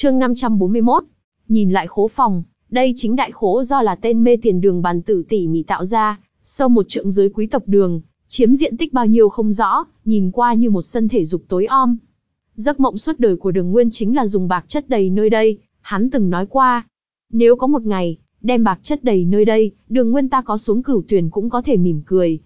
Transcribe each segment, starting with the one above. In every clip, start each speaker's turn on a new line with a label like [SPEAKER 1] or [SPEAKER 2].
[SPEAKER 1] Chương 541. Nhìn lại khố phòng, đây chính đại khố do là tên mê tiền đường bàn tử tỉ mỉ tạo ra, sâu một trượng dưới quý tộc đường, chiếm diện tích bao nhiêu không rõ, nhìn qua như một sân thể dục tối om. Giấc mộng suốt đời của đường nguyên chính là dùng bạc chất đầy nơi đây, hắn từng nói qua. Nếu có một ngày, đem bạc chất đầy nơi đây, đường nguyên ta có xuống cửu tuyển cũng có thể mỉm cười.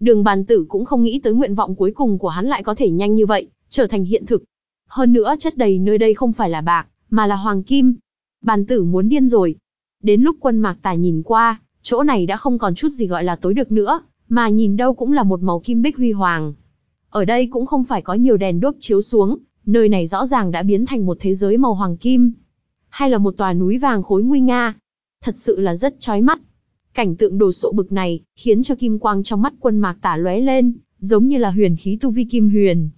[SPEAKER 1] Đường bàn tử cũng không nghĩ tới nguyện vọng cuối cùng của hắn lại có thể nhanh như vậy, trở thành hiện thực. Hơn nữa chất đầy nơi đây không phải là bạc, mà là hoàng kim. Bàn tử muốn điên rồi. Đến lúc quân mạc tài nhìn qua, chỗ này đã không còn chút gì gọi là tối được nữa, mà nhìn đâu cũng là một màu kim bích huy hoàng. Ở đây cũng không phải có nhiều đèn đuốc chiếu xuống, nơi này rõ ràng đã biến thành một thế giới màu hoàng kim. Hay là một tòa núi vàng khối nguy nga. Thật sự là rất chói mắt. Cảnh tượng đồ sộ bực này, khiến cho kim quang trong mắt quân mạc tả lóe lên, giống như là huyền khí tu vi kim huyền.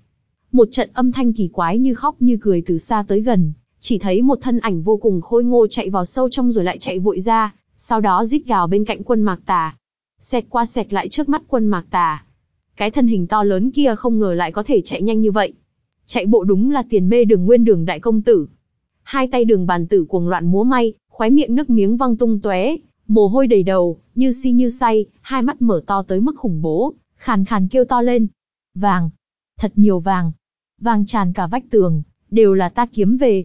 [SPEAKER 1] Một trận âm thanh kỳ quái như khóc như cười từ xa tới gần, chỉ thấy một thân ảnh vô cùng khôi ngô chạy vào sâu trong rồi lại chạy vội ra, sau đó rít gào bên cạnh quân mạc tà. Xẹt qua xẹt lại trước mắt quân mạc tà. Cái thân hình to lớn kia không ngờ lại có thể chạy nhanh như vậy. Chạy bộ đúng là tiền mê đường nguyên đường đại công tử. Hai tay đường bàn tử cuồng loạn múa may, khóe miệng nước miếng văng tung tóe, mồ hôi đầy đầu, như si như say, hai mắt mở to tới mức khủng bố, khàn khàn kêu to lên. Vàng, thật nhiều vàng, vàng tràn cả vách tường, đều là ta kiếm về.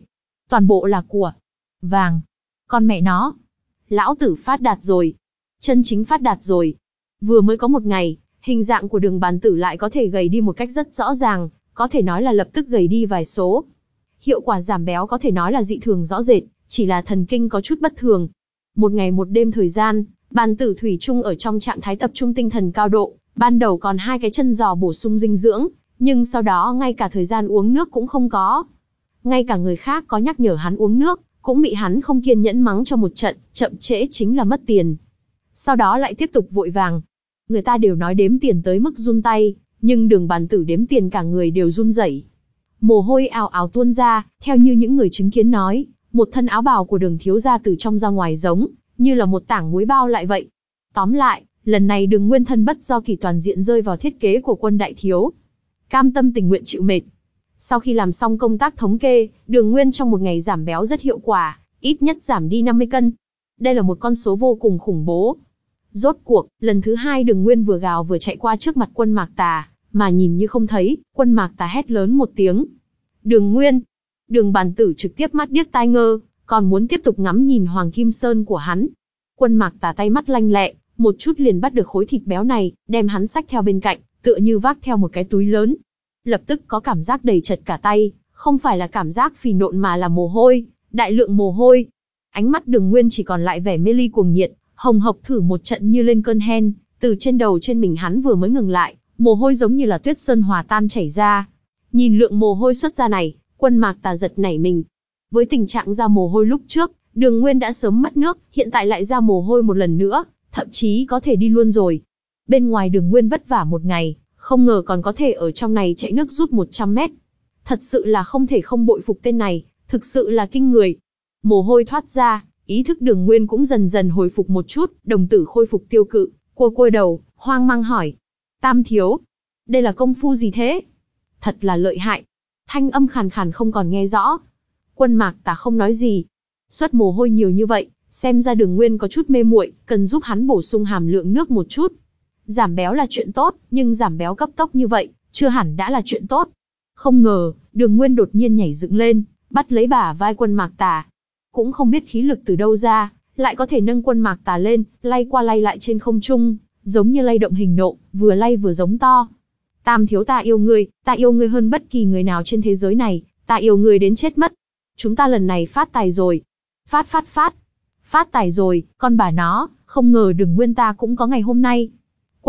[SPEAKER 1] Toàn bộ là của vàng. Con mẹ nó, lão tử phát đạt rồi. Chân chính phát đạt rồi. Vừa mới có một ngày, hình dạng của đường bàn tử lại có thể gầy đi một cách rất rõ ràng, có thể nói là lập tức gầy đi vài số. Hiệu quả giảm béo có thể nói là dị thường rõ rệt, chỉ là thần kinh có chút bất thường. Một ngày một đêm thời gian, bàn tử thủy chung ở trong trạng thái tập trung tinh thần cao độ, ban đầu còn hai cái chân giò bổ sung dinh dưỡng, nhưng sau đó ngay cả thời gian uống nước cũng không có. Ngay cả người khác có nhắc nhở hắn uống nước, cũng bị hắn không kiên nhẫn mắng cho một trận, chậm trễ chính là mất tiền. Sau đó lại tiếp tục vội vàng. Người ta đều nói đếm tiền tới mức run tay, nhưng đường bàn tử đếm tiền cả người đều run rẩy. Mồ hôi ào ào tuôn ra, theo như những người chứng kiến nói, một thân áo bào của đường thiếu ra từ trong ra ngoài giống, như là một tảng muối bao lại vậy. Tóm lại, lần này đường nguyên thân bất do kỳ toàn diện rơi vào thiết kế của quân đại thiếu. Cam tâm tình nguyện chịu mệt. Sau khi làm xong công tác thống kê, đường nguyên trong một ngày giảm béo rất hiệu quả, ít nhất giảm đi 50 cân. Đây là một con số vô cùng khủng bố. Rốt cuộc, lần thứ hai đường nguyên vừa gào vừa chạy qua trước mặt quân mạc tà, mà nhìn như không thấy, quân mạc tà hét lớn một tiếng. Đường nguyên, đường bàn tử trực tiếp mắt điếc tai ngơ, còn muốn tiếp tục ngắm nhìn Hoàng Kim Sơn của hắn. Quân mạc tà tay mắt lanh lẹ, một chút liền bắt được khối thịt béo này, đem hắn xách theo bên cạnh, tựa như vác theo một cái túi lớn. Lập tức có cảm giác đầy chật cả tay, không phải là cảm giác phì nộn mà là mồ hôi, đại lượng mồ hôi. Ánh mắt đường nguyên chỉ còn lại vẻ mê ly cuồng nhiệt, hồng hộc thử một trận như lên cơn hen, từ trên đầu trên mình hắn vừa mới ngừng lại, mồ hôi giống như là tuyết sơn hòa tan chảy ra. Nhìn lượng mồ hôi xuất ra này, quân mạc tà giật nảy mình. Với tình trạng ra mồ hôi lúc trước, đường nguyên đã sớm mất nước, hiện tại lại ra mồ hôi một lần nữa, thậm chí có thể đi luôn rồi. Bên ngoài đường nguyên vất vả một ngày, không ngờ còn có thể ở trong này chạy nước rút 100 mét. Thật sự là không thể không bội phục tên này, thực sự là kinh người. Mồ hôi thoát ra, ý thức đường nguyên cũng dần dần hồi phục một chút, đồng tử khôi phục tiêu cự, cua cua đầu, hoang mang hỏi. Tam thiếu, đây là công phu gì thế? Thật là lợi hại. Thanh âm khàn khàn không còn nghe rõ. Quân mạc ta không nói gì. Xuất mồ hôi nhiều như vậy, xem ra đường nguyên có chút mê muội, cần giúp hắn bổ sung hàm lượng nước một chút. Giảm béo là chuyện tốt, nhưng giảm béo cấp tốc như vậy, chưa hẳn đã là chuyện tốt. Không ngờ, đường nguyên đột nhiên nhảy dựng lên, bắt lấy bả vai quân mạc tà. Cũng không biết khí lực từ đâu ra, lại có thể nâng quân mạc tà lên, lay qua lay lại trên không trung, giống như lay động hình nộ, vừa lay vừa giống to. Tam thiếu ta yêu ngươi, ta yêu ngươi hơn bất kỳ người nào trên thế giới này, ta yêu ngươi đến chết mất. Chúng ta lần này phát tài rồi. Phát phát phát. Phát tài rồi, con bà nó, không ngờ đường nguyên ta cũng có ngày hôm nay.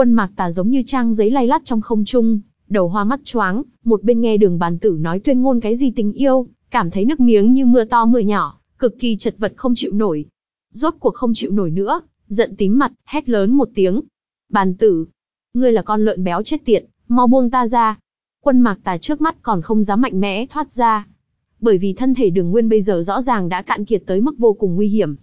[SPEAKER 1] Quân mạc tà giống như trang giấy lay lắt trong không trung, đầu hoa mắt choáng, một bên nghe đường bàn tử nói tuyên ngôn cái gì tình yêu, cảm thấy nước miếng như mưa to mưa nhỏ, cực kỳ chật vật không chịu nổi. Rốt cuộc không chịu nổi nữa, giận tím mặt, hét lớn một tiếng. Bàn tử, ngươi là con lợn béo chết tiệt, mau buông ta ra. Quân mạc tà trước mắt còn không dám mạnh mẽ thoát ra. Bởi vì thân thể đường nguyên bây giờ rõ ràng đã cạn kiệt tới mức vô cùng nguy hiểm.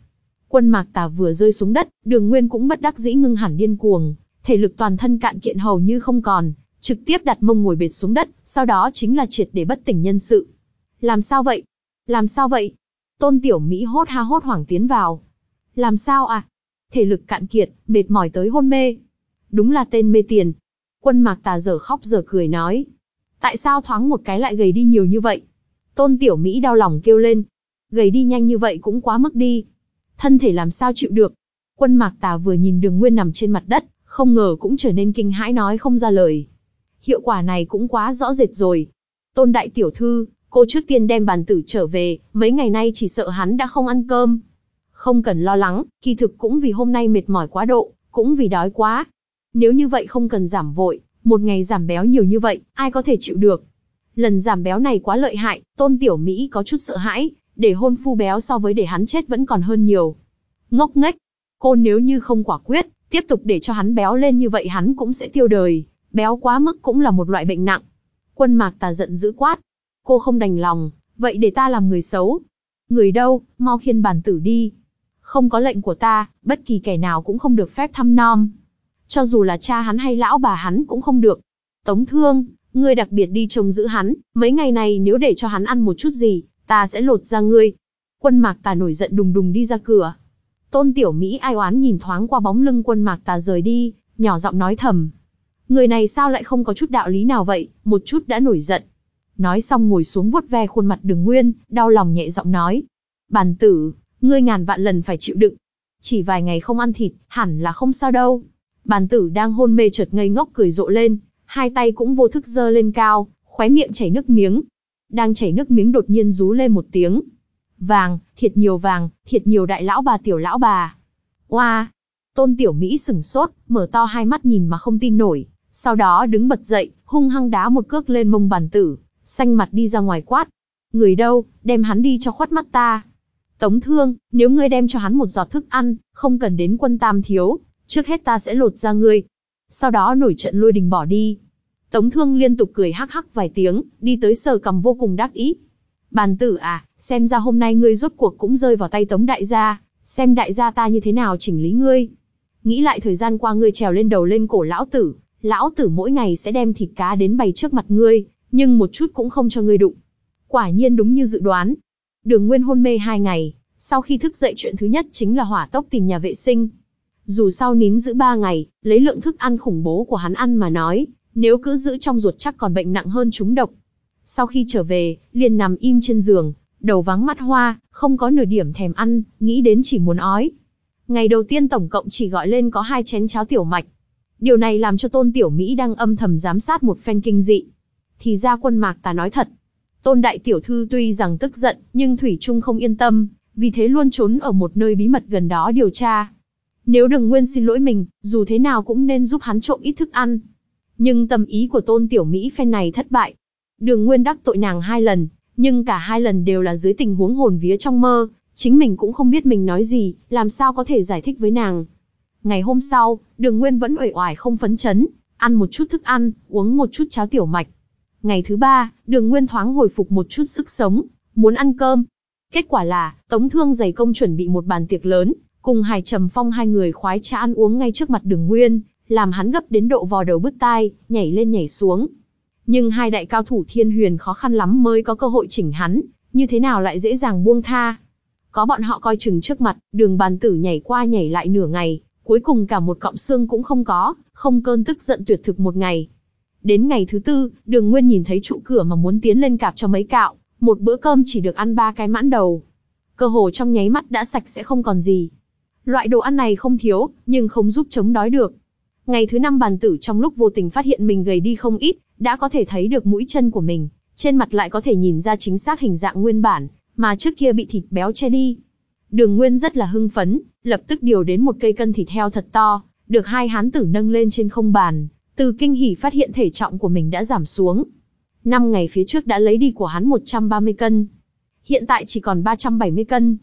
[SPEAKER 1] Quân mạc tà vừa rơi xuống đất, đường nguyên cũng bất đắc dĩ ngưng hẳn điên cuồng, thể lực toàn thân cạn kiện hầu như không còn, trực tiếp đặt mông ngồi bệt xuống đất, sau đó chính là triệt để bất tỉnh nhân sự. Làm sao vậy? Làm sao vậy? Tôn Tiểu Mỹ hốt ha hốt hoảng tiến vào. Làm sao à? Thể lực cạn kiệt, mệt mỏi tới hôn mê. Đúng là tên mê tiền. Quân mạc tà giờ khóc giờ cười nói. Tại sao thoáng một cái lại gầy đi nhiều như vậy? Tôn Tiểu Mỹ đau lòng kêu lên. Gầy đi nhanh như vậy cũng quá mức đi. Thân thể làm sao chịu được? Quân mạc tà vừa nhìn đường nguyên nằm trên mặt đất, không ngờ cũng trở nên kinh hãi nói không ra lời. Hiệu quả này cũng quá rõ rệt rồi. Tôn đại tiểu thư, cô trước tiên đem bàn tử trở về, mấy ngày nay chỉ sợ hắn đã không ăn cơm. Không cần lo lắng, kỳ thực cũng vì hôm nay mệt mỏi quá độ, cũng vì đói quá. Nếu như vậy không cần giảm vội, một ngày giảm béo nhiều như vậy, ai có thể chịu được. Lần giảm béo này quá lợi hại, tôn tiểu Mỹ có chút sợ hãi, để hôn phu béo so với để hắn chết vẫn còn hơn nhiều. Ngốc nghếch, cô nếu như không quả quyết, tiếp tục để cho hắn béo lên như vậy hắn cũng sẽ tiêu đời, béo quá mức cũng là một loại bệnh nặng. Quân mạc tà giận dữ quát. Cô không đành lòng, vậy để ta làm người xấu. Người đâu, mau khiên bản tử đi. Không có lệnh của ta, bất kỳ kẻ nào cũng không được phép thăm nom. Cho dù là cha hắn hay lão bà hắn cũng không được. Tống thương, ngươi đặc biệt đi trông giữ hắn, mấy ngày này nếu để cho hắn ăn một chút gì, ta sẽ lột ra ngươi. Quân mạc tà nổi giận đùng đùng đi ra cửa. Tôn tiểu Mỹ ai oán nhìn thoáng qua bóng lưng quân mạc tà rời đi, nhỏ giọng nói thầm. Người này sao lại không có chút đạo lý nào vậy, một chút đã nổi giận. Nói xong ngồi xuống vuốt ve khuôn mặt đường nguyên, đau lòng nhẹ giọng nói. Bàn tử, ngươi ngàn vạn lần phải chịu đựng. Chỉ vài ngày không ăn thịt, hẳn là không sao đâu. Bàn tử đang hôn mê chợt ngây ngốc cười rộ lên, hai tay cũng vô thức giơ lên cao, khóe miệng chảy nước miếng. Đang chảy nước miếng đột nhiên rú lên một tiếng. Vàng, thiệt nhiều vàng, thiệt nhiều đại lão bà tiểu lão bà. Oa! Tôn tiểu Mỹ sửng sốt, mở to hai mắt nhìn mà không tin nổi. Sau đó đứng bật dậy, hung hăng đá một cước lên mông bàn tử, xanh mặt đi ra ngoài quát. Người đâu, đem hắn đi cho khuất mắt ta. Tống thương, nếu ngươi đem cho hắn một giọt thức ăn, không cần đến quân tam thiếu, trước hết ta sẽ lột ra ngươi. Sau đó nổi trận lôi đình bỏ đi. Tống thương liên tục cười hắc hắc vài tiếng, đi tới sờ cầm vô cùng đắc ý. Bàn tử à, xem ra hôm nay ngươi rốt cuộc cũng rơi vào tay tống đại gia, xem đại gia ta như thế nào chỉnh lý ngươi. Nghĩ lại thời gian qua ngươi trèo lên đầu lên cổ lão tử, lão tử mỗi ngày sẽ đem thịt cá đến bày trước mặt ngươi, nhưng một chút cũng không cho ngươi đụng. Quả nhiên đúng như dự đoán. Đường Nguyên hôn mê hai ngày, sau khi thức dậy chuyện thứ nhất chính là hỏa tốc tìm nhà vệ sinh. Dù sau nín giữ ba ngày, lấy lượng thức ăn khủng bố của hắn ăn mà nói, nếu cứ giữ trong ruột chắc còn bệnh nặng hơn chúng độc. Sau khi trở về, liền nằm im trên giường, đầu vắng mắt hoa, không có nửa điểm thèm ăn, nghĩ đến chỉ muốn ói. Ngày đầu tiên tổng cộng chỉ gọi lên có hai chén cháo tiểu mạch, Điều này làm cho Tôn Tiểu Mỹ đang âm thầm giám sát một phen kinh dị. Thì ra quân mạc ta nói thật. Tôn Đại Tiểu Thư tuy rằng tức giận, nhưng Thủy Trung không yên tâm, vì thế luôn trốn ở một nơi bí mật gần đó điều tra. Nếu đừng nguyên xin lỗi mình, dù thế nào cũng nên giúp hắn trộm ít thức ăn. Nhưng tâm ý của Tôn Tiểu Mỹ phen này thất bại. Đường Nguyên đắc tội nàng hai lần, nhưng cả hai lần đều là dưới tình huống hồn vía trong mơ, chính mình cũng không biết mình nói gì, làm sao có thể giải thích với nàng. Ngày hôm sau, đường nguyên vẫn uể oải không phấn chấn, ăn một chút thức ăn, uống một chút cháo tiểu mạch. Ngày thứ ba, đường nguyên thoáng hồi phục một chút sức sống, muốn ăn cơm. Kết quả là, tống thương giày công chuẩn bị một bàn tiệc lớn, cùng Hải Trầm Phong hai người khoái trà ăn uống ngay trước mặt đường nguyên, làm hắn gấp đến độ vò đầu bứt tai, nhảy lên nhảy xuống. Nhưng hai đại cao thủ thiên huyền khó khăn lắm mới có cơ hội chỉnh hắn, như thế nào lại dễ dàng buông tha. Có bọn họ coi chừng trước mặt, đường bàn tử nhảy qua nhảy lại nửa ngày, Cuối cùng cả một cọng xương cũng không có, không cơn tức giận tuyệt thực một ngày. Đến ngày thứ tư, đường nguyên nhìn thấy trụ cửa mà muốn tiến lên cạp cho mấy cạo, một bữa cơm chỉ được ăn ba cái mãn đầu. Cơ hồ trong nháy mắt đã sạch sẽ không còn gì. Loại đồ ăn này không thiếu, nhưng không giúp chống đói được. Ngày thứ năm bàn tử trong lúc vô tình phát hiện mình gầy đi không ít, đã có thể thấy được mũi chân của mình, trên mặt lại có thể nhìn ra chính xác hình dạng nguyên bản, mà trước kia bị thịt béo che đi. Đường Nguyên rất là hưng phấn, lập tức điều đến một cây cân thịt heo thật to, được hai hán tử nâng lên trên không bàn, từ kinh hỉ phát hiện thể trọng của mình đã giảm xuống. Năm ngày phía trước đã lấy đi của hắn 130 cân, hiện tại chỉ còn 370 cân.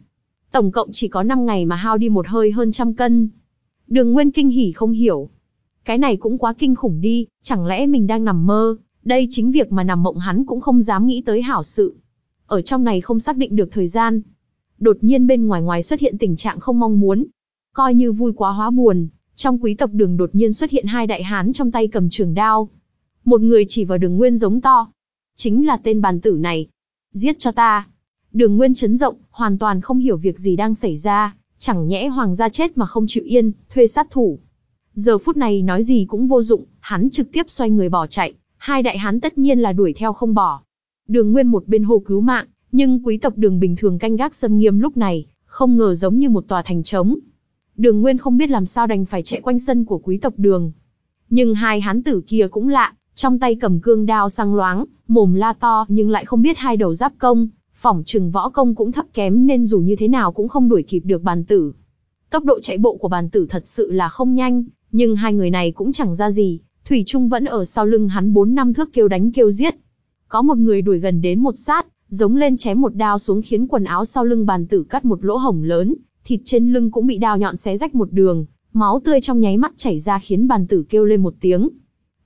[SPEAKER 1] Tổng cộng chỉ có 5 ngày mà hao đi một hơi hơn trăm cân. Đường Nguyên kinh hỉ không hiểu. Cái này cũng quá kinh khủng đi, chẳng lẽ mình đang nằm mơ, đây chính việc mà nằm mộng hắn cũng không dám nghĩ tới hảo sự. Ở trong này không xác định được thời gian, Đột nhiên bên ngoài ngoài xuất hiện tình trạng không mong muốn. Coi như vui quá hóa buồn, trong quý tộc đường đột nhiên xuất hiện hai đại hán trong tay cầm trường đao. Một người chỉ vào đường nguyên giống to. Chính là tên bàn tử này. Giết cho ta. Đường Nguyên chấn rộng, hoàn toàn không hiểu việc gì đang xảy ra, chẳng nhẽ hoàng gia chết mà không chịu yên, thuê sát thủ. Giờ phút này nói gì cũng vô dụng, hắn trực tiếp xoay người bỏ chạy, hai đại hán tất nhiên là đuổi theo không bỏ. Đường Nguyên một bên hô cứu mạng, nhưng quý tộc đường bình thường canh gác sân nghiêm lúc này, không ngờ giống như một tòa thành trống. Đường Nguyên không biết làm sao đành phải chạy quanh sân của quý tộc đường. Nhưng hai hán tử kia cũng lạ, trong tay cầm cương đao sang loáng, mồm la to nhưng lại không biết hai đầu giáp công, phỏng chừng võ công cũng thấp kém nên dù như thế nào cũng không đuổi kịp được bàn tử. Tốc độ chạy bộ của bàn tử thật sự là không nhanh, nhưng hai người này cũng chẳng ra gì, Thủy Trung vẫn ở sau lưng hắn bốn năm thước kêu đánh kêu giết. Có một người đuổi gần đến một sát, giống lên chém một đao xuống khiến quần áo sau lưng bàn tử cắt một lỗ hổng lớn, thịt trên lưng cũng bị đao nhọn xé rách một đường, máu tươi trong nháy mắt chảy ra khiến bàn tử kêu lên một tiếng.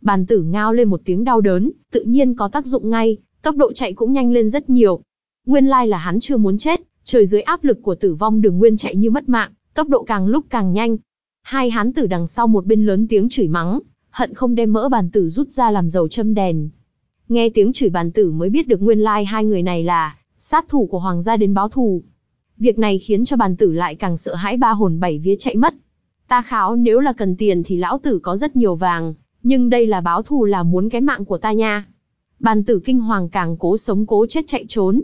[SPEAKER 1] Bàn tử ngao lên một tiếng đau đớn, tự nhiên có tác dụng ngay, tốc độ chạy cũng nhanh lên rất nhiều. Nguyên lai là hắn chưa muốn chết, trời dưới áp lực của tử vong đường nguyên chạy như mất mạng, tốc độ càng lúc càng nhanh. Hai hán tử đằng sau một bên lớn tiếng chửi mắng, hận không đem mỡ bàn tử rút ra làm dầu châm đèn. Nghe tiếng chửi bàn tử mới biết được nguyên lai hai người này là sát thủ của hoàng gia đến báo thù. Việc này khiến cho bàn tử lại càng sợ hãi ba hồn bảy vía chạy mất. Ta kháo nếu là cần tiền thì lão tử có rất nhiều vàng, nhưng đây là báo thù là muốn cái mạng của ta nha. Bàn tử kinh hoàng càng cố sống cố chết chạy trốn.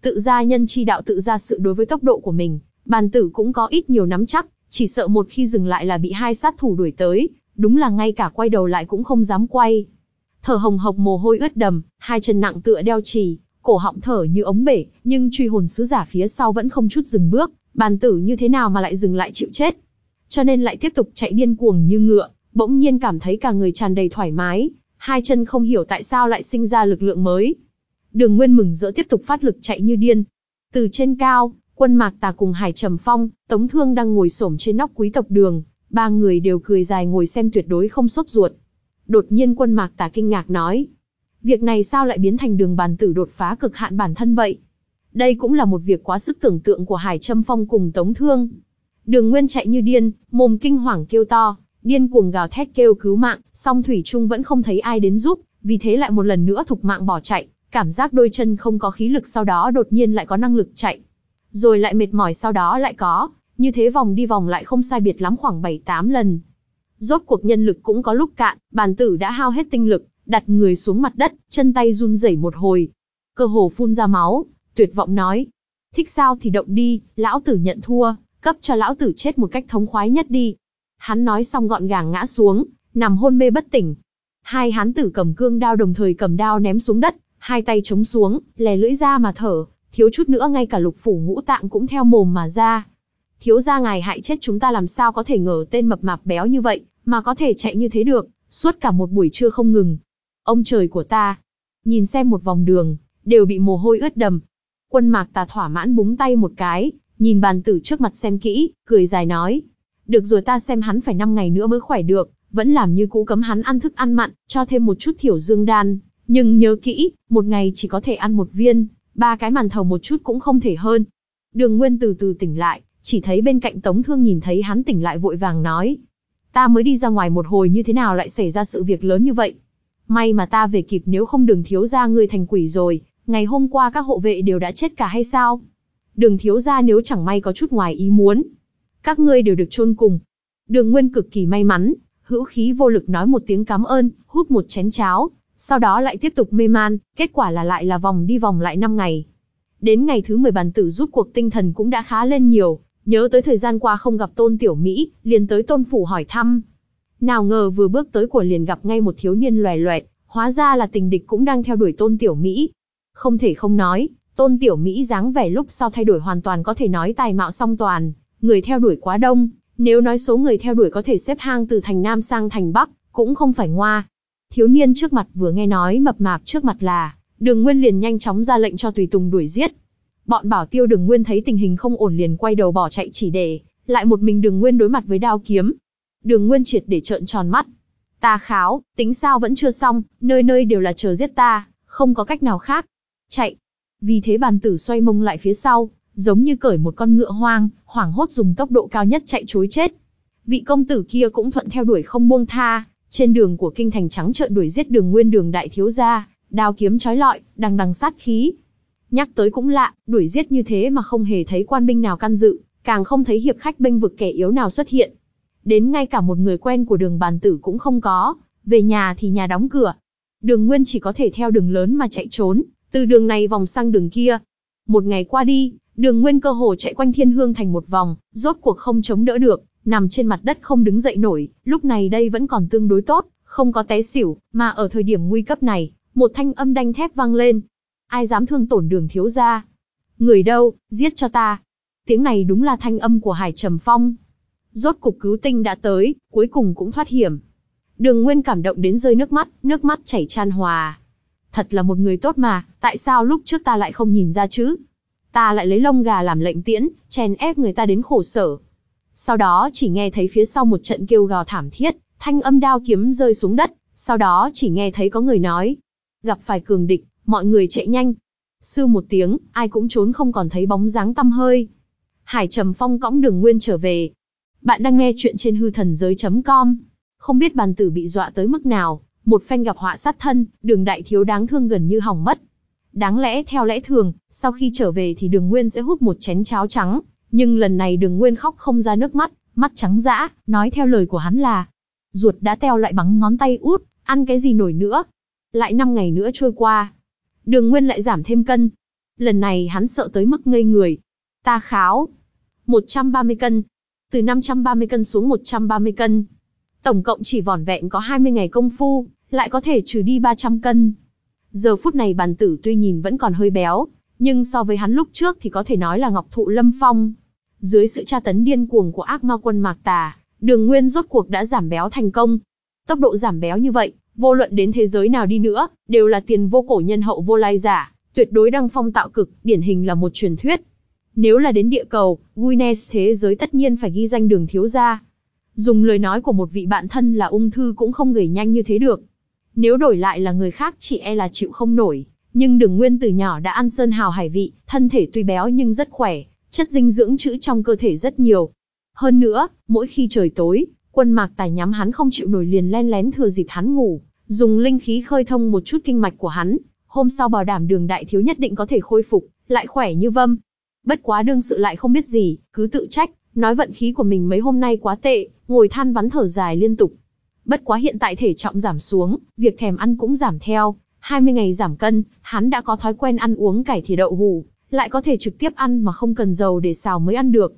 [SPEAKER 1] Tự ra nhân chi đạo tự ra sự đối với tốc độ của mình, bàn tử cũng có ít nhiều nắm chắc, chỉ sợ một khi dừng lại là bị hai sát thủ đuổi tới, đúng là ngay cả quay đầu lại cũng không dám quay. Thở hồng hộc mồ hôi ướt đầm, hai chân nặng tựa đeo trì, cổ họng thở như ống bể, nhưng truy hồn sứ giả phía sau vẫn không chút dừng bước, bàn tử như thế nào mà lại dừng lại chịu chết. Cho nên lại tiếp tục chạy điên cuồng như ngựa, bỗng nhiên cảm thấy cả người tràn đầy thoải mái, hai chân không hiểu tại sao lại sinh ra lực lượng mới. Đường Nguyên mừng rỡ tiếp tục phát lực chạy như điên. Từ trên cao, quân mạc tà cùng Hải Trầm Phong, Tống Thương đang ngồi xổm trên nóc quý tộc đường, ba người đều cười dài ngồi xem tuyệt đối không sốt ruột. Đột nhiên quân mạc tà kinh ngạc nói, việc này sao lại biến thành đường bàn tử đột phá cực hạn bản thân vậy? Đây cũng là một việc quá sức tưởng tượng của Hải Trâm Phong cùng Tống Thương. Đường Nguyên chạy như điên, mồm kinh hoàng kêu to, điên cuồng gào thét kêu cứu mạng, song Thủy Trung vẫn không thấy ai đến giúp, vì thế lại một lần nữa thục mạng bỏ chạy, cảm giác đôi chân không có khí lực sau đó đột nhiên lại có năng lực chạy. Rồi lại mệt mỏi sau đó lại có, như thế vòng đi vòng lại không sai biệt lắm khoảng 7-8 lần. Rốt cuộc nhân lực cũng có lúc cạn, bàn tử đã hao hết tinh lực, đặt người xuống mặt đất, chân tay run rẩy một hồi. Cơ hồ phun ra máu, tuyệt vọng nói. Thích sao thì động đi, lão tử nhận thua, cấp cho lão tử chết một cách thống khoái nhất đi. Hắn nói xong gọn gàng ngã xuống, nằm hôn mê bất tỉnh. Hai hán tử cầm cương đao đồng thời cầm đao ném xuống đất, hai tay chống xuống, lè lưỡi ra mà thở, thiếu chút nữa ngay cả lục phủ ngũ tạng cũng theo mồm mà ra. Thiếu gia ngài hại chết chúng ta làm sao có thể ngờ tên mập mạp béo như vậy, mà có thể chạy như thế được, suốt cả một buổi trưa không ngừng. Ông trời của ta, nhìn xem một vòng đường, đều bị mồ hôi ướt đầm. Quân mạc tà thỏa mãn búng tay một cái, nhìn bàn tử trước mặt xem kỹ, cười dài nói. Được rồi ta xem hắn phải 5 ngày nữa mới khỏe được, vẫn làm như cũ cấm hắn ăn thức ăn mặn, cho thêm một chút thiểu dương đan. Nhưng nhớ kỹ, một ngày chỉ có thể ăn một viên, ba cái màn thầu một chút cũng không thể hơn. Đường Nguyên từ từ tỉnh lại, chỉ thấy bên cạnh Tống Thương nhìn thấy hắn tỉnh lại vội vàng nói. Ta mới đi ra ngoài một hồi như thế nào lại xảy ra sự việc lớn như vậy. May mà ta về kịp nếu không đường thiếu ra ngươi thành quỷ rồi, ngày hôm qua các hộ vệ đều đã chết cả hay sao? Đường thiếu ra nếu chẳng may có chút ngoài ý muốn. Các ngươi đều được chôn cùng. Đường Nguyên cực kỳ may mắn, hữu khí vô lực nói một tiếng cảm ơn, hút một chén cháo, sau đó lại tiếp tục mê man, kết quả là lại là vòng đi vòng lại 5 ngày. Đến ngày thứ 10 bàn tử rút cuộc tinh thần cũng đã khá lên nhiều, nhớ tới thời gian qua không gặp tôn tiểu Mỹ, liền tới tôn phủ hỏi thăm. Nào ngờ vừa bước tới của liền gặp ngay một thiếu niên loè loẹt, hóa ra là tình địch cũng đang theo đuổi tôn tiểu Mỹ. Không thể không nói, tôn tiểu Mỹ dáng vẻ lúc sau thay đổi hoàn toàn có thể nói tài mạo song toàn, người theo đuổi quá đông, nếu nói số người theo đuổi có thể xếp hang từ thành Nam sang thành Bắc, cũng không phải ngoa. Thiếu niên trước mặt vừa nghe nói mập mạp trước mặt là, đường nguyên liền nhanh chóng ra lệnh cho tùy tùng đuổi giết. Bọn bảo tiêu đường nguyên thấy tình hình không ổn liền quay đầu bỏ chạy chỉ để, lại một mình đường nguyên đối mặt với đao kiếm. Đường nguyên triệt để trợn tròn mắt. Ta kháo, tính sao vẫn chưa xong, nơi nơi đều là chờ giết ta, không có cách nào khác. Chạy. Vì thế bàn tử xoay mông lại phía sau, giống như cởi một con ngựa hoang, hoảng hốt dùng tốc độ cao nhất chạy chối chết. Vị công tử kia cũng thuận theo đuổi không buông tha, trên đường của kinh thành trắng trợn đuổi giết đường nguyên đường đại thiếu gia, đao kiếm chói lọi, đằng đằng sát khí. Nhắc tới cũng lạ, đuổi giết như thế mà không hề thấy quan binh nào can dự, càng không thấy hiệp khách bênh vực kẻ yếu nào xuất hiện. Đến ngay cả một người quen của đường bàn tử cũng không có, về nhà thì nhà đóng cửa. Đường Nguyên chỉ có thể theo đường lớn mà chạy trốn, từ đường này vòng sang đường kia. Một ngày qua đi, đường Nguyên cơ hồ chạy quanh thiên hương thành một vòng, rốt cuộc không chống đỡ được, nằm trên mặt đất không đứng dậy nổi, lúc này đây vẫn còn tương đối tốt, không có té xỉu, mà ở thời điểm nguy cấp này, một thanh âm đanh thép vang lên. Ai dám thương tổn đường thiếu gia? Người đâu, giết cho ta. Tiếng này đúng là thanh âm của Hải Trầm Phong. Rốt cục cứu tinh đã tới, cuối cùng cũng thoát hiểm. Đường Nguyên cảm động đến rơi nước mắt, nước mắt chảy tràn hòa. Thật là một người tốt mà, tại sao lúc trước ta lại không nhìn ra chứ? Ta lại lấy lông gà làm lệnh tiễn, chèn ép người ta đến khổ sở. Sau đó chỉ nghe thấy phía sau một trận kêu gào thảm thiết, thanh âm đao kiếm rơi xuống đất, sau đó chỉ nghe thấy có người nói. Gặp phải cường địch, mọi người chạy nhanh. Sư một tiếng, ai cũng trốn không còn thấy bóng dáng tăm hơi. Hải Trầm Phong cõng đường nguyên trở về. Bạn đang nghe chuyện trên hư thần giới.com. Không biết bàn tử bị dọa tới mức nào, một phen gặp họa sát thân, đường đại thiếu đáng thương gần như hỏng mất. Đáng lẽ theo lẽ thường, sau khi trở về thì đường nguyên sẽ hút một chén cháo trắng, nhưng lần này đường nguyên khóc không ra nước mắt, mắt trắng dã, nói theo lời của hắn là, ruột đã teo lại bằng ngón tay út, ăn cái gì nổi nữa. Lại 5 ngày nữa trôi qua, đường nguyên lại giảm thêm cân. Lần này hắn sợ tới mức ngây người. Ta kháo. 130 cân. Từ 530 cân xuống 130 cân. Tổng cộng chỉ vỏn vẹn có 20 ngày công phu, lại có thể trừ đi 300 cân. Giờ phút này bàn tử tuy nhìn vẫn còn hơi béo, nhưng so với hắn lúc trước thì có thể nói là ngọc thụ lâm phong. Dưới sự tra tấn điên cuồng của ác ma quân Mạc Tà, đường nguyên rốt cuộc đã giảm béo thành công. Tốc độ giảm béo như vậy, vô luận đến thế giới nào đi nữa, đều là tiền vô cổ nhân hậu vô lai giả, tuyệt đối đăng phong tạo cực, điển hình là một truyền thuyết. Nếu là đến địa cầu, Guinness thế giới tất nhiên phải ghi danh đường thiếu gia. Dùng lời nói của một vị bạn thân là ung thư cũng không gầy nhanh như thế được. Nếu đổi lại là người khác chỉ e là chịu không nổi, nhưng đường nguyên từ nhỏ đã ăn sơn hào hải vị, thân thể tuy béo nhưng rất khỏe, chất dinh dưỡng trữ trong cơ thể rất nhiều. Hơn nữa, mỗi khi trời tối, quân mạc tài nhắm hắn không chịu nổi liền len lén thừa dịp hắn ngủ, dùng linh khí khơi thông một chút kinh mạch của hắn, hôm sau bảo đảm đường đại thiếu nhất định có thể khôi phục, lại khỏe như vâm. Bất quá đương sự lại không biết gì, cứ tự trách, nói vận khí của mình mấy hôm nay quá tệ, ngồi than vắn thở dài liên tục. Bất quá hiện tại thể trọng giảm xuống, việc thèm ăn cũng giảm theo, 20 ngày giảm cân, hắn đã có thói quen ăn uống cải thìa đậu hủ, lại có thể trực tiếp ăn mà không cần dầu để xào mới ăn được.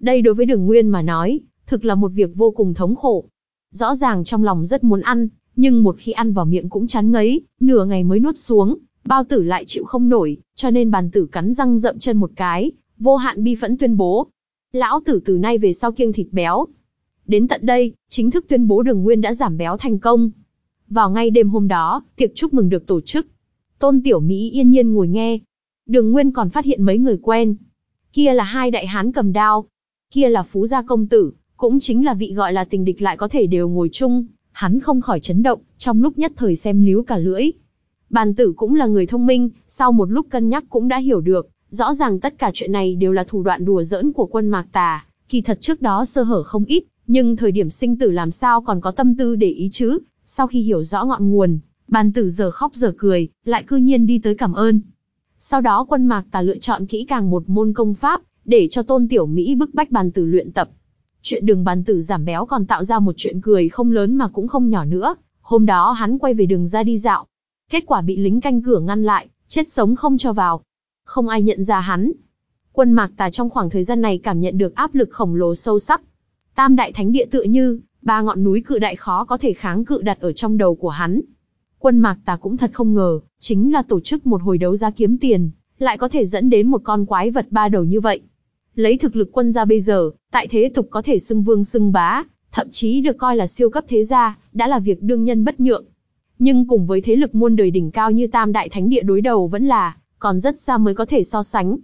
[SPEAKER 1] Đây đối với đường nguyên mà nói, thực là một việc vô cùng thống khổ. Rõ ràng trong lòng rất muốn ăn, nhưng một khi ăn vào miệng cũng chán ngấy, nửa ngày mới nuốt xuống, bao tử lại chịu không nổi, cho nên bàn tử cắn răng rậm chân một cái, vô hạn bi phẫn tuyên bố. Lão tử từ nay về sau kiêng thịt béo. Đến tận đây, chính thức tuyên bố đường nguyên đã giảm béo thành công. Vào ngay đêm hôm đó, tiệc chúc mừng được tổ chức. Tôn Tiểu Mỹ yên nhiên ngồi nghe. Đường Nguyên còn phát hiện mấy người quen. Kia là hai đại hán cầm đao. Kia là phú gia công tử, cũng chính là vị gọi là tình địch lại có thể đều ngồi chung. Hắn không khỏi chấn động, trong lúc nhất thời xem líu cả lưỡi. Bàn tử cũng là người thông minh, sau một lúc cân nhắc cũng đã hiểu được, rõ ràng tất cả chuyện này đều là thủ đoạn đùa giỡn của quân Mạc Tà, kỳ thật trước đó sơ hở không ít, nhưng thời điểm sinh tử làm sao còn có tâm tư để ý chứ, sau khi hiểu rõ ngọn nguồn, bàn tử giờ khóc giờ cười, lại cư nhiên đi tới cảm ơn. Sau đó quân mạc tà lựa chọn kỹ càng một môn công pháp, để cho tôn tiểu Mỹ bức bách bàn tử luyện tập. Chuyện đường bàn tử giảm béo còn tạo ra một chuyện cười không lớn mà cũng không nhỏ nữa. Hôm đó hắn quay về đường ra đi dạo. Kết quả bị lính canh cửa ngăn lại, chết sống không cho vào. Không ai nhận ra hắn. Quân mạc tà trong khoảng thời gian này cảm nhận được áp lực khổng lồ sâu sắc. Tam đại thánh địa tựa như, ba ngọn núi cự đại khó có thể kháng cự đặt ở trong đầu của hắn. Quân mạc tà cũng thật không ngờ, chính là tổ chức một hồi đấu giá kiếm tiền, lại có thể dẫn đến một con quái vật ba đầu như vậy. Lấy thực lực quân gia bây giờ, tại thế tục có thể xưng vương xưng bá, thậm chí được coi là siêu cấp thế gia, đã là việc đương nhân bất nhượng. Nhưng cùng với thế lực muôn đời đỉnh cao như Tam Đại Thánh Địa đối đầu vẫn là, còn rất xa mới có thể so sánh.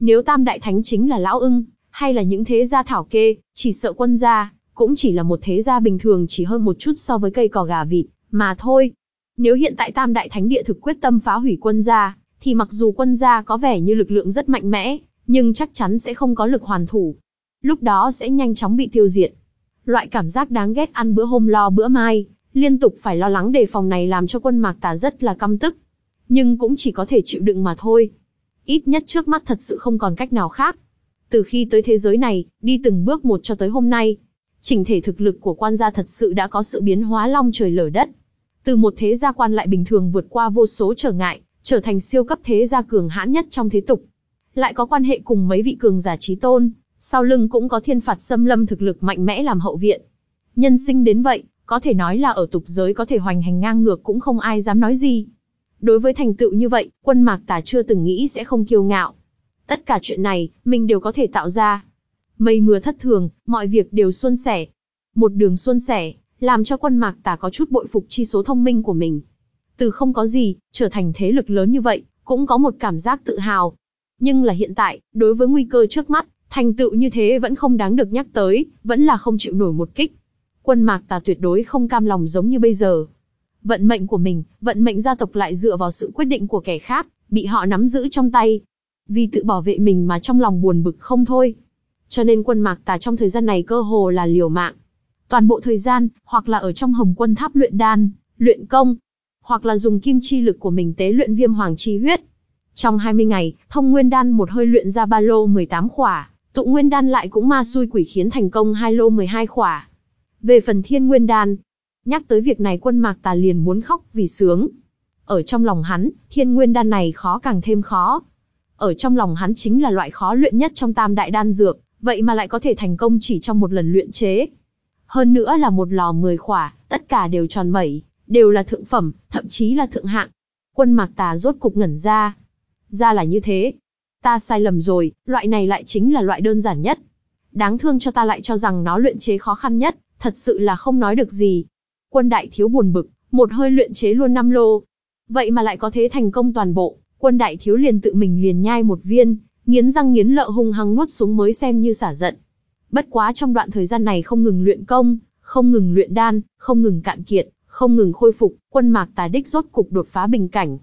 [SPEAKER 1] Nếu Tam Đại Thánh chính là Lão ưng, hay là những thế gia thảo kê, chỉ sợ quân gia, cũng chỉ là một thế gia bình thường chỉ hơn một chút so với cây cỏ gà vịt, mà thôi. Nếu hiện tại Tam Đại Thánh Địa thực quyết tâm phá hủy quân gia, thì mặc dù quân gia có vẻ như lực lượng rất mạnh mẽ, nhưng chắc chắn sẽ không có lực hoàn thủ. Lúc đó sẽ nhanh chóng bị tiêu diệt. Loại cảm giác đáng ghét ăn bữa hôm lo bữa mai, liên tục phải lo lắng đề phòng này làm cho quân mạc tà rất là căm tức. Nhưng cũng chỉ có thể chịu đựng mà thôi. ít nhất trước mắt thật sự không còn cách nào khác. Từ khi tới thế giới này, đi từng bước một cho tới hôm nay, chỉnh thể thực lực của quan gia thật sự đã có sự biến hóa long trời lở đất. Từ một thế gia quan lại bình thường vượt qua vô số trở ngại, trở thành siêu cấp thế gia cường hãn nhất trong thế tục. Lại có quan hệ cùng mấy vị cường giả trí tôn, sau lưng cũng có thiên phạt xâm lâm thực lực mạnh mẽ làm hậu viện. Nhân sinh đến vậy, có thể nói là ở tục giới có thể hoành hành ngang ngược cũng không ai dám nói gì. Đối với thành tựu như vậy, quân mạc tà chưa từng nghĩ sẽ không kiêu ngạo. Tất cả chuyện này, mình đều có thể tạo ra. Mây mưa thất thường, mọi việc đều suôn sẻ. Một đường suôn sẻ, làm cho quân mạc tà có chút bội phục chi số thông minh của mình. Từ không có gì, trở thành thế lực lớn như vậy, cũng có một cảm giác tự hào. Nhưng là hiện tại, đối với nguy cơ trước mắt, thành tựu như thế vẫn không đáng được nhắc tới, vẫn là không chịu nổi một kích. Quân mạc tà tuyệt đối không cam lòng giống như bây giờ. Vận mệnh của mình, vận mệnh gia tộc lại dựa vào sự quyết định của kẻ khác, bị họ nắm giữ trong tay. Vì tự bảo vệ mình mà trong lòng buồn bực không thôi. Cho nên quân mạc tà trong thời gian này cơ hồ là liều mạng. Toàn bộ thời gian, hoặc là ở trong hồng quân tháp luyện đan, luyện công, hoặc là dùng kim chi lực của mình tế luyện viêm hoàng chi huyết. Trong 20 ngày, thông nguyên đan một hơi luyện ra ba lô 18 khỏa, tụ nguyên đan lại cũng ma xui quỷ khiến thành công hai lô 12 khỏa. Về phần thiên nguyên đan, nhắc tới việc này quân mạc tà liền muốn khóc vì sướng. Ở trong lòng hắn, thiên nguyên đan này khó càng thêm khó. Ở trong lòng hắn chính là loại khó luyện nhất trong tam đại đan dược, vậy mà lại có thể thành công chỉ trong một lần luyện chế. Hơn nữa là một lò 10 khỏa, tất cả đều tròn mẩy, đều là thượng phẩm, thậm chí là thượng hạng. Quân mạc tà rốt cục ngẩn ra. Ra là như thế. Ta sai lầm rồi, loại này lại chính là loại đơn giản nhất. Đáng thương cho ta lại cho rằng nó luyện chế khó khăn nhất, thật sự là không nói được gì. Quân đại thiếu buồn bực, một hơi luyện chế luôn năm lô. Vậy mà lại có thế thành công toàn bộ, quân đại thiếu liền tự mình liền nhai một viên, nghiến răng nghiến lợi hung hăng nuốt xuống mới xem như xả giận. Bất quá trong đoạn thời gian này không ngừng luyện công, không ngừng luyện đan, không ngừng cạn kiệt, không ngừng khôi phục, quân mạc tà đích rốt cục đột phá bình cảnh.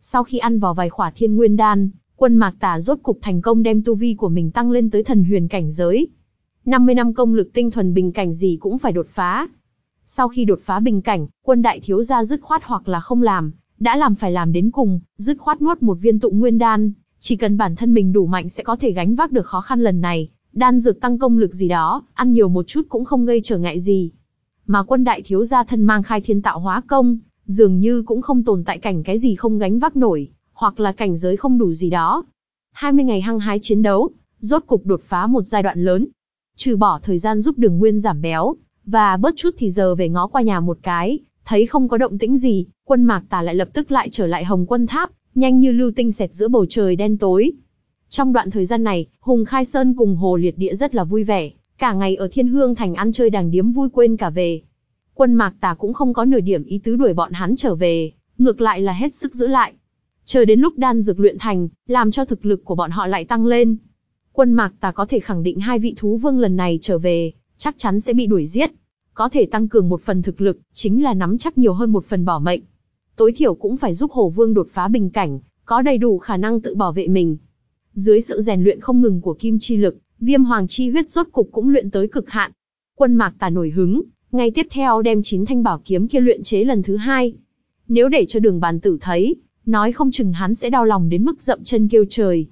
[SPEAKER 1] Sau khi ăn vào vài khỏa thiên nguyên đan, quân mạc tà rốt cục thành công đem tu vi của mình tăng lên tới thần huyền cảnh giới. 50 năm công lực tinh thuần bình cảnh gì cũng phải đột phá. Sau khi đột phá bình cảnh, quân đại thiếu gia dứt khoát hoặc là không làm, đã làm phải làm đến cùng, dứt khoát nuốt một viên tụ nguyên đan, chỉ cần bản thân mình đủ mạnh sẽ có thể gánh vác được khó khăn lần này, đan dược tăng công lực gì đó, ăn nhiều một chút cũng không gây trở ngại gì. Mà quân đại thiếu gia thân mang khai thiên tạo hóa công, dường như cũng không tồn tại cảnh cái gì không gánh vác nổi, hoặc là cảnh giới không đủ gì đó. 20 ngày hăng hái chiến đấu, rốt cục đột phá một giai đoạn lớn. Trừ bỏ thời gian giúp đường nguyên giảm béo, và bớt chút thì giờ về ngó qua nhà một cái, thấy không có động tĩnh gì, quân mạc tà lại lập tức lại trở lại hồng quân tháp, nhanh như lưu tinh xẹt giữa bầu trời đen tối. Trong đoạn thời gian này, Hùng Khai Sơn cùng Hồ Liệt Địa rất là vui vẻ, cả ngày ở Thiên Hương Thành ăn chơi đàng điếm vui quên cả về. Quân Mạc Tà cũng không có nửa điểm ý tứ đuổi bọn hắn trở về, ngược lại là hết sức giữ lại. Chờ đến lúc đan dược luyện thành, làm cho thực lực của bọn họ lại tăng lên. Quân Mạc Tà có thể khẳng định hai vị thú vương lần này trở về, chắc chắn sẽ bị đuổi giết. Có thể tăng cường một phần thực lực, chính là nắm chắc nhiều hơn một phần bảo mệnh. Tối thiểu cũng phải giúp Hồ Vương đột phá bình cảnh, có đầy đủ khả năng tự bảo vệ mình. Dưới sự rèn luyện không ngừng của kim chi lực, viêm hoàng chi huyết rốt cục cũng luyện tới cực hạn. Quân mạc tà nổi hứng, ngay tiếp theo đem chín thanh bảo kiếm kia luyện chế lần thứ hai. Nếu để cho đường bàn tử thấy, nói không chừng hắn sẽ đau lòng đến mức dậm chân kêu trời.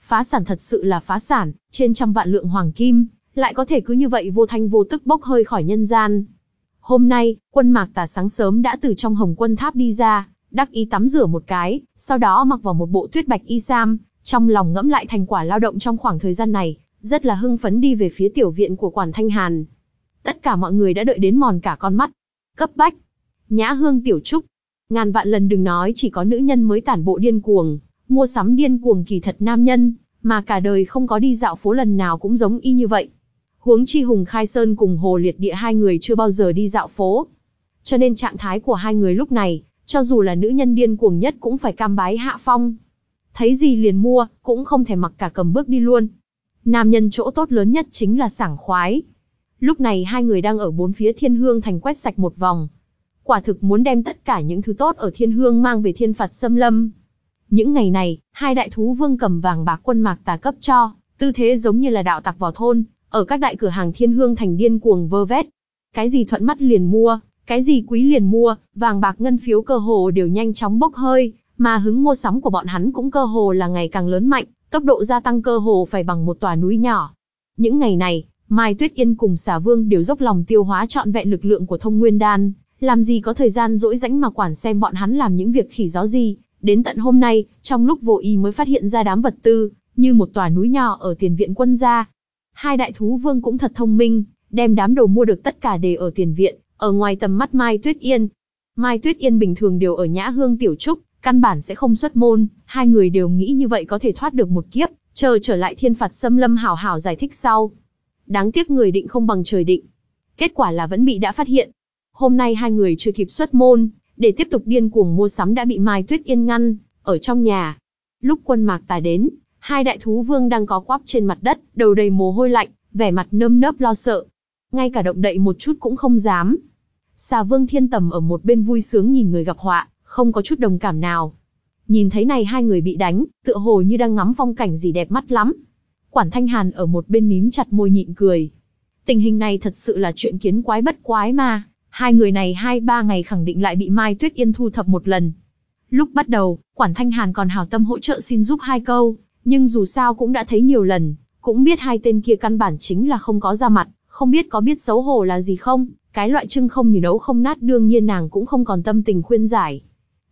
[SPEAKER 1] Phá sản thật sự là phá sản, trên trăm vạn lượng hoàng kim, lại có thể cứ như vậy vô thanh vô tức bốc hơi khỏi nhân gian. Hôm nay, quân mạc tà sáng sớm đã từ trong hồng quân tháp đi ra, đắc ý tắm rửa một cái, sau đó mặc vào một bộ tuyết bạch y sam, trong lòng ngẫm lại thành quả lao động trong khoảng thời gian này, rất là hưng phấn đi về phía tiểu viện của quản thanh hàn. Tất cả mọi người đã đợi đến mòn cả con mắt. Cấp bách. Nhã hương tiểu trúc. Ngàn vạn lần đừng nói chỉ có nữ nhân mới tản bộ điên cuồng, mua sắm điên cuồng kỳ thật nam nhân, mà cả đời không có đi dạo phố lần nào cũng giống y như vậy. Huống chi Hùng Khai Sơn cùng Hồ Liệt Địa hai người chưa bao giờ đi dạo phố. Cho nên trạng thái của hai người lúc này, cho dù là nữ nhân điên cuồng nhất cũng phải cam bái hạ phong. Thấy gì liền mua, cũng không thể mặc cả cầm bước đi luôn. Nam nhân chỗ tốt lớn nhất chính là sảng khoái. Lúc này hai người đang ở bốn phía thiên hương thành quét sạch một vòng. Quả thực muốn đem tất cả những thứ tốt ở thiên hương mang về thiên phạt xâm lâm. Những ngày này, hai đại thú vương cầm vàng bạc quân mạc tà cấp cho, tư thế giống như là đạo tặc vào thôn, ở các đại cửa hàng thiên hương thành điên cuồng vơ vét. Cái gì thuận mắt liền mua, cái gì quý liền mua, vàng bạc ngân phiếu cơ hồ đều nhanh chóng bốc hơi, mà hứng mua sắm của bọn hắn cũng cơ hồ là ngày càng lớn mạnh, tốc độ gia tăng cơ hồ phải bằng một tòa núi nhỏ. Những ngày này, Mai Tuyết Yên cùng xà vương đều dốc lòng tiêu hóa trọn vẹn lực lượng của thông nguyên đan, làm gì có thời gian rỗi rãnh mà quản xem bọn hắn làm những việc khỉ gió gì, đến tận hôm nay, trong lúc vô ý mới phát hiện ra đám vật tư, như một tòa núi nhỏ ở tiền viện quân gia. Hai đại thú vương cũng thật thông minh, đem đám đồ mua được tất cả để ở tiền viện, ở ngoài tầm mắt Mai Tuyết Yên. Mai Tuyết Yên bình thường đều ở Nhã Hương Tiểu Trúc, căn bản sẽ không xuất môn, hai người đều nghĩ như vậy có thể thoát được một kiếp, chờ trở lại thiên phạt xâm lâm hảo hảo giải thích sau. Đáng tiếc người định không bằng trời định. Kết quả là vẫn bị đã phát hiện. Hôm nay hai người chưa kịp xuất môn, để tiếp tục điên cuồng mua sắm đã bị Mai Tuyết Yên ngăn, ở trong nhà. Lúc quân mạc tài đến, hai đại thú vương đang có quắp trên mặt đất, đầu đầy mồ hôi lạnh, vẻ mặt nơm nớp lo sợ. Ngay cả động đậy một chút cũng không dám. Xà vương thiên tầm ở một bên vui sướng nhìn người gặp họa, không có chút đồng cảm nào. Nhìn thấy này hai người bị đánh, tựa hồ như đang ngắm phong cảnh gì đẹp mắt lắm. Quản Thanh Hàn ở một bên mím chặt môi nhịn cười. Tình hình này thật sự là chuyện kiến quái bất quái mà. Hai người này hai ba ngày khẳng định lại bị Mai Tuyết Yên thu thập một lần. Lúc bắt đầu, Quản Thanh Hàn còn hào tâm hỗ trợ xin giúp hai câu, nhưng dù sao cũng đã thấy nhiều lần, cũng biết hai tên kia căn bản chính là không có ra mặt, không biết có biết xấu hổ là gì không, cái loại trưng không như nấu không nát đương nhiên nàng cũng không còn tâm tình khuyên giải.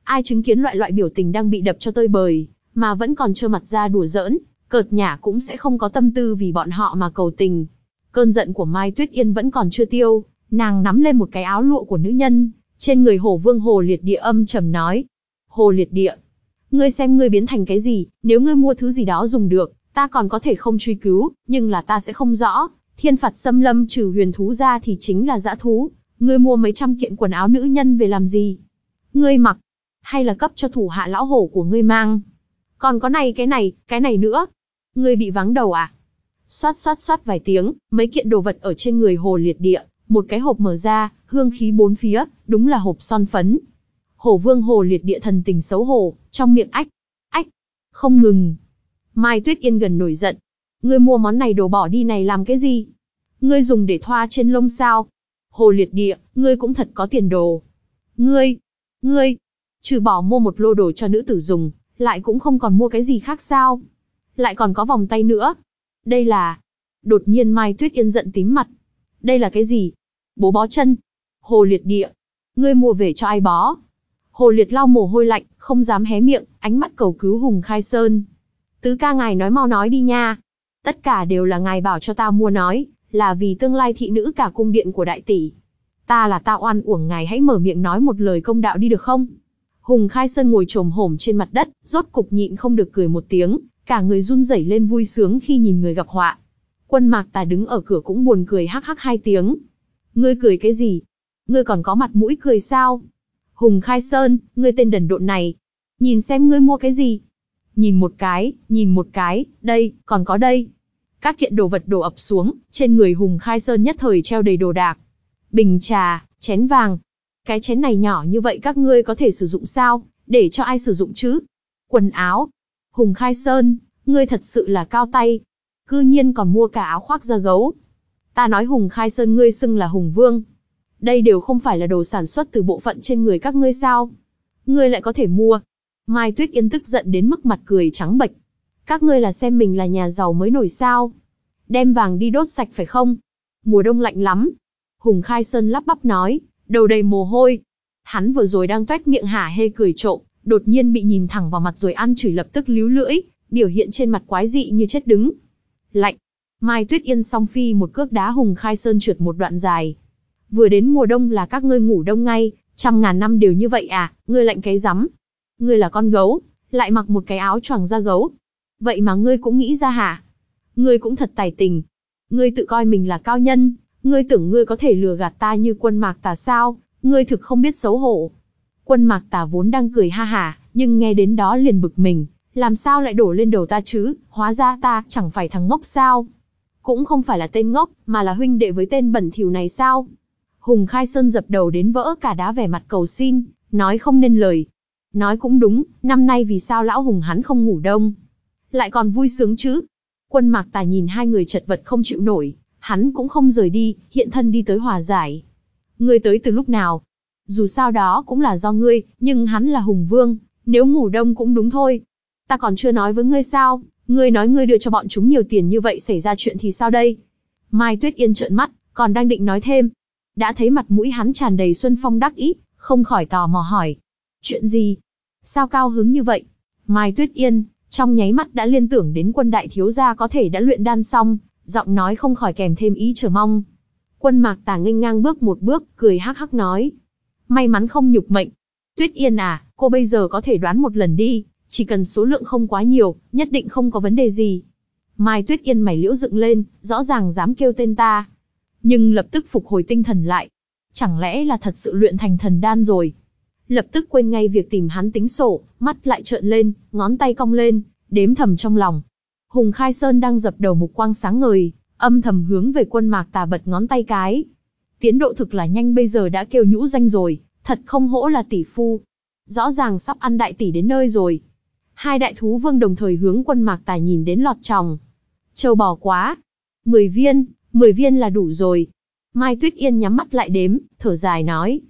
[SPEAKER 1] Ai chứng kiến loại loại biểu tình đang bị đập cho tơi bời, mà vẫn còn trơ mặt ra đùa giỡn, cợt nhả cũng sẽ không có tâm tư vì bọn họ mà cầu tình. Cơn giận của Mai Tuyết Yên vẫn còn chưa tiêu, nàng nắm lên một cái áo lụa của nữ nhân, trên người Hồ Vương Hồ Liệt Địa âm trầm nói. Hồ Liệt Địa, ngươi xem ngươi biến thành cái gì, nếu ngươi mua thứ gì đó dùng được, ta còn có thể không truy cứu, nhưng là ta sẽ không rõ. Thiên phạt xâm lâm trừ huyền thú ra thì chính là dã thú, ngươi mua mấy trăm kiện quần áo nữ nhân về làm gì? Ngươi mặc, hay là cấp cho thủ hạ lão hổ của ngươi mang? Còn có này cái này, cái này nữa. Ngươi bị vắng đầu à? Xoát xoát xoát vài tiếng, mấy kiện đồ vật ở trên người hồ liệt địa, một cái hộp mở ra, hương khí bốn phía, đúng là hộp son phấn. Hổ vương hồ liệt địa thần tình xấu hổ, trong miệng ách, ách, không ngừng. Mai Tuyết Yên gần nổi giận. Ngươi mua món này đồ bỏ đi này làm cái gì? Ngươi dùng để thoa trên lông sao? Hồ liệt địa, ngươi cũng thật có tiền đồ. Ngươi, ngươi, trừ bỏ mua một lô đồ cho nữ tử dùng, lại cũng không còn mua cái gì khác sao? Lại còn có vòng tay nữa. Đây là... Đột nhiên Mai Tuyết Yên giận tím mặt. Đây là cái gì? Bố bó chân. Hồ liệt địa. Ngươi mua về cho ai bó? Hồ liệt lau mồ hôi lạnh, không dám hé miệng, ánh mắt cầu cứu Hùng Khai Sơn. Tứ ca ngài nói mau nói đi nha. Tất cả đều là ngài bảo cho ta mua nói, là vì tương lai thị nữ cả cung điện của đại tỷ. Ta là ta oan uổng ngài hãy mở miệng nói một lời công đạo đi được không? Hùng Khai Sơn ngồi trồm hổm trên mặt đất, rốt cục nhịn không được cười một tiếng, cả người run rẩy lên vui sướng khi nhìn người gặp họa. Quân Mạc ta đứng ở cửa cũng buồn cười hắc hắc hai tiếng. Ngươi cười cái gì? Ngươi còn có mặt mũi cười sao? Hùng Khai Sơn, ngươi tên đần độn này. Nhìn xem ngươi mua cái gì? Nhìn một cái, nhìn một cái, đây, còn có đây. Các kiện đồ vật đổ ập xuống, trên người Hùng Khai Sơn nhất thời treo đầy đồ đạc. Bình trà, chén vàng. Cái chén này nhỏ như vậy các ngươi có thể sử dụng sao? Để cho ai sử dụng chứ? Quần áo. Hùng Khai Sơn, ngươi thật sự là cao tay. Cư nhiên còn mua cả áo khoác da gấu. Ta nói Hùng Khai Sơn ngươi xưng là Hùng Vương. Đây đều không phải là đồ sản xuất từ bộ phận trên người các ngươi sao? Ngươi lại có thể mua. Mai Tuyết Yên tức giận đến mức mặt cười trắng bệch. Các ngươi là xem mình là nhà giàu mới nổi sao? Đem vàng đi đốt sạch phải không? Mùa đông lạnh lắm. Hùng Khai Sơn lắp bắp nói, đầu đầy mồ hôi. Hắn vừa rồi đang tuét miệng hả hê cười trộm, đột nhiên bị nhìn thẳng vào mặt rồi ăn chửi lập tức líu lưỡi, biểu hiện trên mặt quái dị như chết đứng. Lạnh. Mai Tuyết Yên song phi một cước đá Hùng Khai Sơn trượt một đoạn dài. Vừa đến mùa đông là các ngươi ngủ đông ngay, trăm ngàn năm đều như vậy à, ngươi lạnh cái rắm. Ngươi là con gấu, lại mặc một cái áo choàng da gấu. Vậy mà ngươi cũng nghĩ ra hả? Ngươi cũng thật tài tình. Ngươi tự coi mình là cao nhân, ngươi tưởng ngươi có thể lừa gạt ta như quân mạc tà sao, ngươi thực không biết xấu hổ. Quân mạc tà vốn đang cười ha hả, nhưng nghe đến đó liền bực mình, làm sao lại đổ lên đầu ta chứ, hóa ra ta chẳng phải thằng ngốc sao. Cũng không phải là tên ngốc, mà là huynh đệ với tên bẩn thỉu này sao. Hùng Khai Sơn dập đầu đến vỡ cả đá vẻ mặt cầu xin, nói không nên lời. Nói cũng đúng, năm nay vì sao lão Hùng hắn không ngủ đông. Lại còn vui sướng chứ. Quân Mạc Tài nhìn hai người chật vật không chịu nổi, hắn cũng không rời đi, hiện thân đi tới hòa giải. Ngươi tới từ lúc nào? Dù sao đó cũng là do ngươi, nhưng hắn là Hùng Vương, Nếu ngủ đông cũng đúng thôi. Ta còn chưa nói với ngươi sao, ngươi nói ngươi đưa cho bọn chúng nhiều tiền như vậy xảy ra chuyện thì sao đây? Mai Tuyết Yên trợn mắt, còn đang định nói thêm. Đã thấy mặt mũi hắn tràn đầy xuân phong đắc ý, không khỏi tò mò hỏi. Chuyện gì? Sao cao hứng như vậy? Mai Tuyết Yên, trong nháy mắt đã liên tưởng đến quân đại thiếu gia có thể đã luyện đan xong, giọng nói không khỏi kèm thêm ý chờ mong. Quân mạc tà nghênh ngang bước một bước, cười hắc hắc nói. May mắn không nhục mệnh. Tuyết Yên à, cô bây giờ có thể đoán một lần đi, chỉ cần số lượng không quá nhiều, nhất định không có vấn đề gì. Mai Tuyết Yên mày liễu dựng lên, rõ ràng dám kêu tên ta. Nhưng lập tức phục hồi tinh thần lại. Chẳng lẽ là thật sự luyện thành thần đan rồi? Lập tức quên ngay việc tìm hắn tính sổ, mắt lại trợn lên, ngón tay cong lên, đếm thầm trong lòng. Hùng Khai Sơn đang dập đầu mục quang sáng ngời, âm thầm hướng về quân mạc tà bật ngón tay cái. Tiến độ thực là nhanh bây giờ đã kêu nhũ danh rồi, thật không hỗ là tỷ phu. Rõ ràng sắp ăn đại tỷ đến nơi rồi. Hai đại thú vương đồng thời hướng quân mạc tài nhìn đến lọt tròng. Châu bò quá. Mười viên, mười viên là đủ rồi. Mai Tuyết Yên nhắm mắt lại đếm, thở dài nói.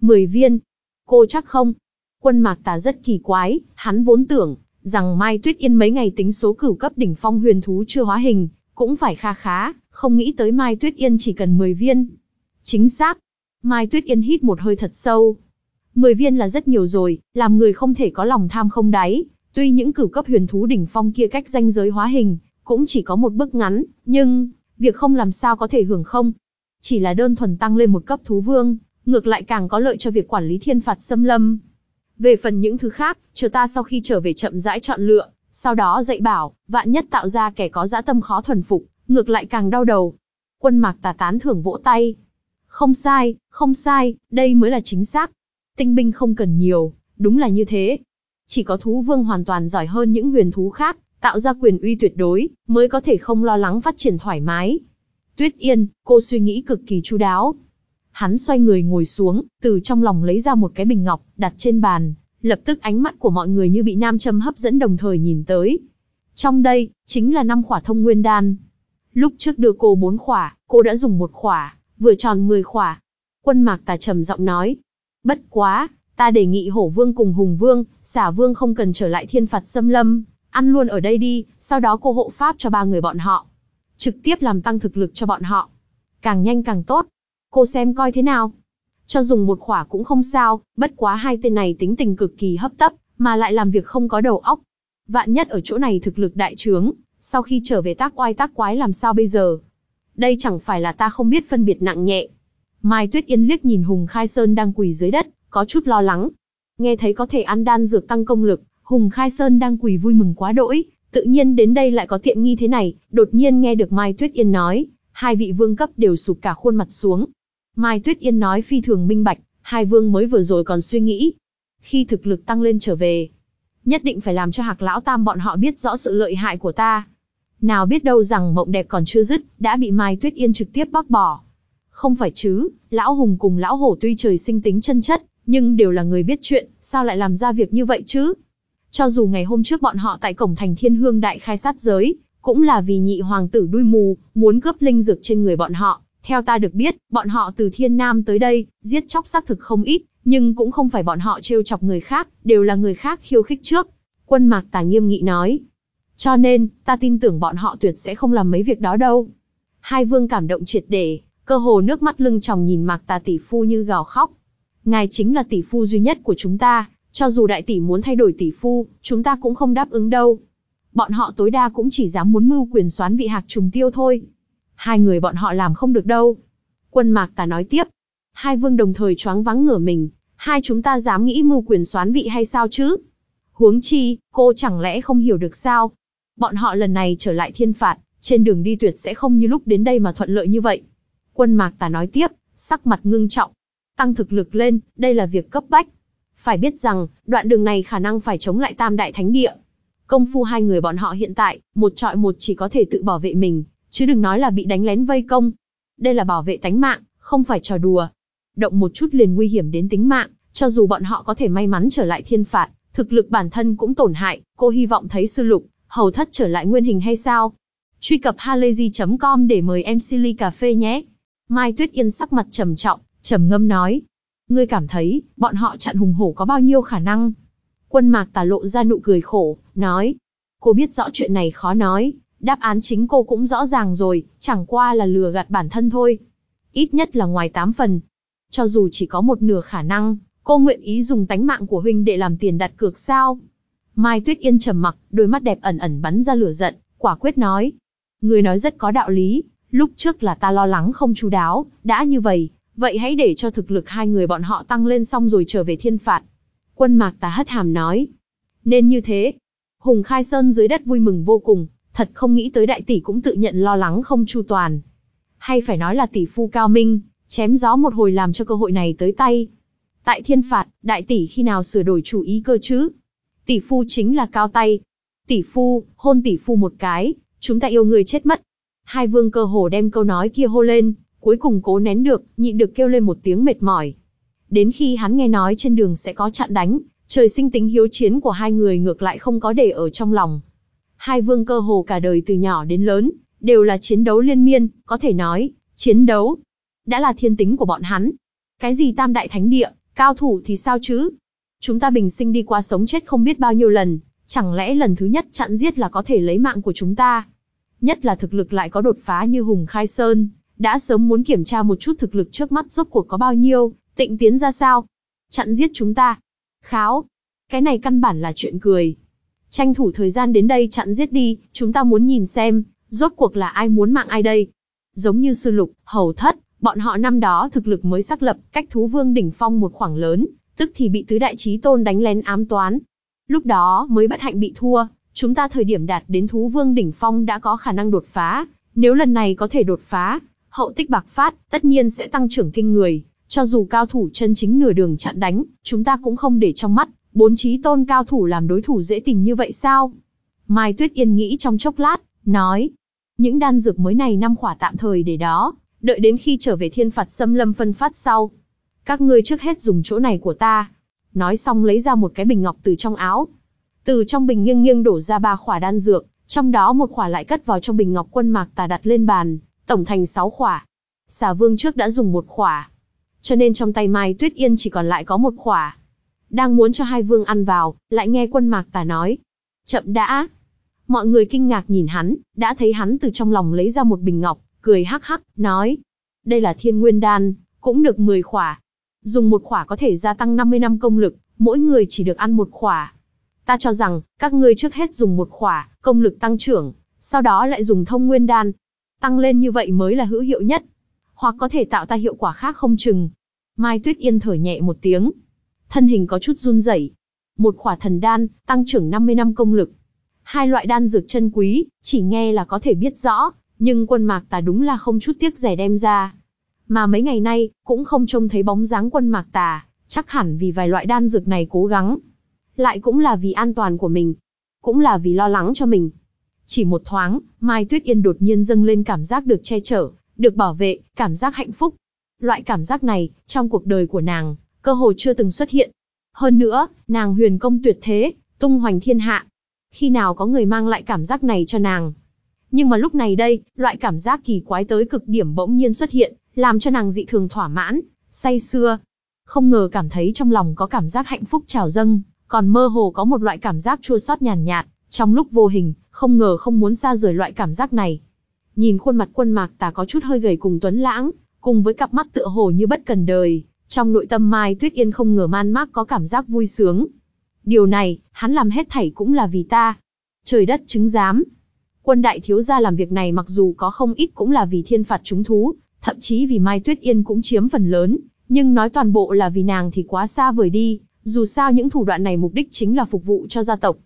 [SPEAKER 1] Mười viên. Cô chắc không? Quân mạc tà rất kỳ quái, hắn vốn tưởng, rằng Mai Tuyết Yên mấy ngày tính số cửu cấp đỉnh phong huyền thú chưa hóa hình, cũng phải kha khá, không nghĩ tới Mai Tuyết Yên chỉ cần 10 viên. Chính xác. Mai Tuyết Yên hít một hơi thật sâu. 10 viên là rất nhiều rồi, làm người không thể có lòng tham không đáy. Tuy những cửu cấp huyền thú đỉnh phong kia cách danh giới hóa hình, cũng chỉ có một bước ngắn, nhưng, việc không làm sao có thể hưởng không. Chỉ là đơn thuần tăng lên một cấp thú vương, ngược lại càng có lợi cho việc quản lý thiên phạt xâm lâm. Về phần những thứ khác, chờ ta sau khi trở về chậm rãi chọn lựa, sau đó dạy bảo, vạn nhất tạo ra kẻ có dã tâm khó thuần phục, ngược lại càng đau đầu. Quân mạc tà tán thưởng vỗ tay. Không sai, không sai, đây mới là chính xác. Tinh binh không cần nhiều, đúng là như thế. Chỉ có thú vương hoàn toàn giỏi hơn những huyền thú khác, tạo ra quyền uy tuyệt đối, mới có thể không lo lắng phát triển thoải mái. Tuyết Yên, cô suy nghĩ cực kỳ chu đáo. Hắn xoay người ngồi xuống, từ trong lòng lấy ra một cái bình ngọc, đặt trên bàn, lập tức ánh mắt của mọi người như bị nam châm hấp dẫn đồng thời nhìn tới. Trong đây, chính là năm khỏa thông nguyên đan. Lúc trước đưa cô bốn khỏa, cô đã dùng một khỏa, vừa tròn 10 khỏa. Quân mạc tà trầm giọng nói. Bất quá, ta đề nghị hổ vương cùng hùng vương, xả vương không cần trở lại thiên phạt xâm lâm, ăn luôn ở đây đi, sau đó cô hộ pháp cho ba người bọn họ. Trực tiếp làm tăng thực lực cho bọn họ. Càng nhanh càng tốt. Cô xem coi thế nào. Cho dùng một khỏa cũng không sao, bất quá hai tên này tính tình cực kỳ hấp tấp, mà lại làm việc không có đầu óc. Vạn nhất ở chỗ này thực lực đại trướng, sau khi trở về tác oai tác quái làm sao bây giờ? Đây chẳng phải là ta không biết phân biệt nặng nhẹ. Mai Tuyết Yên liếc nhìn Hùng Khai Sơn đang quỳ dưới đất, có chút lo lắng. Nghe thấy có thể ăn đan dược tăng công lực, Hùng Khai Sơn đang quỳ vui mừng quá đỗi, tự nhiên đến đây lại có tiện nghi thế này, đột nhiên nghe được Mai Tuyết Yên nói, hai vị vương cấp đều sụp cả khuôn mặt xuống, Mai Tuyết Yên nói phi thường minh bạch, hai vương mới vừa rồi còn suy nghĩ. Khi thực lực tăng lên trở về, nhất định phải làm cho hạc lão tam bọn họ biết rõ sự lợi hại của ta. Nào biết đâu rằng mộng đẹp còn chưa dứt, đã bị Mai Tuyết Yên trực tiếp bác bỏ. Không phải chứ, lão hùng cùng lão hổ tuy trời sinh tính chân chất, nhưng đều là người biết chuyện, sao lại làm ra việc như vậy chứ? Cho dù ngày hôm trước bọn họ tại cổng thành thiên hương đại khai sát giới, cũng là vì nhị hoàng tử đuôi mù, muốn cướp linh dược trên người bọn họ, theo ta được biết, bọn họ từ Thiên Nam tới đây, giết chóc xác thực không ít, nhưng cũng không phải bọn họ trêu chọc người khác, đều là người khác khiêu khích trước. Quân Mạc Tà nghiêm nghị nói. Cho nên, ta tin tưởng bọn họ tuyệt sẽ không làm mấy việc đó đâu. Hai vương cảm động triệt để, cơ hồ nước mắt lưng tròng nhìn Mạc Tà tỷ phu như gào khóc. Ngài chính là tỷ phu duy nhất của chúng ta, cho dù đại tỷ muốn thay đổi tỷ phu, chúng ta cũng không đáp ứng đâu. Bọn họ tối đa cũng chỉ dám muốn mưu quyền xoán vị hạc trùng tiêu thôi. Hai người bọn họ làm không được đâu. Quân mạc tà nói tiếp. Hai vương đồng thời choáng vắng ngửa mình, hai chúng ta dám nghĩ mưu quyền xoán vị hay sao chứ? Huống chi, cô chẳng lẽ không hiểu được sao? Bọn họ lần này trở lại thiên phạt, trên đường đi tuyệt sẽ không như lúc đến đây mà thuận lợi như vậy. Quân mạc tà nói tiếp, sắc mặt ngưng trọng. Tăng thực lực lên, đây là việc cấp bách. Phải biết rằng, đoạn đường này khả năng phải chống lại tam đại thánh địa. Công phu hai người bọn họ hiện tại, một trọi một chỉ có thể tự bảo vệ mình, chứ đừng nói là bị đánh lén vây công. Đây là bảo vệ tánh mạng, không phải trò đùa. Động một chút liền nguy hiểm đến tính mạng, cho dù bọn họ có thể may mắn trở lại thiên phạt, thực lực bản thân cũng tổn hại, cô hy vọng thấy sư lục, hầu thất trở lại nguyên hình hay sao? Truy cập halayzi.com để mời em Silly Cà Phê nhé. Mai Tuyết Yên sắc mặt trầm trọng, trầm ngâm nói. Ngươi cảm thấy, bọn họ chặn hùng hổ có bao nhiêu khả năng? Quân mạc tà lộ ra nụ cười khổ, nói. Cô biết rõ chuyện này khó nói, đáp án chính cô cũng rõ ràng rồi, chẳng qua là lừa gạt bản thân thôi. Ít nhất là ngoài 8 phần. Cho dù chỉ có một nửa khả năng, cô nguyện ý dùng tánh mạng của huynh để làm tiền đặt cược sao? Mai Tuyết Yên trầm mặc, đôi mắt đẹp ẩn ẩn bắn ra lửa giận, quả quyết nói. Người nói rất có đạo lý, lúc trước là ta lo lắng không chú đáo, đã như vậy, vậy hãy để cho thực lực hai người bọn họ tăng lên xong rồi trở về thiên phạt. Quân mạc tà hất hàm nói. Nên như thế. Hùng Khai Sơn dưới đất vui mừng vô cùng, thật không nghĩ tới đại tỷ cũng tự nhận lo lắng không chu toàn. Hay phải nói là tỷ phu cao minh, chém gió một hồi làm cho cơ hội này tới tay. Tại thiên phạt, đại tỷ khi nào sửa đổi chủ ý cơ chứ? Tỷ phu chính là cao tay. Tỷ phu, hôn tỷ phu một cái, chúng ta yêu người chết mất. Hai vương cơ hồ đem câu nói kia hô lên, cuối cùng cố nén được, nhịn được kêu lên một tiếng mệt mỏi. Đến khi hắn nghe nói trên đường sẽ có chặn đánh, trời sinh tính hiếu chiến của hai người ngược lại không có để ở trong lòng. Hai vương cơ hồ cả đời từ nhỏ đến lớn, đều là chiến đấu liên miên, có thể nói, chiến đấu đã là thiên tính của bọn hắn. Cái gì tam đại thánh địa, cao thủ thì sao chứ? Chúng ta bình sinh đi qua sống chết không biết bao nhiêu lần, chẳng lẽ lần thứ nhất chặn giết là có thể lấy mạng của chúng ta? Nhất là thực lực lại có đột phá như Hùng Khai Sơn, đã sớm muốn kiểm tra một chút thực lực trước mắt rốt cuộc có bao nhiêu, tịnh tiến ra sao? Chặn giết chúng ta. Kháo. Cái này căn bản là chuyện cười. Tranh thủ thời gian đến đây chặn giết đi, chúng ta muốn nhìn xem, rốt cuộc là ai muốn mạng ai đây. Giống như sư lục, hầu thất, bọn họ năm đó thực lực mới xác lập, cách thú vương đỉnh phong một khoảng lớn, tức thì bị tứ đại trí tôn đánh lén ám toán. Lúc đó mới bất hạnh bị thua, chúng ta thời điểm đạt đến thú vương đỉnh phong đã có khả năng đột phá, nếu lần này có thể đột phá, hậu tích bạc phát, tất nhiên sẽ tăng trưởng kinh người, cho dù cao thủ chân chính nửa đường chặn đánh, chúng ta cũng không để trong mắt, bốn trí tôn cao thủ làm đối thủ dễ tình như vậy sao? Mai Tuyết Yên nghĩ trong chốc lát, nói, những đan dược mới này năm khỏa tạm thời để đó, đợi đến khi trở về thiên phạt xâm lâm phân phát sau. Các ngươi trước hết dùng chỗ này của ta. Nói xong lấy ra một cái bình ngọc từ trong áo. Từ trong bình nghiêng nghiêng đổ ra ba khỏa đan dược, trong đó một khỏa lại cất vào trong bình ngọc quân mạc tà đặt lên bàn, tổng thành sáu khỏa. Xà vương trước đã dùng một khỏa, cho nên trong tay Mai Tuyết Yên chỉ còn lại có một khỏa. Đang muốn cho hai vương ăn vào, lại nghe quân mạc tà nói. Chậm đã. Mọi người kinh ngạc nhìn hắn, đã thấy hắn từ trong lòng lấy ra một bình ngọc, cười hắc hắc, nói. Đây là thiên nguyên đan, cũng được 10 khỏa. Dùng một khỏa có thể gia tăng 50 năm công lực, mỗi người chỉ được ăn một khỏa. Ta cho rằng, các ngươi trước hết dùng một khỏa, công lực tăng trưởng, sau đó lại dùng thông nguyên đan. Tăng lên như vậy mới là hữu hiệu nhất. Hoặc có thể tạo ra hiệu quả khác không chừng. Mai Tuyết Yên thở nhẹ một tiếng. Thân hình có chút run rẩy. Một khỏa thần đan, tăng trưởng 50 năm công lực. Hai loại đan dược chân quý, chỉ nghe là có thể biết rõ, nhưng quân mạc tà đúng là không chút tiếc rẻ đem ra. Mà mấy ngày nay, cũng không trông thấy bóng dáng quân mạc tà, chắc hẳn vì vài loại đan dược này cố gắng. Lại cũng là vì an toàn của mình. Cũng là vì lo lắng cho mình. Chỉ một thoáng, Mai Tuyết Yên đột nhiên dâng lên cảm giác được che chở, được bảo vệ, cảm giác hạnh phúc. Loại cảm giác này, trong cuộc đời của nàng, cơ hồ chưa từng xuất hiện. Hơn nữa, nàng huyền công tuyệt thế, tung hoành thiên hạ. Khi nào có người mang lại cảm giác này cho nàng? Nhưng mà lúc này đây, loại cảm giác kỳ quái tới cực điểm bỗng nhiên xuất hiện, làm cho nàng dị thường thỏa mãn, say xưa. Không ngờ cảm thấy trong lòng có cảm giác hạnh phúc trào dâng, còn mơ hồ có một loại cảm giác chua xót nhàn nhạt, trong lúc vô hình, không ngờ không muốn xa rời loại cảm giác này. Nhìn khuôn mặt quân mạc tà có chút hơi gầy cùng tuấn lãng, cùng với cặp mắt tựa hồ như bất cần đời, trong nội tâm Mai Tuyết Yên không ngờ man mác có cảm giác vui sướng. Điều này, hắn làm hết thảy cũng là vì ta. Trời đất chứng giám. Quân đại thiếu gia làm việc này mặc dù có không ít cũng là vì thiên phạt chúng thú, thậm chí vì Mai Tuyết Yên cũng chiếm phần lớn, nhưng nói toàn bộ là vì nàng thì quá xa vời đi, dù sao những thủ đoạn này mục đích chính là phục vụ cho gia tộc.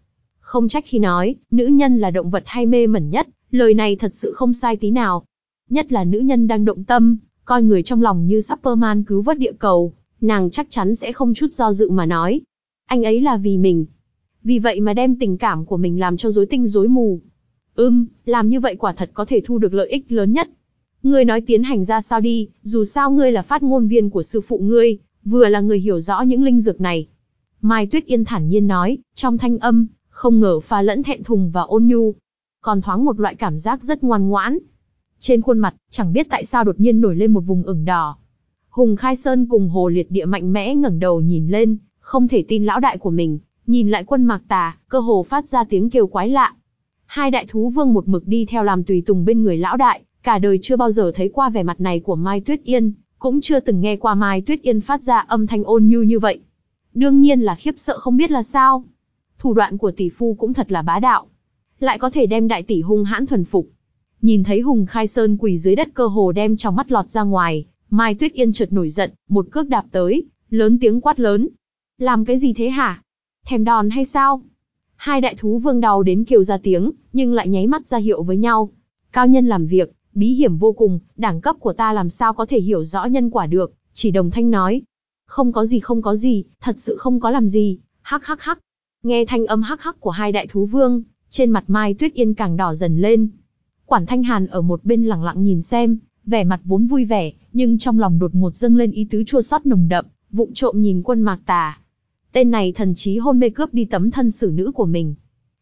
[SPEAKER 1] Không trách khi nói, nữ nhân là động vật hay mê mẩn nhất, lời này thật sự không sai tí nào. Nhất là nữ nhân đang động tâm, coi người trong lòng như Superman cứu vớt địa cầu, nàng chắc chắn sẽ không chút do dự mà nói. Anh ấy là vì mình. Vì vậy mà đem tình cảm của mình làm cho rối tinh rối mù. ừm làm như vậy quả thật có thể thu được lợi ích lớn nhất. Ngươi nói tiến hành ra sao đi, dù sao ngươi là phát ngôn viên của sư phụ ngươi, vừa là người hiểu rõ những linh dược này. Mai Tuyết Yên thản nhiên nói, trong thanh âm, không ngờ pha lẫn thẹn thùng và ôn nhu. Còn thoáng một loại cảm giác rất ngoan ngoãn, trên khuôn mặt, chẳng biết tại sao đột nhiên nổi lên một vùng ửng đỏ. Hùng Khai Sơn cùng Hồ Liệt Địa mạnh mẽ ngẩng đầu nhìn lên, không thể tin lão đại của mình, nhìn lại quân mạc tà, cơ hồ phát ra tiếng kêu quái lạ. Hai đại thú vương một mực đi theo làm tùy tùng bên người lão đại, cả đời chưa bao giờ thấy qua vẻ mặt này của Mai Tuyết Yên, cũng chưa từng nghe qua Mai Tuyết Yên phát ra âm thanh ôn nhu như vậy. Đương nhiên là khiếp sợ không biết là sao. Thủ đoạn của tỷ phu cũng thật là bá đạo. Lại có thể đem đại tỷ hung hãn thuần phục. Nhìn thấy Hùng Khai Sơn quỳ dưới đất cơ hồ đem trong mắt lọt ra ngoài, Mai Tuyết Yên chợt nổi giận, một cước đạp tới, lớn tiếng quát lớn. Làm cái gì thế hả? Thèm đòn hay sao? Hai đại thú vương đau đến kêu ra tiếng, nhưng lại nháy mắt ra hiệu với nhau. Cao nhân làm việc, bí hiểm vô cùng, đẳng cấp của ta làm sao có thể hiểu rõ nhân quả được, chỉ đồng thanh nói. Không có gì không có gì, thật sự không có làm gì, hắc hắc hắc. Nghe thanh âm hắc hắc của hai đại thú vương, trên mặt Mai Tuyết Yên càng đỏ dần lên. Quản Thanh Hàn ở một bên lặng lặng nhìn xem, vẻ mặt vốn vui vẻ, nhưng trong lòng đột ngột dâng lên ý tứ chua xót nồng đậm, vụng trộm nhìn quân mạc tà. Tên này thần chí hôn mê cướp đi tấm thân xử nữ của mình.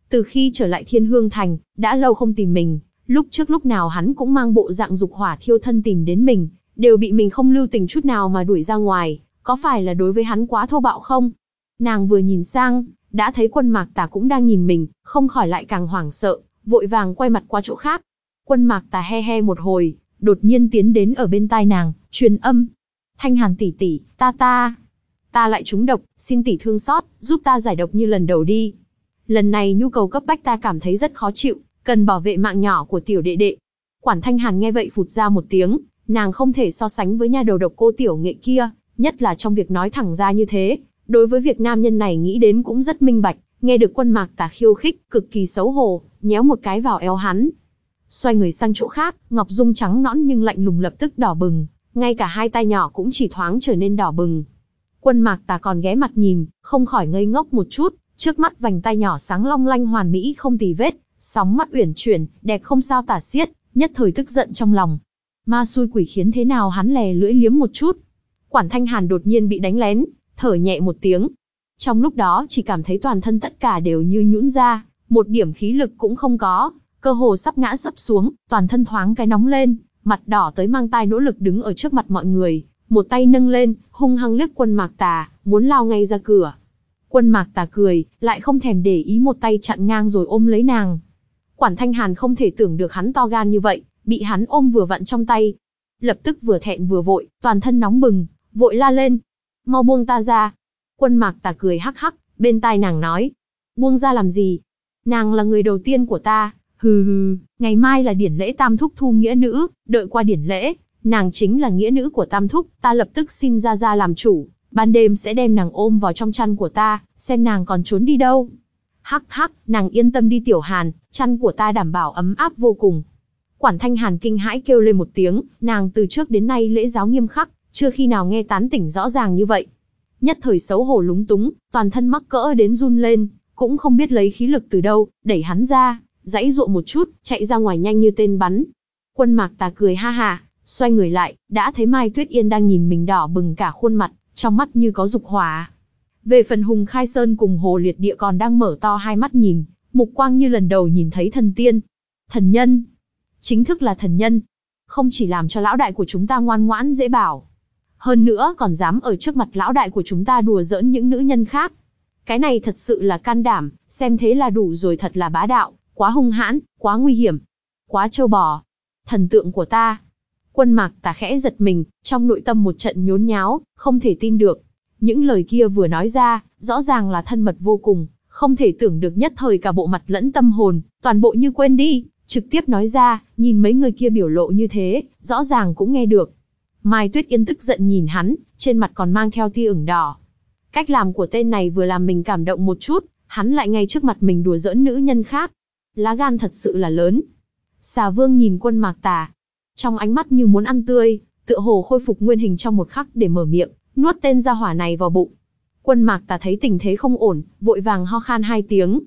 [SPEAKER 1] Từ khi trở lại Thiên Hương Thành, đã lâu không tìm mình, lúc trước lúc nào hắn cũng mang bộ dạng dục hỏa thiêu thân tìm đến mình, đều bị mình không lưu tình chút nào mà đuổi ra ngoài, có phải là đối với hắn quá thô bạo không? Nàng vừa nhìn sang, đã thấy quân mạc tà cũng đang nhìn mình, không khỏi lại càng hoảng sợ, vội vàng quay mặt qua chỗ khác. Quân mạc tà he he một hồi, đột nhiên tiến đến ở bên tai nàng, truyền âm. Thanh hàn tỷ tỷ, ta ta, ta lại trúng độc, xin tỷ thương xót, giúp ta giải độc như lần đầu đi. Lần này nhu cầu cấp bách ta cảm thấy rất khó chịu, cần bảo vệ mạng nhỏ của tiểu đệ đệ. Quản Thanh Hàn nghe vậy phụt ra một tiếng, nàng không thể so sánh với nha đầu độc cô tiểu nghệ kia, nhất là trong việc nói thẳng ra như thế. Đối với việc nam nhân này nghĩ đến cũng rất minh bạch, nghe được quân mạc tà khiêu khích, cực kỳ xấu hổ, nhéo một cái vào eo hắn. Xoay người sang chỗ khác, Ngọc Dung trắng nõn nhưng lạnh lùng lập tức đỏ bừng, ngay cả hai tay nhỏ cũng chỉ thoáng trở nên đỏ bừng. Quân mạc tà còn ghé mặt nhìn, không khỏi ngây ngốc một chút, trước mắt vành tay nhỏ sáng long lanh hoàn mỹ không tì vết, sóng mắt uyển chuyển, đẹp không sao tả xiết, nhất thời tức giận trong lòng. Ma xui quỷ khiến thế nào hắn lè lưỡi liếm một chút. Quản Thanh Hàn đột nhiên bị đánh lén, thở nhẹ một tiếng. Trong lúc đó chỉ cảm thấy toàn thân tất cả đều như nhũn ra, một điểm khí lực cũng không có, cơ hồ sắp ngã sấp xuống, toàn thân thoáng cái nóng lên, mặt đỏ tới mang tai nỗ lực đứng ở trước mặt mọi người, một tay nâng lên, hung hăng liếc quân mạc tà, muốn lao ngay ra cửa. Quân mạc tà cười, lại không thèm để ý một tay chặn ngang rồi ôm lấy nàng. Quản Thanh Hàn không thể tưởng được hắn to gan như vậy, bị hắn ôm vừa vặn trong tay. Lập tức vừa thẹn vừa vội, toàn thân nóng bừng, vội la lên. Mau buông ta ra. Quân mạc tà cười hắc hắc, bên tai nàng nói. Buông ra làm gì? Nàng là người đầu tiên của ta, hừ hừ, ngày mai là điển lễ tam thúc thu nghĩa nữ, đợi qua điển lễ, nàng chính là nghĩa nữ của tam thúc, ta lập tức xin ra ra làm chủ, ban đêm sẽ đem nàng ôm vào trong chăn của ta, xem nàng còn trốn đi đâu. Hắc hắc, nàng yên tâm đi tiểu hàn, chăn của ta đảm bảo ấm áp vô cùng. Quản thanh hàn kinh hãi kêu lên một tiếng, nàng từ trước đến nay lễ giáo nghiêm khắc, chưa khi nào nghe tán tỉnh rõ ràng như vậy. Nhất thời xấu hổ lúng túng, toàn thân mắc cỡ đến run lên, cũng không biết lấy khí lực từ đâu, đẩy hắn ra, dãy dụa một chút, chạy ra ngoài nhanh như tên bắn. Quân mạc tà cười ha ha, xoay người lại, đã thấy Mai Tuyết Yên đang nhìn mình đỏ bừng cả khuôn mặt, trong mắt như có dục hỏa. Về phần Hùng Khai Sơn cùng Hồ Liệt Địa còn đang mở to hai mắt nhìn, mục quang như lần đầu nhìn thấy thần tiên. Thần nhân. Chính thức là thần nhân. Không chỉ làm cho lão đại của chúng ta ngoan ngoãn dễ bảo. Hơn nữa còn dám ở trước mặt lão đại của chúng ta đùa giỡn những nữ nhân khác. Cái này thật sự là can đảm, xem thế là đủ rồi thật là bá đạo, quá hung hãn, quá nguy hiểm, quá trâu bò. Thần tượng của ta. Quân mạc tà khẽ giật mình, trong nội tâm một trận nhốn nháo, không thể tin được. Những lời kia vừa nói ra, rõ ràng là thân mật vô cùng, không thể tưởng được nhất thời cả bộ mặt lẫn tâm hồn, toàn bộ như quên đi, trực tiếp nói ra, nhìn mấy người kia biểu lộ như thế, rõ ràng cũng nghe được. Mai Tuyết Yên tức giận nhìn hắn, trên mặt còn mang theo tia ửng đỏ. Cách làm của tên này vừa làm mình cảm động một chút, hắn lại ngay trước mặt mình đùa giỡn nữ nhân khác. Lá gan thật sự là lớn. Xà vương nhìn quân mạc tà. Trong ánh mắt như muốn ăn tươi, tựa hồ khôi phục nguyên hình trong một khắc để mở miệng, nuốt tên gia hỏa này vào bụng. Quân mạc tà thấy tình thế không ổn, vội vàng ho khan hai tiếng.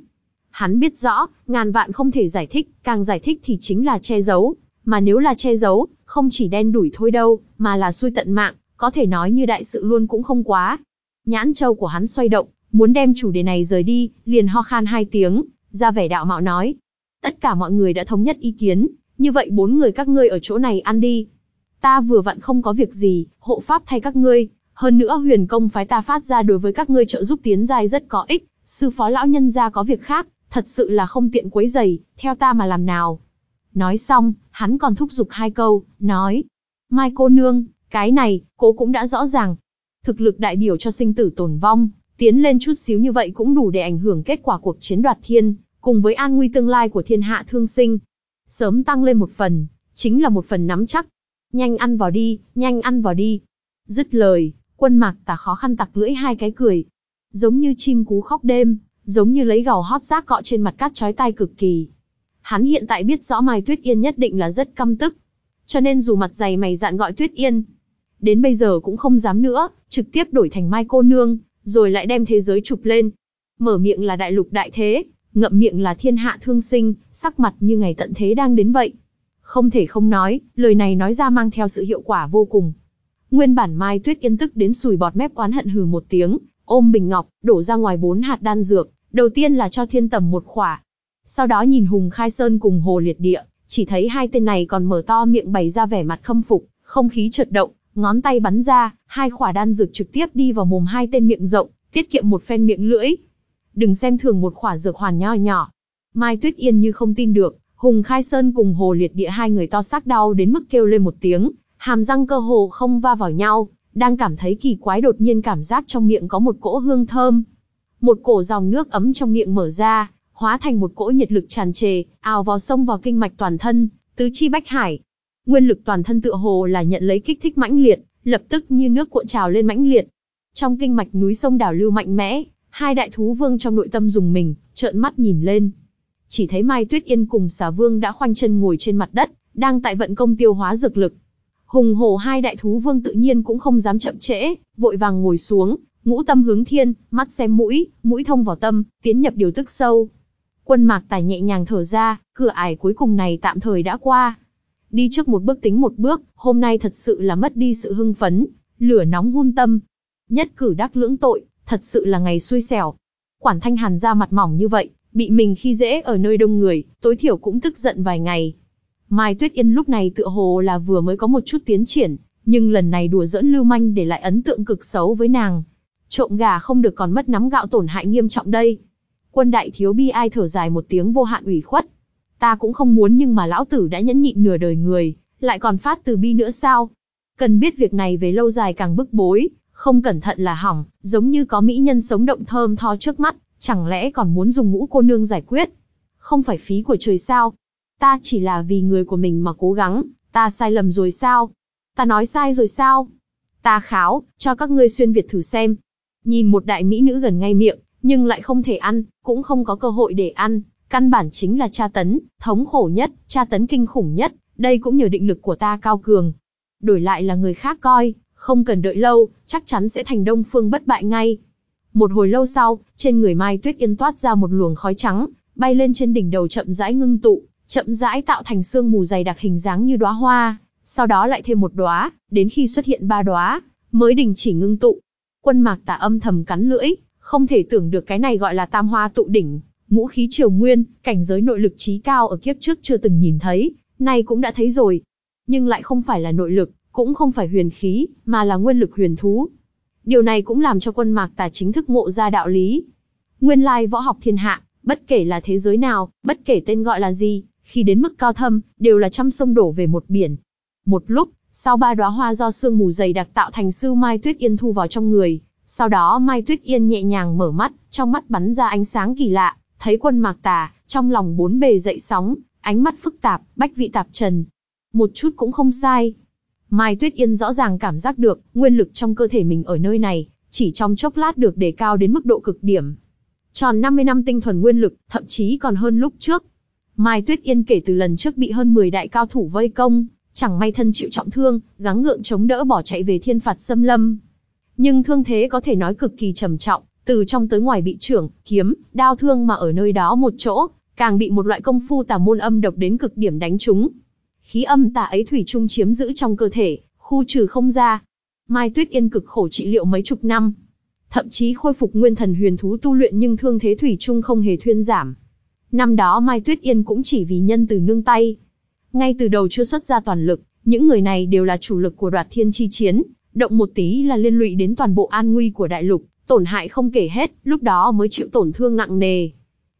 [SPEAKER 1] Hắn biết rõ, ngàn vạn không thể giải thích, càng giải thích thì chính là che giấu. Mà nếu là che giấu, không chỉ đen đủi thôi đâu, mà là xui tận mạng, có thể nói như đại sự luôn cũng không quá. Nhãn châu của hắn xoay động, muốn đem chủ đề này rời đi, liền ho khan hai tiếng, ra vẻ đạo mạo nói. Tất cả mọi người đã thống nhất ý kiến, như vậy bốn người các ngươi ở chỗ này ăn đi. Ta vừa vặn không có việc gì, hộ pháp thay các ngươi, hơn nữa huyền công phái ta phát ra đối với các ngươi trợ giúp tiến giai rất có ích, sư phó lão nhân gia có việc khác, thật sự là không tiện quấy giày, theo ta mà làm nào. Nói xong, hắn còn thúc giục hai câu, nói. Mai cô nương, cái này, cô cũng đã rõ ràng. Thực lực đại biểu cho sinh tử tồn vong, tiến lên chút xíu như vậy cũng đủ để ảnh hưởng kết quả cuộc chiến đoạt thiên, cùng với an nguy tương lai của thiên hạ thương sinh. Sớm tăng lên một phần, chính là một phần nắm chắc. Nhanh ăn vào đi, nhanh ăn vào đi. Dứt lời, quân mạc tà khó khăn tặc lưỡi hai cái cười. Giống như chim cú khóc đêm, giống như lấy gầu hót rác cọ trên mặt cát trói tai cực kỳ. Hắn hiện tại biết rõ Mai Tuyết Yên nhất định là rất căm tức. Cho nên dù mặt dày mày dạn gọi Tuyết Yên, đến bây giờ cũng không dám nữa, trực tiếp đổi thành Mai cô nương, rồi lại đem thế giới chụp lên. Mở miệng là đại lục đại thế, ngậm miệng là thiên hạ thương sinh, sắc mặt như ngày tận thế đang đến vậy. Không thể không nói, lời này nói ra mang theo sự hiệu quả vô cùng. Nguyên bản Mai Tuyết Yên tức đến sùi bọt mép oán hận hừ một tiếng, ôm bình ngọc, đổ ra ngoài bốn hạt đan dược, đầu tiên là cho thiên tầm một khỏa. Sau đó nhìn Hùng Khai Sơn cùng Hồ Liệt Địa, chỉ thấy hai tên này còn mở to miệng bày ra vẻ mặt khâm phục, không khí chợt động, ngón tay bắn ra, hai khỏa đan dược trực tiếp đi vào mồm hai tên miệng rộng, tiết kiệm một phen miệng lưỡi. Đừng xem thường một khỏa dược hoàn nho nhỏ. Mai Tuyết Yên như không tin được, Hùng Khai Sơn cùng Hồ Liệt Địa hai người to xác đau đến mức kêu lên một tiếng, hàm răng cơ hồ không va vào nhau, đang cảm thấy kỳ quái đột nhiên cảm giác trong miệng có một cỗ hương thơm. Một cổ dòng nước ấm trong miệng mở ra, hóa thành một cỗ nhiệt lực tràn trề, ào vào sông vào kinh mạch toàn thân, tứ chi bách hải. Nguyên lực toàn thân tựa hồ là nhận lấy kích thích mãnh liệt, lập tức như nước cuộn trào lên mãnh liệt. Trong kinh mạch núi sông đảo lưu mạnh mẽ, hai đại thú vương trong nội tâm dùng mình, trợn mắt nhìn lên. Chỉ thấy Mai Tuyết Yên cùng xà vương đã khoanh chân ngồi trên mặt đất, đang tại vận công tiêu hóa dược lực. Hùng hổ hai đại thú vương tự nhiên cũng không dám chậm trễ, vội vàng ngồi xuống, ngũ tâm hướng thiên, mắt xem mũi, mũi thông vào tâm, tiến nhập điều tức sâu. Quân mạc tài nhẹ nhàng thở ra, cửa ải cuối cùng này tạm thời đã qua. Đi trước một bước tính một bước, hôm nay thật sự là mất đi sự hưng phấn, lửa nóng hun tâm. Nhất cử đắc lưỡng tội, thật sự là ngày xui xẻo. Quản thanh hàn ra mặt mỏng như vậy, bị mình khi dễ ở nơi đông người, tối thiểu cũng tức giận vài ngày. Mai Tuyết Yên lúc này tựa hồ là vừa mới có một chút tiến triển, nhưng lần này đùa giỡn lưu manh để lại ấn tượng cực xấu với nàng. Trộm gà không được còn mất nắm gạo tổn hại nghiêm trọng đây. Quân đại thiếu bi ai thở dài một tiếng vô hạn ủy khuất. Ta cũng không muốn nhưng mà lão tử đã nhẫn nhịn nửa đời người, lại còn phát từ bi nữa sao? Cần biết việc này về lâu dài càng bức bối, không cẩn thận là hỏng, giống như có mỹ nhân sống động thơm tho trước mắt, chẳng lẽ còn muốn dùng ngũ cô nương giải quyết? Không phải phí của trời sao? Ta chỉ là vì người của mình mà cố gắng, ta sai lầm rồi sao? Ta nói sai rồi sao? Ta kháo, cho các ngươi xuyên Việt thử xem. Nhìn một đại mỹ nữ gần ngay miệng, nhưng lại không thể ăn, cũng không có cơ hội để ăn, căn bản chính là tra tấn, thống khổ nhất, tra tấn kinh khủng nhất, đây cũng nhờ định lực của ta cao cường. Đổi lại là người khác coi, không cần đợi lâu, chắc chắn sẽ thành đông phương bất bại ngay. Một hồi lâu sau, trên người Mai Tuyết Yên toát ra một luồng khói trắng, bay lên trên đỉnh đầu chậm rãi ngưng tụ, chậm rãi tạo thành sương mù dày đặc hình dáng như đóa hoa, sau đó lại thêm một đóa, đến khi xuất hiện ba đóa, mới đình chỉ ngưng tụ. Quân Mạc Tả âm thầm cắn lưỡi, không thể tưởng được cái này gọi là tam hoa tụ đỉnh, ngũ khí triều nguyên, cảnh giới nội lực trí cao ở kiếp trước chưa từng nhìn thấy, nay cũng đã thấy rồi. Nhưng lại không phải là nội lực, cũng không phải huyền khí, mà là nguyên lực huyền thú. Điều này cũng làm cho quân mạc tà chính thức ngộ ra đạo lý. Nguyên lai võ học thiên hạ, bất kể là thế giới nào, bất kể tên gọi là gì, khi đến mức cao thâm, đều là trăm sông đổ về một biển. Một lúc, sau ba đóa hoa do sương mù dày đặc tạo thành sư Mai Tuyết Yên thu vào trong người, sau đó Mai Tuyết Yên nhẹ nhàng mở mắt, trong mắt bắn ra ánh sáng kỳ lạ, thấy quân mạc tà, trong lòng bốn bề dậy sóng, ánh mắt phức tạp, bách vị tạp trần. Một chút cũng không sai. Mai Tuyết Yên rõ ràng cảm giác được, nguyên lực trong cơ thể mình ở nơi này, chỉ trong chốc lát được đề cao đến mức độ cực điểm. Tròn 50 năm tinh thuần nguyên lực, thậm chí còn hơn lúc trước. Mai Tuyết Yên kể từ lần trước bị hơn 10 đại cao thủ vây công, chẳng may thân chịu trọng thương, gắng gượng chống đỡ bỏ chạy về thiên phạt xâm lâm. Nhưng thương thế có thể nói cực kỳ trầm trọng, từ trong tới ngoài bị trưởng, kiếm, đao thương mà ở nơi đó một chỗ, càng bị một loại công phu tà môn âm độc đến cực điểm đánh trúng. Khí âm tà ấy thủy chung chiếm giữ trong cơ thể, khu trừ không ra. Mai Tuyết Yên cực khổ trị liệu mấy chục năm, thậm chí khôi phục nguyên thần huyền thú tu luyện nhưng thương thế thủy chung không hề thuyên giảm. Năm đó Mai Tuyết Yên cũng chỉ vì nhân từ nương tay. Ngay từ đầu chưa xuất ra toàn lực, những người này đều là chủ lực của đoạt thiên chi chiến, động một tí là liên lụy đến toàn bộ an nguy của đại lục, tổn hại không kể hết, lúc đó mới chịu tổn thương nặng nề.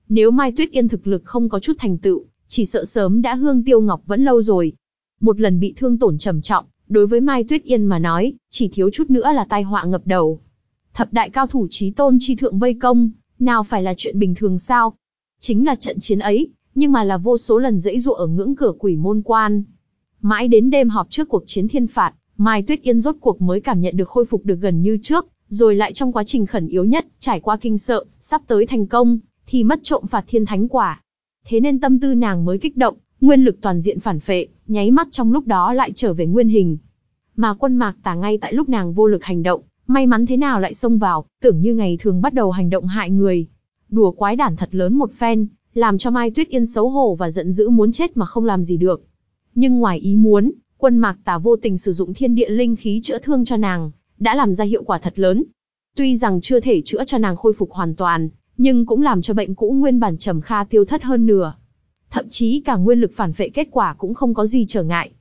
[SPEAKER 1] Nếu Mai Tuyết Yên thực lực không có chút thành tựu, chỉ sợ sớm đã hương tiêu ngọc vẫn lâu rồi. Một lần bị thương tổn trầm trọng, đối với Mai Tuyết Yên mà nói, chỉ thiếu chút nữa là tai họa ngập đầu. Thập đại cao thủ trí tôn chi thượng vây công, nào phải là chuyện bình thường sao? Chính là trận chiến ấy, nhưng mà là vô số lần dãy dụa ở ngưỡng cửa quỷ môn quan. Mãi đến đêm họp trước cuộc chiến thiên phạt, Mai Tuyết Yên rốt cuộc mới cảm nhận được khôi phục được gần như trước, rồi lại trong quá trình khẩn yếu nhất, trải qua kinh sợ, sắp tới thành công, thì mất trộm phạt thiên thánh quả. Thế nên tâm tư nàng mới kích động, nguyên lực toàn diện phản phệ, nháy mắt trong lúc đó lại trở về nguyên hình. Mà quân mạc tả ngay tại lúc nàng vô lực hành động, may mắn thế nào lại xông vào, tưởng như ngày thường bắt đầu hành động hại người. Đùa quái đản thật lớn một phen, làm cho Mai Tuyết Yên xấu hổ và giận dữ muốn chết mà không làm gì được. Nhưng ngoài ý muốn, quân mạc tả vô tình sử dụng thiên địa linh khí chữa thương cho nàng, đã làm ra hiệu quả thật lớn. Tuy rằng chưa thể chữa cho nàng khôi phục hoàn toàn, nhưng cũng làm cho bệnh cũ nguyên bản trầm kha tiêu thất hơn nửa. Thậm chí cả nguyên lực phản vệ kết quả cũng không có gì trở ngại.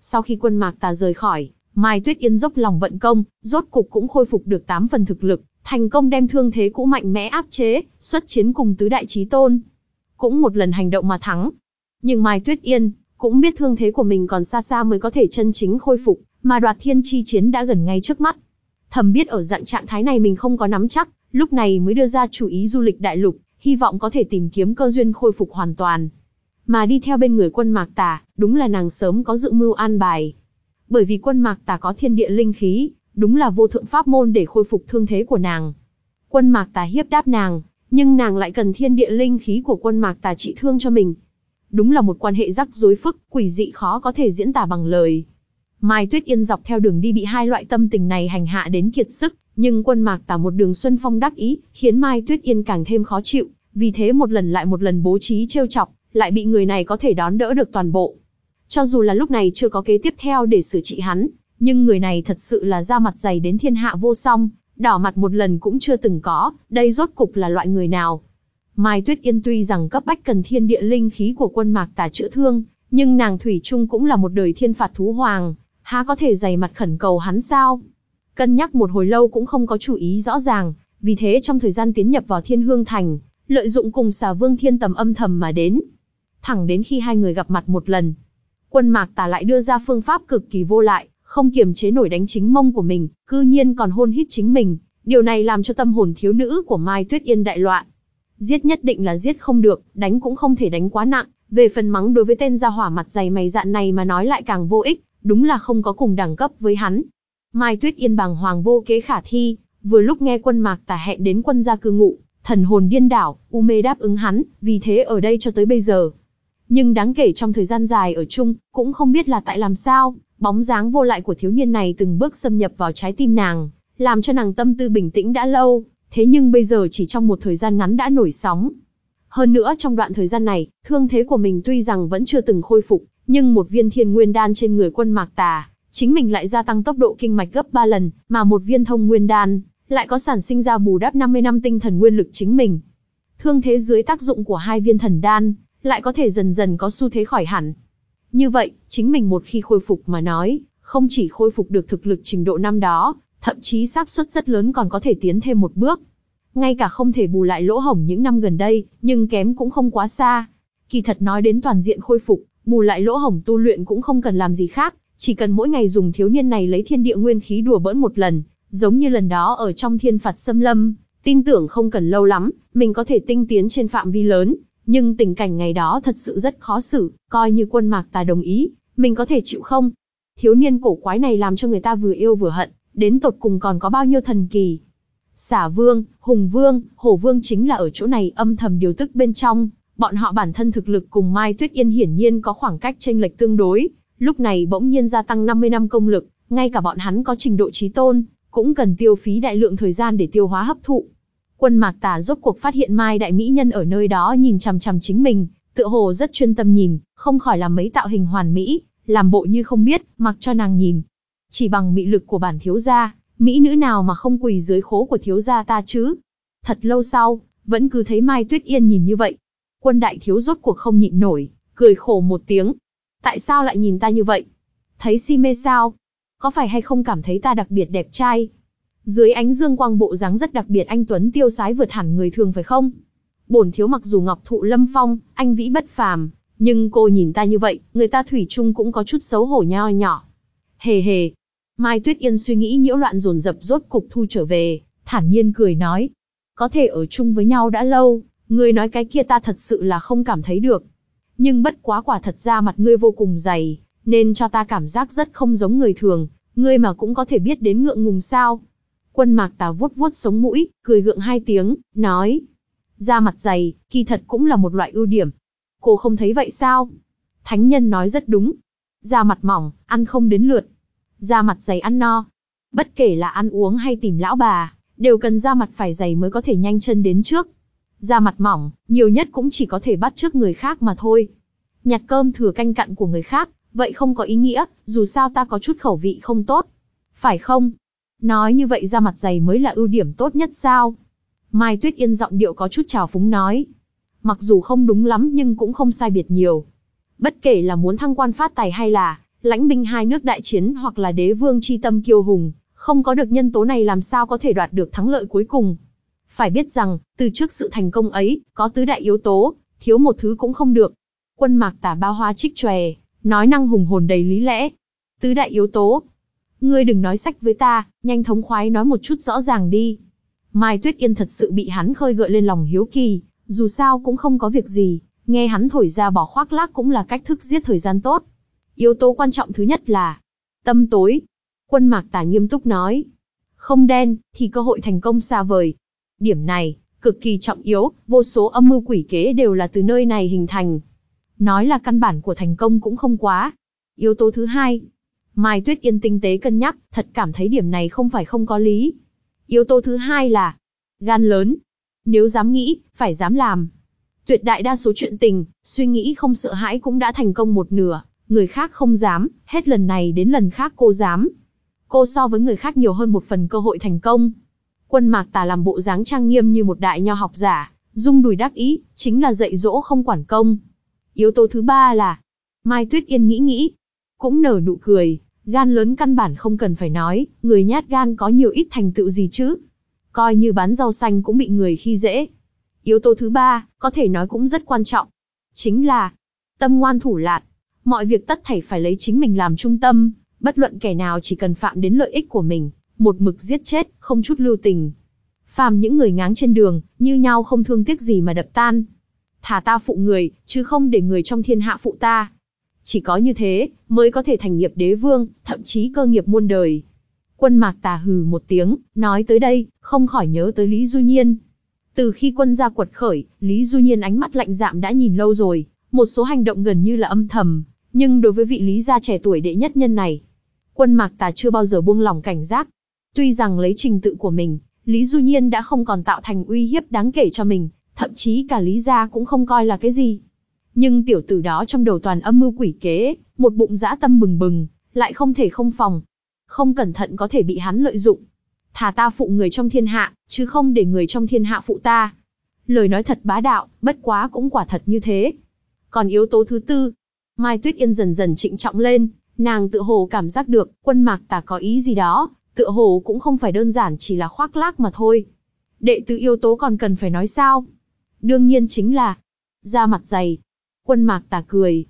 [SPEAKER 1] Sau khi quân mạc tà rời khỏi, Mai Tuyết Yên dốc lòng vận công, rốt cục cũng khôi phục được 8 phần thực lực, thành công đem thương thế cũ mạnh mẽ áp chế, xuất chiến cùng tứ đại chí tôn. Cũng một lần hành động mà thắng. Nhưng Mai Tuyết Yên cũng biết thương thế của mình còn xa xa mới có thể chân chính khôi phục, mà đoạt thiên chi chiến đã gần ngay trước mắt. Thầm biết ở dạng trạng thái này mình không có nắm chắc, lúc này mới đưa ra chủ ý du lịch đại lục, hy vọng có thể tìm kiếm cơ duyên khôi phục hoàn toàn. Mà đi theo bên người quân mạc tà, đúng là nàng sớm có dự mưu an bài. Bởi vì quân mạc tà có thiên địa linh khí, đúng là vô thượng pháp môn để khôi phục thương thế của nàng. Quân mạc tà hiếp đáp nàng, nhưng nàng lại cần thiên địa linh khí của quân mạc tà trị thương cho mình. Đúng là một quan hệ rắc rối phức, quỷ dị khó có thể diễn tả bằng lời. Mai Tuyết Yên dọc theo đường đi bị hai loại tâm tình này hành hạ đến kiệt sức, nhưng quân mạc tả một đường xuân phong đắc ý, khiến Mai Tuyết Yên càng thêm khó chịu, vì thế một lần lại một lần bố trí trêu chọc, lại bị người này có thể đón đỡ được toàn bộ. Cho dù là lúc này chưa có kế tiếp theo để xử trị hắn, nhưng người này thật sự là ra mặt dày đến thiên hạ vô song, đỏ mặt một lần cũng chưa từng có, đây rốt cục là loại người nào. Mai Tuyết Yên tuy rằng cấp bách cần thiên địa linh khí của quân mạc tà chữa thương, nhưng nàng Thủy Trung cũng là một đời thiên phạt thú hoàng, há có thể dày mặt khẩn cầu hắn sao? Cân nhắc một hồi lâu cũng không có chủ ý rõ ràng, vì thế trong thời gian tiến nhập vào Thiên Hương Thành, lợi dụng cùng xà vương thiên tầm âm thầm mà đến. Thẳng đến khi hai người gặp mặt một lần, quân mạc tà lại đưa ra phương pháp cực kỳ vô lại, không kiềm chế nổi đánh chính mông của mình, cư nhiên còn hôn hít chính mình. Điều này làm cho tâm hồn thiếu nữ của Mai Tuyết Yên đại loạn. Giết nhất định là giết không được, đánh cũng không thể đánh quá nặng. Về phần mắng đối với tên gia hỏa mặt dày mày dạn này mà nói lại càng vô ích, đúng là không có cùng đẳng cấp với hắn. Mai Tuyết Yên bàng hoàng vô kế khả thi, vừa lúc nghe quân mạc tả hẹn đến quân gia cư ngụ, thần hồn điên đảo, U mê đáp ứng hắn, vì thế ở đây cho tới bây giờ. Nhưng đáng kể trong thời gian dài ở chung, cũng không biết là tại làm sao, bóng dáng vô lại của thiếu niên này từng bước xâm nhập vào trái tim nàng, làm cho nàng tâm tư bình tĩnh đã lâu, thế nhưng bây giờ chỉ trong một thời gian ngắn đã nổi sóng. Hơn nữa trong đoạn thời gian này, thương thế của mình tuy rằng vẫn chưa từng khôi phục, nhưng một viên thiên nguyên đan trên người quân mạc tà, chính mình lại gia tăng tốc độ kinh mạch gấp 3 lần, mà một viên thông nguyên đan, lại có sản sinh ra bù đắp 50 năm tinh thần nguyên lực chính mình. Thương thế dưới tác dụng của hai viên thần đan, lại có thể dần dần có xu thế khỏi hẳn. Như vậy, chính mình một khi khôi phục mà nói, không chỉ khôi phục được thực lực trình độ năm đó, thậm chí xác suất rất lớn còn có thể tiến thêm một bước. Ngay cả không thể bù lại lỗ hổng những năm gần đây, nhưng kém cũng không quá xa. Kỳ thật nói đến toàn diện khôi phục, bù lại lỗ hổng tu luyện cũng không cần làm gì khác, chỉ cần mỗi ngày dùng thiếu niên này lấy thiên địa nguyên khí đùa bỡn một lần, giống như lần đó ở trong thiên phạt xâm lâm, tin tưởng không cần lâu lắm, mình có thể tinh tiến trên phạm vi lớn, nhưng tình cảnh ngày đó thật sự rất khó xử, coi như quân mạc tà đồng ý, mình có thể chịu không? Thiếu niên cổ quái này làm cho người ta vừa yêu vừa hận, đến tột cùng còn có bao nhiêu thần kỳ. Xả vương, hùng vương, hổ vương chính là ở chỗ này âm thầm điều tức bên trong, bọn họ bản thân thực lực cùng Mai Tuyết Yên hiển nhiên có khoảng cách chênh lệch tương đối, lúc này bỗng nhiên gia tăng 50 năm công lực, ngay cả bọn hắn có trình độ trí tôn, cũng cần tiêu phí đại lượng thời gian để tiêu hóa hấp thụ. Quân Mạc Tà rốt cuộc phát hiện Mai Đại Mỹ Nhân ở nơi đó nhìn chằm chằm chính mình, tựa hồ rất chuyên tâm nhìn, không khỏi làm mấy tạo hình hoàn mỹ, làm bộ như không biết, mặc cho nàng nhìn. Chỉ bằng mị lực của bản thiếu gia, mỹ nữ nào mà không quỳ dưới khố của thiếu gia ta chứ? Thật lâu sau, vẫn cứ thấy Mai Tuyết Yên nhìn như vậy. Quân đại thiếu rốt cuộc không nhịn nổi, cười khổ một tiếng. Tại sao lại nhìn ta như vậy? Thấy si mê sao? Có phải hay không cảm thấy ta đặc biệt đẹp trai? Dưới ánh dương quang bộ dáng rất đặc biệt anh Tuấn tiêu sái vượt hẳn người thường phải không? Bổn thiếu mặc dù ngọc thụ lâm phong, anh vĩ bất phàm, nhưng cô nhìn ta như vậy, người ta thủy chung cũng có chút xấu hổ nho nhỏ. Hề hề. Mai Tuyết Yên suy nghĩ nhiễu loạn dồn dập rốt cục thu trở về, thản nhiên cười nói. Có thể ở chung với nhau đã lâu, ngươi nói cái kia ta thật sự là không cảm thấy được. Nhưng bất quá quả thật ra mặt ngươi vô cùng dày, nên cho ta cảm giác rất không giống người thường, ngươi mà cũng có thể biết đến ngượng ngùng sao. Quân mạc tà vuốt vuốt sống mũi, cười gượng hai tiếng, nói. Da mặt dày, kỳ thật cũng là một loại ưu điểm. Cô không thấy vậy sao? Thánh nhân nói rất đúng. Da mặt mỏng, ăn không đến lượt. Da mặt dày ăn no. Bất kể là ăn uống hay tìm lão bà, đều cần da mặt phải dày mới có thể nhanh chân đến trước. Da mặt mỏng, nhiều nhất cũng chỉ có thể bắt trước người khác mà thôi. Nhặt cơm thừa canh cặn của người khác, vậy không có ý nghĩa, dù sao ta có chút khẩu vị không tốt. Phải không? Nói như vậy da mặt dày mới là ưu điểm tốt nhất sao? Mai Tuyết Yên giọng điệu có chút trào phúng nói. Mặc dù không đúng lắm nhưng cũng không sai biệt nhiều. Bất kể là muốn thăng quan phát tài hay là lãnh binh hai nước đại chiến hoặc là đế vương chi tâm kiêu hùng, không có được nhân tố này làm sao có thể đoạt được thắng lợi cuối cùng. Phải biết rằng, từ trước sự thành công ấy, có tứ đại yếu tố, thiếu một thứ cũng không được. Quân mạc tả bao hoa trích tròe, nói năng hùng hồn đầy lý lẽ. Tứ đại yếu tố. Ngươi đừng nói sách với ta, nhanh thống khoái nói một chút rõ ràng đi. Mai Tuyết Yên thật sự bị hắn khơi gợi lên lòng hiếu kỳ, dù sao cũng không có việc gì, nghe hắn thổi ra bỏ khoác lác cũng là cách thức giết thời gian tốt. Yếu tố quan trọng thứ nhất là tâm tối. Quân mạc tả nghiêm túc nói. Không đen, thì cơ hội thành công xa vời. Điểm này, cực kỳ trọng yếu, vô số âm mưu quỷ kế đều là từ nơi này hình thành. Nói là căn bản của thành công cũng không quá. Yếu tố thứ hai. Mai Tuyết Yên tinh tế cân nhắc, thật cảm thấy điểm này không phải không có lý. Yếu tố thứ hai là gan lớn. Nếu dám nghĩ, phải dám làm. Tuyệt đại đa số chuyện tình, suy nghĩ không sợ hãi cũng đã thành công một nửa, người khác không dám, hết lần này đến lần khác cô dám. Cô so với người khác nhiều hơn một phần cơ hội thành công. Quân mạc tà làm bộ dáng trang nghiêm như một đại nho học giả, dung đùi đắc ý, chính là dạy dỗ không quản công. Yếu tố thứ ba là, Mai Tuyết Yên nghĩ nghĩ, cũng nở nụ cười, gan lớn căn bản không cần phải nói, người nhát gan có nhiều ít thành tựu gì chứ. Coi như bán rau xanh cũng bị người khi dễ. Yếu tố thứ ba, có thể nói cũng rất quan trọng. Chính là, tâm ngoan thủ lạt. Mọi việc tất thảy phải lấy chính mình làm trung tâm, bất luận kẻ nào chỉ cần phạm đến lợi ích của mình, một mực giết chết, không chút lưu tình. Phàm những người ngáng trên đường, như nhau không thương tiếc gì mà đập tan. Thả ta phụ người, chứ không để người trong thiên hạ phụ ta. Chỉ có như thế, mới có thể thành nghiệp đế vương, thậm chí cơ nghiệp muôn đời. Quân mạc tà hừ một tiếng, nói tới đây, không khỏi nhớ tới Lý Du Nhiên. Từ khi quân gia quật khởi, Lý Du Nhiên ánh mắt lạnh dạm đã nhìn lâu rồi, một số hành động gần như là âm thầm, nhưng đối với vị Lý gia trẻ tuổi đệ nhất nhân này, quân mạc tà chưa bao giờ buông lòng cảnh giác. Tuy rằng lấy trình tự của mình, Lý Du Nhiên đã không còn tạo thành uy hiếp đáng kể cho mình, thậm chí cả Lý gia cũng không coi là cái gì. Nhưng tiểu tử đó trong đầu toàn âm mưu quỷ kế, một bụng dã tâm bừng bừng, lại không thể không phòng. Không cẩn thận có thể bị hắn lợi dụng. Thà ta phụ người trong thiên hạ, chứ không để người trong thiên hạ phụ ta. Lời nói thật bá đạo, bất quá cũng quả thật như thế. Còn yếu tố thứ tư, Mai Tuyết Yên dần dần trịnh trọng lên, nàng tự hồ cảm giác được, quân mạc tà có ý gì đó, tựa hồ cũng không phải đơn giản chỉ là khoác lác mà thôi. Đệ tứ yếu tố còn cần phải nói sao? Đương nhiên chính là, da mặt dày, Quân mạc tà cười.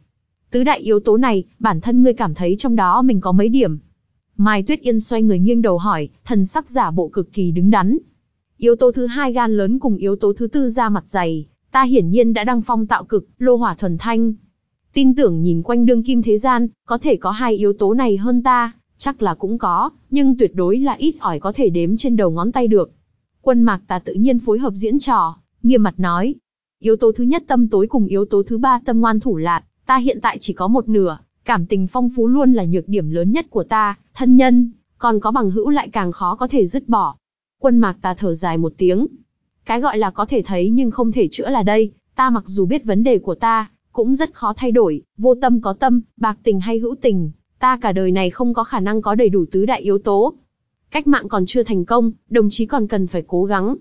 [SPEAKER 1] Tứ đại yếu tố này, bản thân ngươi cảm thấy trong đó mình có mấy điểm. Mai Tuyết Yên xoay người nghiêng đầu hỏi, thần sắc giả bộ cực kỳ đứng đắn. Yếu tố thứ hai gan lớn cùng yếu tố thứ tư da mặt dày, ta hiển nhiên đã đăng phong tạo cực, lô hỏa thuần thanh. Tin tưởng nhìn quanh đương kim thế gian, có thể có hai yếu tố này hơn ta, chắc là cũng có, nhưng tuyệt đối là ít ỏi có thể đếm trên đầu ngón tay được. Quân mạc ta tự nhiên phối hợp diễn trò, nghiêm mặt nói, Yếu tố thứ nhất tâm tối cùng yếu tố thứ ba tâm ngoan thủ lạt, ta hiện tại chỉ có một nửa, cảm tình phong phú luôn là nhược điểm lớn nhất của ta, thân nhân, còn có bằng hữu lại càng khó có thể dứt bỏ. Quân mạc ta thở dài một tiếng. Cái gọi là có thể thấy nhưng không thể chữa là đây, ta mặc dù biết vấn đề của ta, cũng rất khó thay đổi, vô tâm có tâm, bạc tình hay hữu tình, ta cả đời này không có khả năng có đầy đủ tứ đại yếu tố. Cách mạng còn chưa thành công, đồng chí còn cần phải cố gắng,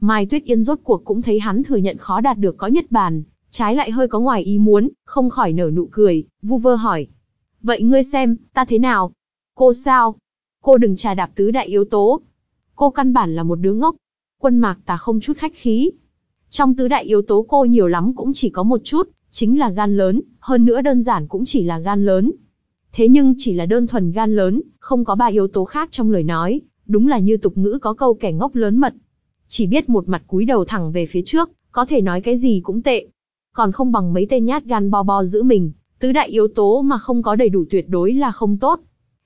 [SPEAKER 1] Mai Tuyết Yên rốt cuộc cũng thấy hắn thừa nhận khó đạt được có nhất bản, trái lại hơi có ngoài ý muốn, không khỏi nở nụ cười, vu vơ hỏi. Vậy ngươi xem, ta thế nào? Cô sao? Cô đừng trà đạp tứ đại yếu tố. Cô căn bản là một đứa ngốc. Quân mạc tà không chút khách khí. Trong tứ đại yếu tố cô nhiều lắm cũng chỉ có một chút, chính là gan lớn, hơn nữa đơn giản cũng chỉ là gan lớn. Thế nhưng chỉ là đơn thuần gan lớn, không có ba yếu tố khác trong lời nói, đúng là như tục ngữ có câu kẻ ngốc lớn mật. Chỉ biết một mặt cúi đầu thẳng về phía trước, có thể nói cái gì cũng tệ. Còn không bằng mấy tên nhát gan bo bo giữ mình, tứ đại yếu tố mà không có đầy đủ tuyệt đối là không tốt.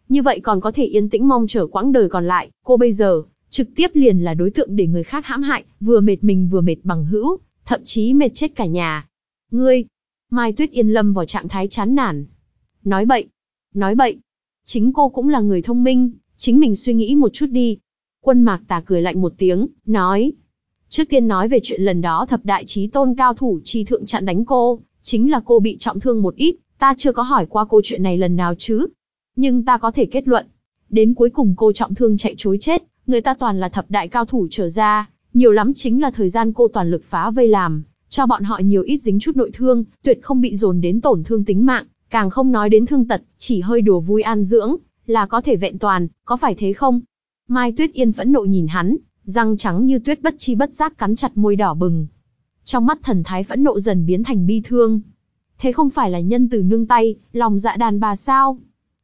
[SPEAKER 1] Như vậy còn có thể yên tĩnh mong chờ quãng đời còn lại, cô bây giờ, trực tiếp liền là đối tượng để người khác hãm hại, vừa mệt mình vừa mệt bằng hữu, thậm chí mệt chết cả nhà. Ngươi, Mai Tuyết Yên lâm vào trạng thái chán nản. Nói bậy, nói bậy. Chính cô cũng là người thông minh, chính mình suy nghĩ một chút đi. Quân mạc tà cười lạnh một tiếng, nói. Trước tiên nói về chuyện lần đó thập đại trí tôn cao thủ chi thượng chặn đánh cô, chính là cô bị trọng thương một ít, ta chưa có hỏi qua cô chuyện này lần nào chứ. Nhưng ta có thể kết luận, đến cuối cùng cô trọng thương chạy chối chết, người ta toàn là thập đại cao thủ trở ra, nhiều lắm chính là thời gian cô toàn lực phá vây làm, cho bọn họ nhiều ít dính chút nội thương, tuyệt không bị dồn đến tổn thương tính mạng, càng không nói đến thương tật, chỉ hơi đùa vui an dưỡng, là có thể vẹn toàn, có phải thế không? Mai Tuyết Yên phẫn nộ nhìn hắn, răng trắng như tuyết bất chi bất giác cắn chặt môi đỏ bừng. Trong mắt thần thái phẫn nộ dần biến thành bi thương. Thế không phải là nhân từ nương tay, lòng dạ đàn bà sao?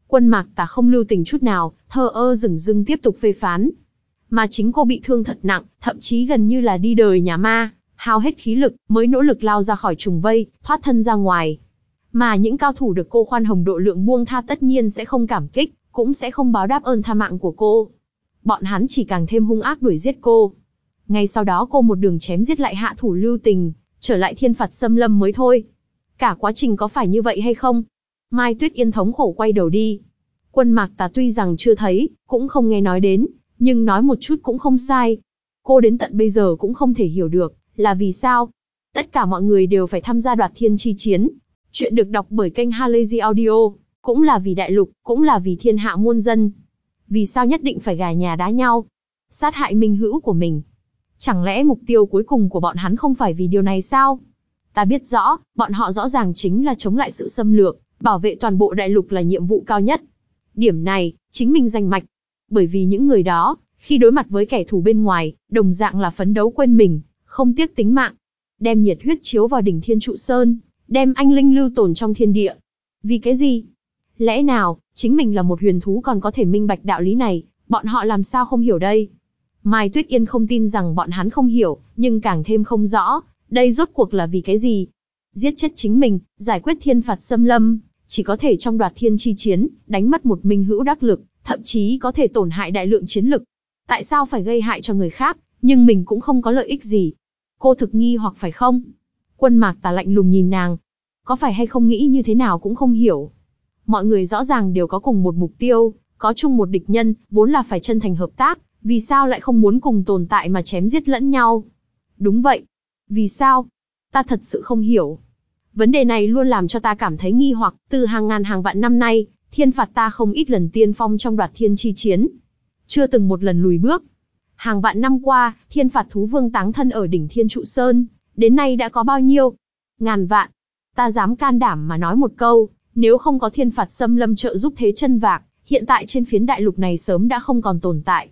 [SPEAKER 1] Quân mạc tà không lưu tình chút nào, thơ ơ rừng rưng tiếp tục phê phán. Mà chính cô bị thương thật nặng, thậm chí gần như là đi đời nhà ma, hao hết khí lực, mới nỗ lực lao ra khỏi trùng vây, thoát thân ra ngoài. Mà những cao thủ được cô khoan hồng độ lượng buông tha tất nhiên sẽ không cảm kích, cũng sẽ không báo đáp ơn tha mạng của cô. Bọn hắn chỉ càng thêm hung ác đuổi giết cô. Ngay sau đó cô một đường chém giết lại hạ thủ lưu tình, trở lại thiên phạt xâm lâm mới thôi. Cả quá trình có phải như vậy hay không? Mai Tuyết Yên thống khổ quay đầu đi. Quân mạc tà tuy rằng chưa thấy, cũng không nghe nói đến, nhưng nói một chút cũng không sai. Cô đến tận bây giờ cũng không thể hiểu được, là vì sao? Tất cả mọi người đều phải tham gia đoạt thiên chi chiến. Chuyện được đọc bởi kênh Halazy Audio, cũng là vì đại lục, cũng là vì thiên hạ muôn dân. Vì sao nhất định phải gà nhà đá nhau? Sát hại minh hữu của mình. Chẳng lẽ mục tiêu cuối cùng của bọn hắn không phải vì điều này sao? Ta biết rõ, bọn họ rõ ràng chính là chống lại sự xâm lược, bảo vệ toàn bộ đại lục là nhiệm vụ cao nhất. Điểm này, chính mình danh mạch. Bởi vì những người đó, khi đối mặt với kẻ thù bên ngoài, đồng dạng là phấn đấu quên mình, không tiếc tính mạng. Đem nhiệt huyết chiếu vào đỉnh thiên trụ sơn, đem anh linh lưu tồn trong thiên địa. Vì cái gì? Lẽ nào, chính mình là một huyền thú còn có thể minh bạch đạo lý này, bọn họ làm sao không hiểu đây? Mai Tuyết Yên không tin rằng bọn hắn không hiểu, nhưng càng thêm không rõ, đây rốt cuộc là vì cái gì? Giết chết chính mình, giải quyết thiên phạt xâm lâm, chỉ có thể trong đoạt thiên chi chiến, đánh mất một minh hữu đắc lực, thậm chí có thể tổn hại đại lượng chiến lực. Tại sao phải gây hại cho người khác, nhưng mình cũng không có lợi ích gì? Cô thực nghi hoặc phải không? Quân mạc tà lạnh lùng nhìn nàng. Có phải hay không nghĩ như thế nào cũng không hiểu. Mọi người rõ ràng đều có cùng một mục tiêu, có chung một địch nhân, vốn là phải chân thành hợp tác, vì sao lại không muốn cùng tồn tại mà chém giết lẫn nhau? Đúng vậy. Vì sao? Ta thật sự không hiểu. Vấn đề này luôn làm cho ta cảm thấy nghi hoặc, từ hàng ngàn hàng vạn năm nay, thiên phạt ta không ít lần tiên phong trong đoạt thiên chi chiến. Chưa từng một lần lùi bước. Hàng vạn năm qua, thiên phạt thú vương táng thân ở đỉnh thiên trụ sơn, đến nay đã có bao nhiêu? Ngàn vạn. Ta dám can đảm mà nói một câu, nếu không có thiên phạt xâm lâm trợ giúp thế chân vạc, hiện tại trên phiến đại lục này sớm đã không còn tồn tại.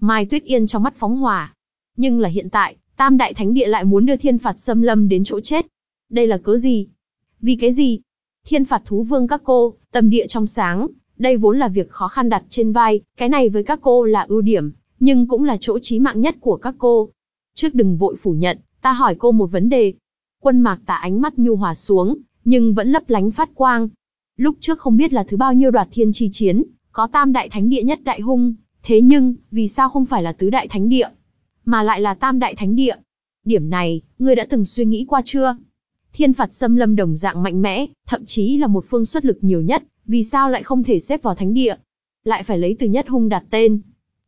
[SPEAKER 1] Mai Tuyết Yên trong mắt phóng hỏa. Nhưng là hiện tại, Tam Đại Thánh Địa lại muốn đưa thiên phạt xâm lâm đến chỗ chết. Đây là cớ gì? Vì cái gì? Thiên phạt thú vương các cô, tâm địa trong sáng, đây vốn là việc khó khăn đặt trên vai, cái này với các cô là ưu điểm, nhưng cũng là chỗ chí mạng nhất của các cô. Trước đừng vội phủ nhận, ta hỏi cô một vấn đề. Quân mạc tả ánh mắt nhu hòa xuống, nhưng vẫn lấp lánh phát quang. Lúc trước không biết là thứ bao nhiêu đoạt thiên chi chiến, có tam đại thánh địa nhất đại hung, thế nhưng, vì sao không phải là tứ đại thánh địa, mà lại là tam đại thánh địa? Điểm này, ngươi đã từng suy nghĩ qua chưa? Thiên phạt xâm lâm đồng dạng mạnh mẽ, thậm chí là một phương xuất lực nhiều nhất, vì sao lại không thể xếp vào thánh địa? Lại phải lấy từ nhất hung đặt tên.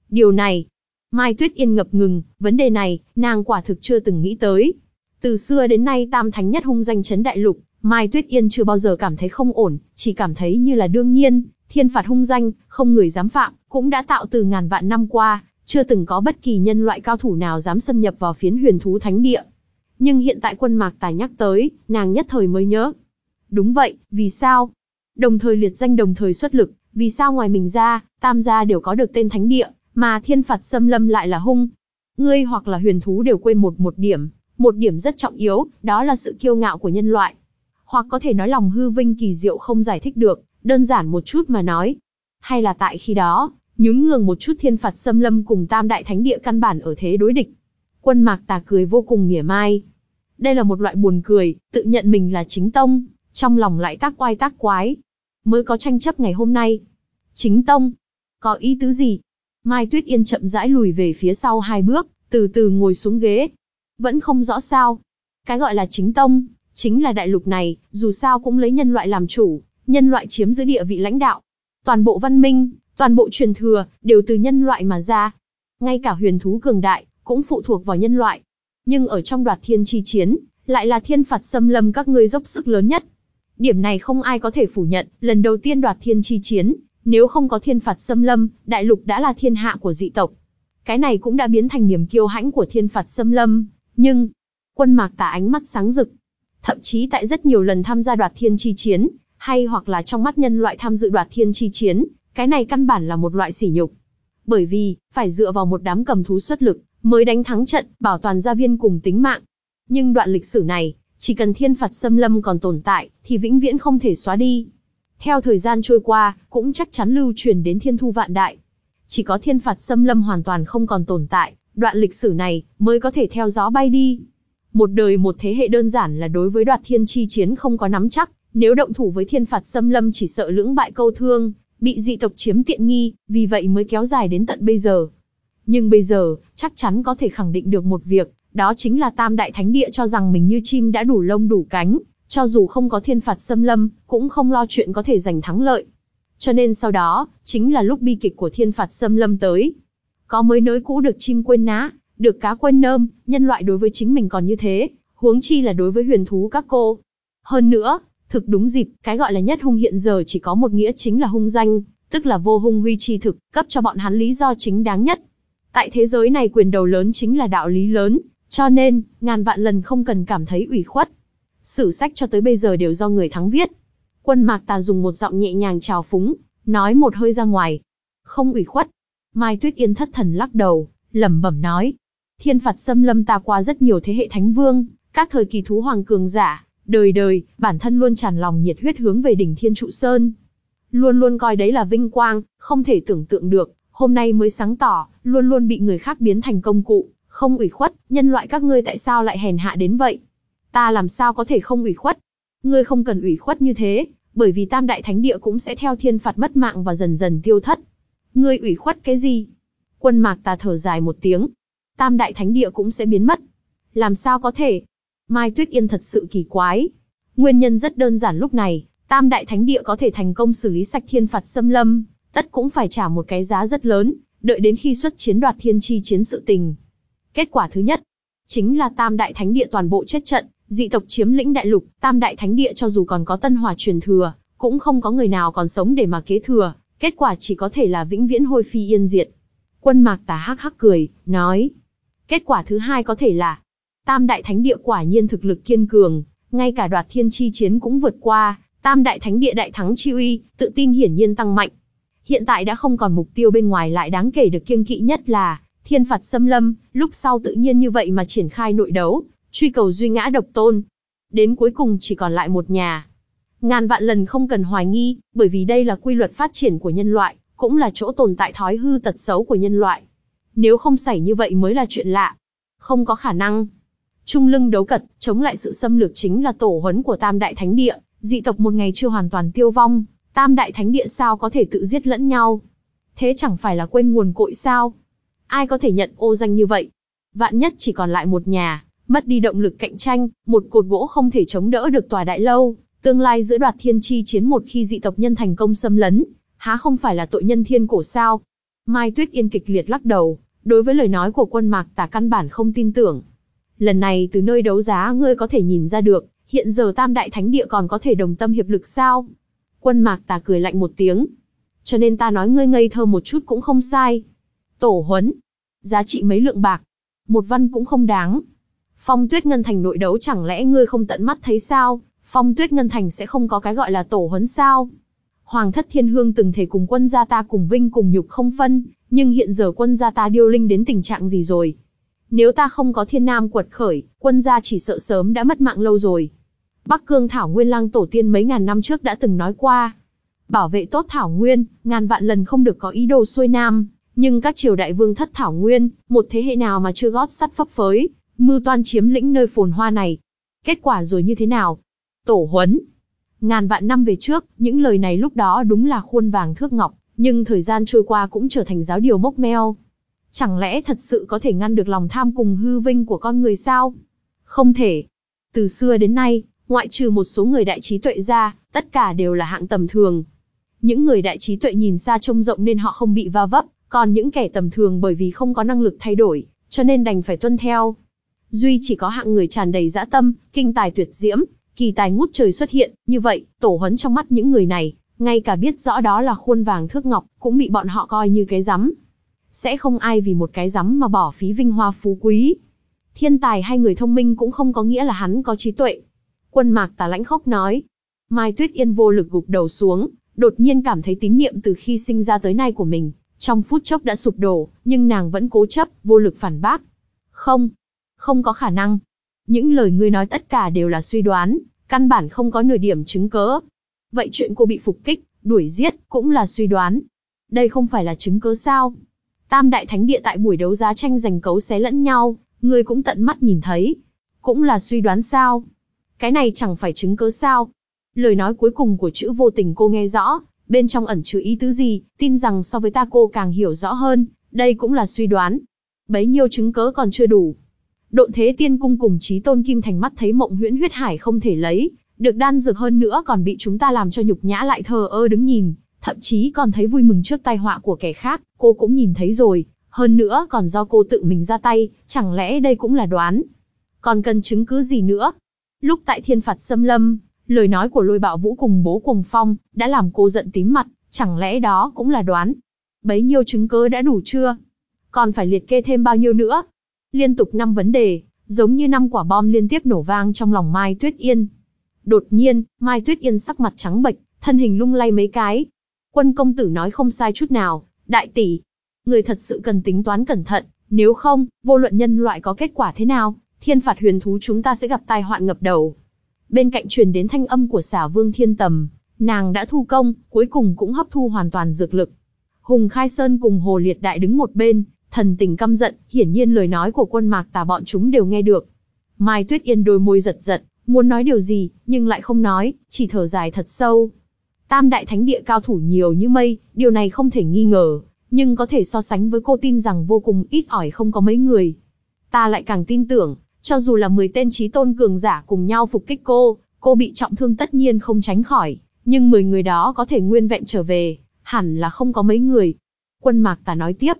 [SPEAKER 1] Điều này, Mai Tuyết Yên ngập ngừng, vấn đề này, nàng quả thực chưa từng nghĩ tới. Từ xưa đến nay tam thánh nhất hung danh chấn đại lục, Mai Tuyết Yên chưa bao giờ cảm thấy không ổn, chỉ cảm thấy như là đương nhiên, thiên phạt hung danh, không người dám phạm, cũng đã tạo từ ngàn vạn năm qua, chưa từng có bất kỳ nhân loại cao thủ nào dám xâm nhập vào phiến huyền thú thánh địa. Nhưng hiện tại quân mạc tài nhắc tới, nàng nhất thời mới nhớ. Đúng vậy, vì sao? Đồng thời liệt danh đồng thời xuất lực, vì sao ngoài mình ra, tam gia đều có được tên thánh địa, mà thiên phạt xâm lâm lại là hung. Ngươi hoặc là huyền thú đều quên một một điểm, một điểm rất trọng yếu, đó là sự kiêu ngạo của nhân loại. Hoặc có thể nói lòng hư vinh kỳ diệu không giải thích được, đơn giản một chút mà nói. Hay là tại khi đó, nhún ngường một chút thiên phạt xâm lâm cùng tam đại thánh địa căn bản ở thế đối địch. Quân mạc tà cười vô cùng mỉa mai. Đây là một loại buồn cười, tự nhận mình là chính tông, trong lòng lại tác oai tác quái. Mới có tranh chấp ngày hôm nay. Chính tông. Có ý tứ gì? Mai Tuyết Yên chậm rãi lùi về phía sau hai bước, từ từ ngồi xuống ghế. Vẫn không rõ sao. Cái gọi là chính tông, chính là đại lục này, dù sao cũng lấy nhân loại làm chủ, nhân loại chiếm giữ địa vị lãnh đạo. Toàn bộ văn minh, toàn bộ truyền thừa, đều từ nhân loại mà ra. Ngay cả huyền thú cường đại, cũng phụ thuộc vào nhân loại. Nhưng ở trong đoạt thiên chi chiến, lại là thiên phạt xâm lâm các ngươi dốc sức lớn nhất. Điểm này không ai có thể phủ nhận, lần đầu tiên đoạt thiên chi chiến, nếu không có thiên phạt xâm lâm, đại lục đã là thiên hạ của dị tộc. Cái này cũng đã biến thành niềm kiêu hãnh của thiên phạt xâm lâm. Nhưng, quân mạc tả ánh mắt sáng rực. Thậm chí tại rất nhiều lần tham gia đoạt thiên chi chiến, hay hoặc là trong mắt nhân loại tham dự đoạt thiên chi chiến, cái này căn bản là một loại sỉ nhục. Bởi vì, phải dựa vào một đám cầm thú xuất lực, mới đánh thắng trận, bảo toàn gia viên cùng tính mạng. Nhưng đoạn lịch sử này, chỉ cần thiên phạt xâm lâm còn tồn tại, thì vĩnh viễn không thể xóa đi. Theo thời gian trôi qua, cũng chắc chắn lưu truyền đến thiên thu vạn đại. Chỉ có thiên phạt xâm lâm hoàn toàn không còn tồn tại, đoạn lịch sử này mới có thể theo gió bay đi. Một đời một thế hệ đơn giản là đối với đoạt thiên chi chiến không có nắm chắc, nếu động thủ với thiên phạt xâm lâm chỉ sợ lưỡng bại câu thương, bị dị tộc chiếm tiện nghi, vì vậy mới kéo dài đến tận bây giờ. Nhưng bây giờ, chắc chắn có thể khẳng định được một việc, đó chính là Tam Đại Thánh Địa cho rằng mình như chim đã đủ lông đủ cánh, cho dù không có thiên phạt xâm lâm, cũng không lo chuyện có thể giành thắng lợi. Cho nên sau đó, chính là lúc bi kịch của thiên phạt xâm lâm tới. Có mới nới cũ được chim quên ná, được cá quên nơm, nhân loại đối với chính mình còn như thế, huống chi là đối với huyền thú các cô. Hơn nữa, thực đúng dịp, cái gọi là nhất hung hiện giờ chỉ có một nghĩa chính là hung danh, tức là vô hung huy chi thực, cấp cho bọn hắn lý do chính đáng nhất. Tại thế giới này quyền đầu lớn chính là đạo lý lớn, cho nên, ngàn vạn lần không cần cảm thấy ủy khuất. Sử sách cho tới bây giờ đều do người thắng viết. Quân mạc tà dùng một giọng nhẹ nhàng trào phúng, nói một hơi ra ngoài. Không ủy khuất. Mai Tuyết Yên thất thần lắc đầu, lẩm bẩm nói. Thiên phạt xâm lâm ta qua rất nhiều thế hệ thánh vương, các thời kỳ thú hoàng cường giả, đời đời, bản thân luôn tràn lòng nhiệt huyết hướng về đỉnh thiên trụ sơn. Luôn luôn coi đấy là vinh quang, không thể tưởng tượng được, hôm nay mới sáng tỏ, luôn luôn bị người khác biến thành công cụ, không ủy khuất, nhân loại các ngươi tại sao lại hèn hạ đến vậy? Ta làm sao có thể không ủy khuất? Ngươi không cần ủy khuất như thế, bởi vì tam đại thánh địa cũng sẽ theo thiên phạt mất mạng và dần dần tiêu thất. Ngươi ủy khuất cái gì? Quân mạc ta thở dài một tiếng. Tam đại thánh địa cũng sẽ biến mất. Làm sao có thể? Mai Tuyết Yên thật sự kỳ quái. Nguyên nhân rất đơn giản lúc này, tam đại thánh địa có thể thành công xử lý sạch thiên phạt xâm lâm, tất cũng phải trả một cái giá rất lớn, đợi đến khi xuất chiến đoạt thiên chi chiến sự tình. Kết quả thứ nhất, chính là tam đại thánh địa toàn bộ chết trận, dị tộc chiếm lĩnh đại lục, tam đại thánh địa cho dù còn có tân hỏa truyền thừa, cũng không có người nào còn sống để mà kế thừa, kết quả chỉ có thể là vĩnh viễn hôi phi yên diệt. Quân mạc tà hắc hắc cười, nói. Kết quả thứ hai có thể là, tam đại thánh địa quả nhiên thực lực kiên cường, ngay cả đoạt thiên chi chiến cũng vượt qua, tam đại thánh địa đại thắng chi uy, tự tin hiển nhiên tăng mạnh. Hiện tại đã không còn mục tiêu bên ngoài lại đáng kể được kiêng kỵ nhất là, thiên phạt xâm lâm, lúc sau tự nhiên như vậy mà triển khai nội đấu, truy cầu duy ngã độc tôn. Đến cuối cùng chỉ còn lại một nhà. Ngàn vạn lần không cần hoài nghi, bởi vì đây là quy luật phát triển của nhân loại, cũng là chỗ tồn tại thói hư tật xấu của nhân loại. Nếu không xảy như vậy mới là chuyện lạ. Không có khả năng. Trung lưng đấu cật, chống lại sự xâm lược chính là tổ huấn của Tam Đại Thánh Địa, dị tộc một ngày chưa hoàn toàn tiêu vong, Tam Đại Thánh Địa sao có thể tự giết lẫn nhau. Thế chẳng phải là quên nguồn cội sao? Ai có thể nhận ô danh như vậy? Vạn nhất chỉ còn lại một nhà, mất đi động lực cạnh tranh, một cột gỗ không thể chống đỡ được tòa đại lâu, tương lai giữa đoạt thiên chi chiến một khi dị tộc nhân thành công xâm lấn, há không phải là tội nhân thiên cổ sao? Mai Tuyết Yên kịch liệt lắc đầu, đối với lời nói của quân mạc tả căn bản không tin tưởng. Lần này từ nơi đấu giá ngươi có thể nhìn ra được, hiện giờ tam đại thánh địa còn có thể đồng tâm hiệp lực sao? Quân mạc tà cười lạnh một tiếng. Cho nên ta nói ngươi ngây thơ một chút cũng không sai. Tổ huấn. Giá trị mấy lượng bạc. Một văn cũng không đáng. Phong tuyết ngân thành nội đấu chẳng lẽ ngươi không tận mắt thấy sao? Phong tuyết ngân thành sẽ không có cái gọi là tổ huấn sao? Hoàng thất thiên hương từng thể cùng quân gia ta cùng vinh cùng nhục không phân, nhưng hiện giờ quân gia ta điêu linh đến tình trạng gì rồi? Nếu ta không có thiên nam quật khởi, quân gia chỉ sợ sớm đã mất mạng lâu rồi. Bắc Cương Thảo Nguyên Lang tổ tiên mấy ngàn năm trước đã từng nói qua. Bảo vệ tốt Thảo Nguyên, ngàn vạn lần không được có ý đồ xuôi nam, nhưng các triều đại vương thất Thảo Nguyên, một thế hệ nào mà chưa gót sắt phấp phới, mưu toan chiếm lĩnh nơi phồn hoa này. Kết quả rồi như thế nào? Tổ huấn. Ngàn vạn năm về trước, những lời này lúc đó đúng là khuôn vàng thước ngọc, nhưng thời gian trôi qua cũng trở thành giáo điều mốc meo. Chẳng lẽ thật sự có thể ngăn được lòng tham cùng hư vinh của con người sao? Không thể. Từ xưa đến nay, ngoại trừ một số người đại trí tuệ ra, tất cả đều là hạng tầm thường. Những người đại trí tuệ nhìn xa trông rộng nên họ không bị va vấp, còn những kẻ tầm thường bởi vì không có năng lực thay đổi, cho nên đành phải tuân theo. Duy chỉ có hạng người tràn đầy dã tâm, kinh tài tuyệt diễm, kỳ tài ngút trời xuất hiện, như vậy, tổ huấn trong mắt những người này, ngay cả biết rõ đó là khuôn vàng thước ngọc, cũng bị bọn họ coi như cái rắm. Sẽ không ai vì một cái rắm mà bỏ phí vinh hoa phú quý. Thiên tài hay người thông minh cũng không có nghĩa là hắn có trí tuệ. Quân mạc tà lãnh khốc nói. Mai Tuyết Yên vô lực gục đầu xuống, đột nhiên cảm thấy tín niệm từ khi sinh ra tới nay của mình, trong phút chốc đã sụp đổ, nhưng nàng vẫn cố chấp, vô lực phản bác. Không, không có khả năng. Những lời ngươi nói tất cả đều là suy đoán, căn bản không có nửa điểm chứng cớ. Vậy chuyện cô bị phục kích, đuổi giết, cũng là suy đoán. Đây không phải là chứng cớ sao? Tam đại thánh địa tại buổi đấu giá tranh giành cấu xé lẫn nhau, ngươi cũng tận mắt nhìn thấy. Cũng là suy đoán sao? Cái này chẳng phải chứng cớ sao? Lời nói cuối cùng của chữ vô tình cô nghe rõ, bên trong ẩn chứa ý tứ gì, tin rằng so với ta cô càng hiểu rõ hơn, đây cũng là suy đoán. Bấy nhiêu chứng cớ còn chưa đủ. Độn thế tiên cung cùng trí tôn kim thành mắt thấy mộng huyễn huyết hải không thể lấy, được đan dược hơn nữa còn bị chúng ta làm cho nhục nhã lại thờ ơ đứng nhìn, thậm chí còn thấy vui mừng trước tai họa của kẻ khác, cô cũng nhìn thấy rồi, hơn nữa còn do cô tự mình ra tay, chẳng lẽ đây cũng là đoán. Còn cần chứng cứ gì nữa? Lúc tại thiên phạt xâm lâm, lời nói của lôi bạo vũ cùng bố cùng phong, đã làm cô giận tím mặt, chẳng lẽ đó cũng là đoán. Bấy nhiêu chứng cứ đã đủ chưa? Còn phải liệt kê thêm bao nhiêu nữa? Liên tục năm vấn đề, giống như năm quả bom liên tiếp nổ vang trong lòng Mai Tuyết Yên. Đột nhiên, Mai Tuyết Yên sắc mặt trắng bệch, thân hình lung lay mấy cái. Quân công tử nói không sai chút nào, đại tỷ. Người thật sự cần tính toán cẩn thận, nếu không, vô luận nhân loại có kết quả thế nào, thiên phạt huyền thú chúng ta sẽ gặp tai hoạn ngập đầu. Bên cạnh truyền đến thanh âm của xả vương thiên tầm, nàng đã thu công, cuối cùng cũng hấp thu hoàn toàn dược lực. Hùng Khai Sơn cùng Hồ Liệt Đại đứng một bên, thần tình căm giận, hiển nhiên lời nói của quân mạc tà bọn chúng đều nghe được. Mai Tuyết Yên đôi môi giật giật, muốn nói điều gì, nhưng lại không nói, chỉ thở dài thật sâu. Tam đại thánh địa cao thủ nhiều như mây, điều này không thể nghi ngờ, nhưng có thể so sánh với cô tin rằng vô cùng ít ỏi không có mấy người. Ta lại càng tin tưởng, cho dù là 10 tên trí tôn cường giả cùng nhau phục kích cô, cô bị trọng thương tất nhiên không tránh khỏi, nhưng 10 người đó có thể nguyên vẹn trở về, hẳn là không có mấy người. Quân Mạc Tà nói tiếp,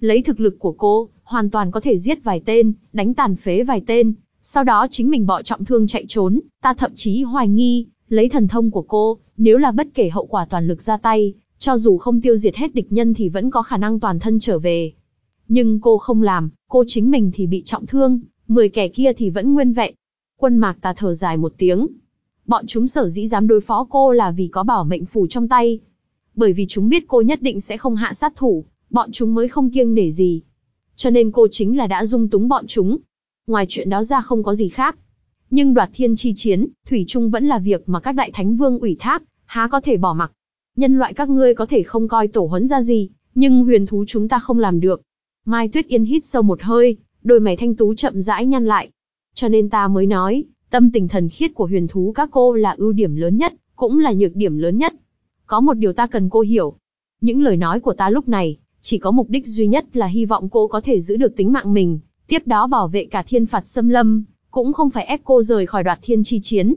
[SPEAKER 1] lấy thực lực của cô, hoàn toàn có thể giết vài tên, đánh tàn phế vài tên, sau đó chính mình bỏ trọng thương chạy trốn, ta thậm chí hoài nghi, lấy thần thông của cô, nếu là bất kể hậu quả toàn lực ra tay, cho dù không tiêu diệt hết địch nhân thì vẫn có khả năng toàn thân trở về. Nhưng cô không làm, cô chính mình thì bị trọng thương, 10 kẻ kia thì vẫn nguyên vẹn. Quân mạc ta thở dài một tiếng. Bọn chúng sở dĩ dám đối phó cô là vì có bảo mệnh phù trong tay. Bởi vì chúng biết cô nhất định sẽ không hạ sát thủ, bọn chúng mới không kiêng nể gì. Cho nên cô chính là đã dung túng bọn chúng. Ngoài chuyện đó ra không có gì khác. Nhưng đoạt thiên chi chiến, Thủy chung vẫn là việc mà các đại thánh vương ủy thác, há có thể bỏ mặc. Nhân loại các ngươi có thể không coi tổ huấn ra gì, nhưng huyền thú chúng ta không làm được. Mai Tuyết Yên hít sâu một hơi, đôi mày thanh tú chậm rãi nhăn lại. Cho nên ta mới nói, tâm tình thần khiết của huyền thú các cô là ưu điểm lớn nhất, cũng là nhược điểm lớn nhất. Có một điều ta cần cô hiểu. Những lời nói của ta lúc này, chỉ có mục đích duy nhất là hy vọng cô có thể giữ được tính mạng mình, tiếp đó bảo vệ cả thiên phạt xâm lâm, cũng không phải ép cô rời khỏi đoạt thiên chi chiến.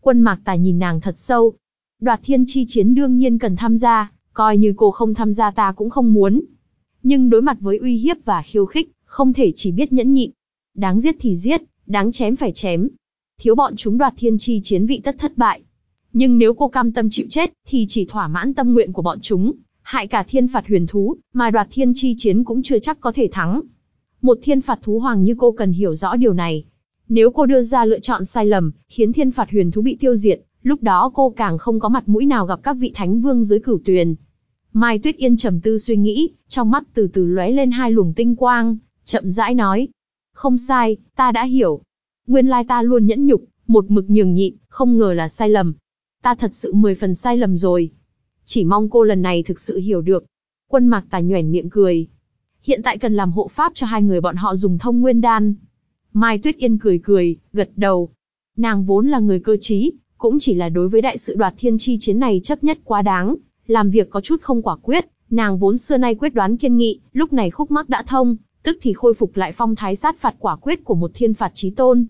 [SPEAKER 1] Quân mạc tài nhìn nàng thật sâu. Đoạt thiên chi chiến đương nhiên cần tham gia, coi như cô không tham gia ta cũng không muốn. Nhưng đối mặt với uy hiếp và khiêu khích, không thể chỉ biết nhẫn nhịn. Đáng giết thì giết, đáng chém phải chém. Thiếu bọn chúng đoạt thiên chi chiến vị tất thất bại. Nhưng nếu cô cam tâm chịu chết, thì chỉ thỏa mãn tâm nguyện của bọn chúng, hại cả thiên phạt huyền thú, mà đoạt thiên chi chiến cũng chưa chắc có thể thắng. Một thiên phạt thú hoàng như cô cần hiểu rõ điều này. Nếu cô đưa ra lựa chọn sai lầm, khiến thiên phạt huyền thú bị tiêu diệt, lúc đó cô càng không có mặt mũi nào gặp các vị thánh vương dưới cửu tuyền. Mai Tuyết Yên trầm tư suy nghĩ, trong mắt từ từ lóe lên hai luồng tinh quang, chậm rãi nói. Không sai, ta đã hiểu. Nguyên lai ta luôn nhẫn nhục, một mực nhường nhịn, không ngờ là sai lầm. Ta thật sự mười phần sai lầm rồi. Chỉ mong cô lần này thực sự hiểu được. Quân mạc tà nhoẻn miệng cười. Hiện tại cần làm hộ pháp cho hai người bọn họ dùng thông nguyên đan. Mai Tuyết Yên cười cười, gật đầu. Nàng vốn là người cơ trí, cũng chỉ là đối với đại sự đoạt thiên chi chiến này chấp nhất quá đáng, làm việc có chút không quả quyết, nàng vốn xưa nay quyết đoán kiên nghị, lúc này khúc mắc đã thông, tức thì khôi phục lại phong thái sát phạt quả quyết của một thiên phạt chí tôn.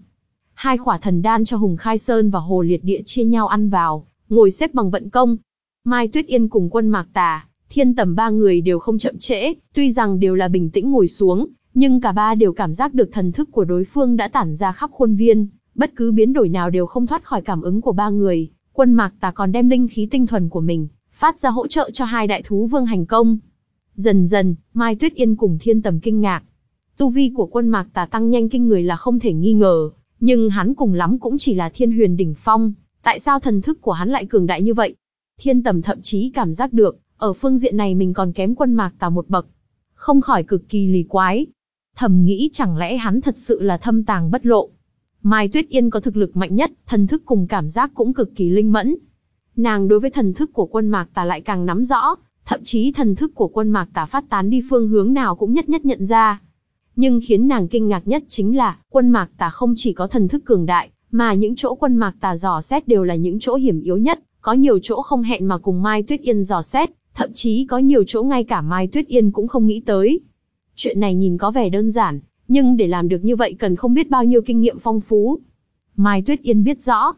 [SPEAKER 1] Hai khỏa thần đan cho Hùng Khai Sơn và Hồ Liệt Địa chia nhau ăn vào, ngồi xếp bằng vận công. Mai Tuyết Yên cùng quân Mạc Tà, thiên tầm ba người đều không chậm trễ, tuy rằng đều là bình tĩnh ngồi xuống, nhưng cả ba đều cảm giác được thần thức của đối phương đã tản ra khắp khuôn viên, bất cứ biến đổi nào đều không thoát khỏi cảm ứng của ba người. Quân Mạc Tà còn đem linh khí tinh thuần của mình, phát ra hỗ trợ cho hai đại thú vương hành công. Dần dần, Mai Tuyết Yên cùng thiên tầm kinh ngạc. Tu vi của quân Mạc Tà tăng nhanh kinh người là không thể nghi ngờ, nhưng hắn cùng lắm cũng chỉ là thiên huyền đỉnh phong, tại sao thần thức của hắn lại cường đại như vậy? Thiên tầm thậm chí cảm giác được, ở phương diện này mình còn kém quân Mạc Tà một bậc. Không khỏi cực kỳ lì quái. Thầm nghĩ chẳng lẽ hắn thật sự là thâm tàng bất lộ. Mai Tuyết Yên có thực lực mạnh nhất, thần thức cùng cảm giác cũng cực kỳ linh mẫn. Nàng đối với thần thức của quân Mạc Tà lại càng nắm rõ, thậm chí thần thức của quân Mạc Tà phát tán đi phương hướng nào cũng nhất nhất nhận ra. Nhưng khiến nàng kinh ngạc nhất chính là, quân Mạc Tà không chỉ có thần thức cường đại, mà những chỗ quân Mạc Tà dò xét đều là những chỗ hiểm yếu nhất, có nhiều chỗ không hẹn mà cùng Mai Tuyết Yên dò xét, thậm chí có nhiều chỗ ngay cả Mai Tuyết Yên cũng không nghĩ tới. Chuyện này nhìn có vẻ đơn giản, nhưng để làm được như vậy cần không biết bao nhiêu kinh nghiệm phong phú. Mai Tuyết Yên biết rõ,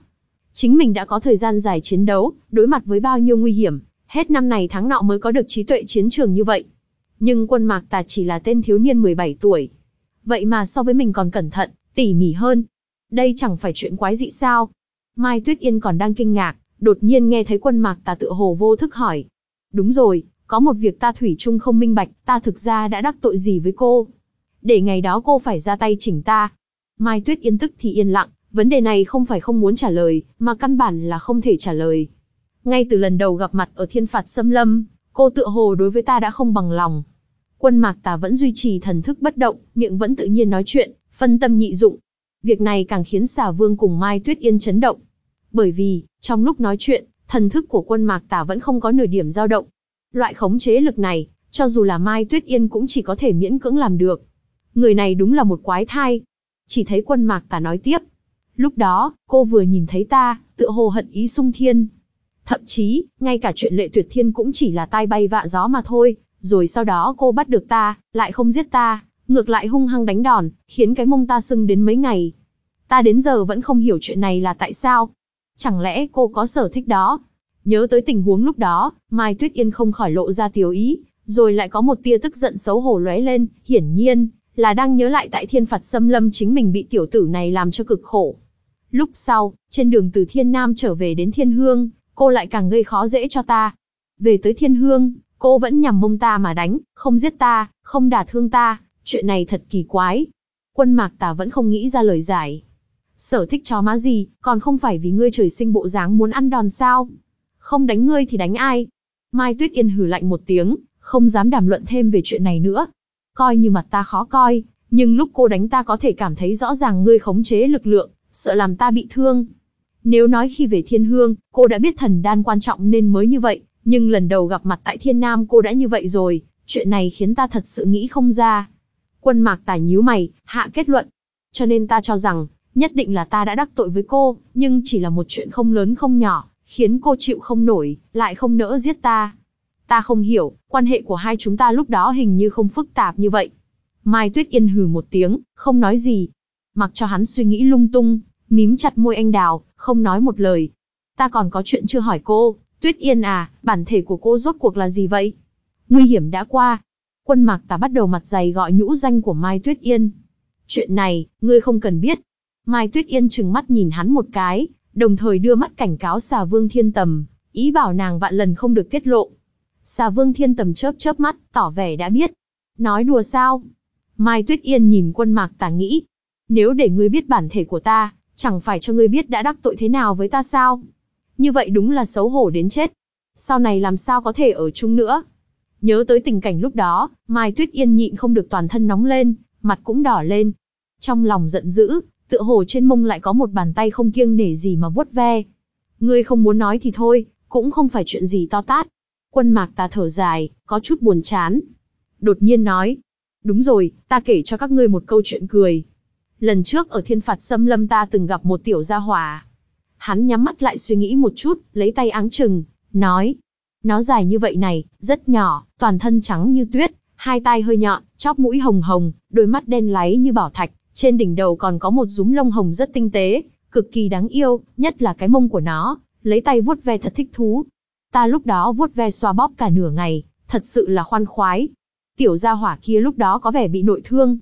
[SPEAKER 1] chính mình đã có thời gian dài chiến đấu, đối mặt với bao nhiêu nguy hiểm, hết năm này tháng nọ mới có được trí tuệ chiến trường như vậy. Nhưng quân mạc tà chỉ là tên thiếu niên 17 tuổi. Vậy mà so với mình còn cẩn thận, tỉ mỉ hơn. Đây chẳng phải chuyện quái dị sao. Mai Tuyết Yên còn đang kinh ngạc, đột nhiên nghe thấy quân mạc tà tự hồ vô thức hỏi. Đúng rồi, có một việc ta thủy chung không minh bạch, ta thực ra đã đắc tội gì với cô. Để ngày đó cô phải ra tay chỉnh ta. Mai Tuyết Yên tức thì yên lặng, vấn đề này không phải không muốn trả lời, mà căn bản là không thể trả lời. Ngay từ lần đầu gặp mặt ở thiên phạt xâm lâm, cô tựa hồ đối với ta đã không bằng lòng. Quân mạc tà vẫn duy trì thần thức bất động, miệng vẫn tự nhiên nói chuyện, phân tâm nhị dụng. Việc này càng khiến xà vương cùng Mai Tuyết Yên chấn động. Bởi vì, trong lúc nói chuyện, thần thức của quân mạc tà vẫn không có nửa điểm dao động. Loại khống chế lực này, cho dù là Mai Tuyết Yên cũng chỉ có thể miễn cưỡng làm được. Người này đúng là một quái thai. Chỉ thấy quân mạc tà nói tiếp. Lúc đó, cô vừa nhìn thấy ta, tựa hồ hận ý sung thiên. Thậm chí, ngay cả chuyện lệ tuyệt thiên cũng chỉ là tai bay vạ gió mà thôi. Rồi sau đó cô bắt được ta, lại không giết ta, ngược lại hung hăng đánh đòn, khiến cái mông ta sưng đến mấy ngày. Ta đến giờ vẫn không hiểu chuyện này là tại sao. Chẳng lẽ cô có sở thích đó? Nhớ tới tình huống lúc đó, Mai Tuyết Yên không khỏi lộ ra tiểu ý, rồi lại có một tia tức giận xấu hổ lóe lên, hiển nhiên, là đang nhớ lại tại thiên phạt xâm lâm chính mình bị tiểu tử này làm cho cực khổ. Lúc sau, trên đường từ Thiên Nam trở về đến Thiên Hương, cô lại càng gây khó dễ cho ta. Về tới Thiên Hương, cô vẫn nhằm mông ta mà đánh, không giết ta, không đả thương ta, chuyện này thật kỳ quái. Quân mạc tà vẫn không nghĩ ra lời giải. Sở thích chó má gì, còn không phải vì ngươi trời sinh bộ dáng muốn ăn đòn sao? Không đánh ngươi thì đánh ai? Mai Tuyết Yên hử lạnh một tiếng, không dám đàm luận thêm về chuyện này nữa. Coi như mặt ta khó coi, nhưng lúc cô đánh ta có thể cảm thấy rõ ràng ngươi khống chế lực lượng, sợ làm ta bị thương. Nếu nói khi về thiên hương, cô đã biết thần đan quan trọng nên mới như vậy, nhưng lần đầu gặp mặt tại thiên nam cô đã như vậy rồi, chuyện này khiến ta thật sự nghĩ không ra. Quân mạc tài nhíu mày, hạ kết luận. Cho nên ta cho rằng, nhất định là ta đã đắc tội với cô, nhưng chỉ là một chuyện không lớn không nhỏ, khiến cô chịu không nổi, lại không nỡ giết ta. Ta không hiểu, quan hệ của hai chúng ta lúc đó hình như không phức tạp như vậy. Mai Tuyết Yên hừ một tiếng, không nói gì. Mặc cho hắn suy nghĩ lung tung, mím chặt môi anh đào, không nói một lời. Ta còn có chuyện chưa hỏi cô, Tuyết Yên à, bản thể của cô rốt cuộc là gì vậy? Nguy hiểm đã qua. Quân mạc ta bắt đầu mặt dày gọi nhũ danh của Mai Tuyết Yên. Chuyện này, ngươi không cần biết. Mai Tuyết Yên chừng mắt nhìn hắn một cái, đồng thời đưa mắt cảnh cáo xà vương thiên tầm, ý bảo nàng vạn lần không được tiết lộ. Xà vương thiên tầm chớp chớp mắt, tỏ vẻ đã biết. Nói đùa sao? Mai Tuyết Yên nhìn quân mạc tà nghĩ. Nếu để ngươi biết bản thể của ta, chẳng phải cho ngươi biết đã đắc tội thế nào với ta sao? Như vậy đúng là xấu hổ đến chết. sau này làm sao có thể ở chung nữa. Nhớ tới tình cảnh lúc đó, Mai Tuyết Yên nhịn không được toàn thân nóng lên, mặt cũng đỏ lên. Trong lòng giận dữ, tựa hồ trên mông lại có một bàn tay không kiêng nể gì mà vuốt ve. Ngươi không muốn nói thì thôi, cũng không phải chuyện gì to tát. Quân mạc ta thở dài, có chút buồn chán. Đột nhiên nói, đúng rồi, ta kể cho các ngươi một câu chuyện cười. Lần trước ở thiên phạt xâm lâm ta từng gặp một tiểu gia hỏa. Hắn nhắm mắt lại suy nghĩ một chút, lấy tay áng chừng, nói. Nó dài như vậy này, rất nhỏ, toàn thân trắng như tuyết, hai tay hơi nhọn, chóp mũi hồng hồng, đôi mắt đen láy như bảo thạch, trên đỉnh đầu còn có một rúm lông hồng rất tinh tế, cực kỳ đáng yêu, nhất là cái mông của nó, lấy tay vuốt ve thật thích thú. Ta lúc đó vuốt ve xoa bóp cả nửa ngày, thật sự là khoan khoái. Tiểu gia hỏa kia lúc đó có vẻ bị nội thương.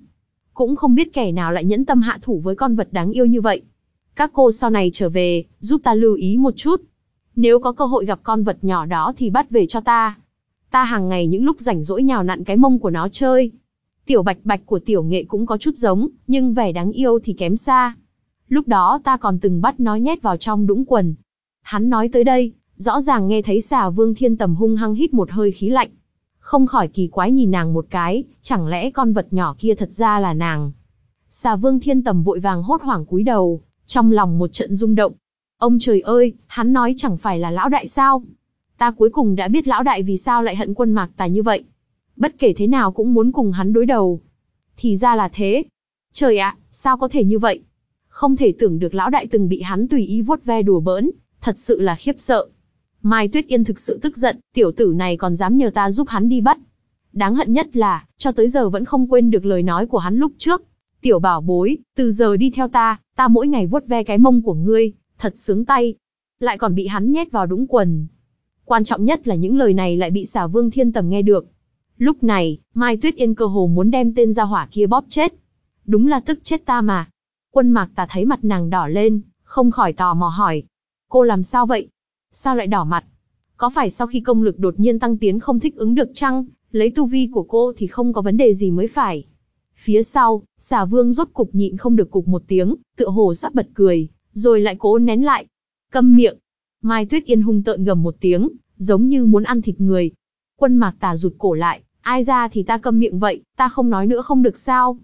[SPEAKER 1] Cũng không biết kẻ nào lại nhẫn tâm hạ thủ với con vật đáng yêu như vậy. Các cô sau này trở về, giúp ta lưu ý một chút. Nếu có cơ hội gặp con vật nhỏ đó thì bắt về cho ta. Ta hàng ngày những lúc rảnh rỗi nhào nặn cái mông của nó chơi. Tiểu bạch bạch của tiểu nghệ cũng có chút giống, nhưng vẻ đáng yêu thì kém xa. Lúc đó ta còn từng bắt nó nhét vào trong đũng quần. Hắn nói tới đây, rõ ràng nghe thấy xà vương thiên tầm hung hăng hít một hơi khí lạnh. Không khỏi kỳ quái nhìn nàng một cái, chẳng lẽ con vật nhỏ kia thật ra là nàng. Xà vương thiên tầm vội vàng hốt hoảng cúi đầu, trong lòng một trận rung động. Ông trời ơi, hắn nói chẳng phải là lão đại sao? Ta cuối cùng đã biết lão đại vì sao lại hận quân mạc tài như vậy. Bất kể thế nào cũng muốn cùng hắn đối đầu. Thì ra là thế. Trời ạ, sao có thể như vậy? Không thể tưởng được lão đại từng bị hắn tùy ý vuốt ve đùa bỡn, thật sự là khiếp sợ. Mai Tuyết Yên thực sự tức giận, tiểu tử này còn dám nhờ ta giúp hắn đi bắt. Đáng hận nhất là, cho tới giờ vẫn không quên được lời nói của hắn lúc trước. Tiểu bảo bối, từ giờ đi theo ta, ta mỗi ngày vuốt ve cái mông của ngươi, thật sướng tay. Lại còn bị hắn nhét vào đũng quần. Quan trọng nhất là những lời này lại bị xả vương thiên tầm nghe được. Lúc này, Mai Tuyết Yên cơ hồ muốn đem tên gia hỏa kia bóp chết. Đúng là tức chết ta mà. Quân mạc ta thấy mặt nàng đỏ lên, không khỏi tò mò hỏi. Cô làm sao vậy? Sao lại đỏ mặt? Có phải sau khi công lực đột nhiên tăng tiến không thích ứng được chăng? Lấy tu vi của cô thì không có vấn đề gì mới phải. Phía sau, xà vương rốt cục nhịn không được cục một tiếng, tựa hồ sắp bật cười, rồi lại cố nén lại. Câm miệng. Mai Tuyết Yên hung tợn gầm một tiếng, giống như muốn ăn thịt người. Quân mạc tà rụt cổ lại, ai ra thì ta câm miệng vậy, ta không nói nữa không được sao.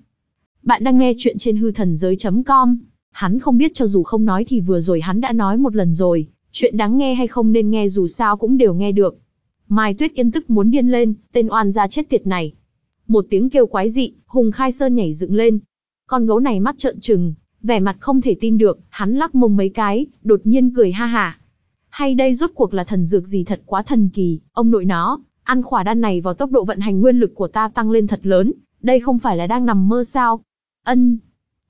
[SPEAKER 1] Bạn đang nghe chuyện trên hư thần giới.com. Hắn không biết cho dù không nói thì vừa rồi hắn đã nói một lần rồi, chuyện đáng nghe hay không nên nghe dù sao cũng đều nghe được. Mai Tuyết Yên tức muốn điên lên, tên oan gia chết tiệt này. Một tiếng kêu quái dị, Hùng Khai Sơn nhảy dựng lên. Con gấu này mắt trợn trừng, vẻ mặt không thể tin được, hắn lắc mông mấy cái, đột nhiên cười ha ha. Hay đây rốt cuộc là thần dược gì thật quá thần kỳ, ông nội nó, ăn khỏa đan này vào tốc độ vận hành nguyên lực của ta tăng lên thật lớn, đây không phải là đang nằm mơ sao? Ân.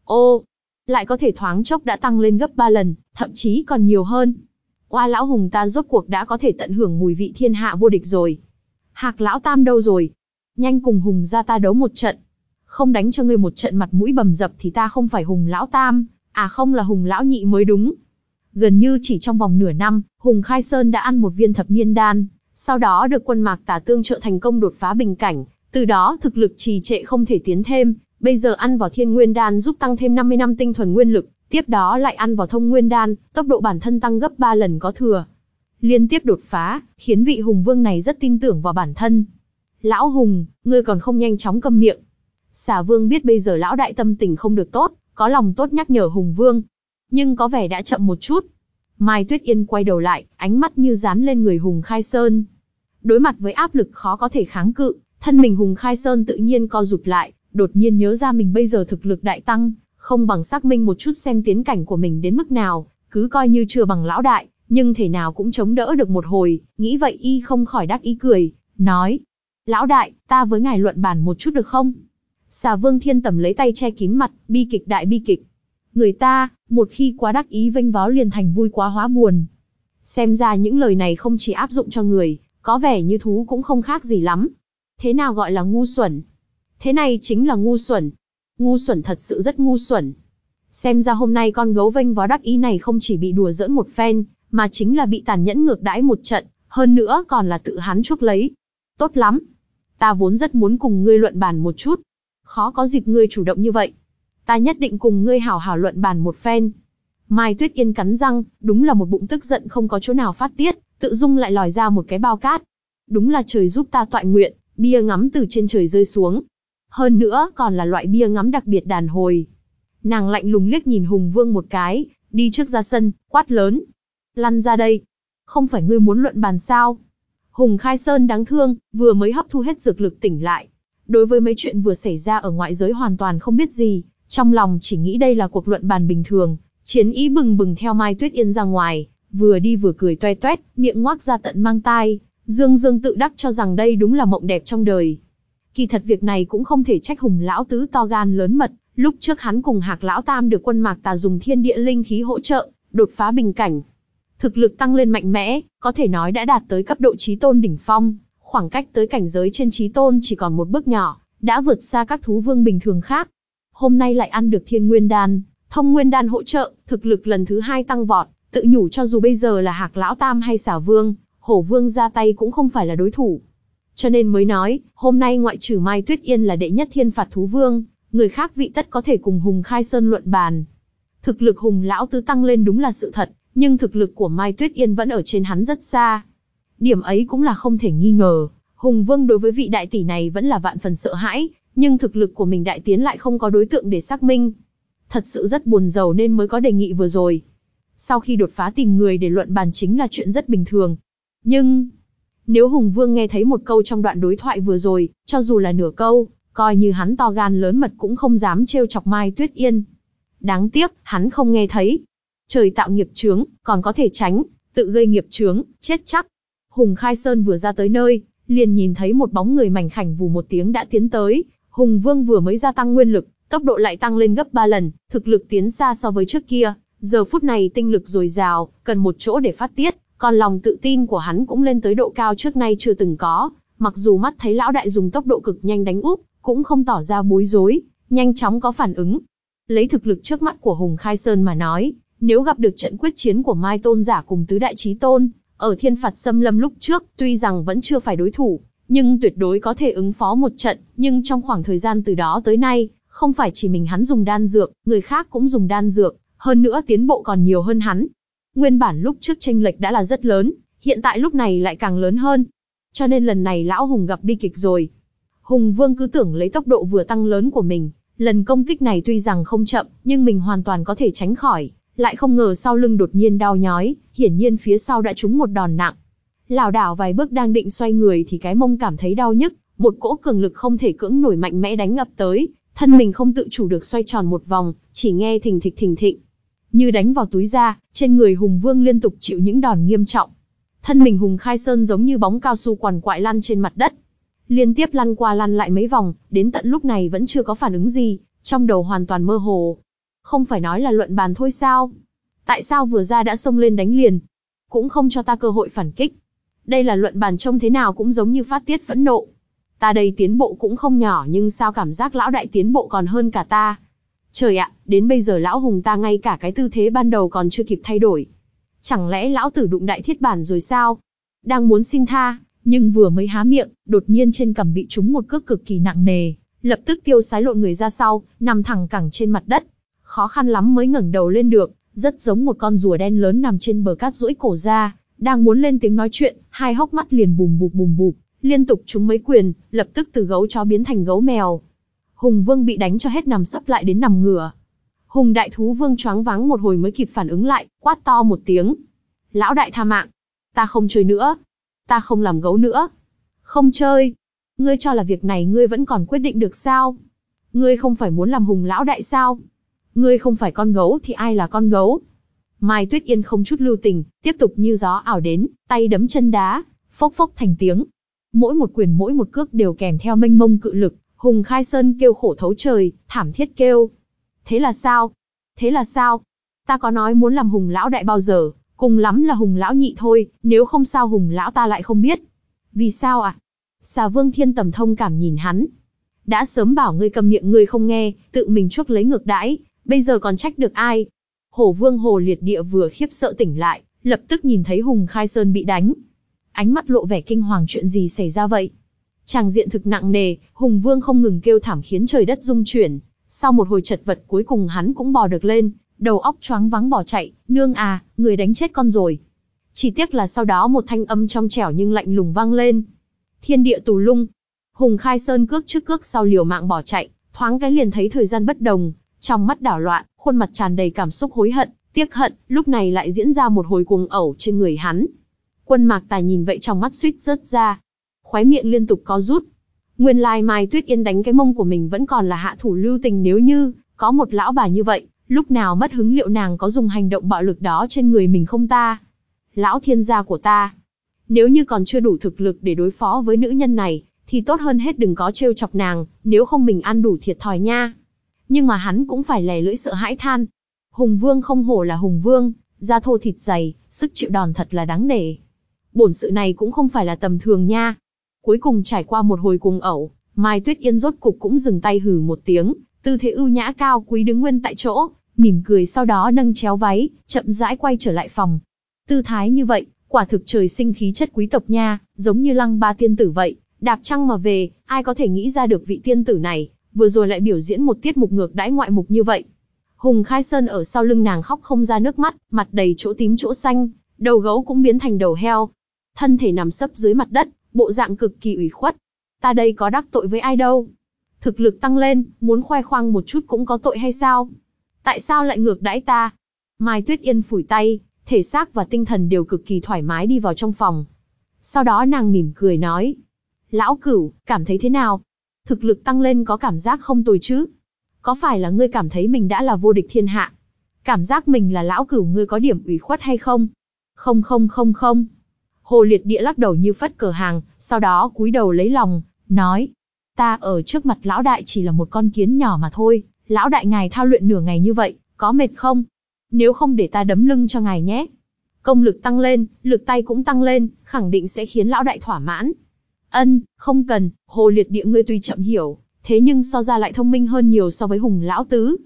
[SPEAKER 1] Ô, lại có thể thoáng chốc đã tăng lên gấp 3 lần, thậm chí còn nhiều hơn. Oa lão hùng ta rốt cuộc đã có thể tận hưởng mùi vị thiên hạ vô địch rồi. Hạc lão tam đâu rồi? Nhanh cùng hùng ra ta đấu một trận. Không đánh cho ngươi một trận mặt mũi bầm dập thì ta không phải hùng lão tam, à không là hùng lão nhị mới đúng. Gần như chỉ trong vòng nửa năm, Hùng Khai Sơn đã ăn một viên thập niên đan, sau đó được quân mạc tả tương trợ thành công đột phá bình cảnh, từ đó thực lực trì trệ không thể tiến thêm, bây giờ ăn vào thiên nguyên đan giúp tăng thêm 50 năm tinh thuần nguyên lực, tiếp đó lại ăn vào thông nguyên đan, tốc độ bản thân tăng gấp 3 lần có thừa. Liên tiếp đột phá, khiến vị hùng vương này rất tin tưởng vào bản thân. Lão hùng, ngươi còn không nhanh chóng câm miệng. Xà vương biết bây giờ lão đại tâm tình không được tốt, có lòng tốt nhắc nhở hùng vương. Nhưng có vẻ đã chậm một chút. Mai Tuyết Yên quay đầu lại, ánh mắt như dán lên người hùng khai sơn. Đối mặt với áp lực khó có thể kháng cự, thân mình hùng khai sơn tự nhiên co rụt lại, đột nhiên nhớ ra mình bây giờ thực lực đại tăng, không bằng xác minh một chút xem tiến cảnh của mình đến mức nào, cứ coi như chưa bằng lão đại, nhưng thể nào cũng chống đỡ được một hồi, nghĩ vậy y không khỏi đắc ý cười, nói. Lão đại, ta với ngài luận bàn một chút được không? Xà vương thiên tầm lấy tay che kín mặt, bi kịch đại bi kịch. Người ta, một khi quá đắc ý vênh váo liền thành vui quá hóa buồn. Xem ra những lời này không chỉ áp dụng cho người, có vẻ như thú cũng không khác gì lắm. Thế nào gọi là ngu xuẩn? Thế này chính là ngu xuẩn. Ngu xuẩn thật sự rất ngu xuẩn. Xem ra hôm nay con gấu vênh vó đắc ý này không chỉ bị đùa giỡn một phen, mà chính là bị tàn nhẫn ngược đãi một trận, hơn nữa còn là tự hắn chuốc lấy. Tốt lắm. Ta vốn rất muốn cùng ngươi luận bàn một chút. Khó có dịp ngươi chủ động như vậy. Ta nhất định cùng ngươi hảo hảo luận bàn một phen. Mai Tuyết Yên cắn răng, đúng là một bụng tức giận không có chỗ nào phát tiết, tự dung lại lòi ra một cái bao cát. Đúng là trời giúp ta tọa nguyện, bia ngắm từ trên trời rơi xuống. Hơn nữa còn là loại bia ngắm đặc biệt đàn hồi. Nàng lạnh lùng liếc nhìn Hùng Vương một cái, đi trước ra sân, quát lớn. Lăn ra đây. Không phải ngươi muốn luận bàn sao? Hùng Khai Sơn đáng thương, vừa mới hấp thu hết dược lực tỉnh lại. Đối với mấy chuyện vừa xảy ra ở ngoại giới hoàn toàn không biết gì, trong lòng chỉ nghĩ đây là cuộc luận bàn bình thường, chiến ý bừng bừng theo Mai Tuyết Yên ra ngoài, vừa đi vừa cười toe toét, miệng ngoác ra tận mang tai, dương dương tự đắc cho rằng đây đúng là mộng đẹp trong đời. Kỳ thật việc này cũng không thể trách Hùng lão tứ to gan lớn mật, lúc trước hắn cùng Hạc lão tam được quân Mạc Tà dùng thiên địa linh khí hỗ trợ, đột phá bình cảnh. Thực lực tăng lên mạnh mẽ, có thể nói đã đạt tới cấp độ trí tôn đỉnh phong, khoảng cách tới cảnh giới trên trí tôn chỉ còn một bước nhỏ, đã vượt xa các thú vương bình thường khác. Hôm nay lại ăn được thiên nguyên đan, thông nguyên đan hỗ trợ, thực lực lần thứ hai tăng vọt, tự nhủ cho dù bây giờ là hạc lão tam hay xả vương, hổ vương ra tay cũng không phải là đối thủ. Cho nên mới nói, hôm nay ngoại trừ Mai Tuyết Yên là đệ nhất thiên phạt thú vương, người khác vị tất có thể cùng Hùng Khai Sơn luận bàn. Thực lực Hùng lão tứ tăng lên đúng là sự thật, nhưng thực lực của Mai Tuyết Yên vẫn ở trên hắn rất xa. Điểm ấy cũng là không thể nghi ngờ, Hùng Vương đối với vị đại tỷ này vẫn là vạn phần sợ hãi, nhưng thực lực của mình đại tiến lại không có đối tượng để xác minh. Thật sự rất buồn giàu nên mới có đề nghị vừa rồi. Sau khi đột phá tìm người để luận bàn chính là chuyện rất bình thường. Nhưng, nếu Hùng Vương nghe thấy một câu trong đoạn đối thoại vừa rồi, cho dù là nửa câu, coi như hắn to gan lớn mật cũng không dám trêu chọc Mai Tuyết Yên. Đáng tiếc, hắn không nghe thấy. Trời tạo nghiệp chướng, còn có thể tránh, tự gây nghiệp chướng, chết chắc. Hùng Khai Sơn vừa ra tới nơi, liền nhìn thấy một bóng người mảnh khảnh vù một tiếng đã tiến tới. Hùng Vương vừa mới gia tăng nguyên lực, tốc độ lại tăng lên gấp 3 lần, thực lực tiến xa so với trước kia. Giờ phút này tinh lực dồi dào, cần một chỗ để phát tiết, còn lòng tự tin của hắn cũng lên tới độ cao trước nay chưa từng có. Mặc dù mắt thấy lão đại dùng tốc độ cực nhanh đánh úp, cũng không tỏ ra bối rối, nhanh chóng có phản ứng. Lấy thực lực trước mắt của Hùng Khai Sơn mà nói, nếu gặp được trận quyết chiến của Mai Tôn giả cùng tứ đại chí tôn, ở thiên phạt xâm lâm lúc trước, tuy rằng vẫn chưa phải đối thủ, nhưng tuyệt đối có thể ứng phó một trận, nhưng trong khoảng thời gian từ đó tới nay, không phải chỉ mình hắn dùng đan dược, người khác cũng dùng đan dược, hơn nữa tiến bộ còn nhiều hơn hắn. Nguyên bản lúc trước tranh lệch đã là rất lớn, hiện tại lúc này lại càng lớn hơn. Cho nên lần này lão Hùng gặp bi kịch rồi. Hùng Vương cứ tưởng lấy tốc độ vừa tăng lớn của mình, lần công kích này tuy rằng không chậm, nhưng mình hoàn toàn có thể tránh khỏi, lại không ngờ sau lưng đột nhiên đau nhói, hiển nhiên phía sau đã trúng một đòn nặng. Lảo đảo vài bước đang định xoay người thì cái mông cảm thấy đau nhức, một cỗ cường lực không thể cưỡng nổi mạnh mẽ đánh ngập tới, thân mình không tự chủ được xoay tròn một vòng, chỉ nghe thình thịch thình thịch. Như đánh vào túi da, trên người Hùng Vương liên tục chịu những đòn nghiêm trọng. Thân mình Hùng Khai Sơn giống như bóng cao su quằn quại lăn trên mặt đất. Liên tiếp lăn qua lăn lại mấy vòng, đến tận lúc này vẫn chưa có phản ứng gì, trong đầu hoàn toàn mơ hồ. Không phải nói là luận bàn thôi sao? Tại sao vừa ra đã xông lên đánh liền? Cũng không cho ta cơ hội phản kích. Đây là luận bàn trông thế nào cũng giống như phát tiết phẫn nộ. Ta đây tiến bộ cũng không nhỏ nhưng sao cảm giác lão đại tiến bộ còn hơn cả ta. Trời ạ, đến bây giờ lão hùng ta ngay cả cái tư thế ban đầu còn chưa kịp thay đổi. Chẳng lẽ lão tử đụng đại thiết bản rồi sao? Đang muốn xin tha, nhưng vừa mới há miệng, đột nhiên trên cằm bị trúng một cước cực kỳ nặng nề, lập tức tiêu sái lộn người ra sau, nằm thẳng cẳng trên mặt đất. Khó khăn lắm mới ngẩng đầu lên được, rất giống một con rùa đen lớn nằm trên bờ cát duỗi cổ ra, đang muốn lên tiếng nói chuyện, hai hốc mắt liền bùm bụp bùm bụp, liên tục trúng mấy quyền, lập tức từ gấu chó biến thành gấu mèo. Hùng Vương bị đánh cho hết nằm sấp lại đến nằm ngửa. Hùng Đại Thú Vương choáng váng một hồi mới kịp phản ứng lại, quát to một tiếng. Lão đại tha mạng. Ta không chơi nữa. Ta không làm gấu nữa. Không chơi. Ngươi cho là việc này ngươi vẫn còn quyết định được sao? Ngươi không phải muốn làm hùng lão đại sao? Ngươi không phải con gấu thì ai là con gấu? Mai Tuyết Yên không chút lưu tình, tiếp tục như gió ảo đến, tay đấm chân đá, phốc phốc thành tiếng. Mỗi một quyền mỗi một cước đều kèm theo mênh mông cự lực, Hùng Khai Sơn kêu khổ thấu trời, thảm thiết kêu. Thế là sao? Thế là sao? Ta có nói muốn làm Hùng Lão Đại bao giờ, cùng lắm là Hùng Lão Nhị thôi, nếu không sao Hùng Lão ta lại không biết. Vì sao ạ? À? Xà Vương Thiên tầm thông cảm nhìn hắn. Đã sớm bảo ngươi cầm miệng ngươi không nghe, tự mình chuốc lấy ngược đãi, bây giờ còn trách được ai? Hổ Vương Hồ Liệt Địa vừa khiếp sợ tỉnh lại, lập tức nhìn thấy Hùng Khai Sơn bị đánh. Ánh mắt lộ vẻ kinh hoàng chuyện gì xảy ra vậy? Tràng diện thực nặng nề, Hùng Vương không ngừng kêu thảm khiến trời đất rung chuyển. Sau một hồi chật vật cuối cùng hắn cũng bò được lên, đầu óc choáng vắng bỏ chạy, nương à, người đánh chết con rồi. Chỉ tiếc là sau đó một thanh âm trong trẻo nhưng lạnh lùng vang lên. Thiên địa tù lung. Hùng Khai Sơn cước trước cước sau liều mạng bỏ chạy, thoáng cái liền thấy thời gian bất đồng, trong mắt đảo loạn, khuôn mặt tràn đầy cảm xúc hối hận, tiếc hận, lúc này lại diễn ra một hồi cuồng ẩu trên người hắn. Quân Mạc Tài nhìn vậy trong mắt suýt rớt ra, khóe miệng liên tục có rút. Nguyên lai Mai Tuyết Yên đánh cái mông của mình vẫn còn là hạ thủ lưu tình nếu như có một lão bà như vậy, lúc nào mất hứng liệu nàng có dùng hành động bạo lực đó trên người mình không ta? Lão thiên gia của ta, nếu như còn chưa đủ thực lực để đối phó với nữ nhân này, thì tốt hơn hết đừng có trêu chọc nàng, nếu không mình ăn đủ thiệt thòi nha. Nhưng mà hắn cũng phải lè lưỡi sợ hãi than. Hùng vương không hổ là hùng vương, da thô thịt dày, sức chịu đòn thật là đáng nể. Bổn sự này cũng không phải là tầm thường nha. Cuối cùng trải qua một hồi cùng ẩu, Mai Tuyết Yên rốt cục cũng dừng tay hừ một tiếng, tư thế ưu nhã cao quý đứng nguyên tại chỗ, mỉm cười sau đó nâng chéo váy, chậm rãi quay trở lại phòng. Tư thái như vậy, quả thực trời sinh khí chất quý tộc nha, giống như lăng ba tiên tử vậy, đạp trăng mà về, ai có thể nghĩ ra được vị tiên tử này, vừa rồi lại biểu diễn một tiết mục ngược đãi ngoại mục như vậy. Hùng Khai Sơn ở sau lưng nàng khóc không ra nước mắt, mặt đầy chỗ tím chỗ xanh, đầu gấu cũng biến thành đầu heo. Thân thể nằm sấp dưới mặt đất, bộ dạng cực kỳ ủy khuất. Ta đây có đắc tội với ai đâu? Thực lực tăng lên, muốn khoe khoang một chút cũng có tội hay sao? Tại sao lại ngược đãi ta? Mai Tuyết Yên phủi tay, thể xác và tinh thần đều cực kỳ thoải mái đi vào trong phòng. Sau đó nàng mỉm cười nói. Lão cửu, cảm thấy thế nào? Thực lực tăng lên có cảm giác không tồi chứ? Có phải là ngươi cảm thấy mình đã là vô địch thiên hạ? Cảm giác mình là lão cửu ngươi có điểm ủy khuất hay không? Không không không không. Hồ liệt địa lắc đầu như phất cờ hàng, sau đó cúi đầu lấy lòng, nói. Ta ở trước mặt lão đại chỉ là một con kiến nhỏ mà thôi, lão đại ngài thao luyện nửa ngày như vậy, có mệt không? Nếu không để ta đấm lưng cho ngài nhé. Công lực tăng lên, lực tay cũng tăng lên, khẳng định sẽ khiến lão đại thỏa mãn. Ân, không cần, hồ liệt địa ngươi tuy chậm hiểu, thế nhưng so ra lại thông minh hơn nhiều so với hùng lão tứ.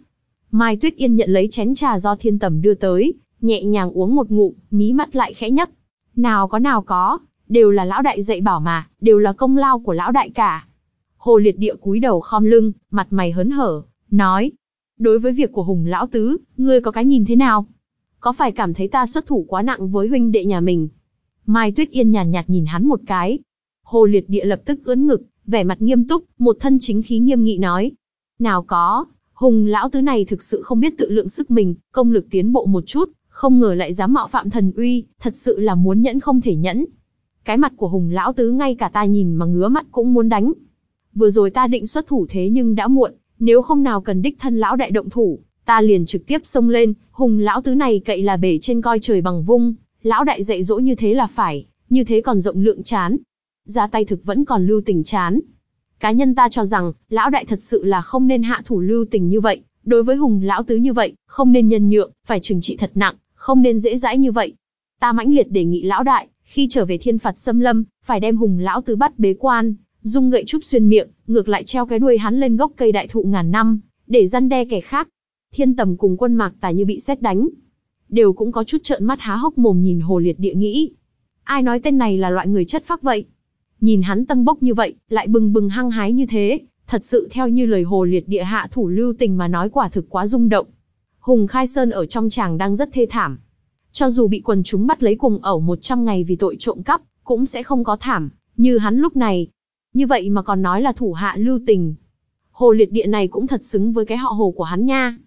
[SPEAKER 1] Mai Tuyết Yên nhận lấy chén trà do thiên tầm đưa tới, nhẹ nhàng uống một ngụm, mí mắt lại khẽ nhấc. Nào có nào có, đều là lão đại dạy bảo mà, đều là công lao của lão đại cả. Hồ liệt địa cúi đầu khom lưng, mặt mày hớn hở, nói. Đối với việc của Hùng Lão Tứ, ngươi có cái nhìn thế nào? Có phải cảm thấy ta xuất thủ quá nặng với huynh đệ nhà mình? Mai Tuyết Yên nhàn nhạt nhìn hắn một cái. Hồ liệt địa lập tức ưỡn ngực, vẻ mặt nghiêm túc, một thân chính khí nghiêm nghị nói. Nào có, Hùng Lão Tứ này thực sự không biết tự lượng sức mình, công lực tiến bộ một chút, không ngờ lại dám mạo phạm thần uy, thật sự là muốn nhẫn không thể nhẫn. Cái mặt của Hùng Lão Tứ ngay cả ta nhìn mà ngứa mắt cũng muốn đánh. Vừa rồi ta định xuất thủ thế nhưng đã muộn, nếu không nào cần đích thân lão đại động thủ, ta liền trực tiếp xông lên, hùng lão tứ này cậy là bể trên coi trời bằng vung, lão đại dạy dỗ như thế là phải, như thế còn rộng lượng chán. Ra tay thực vẫn còn lưu tình chán. Cá nhân ta cho rằng, lão đại thật sự là không nên hạ thủ lưu tình như vậy, đối với hùng lão tứ như vậy, không nên nhân nhượng, phải trừng trị thật nặng, không nên dễ dãi như vậy. Ta mãnh liệt đề nghị lão đại, khi trở về thiên phạt xâm lâm, phải đem hùng lão tứ bắt bế quan, dung gậy trúc xuyên miệng, ngược lại treo cái đuôi hắn lên gốc cây đại thụ ngàn năm, để răn đe kẻ khác. Thiên tầm cùng quân mạc tài như bị xét đánh. Đều cũng có chút trợn mắt há hốc mồm nhìn hồ liệt địa nghĩ. Ai nói tên này là loại người chất phác vậy? Nhìn hắn tăng bốc như vậy, lại bừng bừng hăng hái như thế, thật sự theo như lời hồ liệt địa hạ thủ lưu tình mà nói quả thực quá rung động. Hùng Khai Sơn ở trong tràng đang rất thê thảm. Cho dù bị quần chúng bắt lấy cùng ẩu 100 ngày vì tội trộm cắp, cũng sẽ không có thảm, như hắn lúc này, như vậy mà còn nói là thủ hạ lưu tình. Hồ liệt địa này cũng thật xứng với cái họ hồ của hắn nha.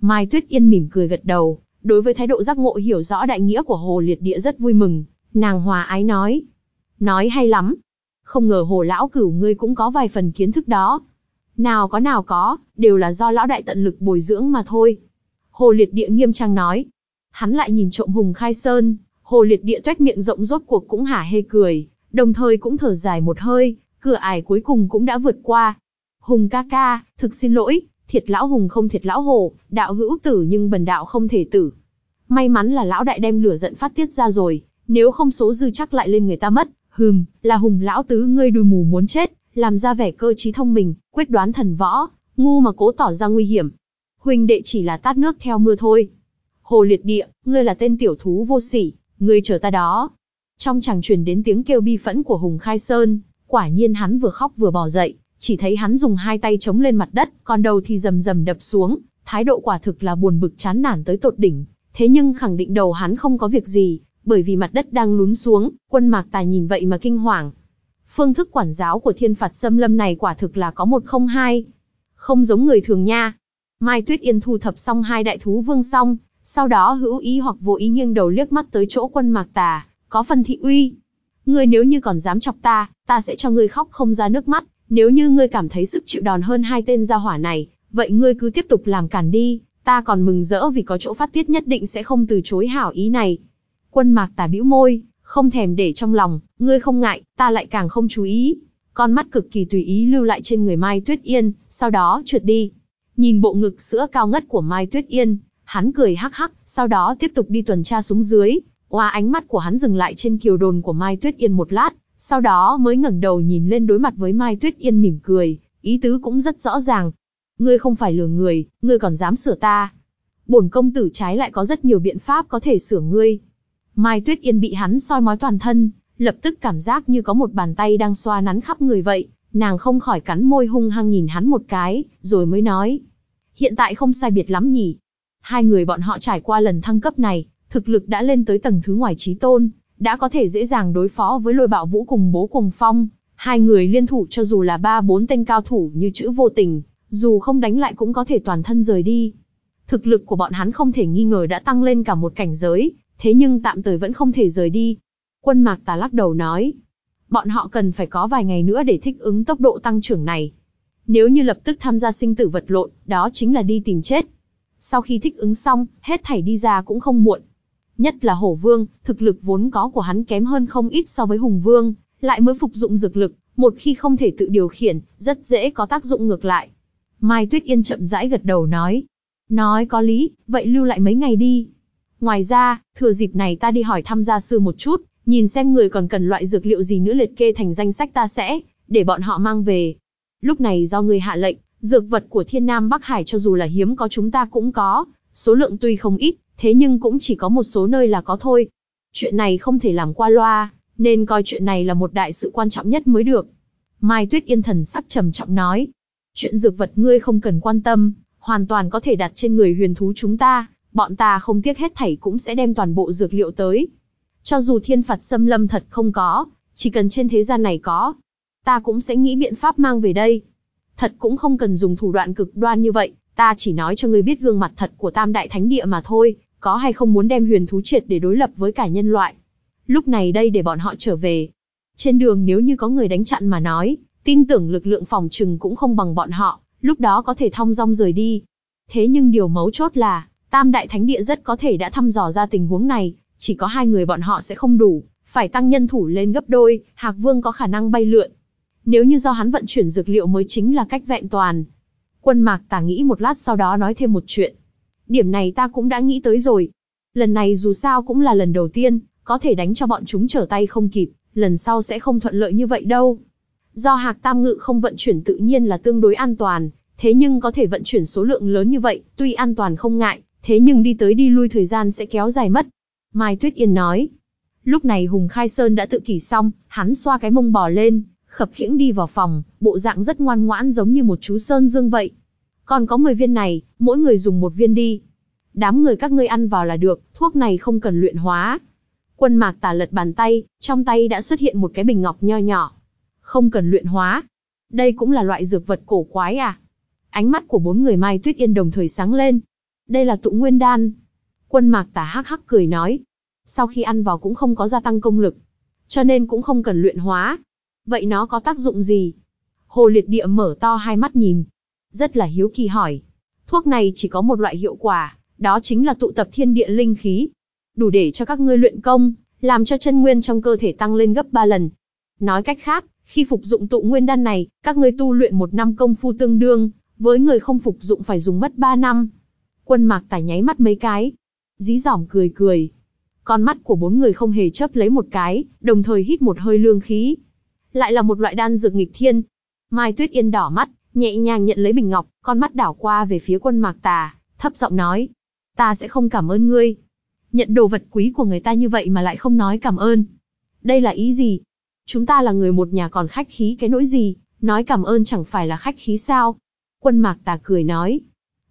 [SPEAKER 1] Mai Tuyết Yên mỉm cười gật đầu, đối với thái độ giác ngộ hiểu rõ đại nghĩa của hồ liệt địa rất vui mừng, nàng hòa ái nói. Nói hay lắm. Không ngờ hồ lão cửu ngươi cũng có vài phần kiến thức đó. Nào có nào có, đều là do lão đại tận lực bồi dưỡng mà thôi. Hồ liệt địa nghiêm trang nói. Hắn lại nhìn trộm hùng khai sơn, hồ liệt địa tuét miệng rộng rốt cuộc cũng hả hê cười, đồng thời cũng thở dài một hơi, cửa ải cuối cùng cũng đã vượt qua. Hùng ca ca, thực xin lỗi, thiệt lão hùng không thiệt lão hồ, đạo hữu tử nhưng bần đạo không thể tử. May mắn là lão đại đem lửa giận phát tiết ra rồi, nếu không số dư chắc lại lên người ta mất, hừm, là hùng lão tứ ngươi đùi mù muốn chết, làm ra vẻ cơ trí thông minh, quyết đoán thần võ, ngu mà cố tỏ ra nguy hiểm. Huynh đệ chỉ là tát nước theo mưa thôi. Hồ liệt địa, ngươi là tên tiểu thú vô sỉ, ngươi chờ ta đó. Trong chàng truyền đến tiếng kêu bi phẫn của Hùng Khai Sơn, Quả nhiên hắn vừa khóc vừa bò dậy, chỉ thấy hắn dùng hai tay chống lên mặt đất, còn đầu thì rầm rầm đập xuống, thái độ quả thực là buồn bực chán nản tới tột đỉnh. Thế nhưng khẳng định đầu hắn không có việc gì, bởi vì mặt đất đang lún xuống, quân mạc Tài nhìn vậy mà kinh hoàng. Phương thức quản giáo của thiên phạt xâm lâm này quả thực là có một không hai. Không giống người thường nha. Mai Tuyết Yên thu thập xong hai đại thú vương xong, sau đó hữu ý hoặc vô ý nghiêng đầu liếc mắt tới chỗ quân mạc tà, có phần thị uy. Ngươi nếu như còn dám chọc ta, ta sẽ cho ngươi khóc không ra nước mắt, nếu như ngươi cảm thấy sức chịu đòn hơn hai tên gia hỏa này, vậy ngươi cứ tiếp tục làm cản đi, ta còn mừng rỡ vì có chỗ phát tiết nhất định sẽ không từ chối hảo ý này. Quân mạc tà bĩu môi, không thèm để trong lòng, ngươi không ngại, ta lại càng không chú ý. Con mắt cực kỳ tùy ý lưu lại trên người Mai Tuyết Yên, sau đó trượt đi. Nhìn bộ ngực sữa cao ngất của Mai Tuyết Yên, hắn cười hắc hắc, sau đó tiếp tục đi tuần tra xuống dưới. Qua ánh mắt của hắn dừng lại trên kiều đồn của Mai Tuyết Yên một lát, sau đó mới ngẩng đầu nhìn lên đối mặt với Mai Tuyết Yên mỉm cười, ý tứ cũng rất rõ ràng. Ngươi không phải lừa người, ngươi còn dám sửa ta. Bổn công tử trái lại có rất nhiều biện pháp có thể sửa ngươi. Mai Tuyết Yên bị hắn soi mói toàn thân, lập tức cảm giác như có một bàn tay đang xoa nắn khắp người vậy, nàng không khỏi cắn môi hung hăng nhìn hắn một cái, rồi mới nói. Hiện tại không sai biệt lắm nhỉ. Hai người bọn họ trải qua lần thăng cấp này, thực lực đã lên tới tầng thứ ngoài trí tôn, đã có thể dễ dàng đối phó với lôi bạo vũ cùng bố cùng phong. Hai người liên thủ cho dù là ba bốn tên cao thủ như chữ vô tình, dù không đánh lại cũng có thể toàn thân rời đi. Thực lực của bọn hắn không thể nghi ngờ đã tăng lên cả một cảnh giới, thế nhưng tạm thời vẫn không thể rời đi. Quân mạc tà lắc đầu nói, bọn họ cần phải có vài ngày nữa để thích ứng tốc độ tăng trưởng này. Nếu như lập tức tham gia sinh tử vật lộn, đó chính là đi tìm chết. Sau khi thích ứng xong, hết thảy đi ra cũng không muộn. Nhất là hổ vương, thực lực vốn có của hắn kém hơn không ít so với hùng vương, lại mới phục dụng dược lực, một khi không thể tự điều khiển, rất dễ có tác dụng ngược lại. Mai Tuyết Yên chậm rãi gật đầu nói. Nói có lý, vậy lưu lại mấy ngày đi. Ngoài ra, thừa dịp này ta đi hỏi thăm gia sư một chút, nhìn xem người còn cần loại dược liệu gì nữa liệt kê thành danh sách ta sẽ, để bọn họ mang về. Lúc này do người hạ lệnh, dược vật của thiên nam Bắc Hải cho dù là hiếm có chúng ta cũng có, số lượng tuy không ít, thế nhưng cũng chỉ có một số nơi là có thôi. Chuyện này không thể làm qua loa, nên coi chuyện này là một đại sự quan trọng nhất mới được. Mai Tuyết Yên thần sắc trầm trọng nói, chuyện dược vật ngươi không cần quan tâm, hoàn toàn có thể đặt trên người huyền thú chúng ta, bọn ta không tiếc hết thảy cũng sẽ đem toàn bộ dược liệu tới. Cho dù thiên phạt xâm lâm thật không có, chỉ cần trên thế gian này có, ta cũng sẽ nghĩ biện pháp mang về đây. Thật cũng không cần dùng thủ đoạn cực đoan như vậy, ta chỉ nói cho ngươi biết gương mặt thật của tam đại thánh địa mà thôi, có hay không muốn đem huyền thú triệt để đối lập với cả nhân loại. Lúc này đây để bọn họ trở về. Trên đường nếu như có người đánh chặn mà nói, tin tưởng lực lượng phòng trừng cũng không bằng bọn họ, lúc đó có thể thong dong rời đi. Thế nhưng điều mấu chốt là, Tam Đại Thánh Địa rất có thể đã thăm dò ra tình huống này, chỉ có hai người bọn họ sẽ không đủ, phải tăng nhân thủ lên gấp đôi, Hạc Vương có khả năng bay lượn. Nếu như do hắn vận chuyển dược liệu mới chính là cách vẹn toàn. Quân Mạc Tả nghĩ một lát sau đó nói thêm một chuyện. Điểm này ta cũng đã nghĩ tới rồi. Lần này dù sao cũng là lần đầu tiên, có thể đánh cho bọn chúng trở tay không kịp, lần sau sẽ không thuận lợi như vậy đâu. Do Hạc Tam Ngự không vận chuyển tự nhiên là tương đối an toàn, thế nhưng có thể vận chuyển số lượng lớn như vậy, tuy an toàn không ngại, thế nhưng đi tới đi lui thời gian sẽ kéo dài mất. Mai Tuyết Yên nói. Lúc này Hùng Khai Sơn đã tự kỷ xong, hắn xoa cái mông bò lên, khập khiễng đi vào phòng, bộ dạng rất ngoan ngoãn giống như một chú Sơn Dương vậy. Còn có 10 viên này, mỗi người dùng một viên đi. Đám người các ngươi ăn vào là được, thuốc này không cần luyện hóa. Quân mạc tả lật bàn tay, trong tay đã xuất hiện một cái bình ngọc nho nhỏ. Không cần luyện hóa. Đây cũng là loại dược vật cổ quái à? Ánh mắt của bốn người Mai Tuyết Yên đồng thời sáng lên. Đây là tụ nguyên đan. Quân mạc tả hắc hắc cười nói. Sau khi ăn vào cũng không có gia tăng công lực. Cho nên cũng không cần luyện hóa. Vậy nó có tác dụng gì? Hồ liệt địa mở to hai mắt nhìn. Rất là hiếu kỳ hỏi. Thuốc này chỉ có một loại hiệu quả, đó chính là tụ tập thiên địa linh khí. Đủ để cho các ngươi luyện công, làm cho chân nguyên trong cơ thể tăng lên gấp 3 lần. Nói cách khác, khi phục dụng tụ nguyên đan này, các ngươi tu luyện một năm công phu tương đương, với người không phục dụng phải dùng mất 3 năm. Quân mạc tải nháy mắt mấy cái. Dí dỏm cười cười. Con mắt của bốn người không hề chớp lấy một cái, đồng thời hít một hơi lương khí. Lại là một loại đan dược nghịch thiên. Mai Tuyết Yên đỏ mắt, nhẹ nhàng nhận lấy bình ngọc, con mắt đảo qua về phía quân mạc tà, thấp giọng nói. Ta sẽ không cảm ơn ngươi. Nhận đồ vật quý của người ta như vậy mà lại không nói cảm ơn. Đây là ý gì? Chúng ta là người một nhà còn khách khí cái nỗi gì, nói cảm ơn chẳng phải là khách khí sao? Quân mạc tà cười nói.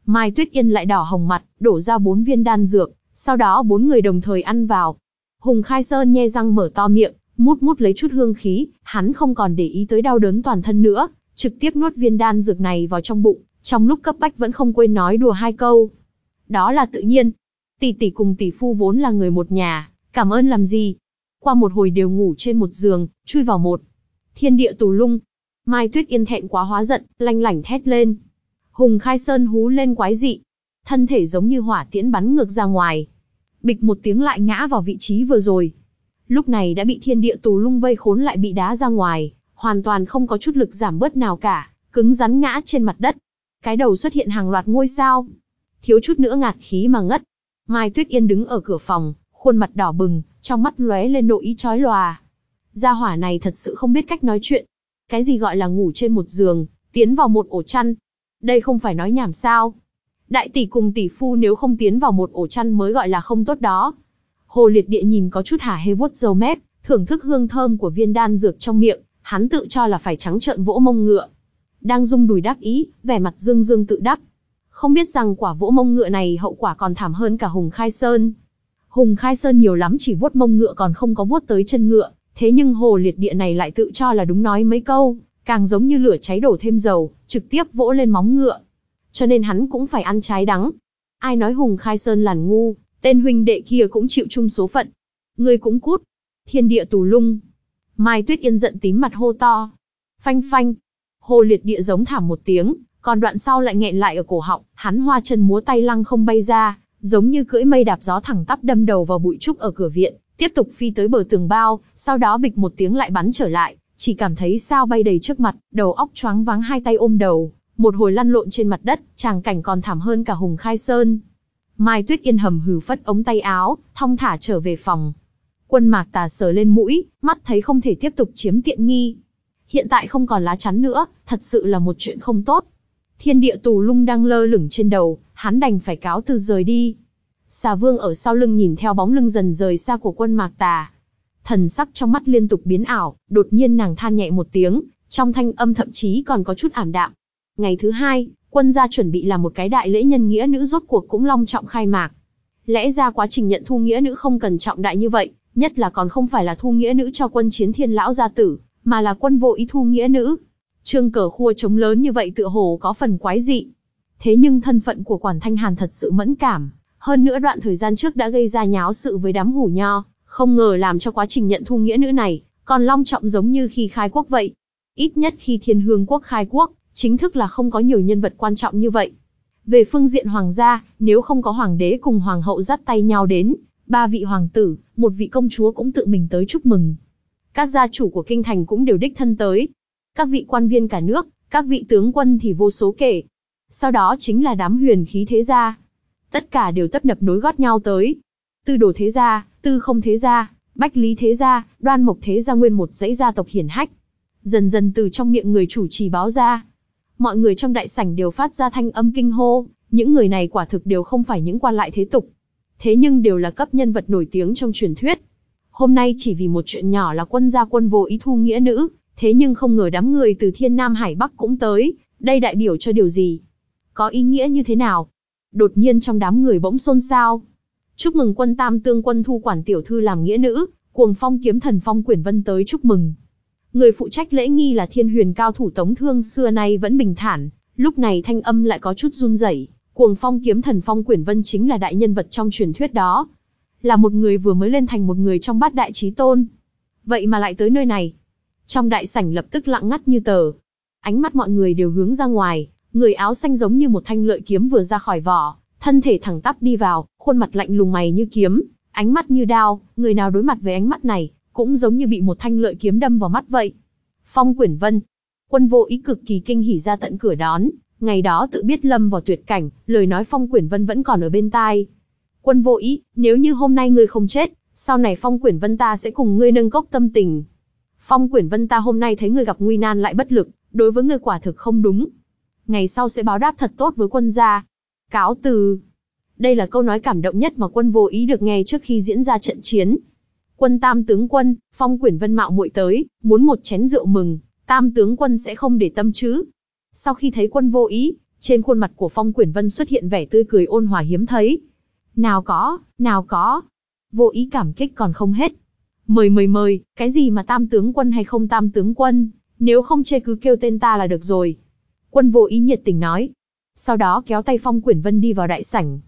[SPEAKER 1] Mai Tuyết Yên lại đỏ hồng mặt, đổ ra bốn viên đan dược, sau đó bốn người đồng thời ăn vào. Hùng Khai Sơn nhe răng mở to miệng, mút mút lấy chút hương khí, hắn không còn để ý tới đau đớn toàn thân nữa, trực tiếp nuốt viên đan dược này vào trong bụng, trong lúc cấp bách vẫn không quên nói đùa hai câu. Đó là tự nhiên. Tỷ tỷ cùng tỷ phu vốn là người một nhà, cảm ơn làm gì? Qua một hồi đều ngủ trên một giường, chui vào một. Thiên địa tù lung. Mai Tuyết Yên thẹn quá hóa giận, lanh lảnh thét lên. Hùng Khai Sơn hú lên quái dị. Thân thể giống như hỏa tiễn bắn ngược ra ngoài. Bịch một tiếng lại ngã vào vị trí vừa rồi. Lúc này đã bị thiên địa tù lung vây khốn lại bị đá ra ngoài, hoàn toàn không có chút lực giảm bớt nào cả, cứng rắn ngã trên mặt đất. Cái đầu xuất hiện hàng loạt ngôi sao. Thiếu chút nữa ngạt khí mà ngất. Mai Tuyết Yên đứng ở cửa phòng, khuôn mặt đỏ bừng, trong mắt lóe lên nội ý chói lòa. Gia hỏa này thật sự không biết cách nói chuyện. Cái gì gọi là ngủ trên một giường, tiến vào một ổ chăn. Đây không phải nói nhảm sao. Đại tỷ cùng tỷ phu nếu không tiến vào một ổ chăn mới gọi là không tốt đó. Hồ liệt địa nhìn có chút hả hê vuốt dầu mép, thưởng thức hương thơm của viên đan dược trong miệng, hắn tự cho là phải trắng trợn vỗ mông ngựa. Đang rung đùi đắc ý, vẻ mặt dương dương tự đắc. Không biết rằng quả vỗ mông ngựa này hậu quả còn thảm hơn cả Hùng Khai Sơn. Hùng Khai Sơn nhiều lắm chỉ vuốt mông ngựa còn không có vuốt tới chân ngựa, thế nhưng hồ liệt địa này lại tự cho là đúng nói mấy câu, càng giống như lửa cháy đổ thêm dầu, trực tiếp vỗ lên móng ngựa. Cho nên hắn cũng phải ăn trái đắng. Ai nói Hùng Khai Sơn làn ngu, tên huynh đệ kia cũng chịu chung số phận. Ngươi cũng cút. Thiên địa tù lung. Mai Tuyết Yên giận tím mặt hô to. Phanh phanh. Hồ liệt địa giống thảm một tiếng, còn đoạn sau lại nghẹn lại ở cổ họng, hắn hoa chân múa tay lăng không bay ra, giống như cưỡi mây đạp gió thẳng tắp đâm đầu vào bụi trúc ở cửa viện, tiếp tục phi tới bờ tường bao, sau đó bịch một tiếng lại bắn trở lại, chỉ cảm thấy sao bay đầy trước mặt, đầu óc choáng váng hai tay ôm đầu, một hồi lăn lộn trên mặt đất, chàng cảnh còn thảm hơn cả Hùng Khai Sơn. Mai Tuyết Yên hầm hừ phất ống tay áo, thong thả trở về phòng. Quân Mạc Tà sờ lên mũi, mắt thấy không thể tiếp tục chiếm tiện nghi. Hiện tại không còn lá chắn nữa, thật sự là một chuyện không tốt. Thiên địa tù lung đang lơ lửng trên đầu, hắn đành phải cáo từ rời đi. Xà vương ở sau lưng nhìn theo bóng lưng dần rời xa của quân mạc tà. Thần sắc trong mắt liên tục biến ảo, đột nhiên nàng than nhẹ một tiếng, trong thanh âm thậm chí còn có chút ảm đạm. Ngày thứ hai, quân gia chuẩn bị làm một cái đại lễ nhân nghĩa nữ rốt cuộc cũng long trọng khai mạc. Lẽ ra quá trình nhận thu nghĩa nữ không cần trọng đại như vậy, nhất là còn không phải là thu nghĩa nữ cho quân chiến thiên lão gia tử, mà là quân vô ý thu nghĩa nữ. Trương cờ khua trống lớn như vậy tựa hồ có phần quái dị. Thế nhưng thân phận của Quản Thanh Hàn thật sự mẫn cảm, hơn nữa đoạn thời gian trước đã gây ra nháo sự với đám hủ nho, không ngờ làm cho quá trình nhận thu nghĩa nữ này, còn long trọng giống như khi khai quốc vậy. Ít nhất khi thiên hương quốc khai quốc, chính thức là không có nhiều nhân vật quan trọng như vậy. Về phương diện hoàng gia, nếu không có hoàng đế cùng hoàng hậu dắt tay nhau đến, ba vị hoàng tử, một vị công chúa cũng tự mình tới chúc mừng. Các gia chủ của kinh thành cũng đều đích thân tới. Các vị quan viên cả nước, các vị tướng quân thì vô số kể. Sau đó chính là đám huyền khí thế gia. Tất cả đều tấp nập nối gót nhau tới. Tư đồ thế gia, tư không thế gia, bách lý thế gia, đoan mộc thế gia nguyên một dãy gia tộc hiển hách. Dần dần từ trong miệng người chủ trì báo ra. Mọi người trong đại sảnh đều phát ra thanh âm kinh hô, những người này quả thực đều không phải những quan lại thế tục. Thế nhưng đều là cấp nhân vật nổi tiếng trong truyền thuyết. Hôm nay chỉ vì một chuyện nhỏ là quân gia quân vô ý thu nghĩa nữ, thế nhưng không ngờ đám người từ thiên nam hải bắc cũng tới, đây đại biểu cho điều gì? Có ý nghĩa như thế nào? Đột nhiên trong đám người bỗng xôn xao. Chúc mừng quân tam tương quân thu quản tiểu thư làm nghĩa nữ, cuồng phong kiếm thần phong quyển vân tới chúc mừng. Người phụ trách lễ nghi là thiên huyền cao thủ tống thương xưa nay vẫn bình thản, lúc này thanh âm lại có chút run rẩy. Cuồng phong kiếm thần phong quyển vân chính là đại nhân vật trong truyền thuyết đó. Là một người vừa mới lên thành một người trong bát đại trí tôn. Vậy mà lại tới nơi này. Trong đại sảnh lập tức lặng ngắt như tờ. Ánh mắt mọi người đều hướng ra ngoài, người áo xanh giống như một thanh lợi kiếm vừa ra khỏi vỏ, thân thể thẳng tắp đi vào, khuôn mặt lạnh lùng mày như kiếm, ánh mắt như đao, người nào đối mặt với ánh mắt này, cũng giống như bị một thanh lợi kiếm đâm vào mắt vậy. Phong Quyển Vân, quân vô ý cực kỳ kinh hỉ ra tận cửa đón, ngày đó tự biết lâm vào tuyệt cảnh, lời nói Phong Quyển Vân vẫn còn ở bên tai. Quân vô ý, nếu như hôm nay ngươi không chết, sau này Phong Quyển Vân ta sẽ cùng ngươi nâng cốc tâm tình. Phong Quyển Vân ta hôm nay thấy ngươi gặp nguy nan lại bất lực, đối với ngươi quả thực không đúng. Ngày sau sẽ báo đáp thật tốt với quân gia. Cáo từ. Đây là câu nói cảm động nhất mà quân vô ý được nghe trước khi diễn ra trận chiến. Quân tam tướng quân, Phong Quyển Vân mạo muội tới, muốn một chén rượu mừng, tam tướng quân sẽ không để tâm chứ. Sau khi thấy quân vô ý, trên khuôn mặt của Phong Quyển Vân xuất hiện vẻ tươi cười ôn hòa hiếm thấy. Nào có, nào có. vô ý cảm kích còn không hết. Mời mời mời, cái gì mà tam tướng quân hay không tam tướng quân, nếu không chê cứ kêu tên ta là được rồi. Quân vô ý nhiệt tình nói. Sau đó kéo tay Phong Quyển Vân đi vào đại sảnh.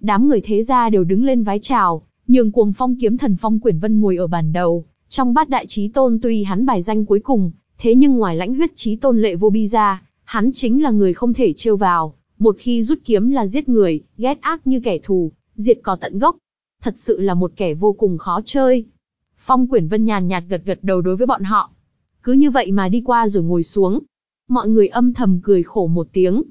[SPEAKER 1] Đám người thế gia đều đứng lên vái chào, nhường cuồng phong kiếm thần Phong Quyển Vân ngồi ở bàn đầu. Trong bát đại trí tôn tuy hắn bài danh cuối cùng, thế nhưng ngoài lãnh huyết trí tôn lệ vô bi ra, hắn chính là người không thể trêu vào. Một khi rút kiếm là giết người, ghét ác như kẻ thù, diệt cỏ tận gốc. Thật sự là một kẻ vô cùng khó chơi. Phong Quyển Vân nhàn nhạt gật gật đầu đối với bọn họ. Cứ như vậy mà đi qua rồi ngồi xuống. Mọi người âm thầm cười khổ một tiếng.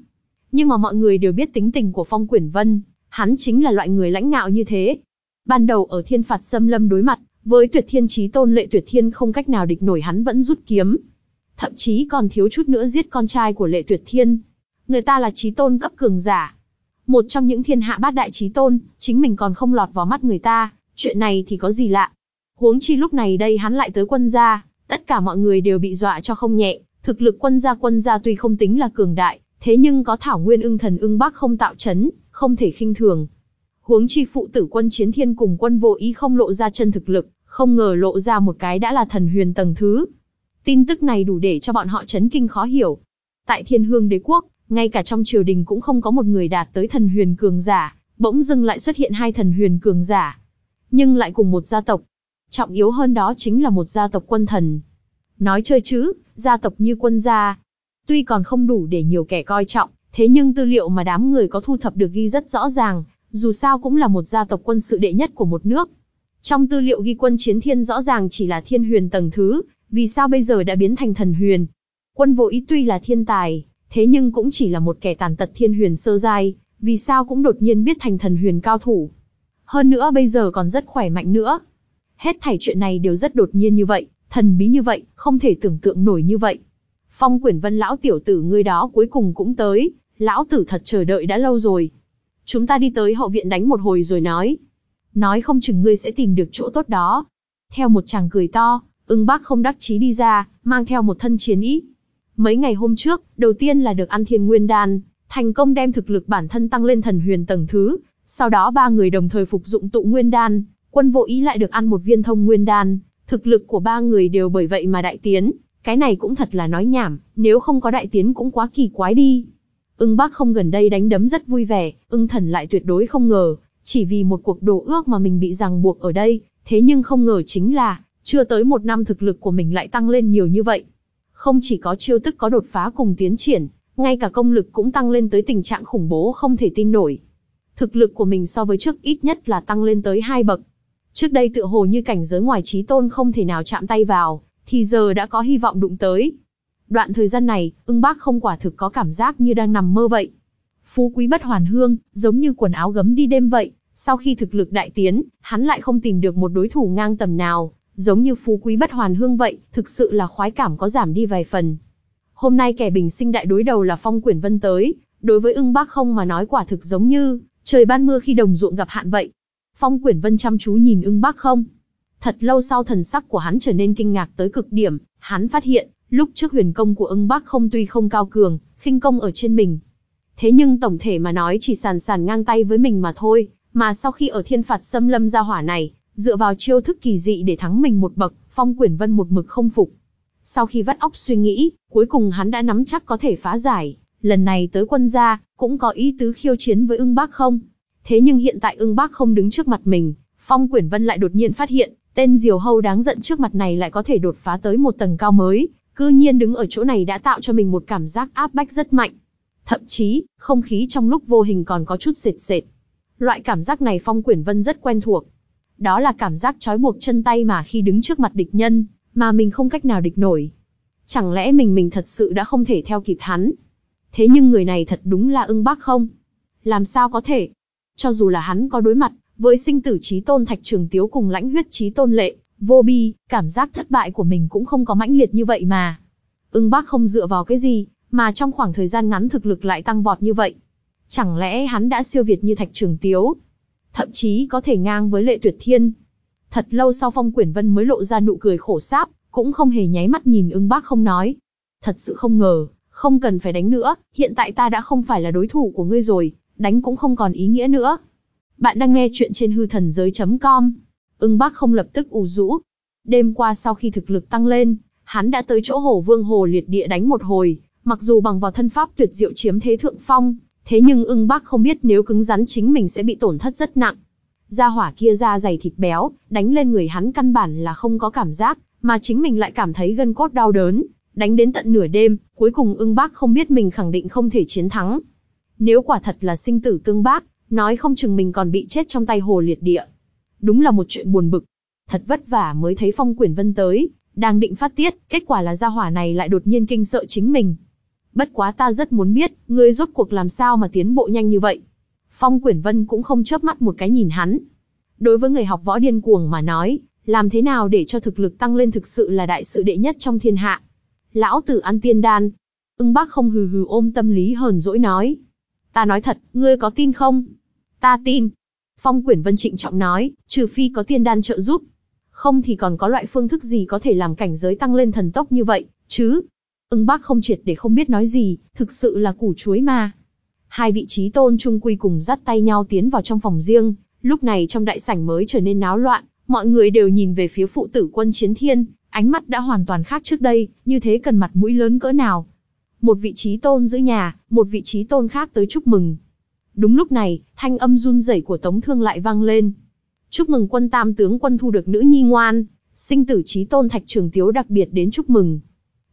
[SPEAKER 1] Nhưng mà mọi người đều biết tính tình của Phong Quyển Vân, hắn chính là loại người lãnh ngạo như thế. Ban đầu ở thiên phạt xâm lâm đối mặt, với tuyệt thiên trí tôn lệ tuyệt thiên không cách nào địch nổi hắn vẫn rút kiếm. Thậm chí còn thiếu chút nữa giết con trai của lệ tuyệt thiên. Người ta là trí tôn cấp cường giả. Một trong những thiên hạ bát đại trí tôn, chính mình còn không lọt vào mắt người ta, chuyện này thì có gì lạ. Huống chi lúc này đây hắn lại tới quân gia, tất cả mọi người đều bị dọa cho không nhẹ, thực lực quân gia quân gia tuy không tính là cường đại, thế nhưng có thảo nguyên ưng thần ưng bắc không tạo chấn, không thể khinh thường. Huống chi phụ tử quân chiến thiên cùng quân vô ý không lộ ra chân thực lực, không ngờ lộ ra một cái đã là thần huyền tầng thứ. Tin tức này đủ để cho bọn họ chấn kinh khó hiểu. Tại thiên hương đế quốc, ngay cả trong triều đình cũng không có một người đạt tới thần huyền cường giả, bỗng dưng lại xuất hiện hai thần huyền cường giả. Nhưng lại cùng một gia tộc, Trọng yếu hơn đó chính là một gia tộc quân thần. Nói chơi chứ, gia tộc như quân gia. Tuy còn không đủ để nhiều kẻ coi trọng, thế nhưng tư liệu mà đám người có thu thập được ghi rất rõ ràng, dù sao cũng là một gia tộc quân sự đệ nhất của một nước. Trong tư liệu ghi quân chiến thiên rõ ràng chỉ là thiên huyền tầng thứ, vì sao bây giờ đã biến thành thần huyền? Quân vô ý tuy là thiên tài, thế nhưng cũng chỉ là một kẻ tàn tật thiên huyền sơ giai, vì sao cũng đột nhiên biết thành thần huyền cao thủ. Hơn nữa bây giờ còn rất khỏe mạnh nữa, Hết thảy chuyện này đều rất đột nhiên như vậy, thần bí như vậy, không thể tưởng tượng nổi như vậy. Phong quyển vân lão tiểu tử ngươi đó cuối cùng cũng tới, lão tử thật chờ đợi đã lâu rồi. Chúng ta đi tới hậu viện đánh một hồi rồi nói. Nói không chừng ngươi sẽ tìm được chỗ tốt đó. Theo một chàng cười to, ưng bác không đắc chí đi ra, mang theo một thân chiến ý. Mấy ngày hôm trước, đầu tiên là được ăn thiên nguyên đan, thành công đem thực lực bản thân tăng lên thần huyền tầng thứ, sau đó ba người đồng thời phục dụng tụ nguyên đan, Quân vô ý lại được ăn một viên thông nguyên đan, thực lực của ba người đều bởi vậy mà đại tiến, cái này cũng thật là nói nhảm, nếu không có đại tiến cũng quá kỳ quái đi. Ưng bác không gần đây đánh đấm rất vui vẻ, ưng thần lại tuyệt đối không ngờ, chỉ vì một cuộc đồ ước mà mình bị ràng buộc ở đây, thế nhưng không ngờ chính là, chưa tới một năm thực lực của mình lại tăng lên nhiều như vậy. Không chỉ có chiêu tức có đột phá cùng tiến triển, ngay cả công lực cũng tăng lên tới tình trạng khủng bố không thể tin nổi. Thực lực của mình so với trước ít nhất là tăng lên tới hai bậc, Trước đây tựa hồ như cảnh giới ngoài trí tôn không thể nào chạm tay vào, thì giờ đã có hy vọng đụng tới. Đoạn thời gian này, ưng bác không quả thực có cảm giác như đang nằm mơ vậy. Phú quý bất hoàn hương, giống như quần áo gấm đi đêm vậy, sau khi thực lực đại tiến, hắn lại không tìm được một đối thủ ngang tầm nào, giống như phú quý bất hoàn hương vậy, thực sự là khoái cảm có giảm đi vài phần. Hôm nay kẻ bình sinh đại đối đầu là Phong Quyển Vân tới, đối với ưng bác không mà nói quả thực giống như, trời ban mưa khi đồng ruộng gặp hạn vậy, Phong Quyển Vân chăm chú nhìn ưng bác không. Thật lâu sau thần sắc của hắn trở nên kinh ngạc tới cực điểm, hắn phát hiện, lúc trước huyền công của ưng bác không tuy không cao cường, khinh công ở trên mình. Thế nhưng tổng thể mà nói chỉ sàn sàn ngang tay với mình mà thôi, mà sau khi ở thiên phạt xâm lâm ra hỏa này, dựa vào chiêu thức kỳ dị để thắng mình một bậc, Phong Quyển Vân một mực không phục. Sau khi vắt óc suy nghĩ, cuối cùng hắn đã nắm chắc có thể phá giải, lần này tới quân gia, cũng có ý tứ khiêu chiến với ưng bác không. Thế nhưng hiện tại ưng bác không đứng trước mặt mình, Phong Quyển Vân lại đột nhiên phát hiện, tên diều hâu đáng giận trước mặt này lại có thể đột phá tới một tầng cao mới, cư nhiên đứng ở chỗ này đã tạo cho mình một cảm giác áp bách rất mạnh. Thậm chí, không khí trong lúc vô hình còn có chút sệt sệt. Loại cảm giác này Phong Quyển Vân rất quen thuộc. Đó là cảm giác trói buộc chân tay mà khi đứng trước mặt địch nhân, mà mình không cách nào địch nổi. Chẳng lẽ mình mình thật sự đã không thể theo kịp hắn? Thế nhưng người này thật đúng là ưng bác không? Làm sao có thể? Cho dù là hắn có đối mặt với sinh tử trí tôn thạch trường tiếu cùng lãnh huyết trí tôn lệ, vô bi, cảm giác thất bại của mình cũng không có mãnh liệt như vậy mà. Ưng bác không dựa vào cái gì, mà trong khoảng thời gian ngắn thực lực lại tăng vọt như vậy. Chẳng lẽ hắn đã siêu việt như thạch trường tiếu? Thậm chí có thể ngang với lệ tuyệt thiên. Thật lâu sau phong quyển vân mới lộ ra nụ cười khổ sáp, cũng không hề nháy mắt nhìn ưng bác không nói. Thật sự không ngờ, không cần phải đánh nữa, hiện tại ta đã không phải là đối thủ của ngươi rồi, đánh cũng không còn ý nghĩa nữa. Bạn đang nghe chuyện trên hư thần giới.com. Ưng Bác không lập tức ủ rũ. Đêm qua sau khi thực lực tăng lên, hắn đã tới chỗ Hổ Vương Hồ Liệt Địa đánh một hồi, mặc dù bằng vào thân pháp tuyệt diệu chiếm thế thượng phong, thế nhưng Ưng Bác không biết nếu cứng rắn chính mình sẽ bị tổn thất rất nặng. Gia hỏa kia da dày thịt béo, đánh lên người hắn căn bản là không có cảm giác, mà chính mình lại cảm thấy gân cốt đau đớn, đánh đến tận nửa đêm, cuối cùng ưng bác không biết mình khẳng định không thể chiến thắng. Nếu quả thật là sinh tử tương bác, nói không chừng mình còn bị chết trong tay hồ liệt địa. Đúng là một chuyện buồn bực. Thật vất vả mới thấy phong quyển vân tới, đang định phát tiết, kết quả là gia hỏa này lại đột nhiên kinh sợ chính mình. Bất quá ta rất muốn biết, ngươi rốt cuộc làm sao mà tiến bộ nhanh như vậy. Phong quyển vân cũng không chớp mắt một cái nhìn hắn. Đối với người học võ điên cuồng mà nói, làm thế nào để cho thực lực tăng lên thực sự là đại sự đệ nhất trong thiên hạ. Lão tử ăn tiên đan. Ưng bác không hừ hừ ôm tâm lý hờn dỗi nói. Ta nói thật, ngươi có tin không? Ta tin. Phong quyển vân trịnh trọng nói, trừ phi có tiên đan trợ giúp. Không thì còn có loại phương thức gì có thể làm cảnh giới tăng lên thần tốc như vậy, chứ? Ưng bác không triệt để không biết nói gì, thực sự là củ chuối mà. Hai vị trí tôn chung quy cùng dắt tay nhau tiến vào trong phòng riêng, lúc này trong đại sảnh mới trở nên náo loạn, mọi người đều nhìn về phía phụ tử quân chiến thiên, ánh mắt đã hoàn toàn khác trước đây, như thế cần mặt mũi lớn cỡ nào. Một vị trí tôn giữ nhà, một vị trí tôn khác tới chúc mừng. Đúng lúc này, thanh âm run rẩy của Tống Thương lại vang lên. Chúc mừng quân tam tướng quân thu được nữ nhi ngoan, sinh tử trí tôn thạch trường tiếu đặc biệt đến chúc mừng.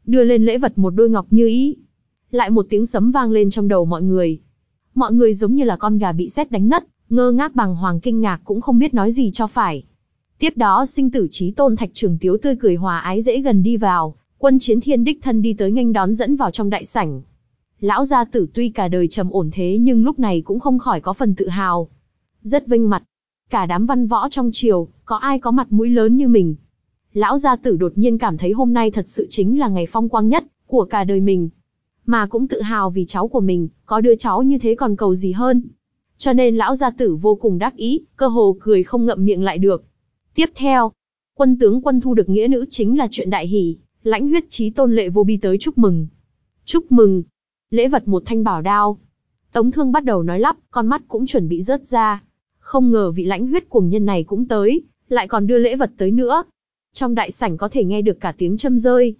[SPEAKER 1] Đưa lên lễ vật một đôi ngọc như ý. Lại một tiếng sấm vang lên trong đầu mọi người. Mọi người giống như là con gà bị sét đánh ngất, ngơ ngác bằng hoàng kinh ngạc cũng không biết nói gì cho phải. Tiếp đó sinh tử trí tôn thạch trường tiếu tươi cười hòa ái dễ gần đi vào, quân chiến thiên đích thân đi tới nghênh đón dẫn vào trong đại sảnh. Lão gia tử tuy cả đời trầm ổn thế nhưng lúc này cũng không khỏi có phần tự hào. Rất vinh mặt. Cả đám văn võ trong triều, có ai có mặt mũi lớn như mình. Lão gia tử đột nhiên cảm thấy hôm nay thật sự chính là ngày phong quang nhất, của cả đời mình. Mà cũng tự hào vì cháu của mình, có đứa cháu như thế còn cầu gì hơn. Cho nên lão gia tử vô cùng đắc ý, cơ hồ cười không ngậm miệng lại được. Tiếp theo, quân tướng quân thu được nghĩa nữ chính là chuyện đại hỷ, lãnh huyết trí tôn lệ vô bi tới chúc mừng. Chúc mừng. Lễ vật một thanh bảo đao. Tống thương bắt đầu nói lắp, con mắt cũng chuẩn bị rớt ra. Không ngờ vị lãnh huyết cùng nhân này cũng tới, lại còn đưa lễ vật tới nữa. Trong đại sảnh có thể nghe được cả tiếng châm rơi.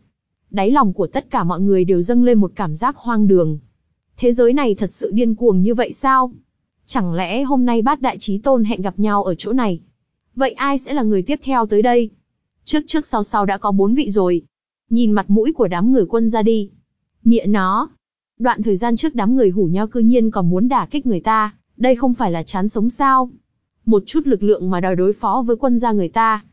[SPEAKER 1] Đáy lòng của tất cả mọi người đều dâng lên một cảm giác hoang đường. Thế giới này thật sự điên cuồng như vậy sao? Chẳng lẽ hôm nay bát đại trí tôn hẹn gặp nhau ở chỗ này? Vậy ai sẽ là người tiếp theo tới đây? Trước trước sau sau đã có bốn vị rồi. Nhìn mặt mũi của đám người quân ra đi. Mịa nó. Đoạn thời gian trước đám người hủ nhau cư nhiên còn muốn đả kích người ta, đây không phải là chán sống sao. Một chút lực lượng mà đòi đối phó với quân gia người ta.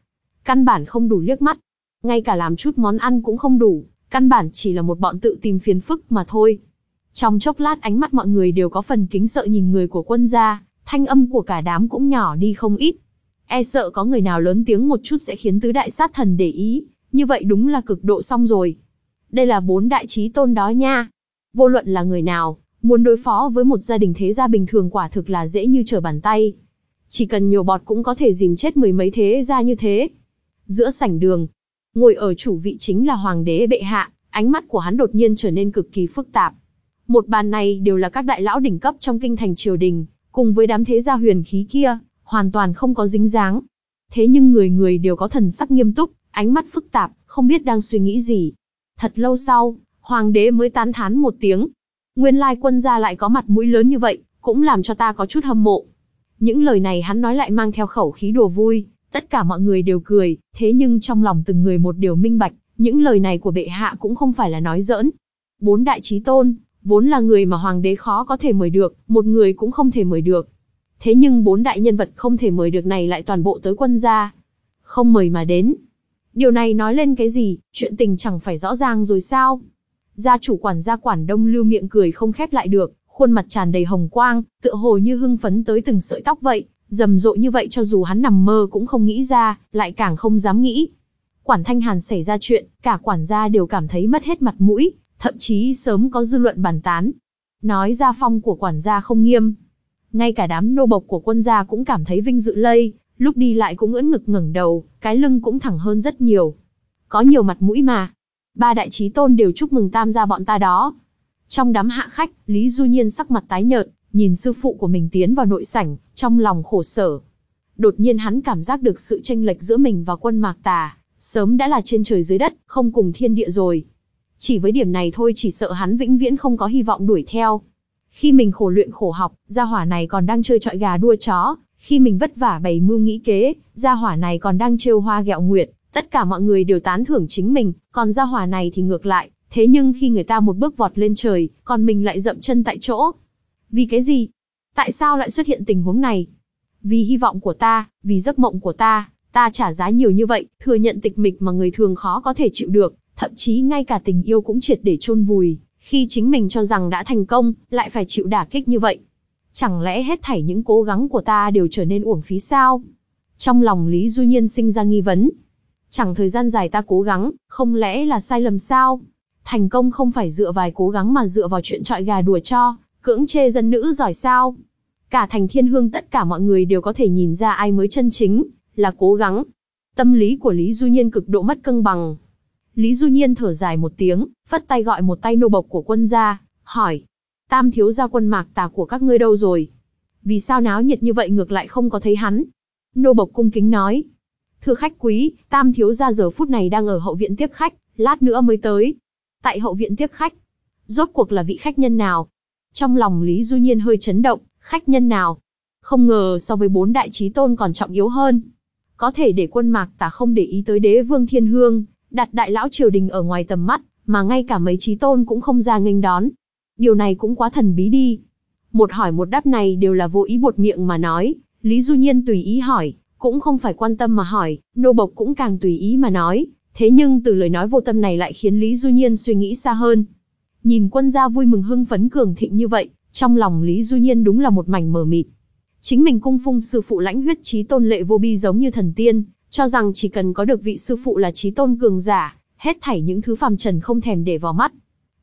[SPEAKER 1] Căn bản không đủ liếc mắt. Ngay cả làm chút món ăn cũng không đủ, căn bản chỉ là một bọn tự tìm phiền phức mà thôi. Trong chốc lát ánh mắt mọi người đều có phần kính sợ nhìn người của quân gia, thanh âm của cả đám cũng nhỏ đi không ít. E sợ có người nào lớn tiếng một chút sẽ khiến tứ đại sát thần để ý, như vậy đúng là cực độ xong rồi. Đây là bốn đại trí tôn đó nha. Vô luận là người nào, muốn đối phó với một gia đình thế gia bình thường quả thực là dễ như trở bàn tay. Chỉ cần nhiều bọt cũng có thể dìm chết mười mấy thế gia như thế. Giữa sảnh đường, ngồi ở chủ vị chính là hoàng đế bệ hạ, ánh mắt của hắn đột nhiên trở nên cực kỳ phức tạp. Một bàn này đều là các đại lão đỉnh cấp trong kinh thành triều đình, cùng với đám thế gia huyền khí kia, hoàn toàn không có dính dáng. Thế nhưng người người đều có thần sắc nghiêm túc, ánh mắt phức tạp, không biết đang suy nghĩ gì. Thật lâu sau, hoàng đế mới tán thán một tiếng. Nguyên lai quân gia lại có mặt mũi lớn như vậy, cũng làm cho ta có chút hâm mộ. Những lời này hắn nói lại mang theo khẩu khí đùa vui, tất cả mọi người đều cười, thế nhưng trong lòng từng người một điều minh bạch, những lời này của bệ hạ cũng không phải là nói giỡn. Bốn đại trí tôn, vốn là người mà hoàng đế khó có thể mời được, một người cũng không thể mời được. Thế nhưng bốn đại nhân vật không thể mời được này lại toàn bộ tới quân gia. Không mời mà đến. Điều này nói lên cái gì, chuyện tình chẳng phải rõ ràng rồi sao? Gia chủ quản gia quản đông lưu miệng cười không khép lại được, khuôn mặt tràn đầy hồng quang, tựa hồ như hưng phấn tới từng sợi tóc vậy, rầm rộ như vậy cho dù hắn nằm mơ cũng không nghĩ ra, lại càng không dám nghĩ. Quản Thanh Hàn xảy ra chuyện, cả quản gia đều cảm thấy mất hết mặt mũi, thậm chí sớm có dư luận bàn tán. Nói gia phong của quản gia không nghiêm, ngay cả đám nô bộc của quân gia cũng cảm thấy vinh dự lây, lúc đi lại cũng ưỡn ngực ngẩng đầu, cái lưng cũng thẳng hơn rất nhiều. Có nhiều mặt mũi mà. Ba đại trí tôn đều chúc mừng tam gia bọn ta đó. Trong đám hạ khách, Lý Du Nhiên sắc mặt tái nhợt, nhìn sư phụ của mình tiến vào nội sảnh, trong lòng khổ sở. đột nhiên hắn cảm giác được sự tranh lệch giữa mình và quân mạc tà, sớm đã là trên trời dưới đất, không cùng thiên địa rồi. Chỉ với điểm này thôi chỉ sợ hắn vĩnh viễn không có hy vọng đuổi theo. Khi mình khổ luyện khổ học, gia hỏa này còn đang chơi trọi gà đua chó, khi mình vất vả bày mưu nghĩ kế, gia hỏa này còn đang trêu hoa gẹo nguyệt, tất cả mọi người đều tán thưởng chính mình, còn gia hỏa này thì ngược lại, thế nhưng khi người ta một bước vọt lên trời, còn mình lại dậm chân tại chỗ. Vì cái gì? Tại sao lại xuất hiện tình huống này? Vì hy vọng của ta, vì giấc mộng của ta, ta trả giá nhiều như vậy, thừa nhận tịch mịch mà người thường khó có thể chịu được, thậm chí ngay cả tình yêu cũng triệt để chôn vùi, khi chính mình cho rằng đã thành công, lại phải chịu đả kích như vậy. Chẳng lẽ hết thảy những cố gắng của ta đều trở nên uổng phí sao? Trong lòng Lý Du Nhiên sinh ra nghi vấn. Chẳng thời gian dài ta cố gắng, không lẽ là sai lầm sao? Thành công không phải dựa vài cố gắng mà dựa vào chuyện trọi gà đùa cho, cưỡng chê dân nữ giỏi sao? Cả thành thiên hương tất cả mọi người đều có thể nhìn ra ai mới chân chính, là cố gắng. Tâm lý của Lý Du Nhiên cực độ mất cân bằng. Lý Du Nhiên thở dài một tiếng, phất tay gọi một tay nô bộc của quân gia, hỏi. Tam thiếu gia quân mạc tà của các ngươi đâu rồi? Vì sao náo nhiệt như vậy ngược lại không có thấy hắn? Nô bộc cung kính nói. Thưa khách quý, tam thiếu gia giờ phút này đang ở hậu viện tiếp khách, lát nữa mới tới. Tại hậu viện tiếp khách. Rốt cuộc là vị khách nhân nào? Trong lòng Lý Du Nhiên hơi chấn động, khách nhân nào? Không ngờ so với bốn đại trí tôn còn trọng yếu hơn. Có thể để quân mạc tả không để ý tới đế vương thiên hương, đặt đại lão triều đình ở ngoài tầm mắt, mà ngay cả mấy trí tôn cũng không ra nghênh đón. Điều này cũng quá thần bí đi. Một hỏi một đáp này đều là vô ý buột miệng mà nói, Lý Du Nhiên tùy ý hỏi, cũng không phải quan tâm mà hỏi, nô bộc cũng càng tùy ý mà nói, thế nhưng từ lời nói vô tâm này lại khiến Lý Du Nhiên suy nghĩ xa hơn. Nhìn quân gia vui mừng hưng phấn cường thịnh như vậy, trong lòng Lý Du Nhiên đúng là một mảnh mờ mịt. Chính mình cung phung sư phụ lãnh huyết trí tôn lệ vô bi giống như thần tiên, cho rằng chỉ cần có được vị sư phụ là trí tôn cường giả, hết thảy những thứ phàm trần không thèm để vào mắt.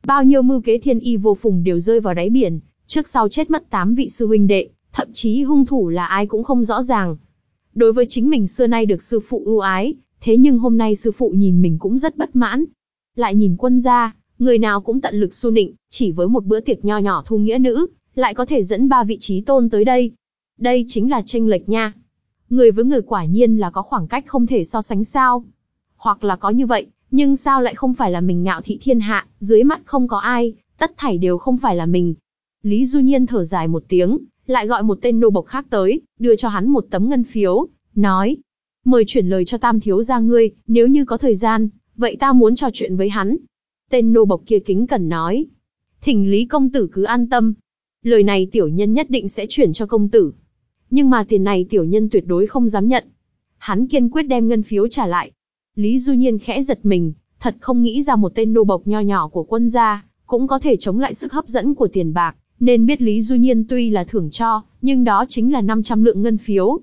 [SPEAKER 1] Bao nhiêu mưu kế thiên y vô phùng đều rơi vào đáy biển, trước sau chết mất tám vị sư huynh đệ, thậm chí hung thủ là ai cũng không rõ ràng. Đối với chính mình xưa nay được sư phụ ưu ái, thế nhưng hôm nay sư phụ nhìn mình cũng rất bất mãn. Lại nhìn quân gia, người nào cũng tận lực su nịnh, chỉ với một bữa tiệc nho nhỏ thu nghĩa nữ, lại có thể dẫn ba vị trí tôn tới đây. Đây chính là tranh lệch nha. Người với người quả nhiên là có khoảng cách không thể so sánh sao. Hoặc là có như vậy, nhưng sao lại không phải là mình ngạo thị thiên hạ, dưới mắt không có ai, tất thảy đều không phải là mình. Lý Du Nhiên thở dài một tiếng, lại gọi một tên nô bộc khác tới, đưa cho hắn một tấm ngân phiếu, nói. Mời chuyển lời cho tam thiếu gia ngươi, nếu như có thời gian, vậy ta muốn trò chuyện với hắn. Tên nô bộc kia kính cẩn nói. Thỉnh Lý công tử cứ an tâm. Lời này tiểu nhân nhất định sẽ chuyển cho công tử. Nhưng mà tiền này tiểu nhân tuyệt đối không dám nhận. Hắn kiên quyết đem ngân phiếu trả lại. Lý Du Nhiên khẽ giật mình, thật không nghĩ ra một tên nô bộc nho nhỏ của quân gia, cũng có thể chống lại sức hấp dẫn của tiền bạc, nên biết Lý Du Nhiên tuy là thưởng cho, nhưng đó chính là 500 lượng ngân phiếu.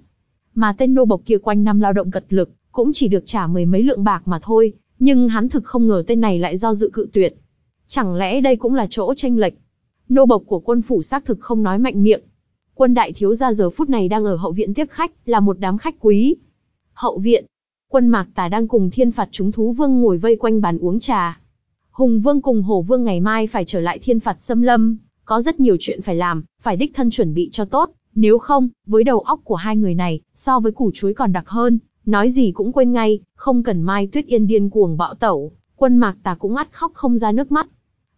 [SPEAKER 1] Mà tên nô bộc kia quanh năm lao động cật lực, cũng chỉ được trả mười mấy lượng bạc mà thôi, nhưng hắn thực không ngờ tên này lại do dự cự tuyệt. Chẳng lẽ đây cũng là chỗ tranh lệch? Nô bộc của quân phủ xác thực không nói mạnh miệng, Quân đại thiếu gia giờ phút này đang ở hậu viện tiếp khách, là một đám khách quý. Hậu viện, quân mạc tà đang cùng thiên phạt chúng thú vương ngồi vây quanh bàn uống trà. Hùng vương cùng hổ vương ngày mai phải trở lại thiên phạt xâm lâm, có rất nhiều chuyện phải làm, phải đích thân chuẩn bị cho tốt, nếu không, với đầu óc của hai người này, so với củ chuối còn đặc hơn, nói gì cũng quên ngay, không cần mai tuyết yên điên cuồng bạo tẩu, quân mạc tà cũng ắt khóc không ra nước mắt.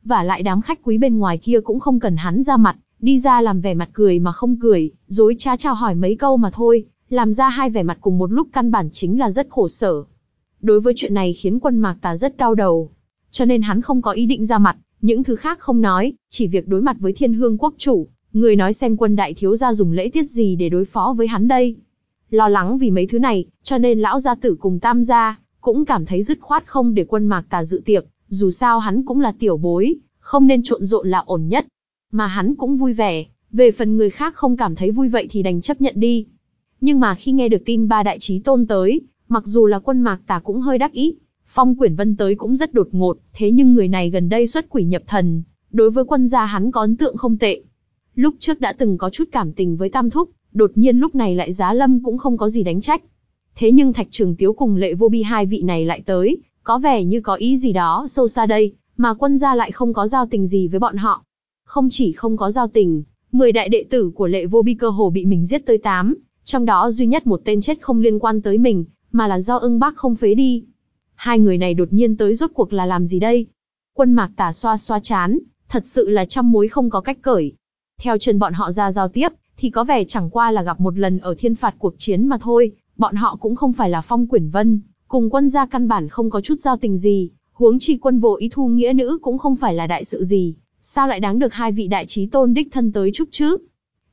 [SPEAKER 1] Và lại đám khách quý bên ngoài kia cũng không cần hắn ra mặt, Đi ra làm vẻ mặt cười mà không cười, dối trá chào hỏi mấy câu mà thôi, làm ra hai vẻ mặt cùng một lúc căn bản chính là rất khổ sở. Đối với chuyện này khiến quân mạc tà rất đau đầu. Cho nên hắn không có ý định ra mặt, những thứ khác không nói, chỉ việc đối mặt với thiên hương quốc chủ, người nói xem quân đại thiếu gia dùng lễ tiết gì để đối phó với hắn đây. Lo lắng vì mấy thứ này, cho nên lão gia tử cùng tam gia, cũng cảm thấy dứt khoát không để quân mạc tà dự tiệc, dù sao hắn cũng là tiểu bối, không nên trộn rộn là ổn nhất mà hắn cũng vui vẻ, về phần người khác không cảm thấy vui vậy thì đành chấp nhận đi. Nhưng mà khi nghe được tin ba đại trí tôn tới, mặc dù là quân mạc tà cũng hơi đắc ý, phong quyển vân tới cũng rất đột ngột, thế nhưng người này gần đây xuất quỷ nhập thần, đối với quân gia hắn có ấn tượng không tệ. Lúc trước đã từng có chút cảm tình với tam thúc, đột nhiên lúc này lại giá lâm cũng không có gì đánh trách. Thế nhưng thạch trường tiếu cùng lệ vô bi hai vị này lại tới, có vẻ như có ý gì đó sâu xa đây, mà quân gia lại không có giao tình gì với bọn họ. Không chỉ không có giao tình, 10 đại đệ tử của lệ vô bi cơ hồ bị mình giết tới 8, trong đó duy nhất một tên chết không liên quan tới mình, mà là do ưng bác không phế đi. Hai người này đột nhiên tới rốt cuộc là làm gì đây? Quân mạc tả xoa xoa chán, thật sự là trăm mối không có cách cởi. Theo chân bọn họ ra giao tiếp, thì có vẻ chẳng qua là gặp một lần ở thiên phạt cuộc chiến mà thôi, bọn họ cũng không phải là phong quyển vân, cùng quân gia căn bản không có chút giao tình gì, huống chi quân vô ý thu nghĩa nữ cũng không phải là đại sự gì, sao lại đáng được hai vị đại trí tôn đích thân tới chúc chứ?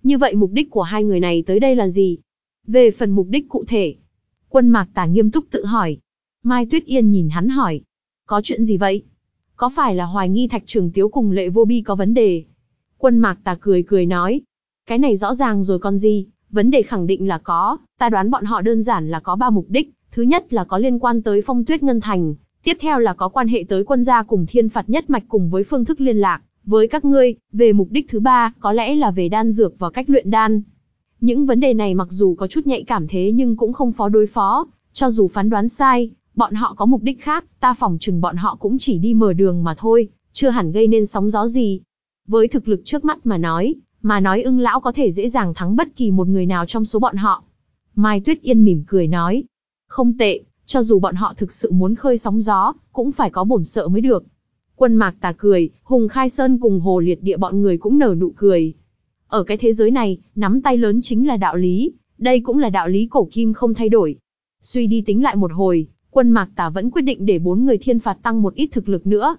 [SPEAKER 1] Như vậy mục đích của hai người này tới đây là gì? Về phần mục đích cụ thể, quân mạc tả nghiêm túc tự hỏi. Mai Tuyết Yên nhìn hắn hỏi, có chuyện gì vậy? Có phải là hoài nghi thạch trường tiếu cùng lệ vô bi có vấn đề? Quân mạc tà cười cười nói, cái này rõ ràng rồi còn gì, vấn đề khẳng định là có, ta đoán bọn họ đơn giản là có ba mục đích, thứ nhất là có liên quan tới phong tuyết ngân thành, tiếp theo là có quan hệ tới quân gia cùng thiên phạt nhất mạch cùng với phương thức liên lạc, với các ngươi, về mục đích thứ ba, có lẽ là về đan dược và cách luyện đan. Những vấn đề này mặc dù có chút nhạy cảm thế nhưng cũng không phó đối phó, cho dù phán đoán sai, bọn họ có mục đích khác, ta phỏng chừng bọn họ cũng chỉ đi mở đường mà thôi, chưa hẳn gây nên sóng gió gì. Với thực lực trước mắt mà nói, mà nói ưng lão có thể dễ dàng thắng bất kỳ một người nào trong số bọn họ. Mai Tuyết Yên mỉm cười nói, không tệ, cho dù bọn họ thực sự muốn khơi sóng gió, cũng phải có bổn sợ mới được. Quân mạc tà cười, Hùng Khai Sơn cùng Hồ Liệt Địa bọn người cũng nở nụ cười. Ở cái thế giới này, nắm tay lớn chính là đạo lý, đây cũng là đạo lý cổ kim không thay đổi. Suy đi tính lại một hồi, quân mạc tà vẫn quyết định để bốn người thiên phạt tăng một ít thực lực nữa.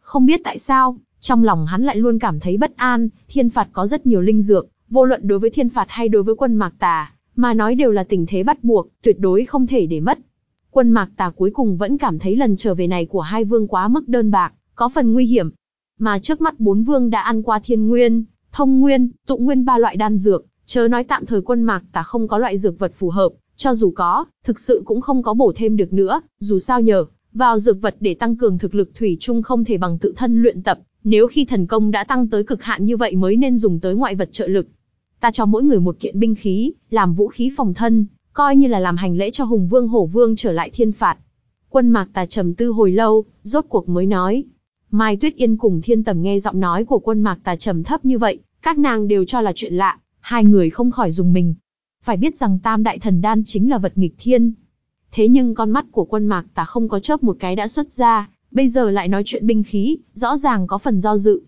[SPEAKER 1] Không biết tại sao, trong lòng hắn lại luôn cảm thấy bất an, thiên phạt có rất nhiều linh dược, vô luận đối với thiên phạt hay đối với quân mạc tà, mà nói đều là tình thế bắt buộc, tuyệt đối không thể để mất. Quân mạc tà cuối cùng vẫn cảm thấy lần trở về này của hai vương quá mức đơn bạc, có phần nguy hiểm. Mà trước mắt bốn vương đã ăn qua thiên nguyên, thông nguyên, tụ nguyên ba loại đan dược, chớ nói tạm thời quân mạc tà không có loại dược vật phù hợp, cho dù có, thực sự cũng không có bổ thêm được nữa, dù sao nhờ, vào dược vật để tăng cường thực lực thủy chung không thể bằng tự thân luyện tập, nếu khi thần công đã tăng tới cực hạn như vậy mới nên dùng tới ngoại vật trợ lực. Ta cho mỗi người một kiện binh khí, làm vũ khí phòng thân, coi như là làm hành lễ cho Hùng Vương Hổ Vương trở lại thiên phạt. Quân Mạc Tà trầm tư hồi lâu, rốt cuộc mới nói. Mai Tuyết Yên cùng Thiên Tầm nghe giọng nói của quân Mạc Tà trầm thấp như vậy, các nàng đều cho là chuyện lạ, hai người không khỏi dùng mình. Phải biết rằng Tam Đại Thần Đan chính là vật nghịch thiên. Thế nhưng con mắt của quân Mạc Tà không có chớp một cái đã xuất ra, bây giờ lại nói chuyện binh khí, rõ ràng có phần do dự.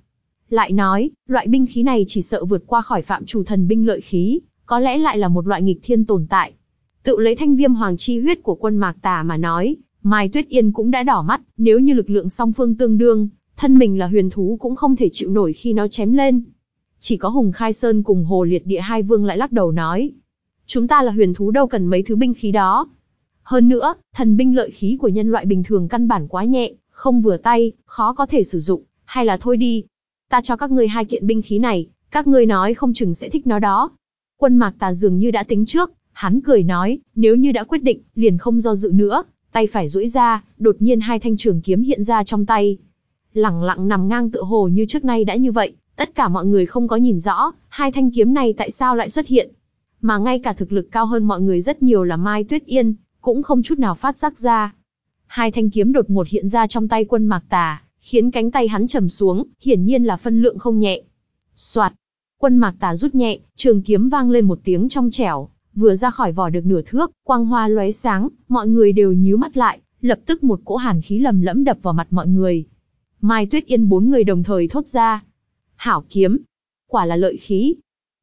[SPEAKER 1] Lại nói, loại binh khí này chỉ sợ vượt qua khỏi phạm chủ thần binh lợi khí, có lẽ lại là một loại nghịch thiên tồn tại. Tự lấy thanh viêm hoàng chi huyết của quân Mạc Tà mà nói, Mai Tuyết Yên cũng đã đỏ mắt, nếu như lực lượng song phương tương đương, thân mình là huyền thú cũng không thể chịu nổi khi nó chém lên. Chỉ có Hùng Khai Sơn cùng Hồ Liệt Địa hai vương lại lắc đầu nói. Chúng ta là huyền thú đâu cần mấy thứ binh khí đó. Hơn nữa, thần binh lợi khí của nhân loại bình thường căn bản quá nhẹ, không vừa tay, khó có thể sử dụng, hay là thôi đi. Ta cho các ngươi hai kiện binh khí này, các ngươi nói không chừng sẽ thích nó đó. Quân mạc tà dường như đã tính trước, hắn cười nói, nếu như đã quyết định, liền không do dự nữa, tay phải duỗi ra, đột nhiên hai thanh trường kiếm hiện ra trong tay. Lẳng lặng nằm ngang tựa hồ như trước nay đã như vậy, tất cả mọi người không có nhìn rõ, hai thanh kiếm này tại sao lại xuất hiện. Mà ngay cả thực lực cao hơn mọi người rất nhiều là Mai Tuyết Yên, cũng không chút nào phát giác ra. Hai thanh kiếm đột ngột hiện ra trong tay quân mạc tà, khiến cánh tay hắn trầm xuống, hiển nhiên là phân lượng không nhẹ. Soạt, quân mạc tà rút nhẹ, trường kiếm vang lên một tiếng trong trẻo, vừa ra khỏi vỏ được nửa thước, quang hoa lóe sáng, mọi người đều nhíu mắt lại, lập tức một cỗ hàn khí lầm lẫm đập vào mặt mọi người. Mai Tuyết Yên bốn người đồng thời thốt ra. Hảo kiếm. Quả là lợi khí.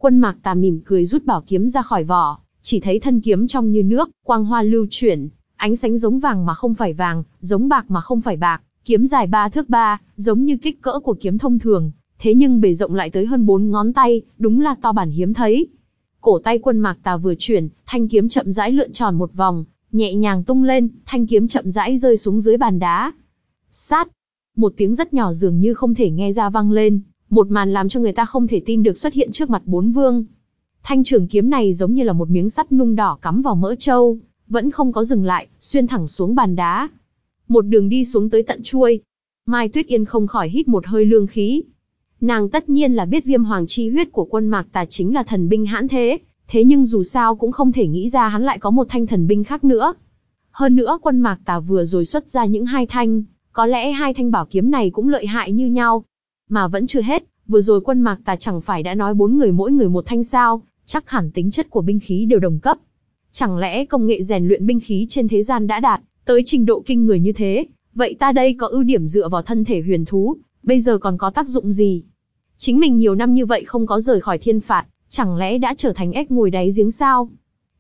[SPEAKER 1] Quân mạc tà mỉm cười rút bảo kiếm ra khỏi vỏ, chỉ thấy thân kiếm trong như nước, quang hoa lưu chuyển, ánh sáng giống vàng mà không phải vàng, giống bạc mà không phải bạc, kiếm dài ba thước ba, giống như kích cỡ của kiếm thông thường, thế nhưng bề rộng lại tới hơn bốn ngón tay, đúng là to bản hiếm thấy. Cổ tay quân mạc tà vừa chuyển, thanh kiếm chậm rãi lượn tròn một vòng, nhẹ nhàng tung lên, thanh kiếm chậm rãi rơi xuống dưới bàn đá. Sát! Một tiếng rất nhỏ dường như không thể nghe ra vang lên, một màn làm cho người ta không thể tin được xuất hiện trước mặt bốn vương. Thanh trường kiếm này giống như là một miếng sắt nung đỏ cắm vào mỡ trâu, vẫn không có dừng lại, xuyên thẳng xuống bàn đá. Một đường đi xuống tới tận chuôi. Mai Tuyết Yên không khỏi hít một hơi lương khí. Nàng tất nhiên là biết viêm hoàng chi huyết của quân mạc tà chính là thần binh hãn thế, thế nhưng dù sao cũng không thể nghĩ ra hắn lại có một thanh thần binh khác nữa. Hơn nữa quân mạc tà vừa rồi xuất ra những hai thanh, có lẽ hai thanh bảo kiếm này cũng lợi hại như nhau. Mà vẫn chưa hết, vừa rồi quân mạc tà chẳng phải đã nói bốn người mỗi người một thanh sao, chắc hẳn tính chất của binh khí đều đồng cấp. Chẳng lẽ công nghệ rèn luyện binh khí trên thế gian đã đạt tới trình độ kinh người như thế, vậy ta đây có ưu điểm dựa vào thân thể huyền thú, bây giờ còn có tác dụng gì? Chính mình nhiều năm như vậy không có rời khỏi thiên phạt, chẳng lẽ đã trở thành ếch ngồi đáy giếng sao?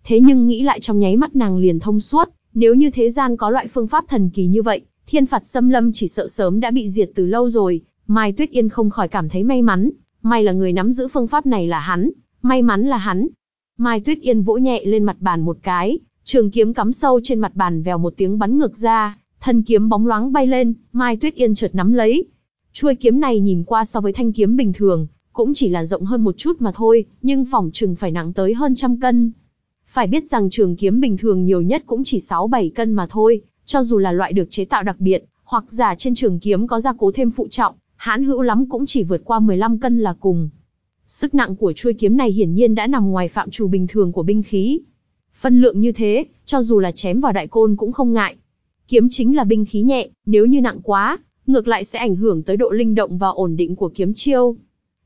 [SPEAKER 1] Thế nhưng nghĩ lại trong nháy mắt nàng liền thông suốt, nếu như thế gian có loại phương pháp thần kỳ như vậy, thiên phạt xâm lâm chỉ sợ sớm đã bị diệt từ lâu rồi, Mai Tuyết Yên không khỏi cảm thấy may mắn, may là người nắm giữ phương pháp này là hắn, may mắn là hắn. Mai Tuyết Yên vỗ nhẹ lên mặt bàn một cái, trường kiếm cắm sâu trên mặt bàn vèo một tiếng bắn ngược ra, thân kiếm bóng loáng bay lên, Mai Tuyết Yên chợt nắm lấy. Chuôi kiếm này nhìn qua so với thanh kiếm bình thường, cũng chỉ là rộng hơn một chút mà thôi, nhưng phòng trừng phải nặng tới hơn trăm cân. Phải biết rằng trường kiếm bình thường nhiều nhất cũng chỉ 6-7 cân mà thôi, cho dù là loại được chế tạo đặc biệt, hoặc giả trên trường kiếm có gia cố thêm phụ trọng, hãn hữu lắm cũng chỉ vượt qua 15 cân là cùng. Sức nặng của chuôi kiếm này hiển nhiên đã nằm ngoài phạm trù bình thường của binh khí. Phân lượng như thế, cho dù là chém vào đại côn cũng không ngại. Kiếm chính là binh khí nhẹ, nếu như nặng quá, ngược lại sẽ ảnh hưởng tới độ linh động và ổn định của kiếm chiêu.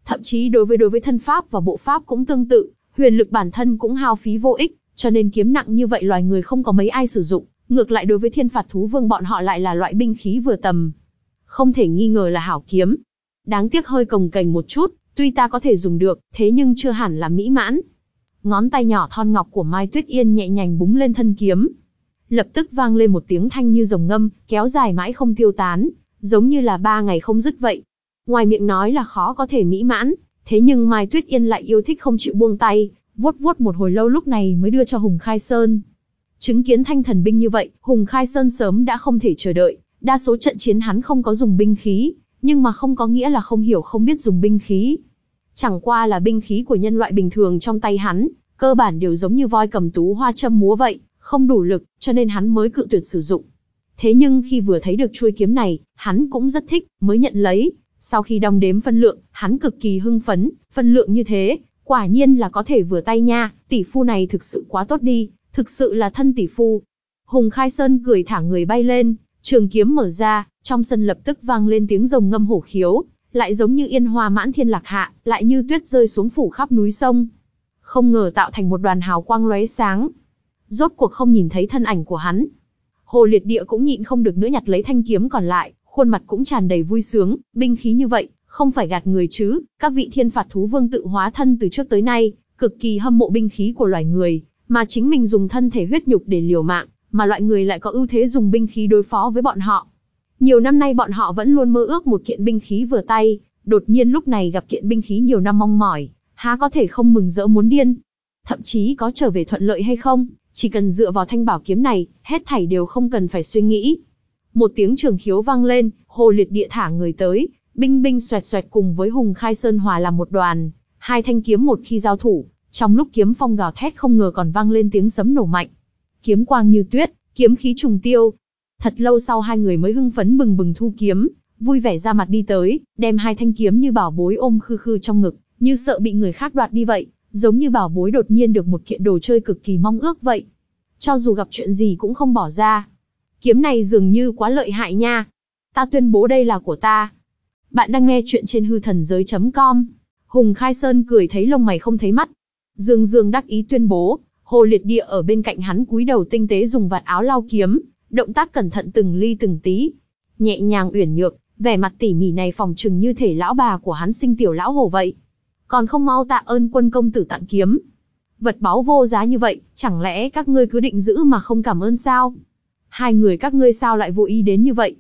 [SPEAKER 1] Thậm chí đối với đối với thân pháp và bộ pháp cũng tương tự, huyền lực bản thân cũng hao phí vô ích, cho nên kiếm nặng như vậy loài người không có mấy ai sử dụng, ngược lại đối với thiên phạt thú vương bọn họ lại là loại binh khí vừa tầm. Không thể nghi ngờ là hảo kiếm. Đáng tiếc hơi cồng kềnh một chút, tuy ta có thể dùng được, thế nhưng chưa hẳn là mỹ mãn. Ngón tay nhỏ thon ngọc của Mai Tuyết Yên nhẹ nhàng búng lên thân kiếm. Lập tức vang lên một tiếng thanh như rồng ngâm, kéo dài mãi không tiêu tán, giống như là ba ngày không dứt vậy. Ngoài miệng nói là khó có thể mỹ mãn, thế nhưng Mai Tuyết Yên lại yêu thích không chịu buông tay, vuốt vuốt một hồi lâu lúc này mới đưa cho Hùng Khai Sơn. Chứng kiến thanh thần binh như vậy, Hùng Khai Sơn sớm đã không thể chờ đợi, đa số trận chiến hắn không có dùng binh khí, nhưng mà không có nghĩa là không hiểu không biết dùng binh khí. Chẳng qua là binh khí của nhân loại bình thường trong tay hắn, cơ bản đều giống như voi cầm tú hoa châm múa vậy, không đủ lực, cho nên hắn mới cự tuyệt sử dụng. Thế nhưng khi vừa thấy được chuôi kiếm này, hắn cũng rất thích, mới nhận lấy. Sau khi đong đếm phân lượng, hắn cực kỳ hưng phấn, phân lượng như thế, quả nhiên là có thể vừa tay nha, tỷ phu này thực sự quá tốt đi, thực sự là thân tỷ phu. Hùng Khai Sơn cười thả người bay lên, trường kiếm mở ra, trong sân lập tức vang lên tiếng rồng ngâm hổ khiếu, lại giống như yên hoa mãn thiên lạc hạ, lại như tuyết rơi xuống phủ khắp núi sông. Không ngờ tạo thành một đoàn hào quang lóe sáng. Rốt cuộc không nhìn thấy thân ảnh của hắn. Hồ liệt địa cũng nhịn không được nữa nhặt lấy thanh kiếm còn lại, khuôn mặt cũng tràn đầy vui sướng, binh khí như vậy, không phải gạt người chứ, các vị thiên phạt thú vương tự hóa thân từ trước tới nay, cực kỳ hâm mộ binh khí của loài người, mà chính mình dùng thân thể huyết nhục để liều mạng, mà loại người lại có ưu thế dùng binh khí đối phó với bọn họ. Nhiều năm nay bọn họ vẫn luôn mơ ước một kiện binh khí vừa tay, đột nhiên lúc này gặp kiện binh khí nhiều năm mong mỏi, há có thể không mừng rỡ muốn điên. Thậm chí có trở về thuận lợi hay không, chỉ cần dựa vào thanh bảo kiếm này, hết thảy đều không cần phải suy nghĩ. Một tiếng trường khiếu vang lên, hồ liệt địa thả người tới, binh binh xoẹt xoẹt cùng với hùng khai sơn hòa làm một đoàn, hai thanh kiếm một khi giao thủ, trong lúc kiếm phong gào thét không ngờ còn vang lên tiếng sấm nổ mạnh. Kiếm quang như tuyết, kiếm khí trùng tiêu. Thật lâu sau hai người mới hưng phấn bừng bừng thu kiếm, vui vẻ ra mặt đi tới, đem hai thanh kiếm như bảo bối ôm khư khư trong ngực, như sợ bị người khác đoạt đi vậy, giống như bảo bối đột nhiên được một kiện đồ chơi cực kỳ mong ước vậy. Cho dù gặp chuyện gì cũng không bỏ ra. Kiếm này dường như quá lợi hại nha. Ta tuyên bố đây là của ta. Bạn đang nghe chuyện trên hư thần giới.com. Hùng Khai Sơn cười thấy lông mày không thấy mắt. Dương Dương đắc ý tuyên bố, Hồ Liệt Địa ở bên cạnh hắn cúi đầu tinh tế dùng vạt áo lau kiếm, động tác cẩn thận từng ly từng tí. Nhẹ nhàng uyển nhược, vẻ mặt tỉ mỉ này phòng trừng như thể lão bà của hắn sinh tiểu lão hồ vậy. Còn không mau tạ ơn quân công tử tặng kiếm. Vật báu vô giá như vậy, chẳng lẽ các ngươi cứ định giữ mà không cảm ơn sao? Hai người các ngươi sao lại vô ý đến như vậy?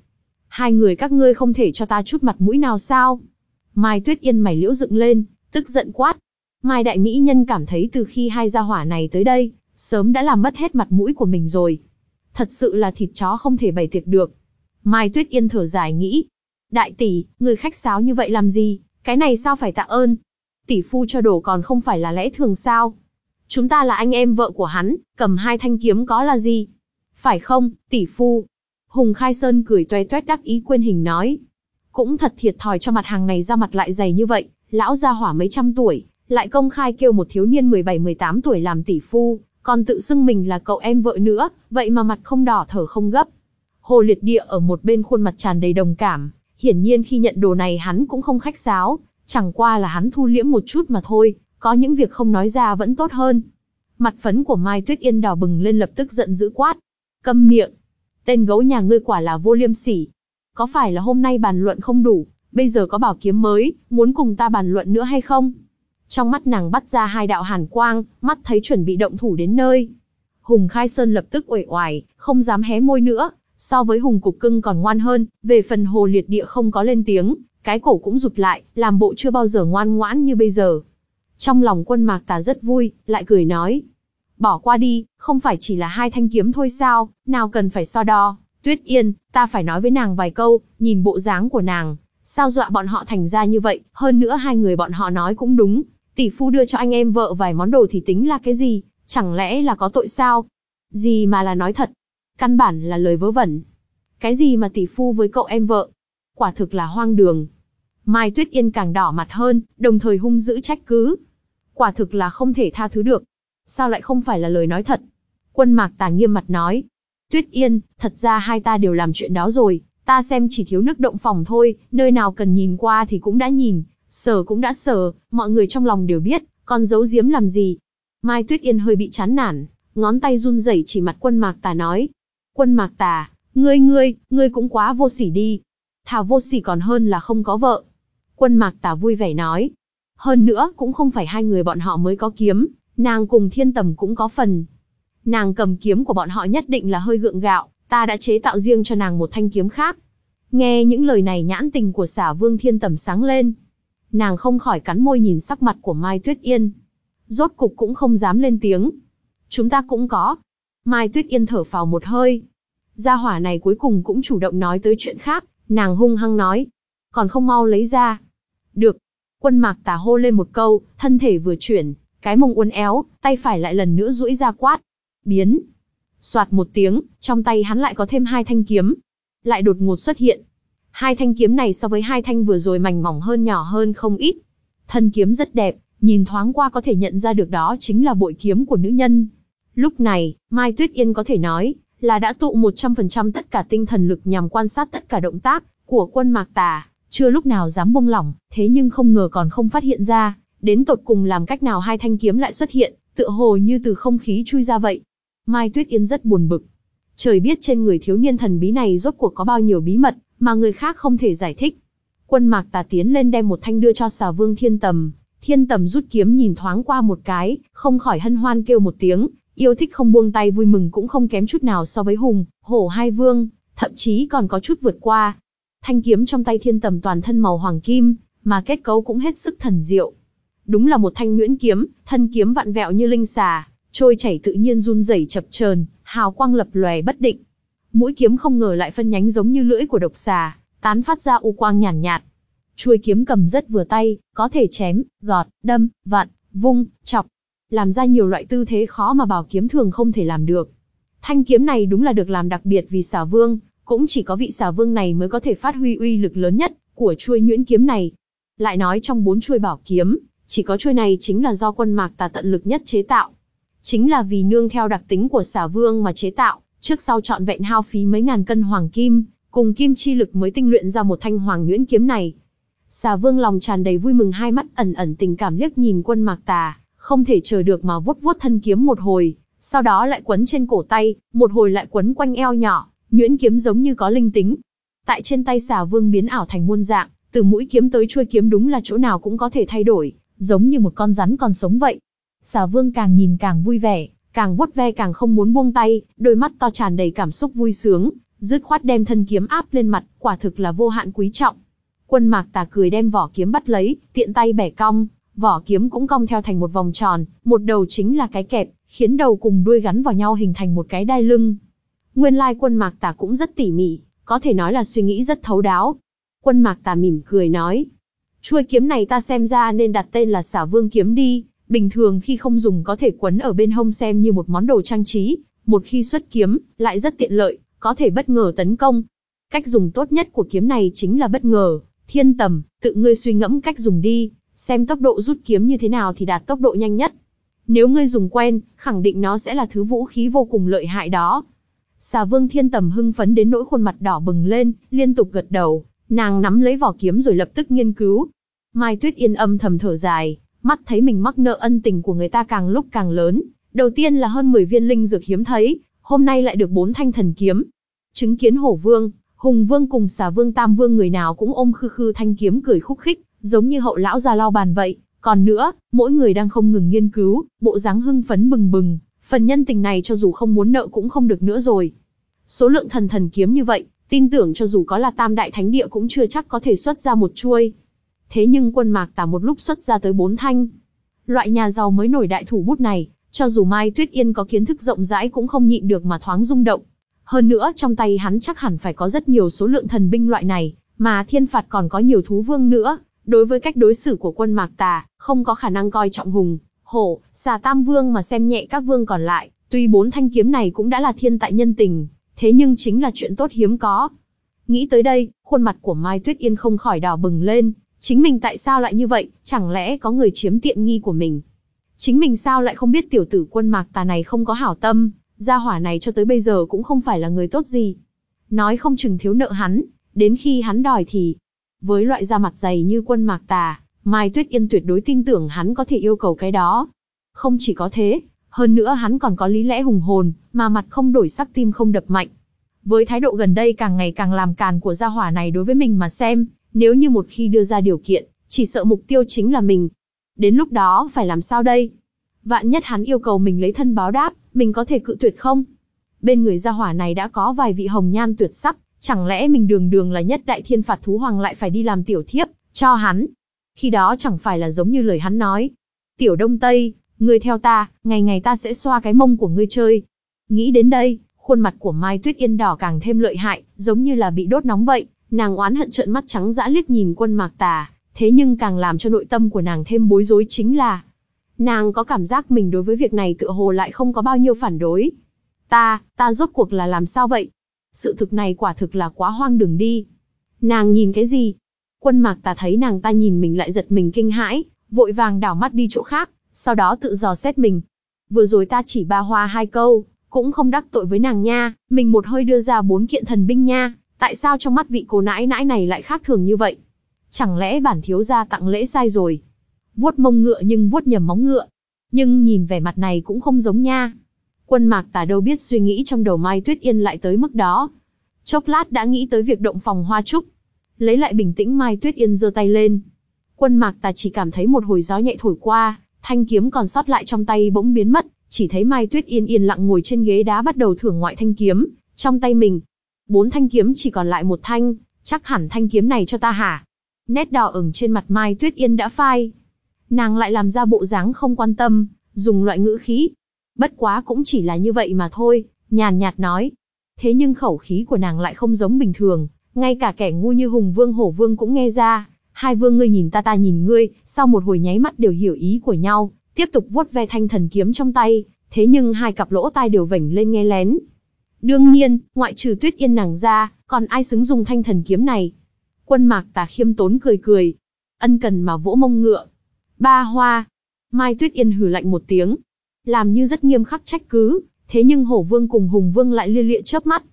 [SPEAKER 1] Hai người các ngươi không thể cho ta chút mặt mũi nào sao? Mai Tuyết Yên mày liễu dựng lên, tức giận quát. Mai Đại Mỹ Nhân cảm thấy từ khi hai gia hỏa này tới đây, sớm đã làm mất hết mặt mũi của mình rồi. Thật sự là thịt chó không thể bày tiệc được. Mai Tuyết Yên thở dài nghĩ. Đại tỷ, người khách sáo như vậy làm gì, cái này sao phải tạ ơn? Tỷ phu cho đồ còn không phải là lẽ thường sao? Chúng ta là anh em vợ của hắn, cầm hai thanh kiếm có là gì? Phải không, tỷ phu? Hùng Khai Sơn cười toe toét đắc ý quên hình nói. Cũng thật thiệt thòi cho mặt hàng này ra mặt lại dày như vậy, lão gia hỏa mấy trăm tuổi, lại công khai kêu một thiếu niên 17-18 tuổi làm tỷ phu, còn tự xưng mình là cậu em vợ nữa, vậy mà mặt không đỏ thở không gấp. Hồ liệt địa ở một bên khuôn mặt tràn đầy đồng cảm, hiển nhiên khi nhận đồ này hắn cũng không khách sáo, chẳng qua là hắn thu liễm một chút mà thôi, có những việc không nói ra vẫn tốt hơn. Mặt phấn của Mai Tuyết Yên đỏ bừng lên lập tức giận dữ quát. Câm miệng. Tên gấu nhà ngươi quả là vô liêm sỉ. Có phải là hôm nay bàn luận không đủ, bây giờ có bảo kiếm mới, muốn cùng ta bàn luận nữa hay không? Trong mắt nàng bắt ra hai đạo hàn quang, mắt thấy chuẩn bị động thủ đến nơi. Hùng Khai Sơn lập tức uể oải, không dám hé môi nữa, so với Hùng Cục Cưng còn ngoan hơn, về phần Hồ Liệt Địa không có lên tiếng, cái cổ cũng rụt lại, làm bộ chưa bao giờ ngoan ngoãn như bây giờ. Trong lòng quân mạc tà rất vui, lại cười nói. Bỏ qua đi, không phải chỉ là hai thanh kiếm thôi sao, nào cần phải so đo. Tuyết Yên, ta phải nói với nàng vài câu, nhìn bộ dáng của nàng, sao dọa bọn họ thành ra như vậy, hơn nữa hai người bọn họ nói cũng đúng, tỷ phu đưa cho anh em vợ vài món đồ thì tính là cái gì, chẳng lẽ là có tội sao? Gì mà là nói thật, căn bản là lời vớ vẩn. Cái gì mà tỷ phu với cậu em vợ? Quả thực là hoang đường. Mai Tuyết Yên càng đỏ mặt hơn, đồng thời hung dữ trách cứ. Quả thực là không thể tha thứ được. Sao lại không phải là lời nói thật? Quân mạc tà nghiêm mặt nói. Tuyết Yên, thật ra hai ta đều làm chuyện đó rồi, ta xem chỉ thiếu nước động phòng thôi, nơi nào cần nhìn qua thì cũng đã nhìn, sờ cũng đã sờ, mọi người trong lòng đều biết, còn giấu giếm làm gì. Mai Tuyết Yên hơi bị chán nản, ngón tay run rẩy chỉ mặt quân mạc tà nói. Quân mạc tà, ngươi ngươi, ngươi cũng quá vô sỉ đi. Thà vô sỉ còn hơn là không có vợ. Quân mạc tà vui vẻ nói. Hơn nữa cũng không phải hai người bọn họ mới có kiếm, nàng cùng thiên tầm cũng có phần. Nàng cầm kiếm của bọn họ nhất định là hơi gượng gạo, ta đã chế tạo riêng cho nàng một thanh kiếm khác. Nghe những lời này nhãn tình của xả vương thiên tầm sáng lên. Nàng không khỏi cắn môi nhìn sắc mặt của Mai Tuyết Yên. Rốt cục cũng không dám lên tiếng. Chúng ta cũng có. Mai Tuyết Yên thở phào một hơi. Gia hỏa này cuối cùng cũng chủ động nói tới chuyện khác, nàng hung hăng nói. Còn không mau lấy ra. Được. Quân mạc tà hô lên một câu, thân thể vừa chuyển, cái mông uốn éo, tay phải lại lần nữa duỗi ra quát. Biến. Soạt một tiếng, trong tay hắn lại có thêm hai thanh kiếm. Lại đột ngột xuất hiện. Hai thanh kiếm này so với hai thanh vừa rồi mảnh mỏng hơn nhỏ hơn không ít. Thân kiếm rất đẹp, nhìn thoáng qua có thể nhận ra được đó chính là bội kiếm của nữ nhân. Lúc này, Mai Tuyết Yên có thể nói là đã tụ 100% tất cả tinh thần lực nhằm quan sát tất cả động tác của quân Mạc Tà, chưa lúc nào dám buông lỏng, thế nhưng không ngờ còn không phát hiện ra, đến tột cùng làm cách nào hai thanh kiếm lại xuất hiện, tựa hồ như từ không khí chui ra vậy. Mai Tuyết Yên rất buồn bực. Trời biết trên người thiếu niên thần bí này rốt cuộc có bao nhiêu bí mật, mà người khác không thể giải thích. Quân mạc tà tiến lên đem một thanh đưa cho xà vương thiên tầm. Thiên tầm rút kiếm nhìn thoáng qua một cái, không khỏi hân hoan kêu một tiếng, yêu thích không buông tay vui mừng cũng không kém chút nào so với hùng, hổ hai vương, thậm chí còn có chút vượt qua. Thanh kiếm trong tay thiên tầm toàn thân màu hoàng kim, mà kết cấu cũng hết sức thần diệu. Đúng là một thanh nguyễn kiếm, thân kiếm vặn vẹo như linh xà, trôi chảy tự nhiên run rẩy chập chờn, hào quang lập lòe bất định. Mũi kiếm không ngờ lại phân nhánh giống như lưỡi của độc xà, tán phát ra u quang nhàn nhạt, nhạt. Chuôi kiếm cầm rất vừa tay, có thể chém, gọt, đâm, vặn, vung, chọc, làm ra nhiều loại tư thế khó mà bảo kiếm thường không thể làm được. Thanh kiếm này đúng là được làm đặc biệt vì xà vương, cũng chỉ có vị xà vương này mới có thể phát huy uy lực lớn nhất của chuôi nhuyễn kiếm này. Lại nói trong bốn chuôi bảo kiếm, chỉ có chuôi này chính là do quân mạc tà tận lực nhất chế tạo. Chính là vì nương theo đặc tính của xà vương mà chế tạo, trước sau chọn vẹn hao phí mấy ngàn cân hoàng kim, cùng kim chi lực mới tinh luyện ra một thanh hoàng nhuyễn kiếm này. Xà vương lòng tràn đầy vui mừng hai mắt ẩn ẩn tình cảm liếc nhìn quân mạc tà, không thể chờ được mà vuốt vuốt thân kiếm một hồi, sau đó lại quấn trên cổ tay, một hồi lại quấn quanh eo nhỏ, nhuyễn kiếm giống như có linh tính. Tại trên tay xà vương biến ảo thành muôn dạng, từ mũi kiếm tới chuôi kiếm đúng là chỗ nào cũng có thể thay đổi, giống như một con rắn còn sống vậy. Xà vương càng nhìn càng vui vẻ, càng vuốt ve càng không muốn buông tay, đôi mắt to tràn đầy cảm xúc vui sướng, dứt khoát đem thân kiếm áp lên mặt, quả thực là vô hạn quý trọng. Quân mạc tà cười đem vỏ kiếm bắt lấy, tiện tay bẻ cong, vỏ kiếm cũng cong theo thành một vòng tròn, một đầu chính là cái kẹp, khiến đầu cùng đuôi gắn vào nhau hình thành một cái đai lưng. Nguyên lai quân mạc tà cũng rất tỉ mỉ, có thể nói là suy nghĩ rất thấu đáo. Quân mạc tà mỉm cười nói, chuôi kiếm này ta xem ra nên đặt tên là xả vương kiếm đi, bình thường khi không dùng có thể quấn ở bên hông xem như một món đồ trang trí, một khi xuất kiếm, lại rất tiện lợi, có thể bất ngờ tấn công. Cách dùng tốt nhất của kiếm này chính là bất ngờ, thiên tầm, tự ngươi suy ngẫm cách dùng đi, xem tốc độ rút kiếm như thế nào thì đạt tốc độ nhanh nhất. Nếu ngươi dùng quen, khẳng định nó sẽ là thứ vũ khí vô cùng lợi hại đó. Xà vương thiên tầm hưng phấn đến nỗi khuôn mặt đỏ bừng lên, liên tục gật đầu, nàng nắm lấy vỏ kiếm rồi lập tức nghiên cứu. Mai Tuyết Yên âm thầm thở dài, mắt thấy mình mắc nợ ân tình của người ta càng lúc càng lớn. Đầu tiên là hơn 10 viên linh dược hiếm thấy, hôm nay lại được bốn thanh thần kiếm. Chứng kiến hổ vương, hùng vương cùng xà vương tam vương người nào cũng ôm khư khư thanh kiếm cười khúc khích, giống như hậu lão già lo bàn vậy. Còn nữa, mỗi người đang không ngừng nghiên cứu, bộ dáng hưng phấn bừng bừng, phần nhân tình này cho dù không muốn nợ cũng không được nữa rồi. Số lượng thần thần kiếm như vậy, tin tưởng cho dù có là tam đại thánh địa cũng chưa chắc có thể xuất ra một chuôi. Thế nhưng quân mạc Tả một lúc xuất ra tới bốn thanh. Loại nhà giàu mới nổi đại thủ bút này, cho dù Mai Tuyết Yên có kiến thức rộng rãi cũng không nhịn được mà thoáng rung động. Hơn nữa trong tay hắn chắc hẳn phải có rất nhiều số lượng thần binh loại này, mà thiên phạt còn có nhiều thú vương nữa. Đối với cách đối xử của quân mạc tà, không có khả năng coi trọng hùng, hổ, xà tam vương mà xem nhẹ các vương còn lại. Tuy bốn thanh kiếm này cũng đã là thiên tại nhân tình, thế nhưng chính là chuyện tốt hiếm có. Nghĩ tới đây, khuôn mặt của Mai Tuyết Yên không khỏi đỏ bừng lên, chính mình tại sao lại như vậy, chẳng lẽ có người chiếm tiện nghi của mình. Chính mình sao lại không biết tiểu tử quân mạc tà này không có hảo tâm, gia hỏa này cho tới bây giờ cũng không phải là người tốt gì. Nói không chừng thiếu nợ hắn, đến khi hắn đòi thì... Với loại da mặt dày như quân mạc tà, Mai Tuyết Yên tuyệt đối tin tưởng hắn có thể yêu cầu cái đó. Không chỉ có thế, hơn nữa hắn còn có lý lẽ hùng hồn, mà mặt không đổi sắc tim không đập mạnh. Với thái độ gần đây càng ngày càng làm càn của gia hỏa này đối với mình mà xem, nếu như một khi đưa ra điều kiện, chỉ sợ mục tiêu chính là mình. Đến lúc đó phải làm sao đây? Vạn nhất hắn yêu cầu mình lấy thân báo đáp, mình có thể cự tuyệt không? Bên người gia hỏa này đã có vài vị hồng nhan tuyệt sắc, chẳng lẽ mình đường đường là nhất đại thiên phạt thú hoàng lại phải đi làm tiểu thiếp, cho hắn? Khi đó chẳng phải là giống như lời hắn nói. Tiểu Đông Tây, ngươi theo ta, ngày ngày ta sẽ xoa cái mông của ngươi chơi. Nghĩ đến đây, khuôn mặt của Mai Tuyết Yên đỏ càng thêm lợi hại, giống như là bị đốt nóng vậy. Nàng oán hận trợn mắt trắng dã liếc nhìn quân mạc tà, thế nhưng càng làm cho nội tâm của nàng thêm bối rối chính là nàng có cảm giác mình đối với việc này tựa hồ lại không có bao nhiêu phản đối. Ta, ta rốt cuộc là làm sao vậy? Sự thực này quả thực là quá hoang đường đi. Nàng nhìn cái gì? Quân mạc tà thấy nàng ta nhìn mình lại giật mình kinh hãi, vội vàng đảo mắt đi chỗ khác, sau đó tự dò xét mình. Vừa rồi ta chỉ ba hoa hai câu, cũng không đắc tội với nàng nha, mình một hơi đưa ra bốn kiện thần binh nha, tại sao trong mắt vị cô nãi nãi này lại khác thường như vậy? Chẳng lẽ bản thiếu gia tặng lễ sai rồi? Vuốt mông ngựa nhưng vuốt nhầm móng ngựa. Nhưng nhìn vẻ mặt này cũng không giống nha. Quân mạc tà đâu biết suy nghĩ trong đầu Mai Tuyết Yên lại tới mức đó. Chốc lát đã nghĩ tới việc động phòng hoa trúc. Lấy lại bình tĩnh Mai Tuyết Yên giơ tay lên. Quân mạc tà chỉ cảm thấy một hồi gió nhẹ thổi qua, thanh kiếm còn sót lại trong tay bỗng biến mất, chỉ thấy Mai Tuyết Yên yên lặng ngồi trên ghế đá bắt đầu thưởng ngoại thanh kiếm, trong tay mình. Bốn thanh kiếm chỉ còn lại một thanh, chắc hẳn thanh kiếm này cho ta hả? Nét đỏ ửng trên mặt Mai Tuyết Yên đã phai. Nàng lại làm ra bộ dáng không quan tâm, dùng loại ngữ khí. Bất quá cũng chỉ là như vậy mà thôi, nhàn nhạt nói. Thế nhưng khẩu khí của nàng lại không giống bình thường, ngay cả kẻ ngu như Hùng Vương Hổ Vương cũng nghe ra. Hai vương ngươi nhìn ta ta nhìn ngươi, sau một hồi nháy mắt đều hiểu ý của nhau, tiếp tục vuốt ve thanh thần kiếm trong tay, thế nhưng hai cặp lỗ tai đều vểnh lên nghe lén. Đương nhiên, ngoại trừ Tuyết Yên nàng ra, còn ai xứng dùng thanh thần kiếm này? Quân Mạc Tà khiêm tốn cười cười, ân cần mà vỗ mông ngựa. Ba hoa. Mai Tuyết Yên hử lạnh một tiếng, làm như rất nghiêm khắc trách cứ, thế nhưng Hổ Vương cùng Hùng Vương lại lia lịa chớp mắt.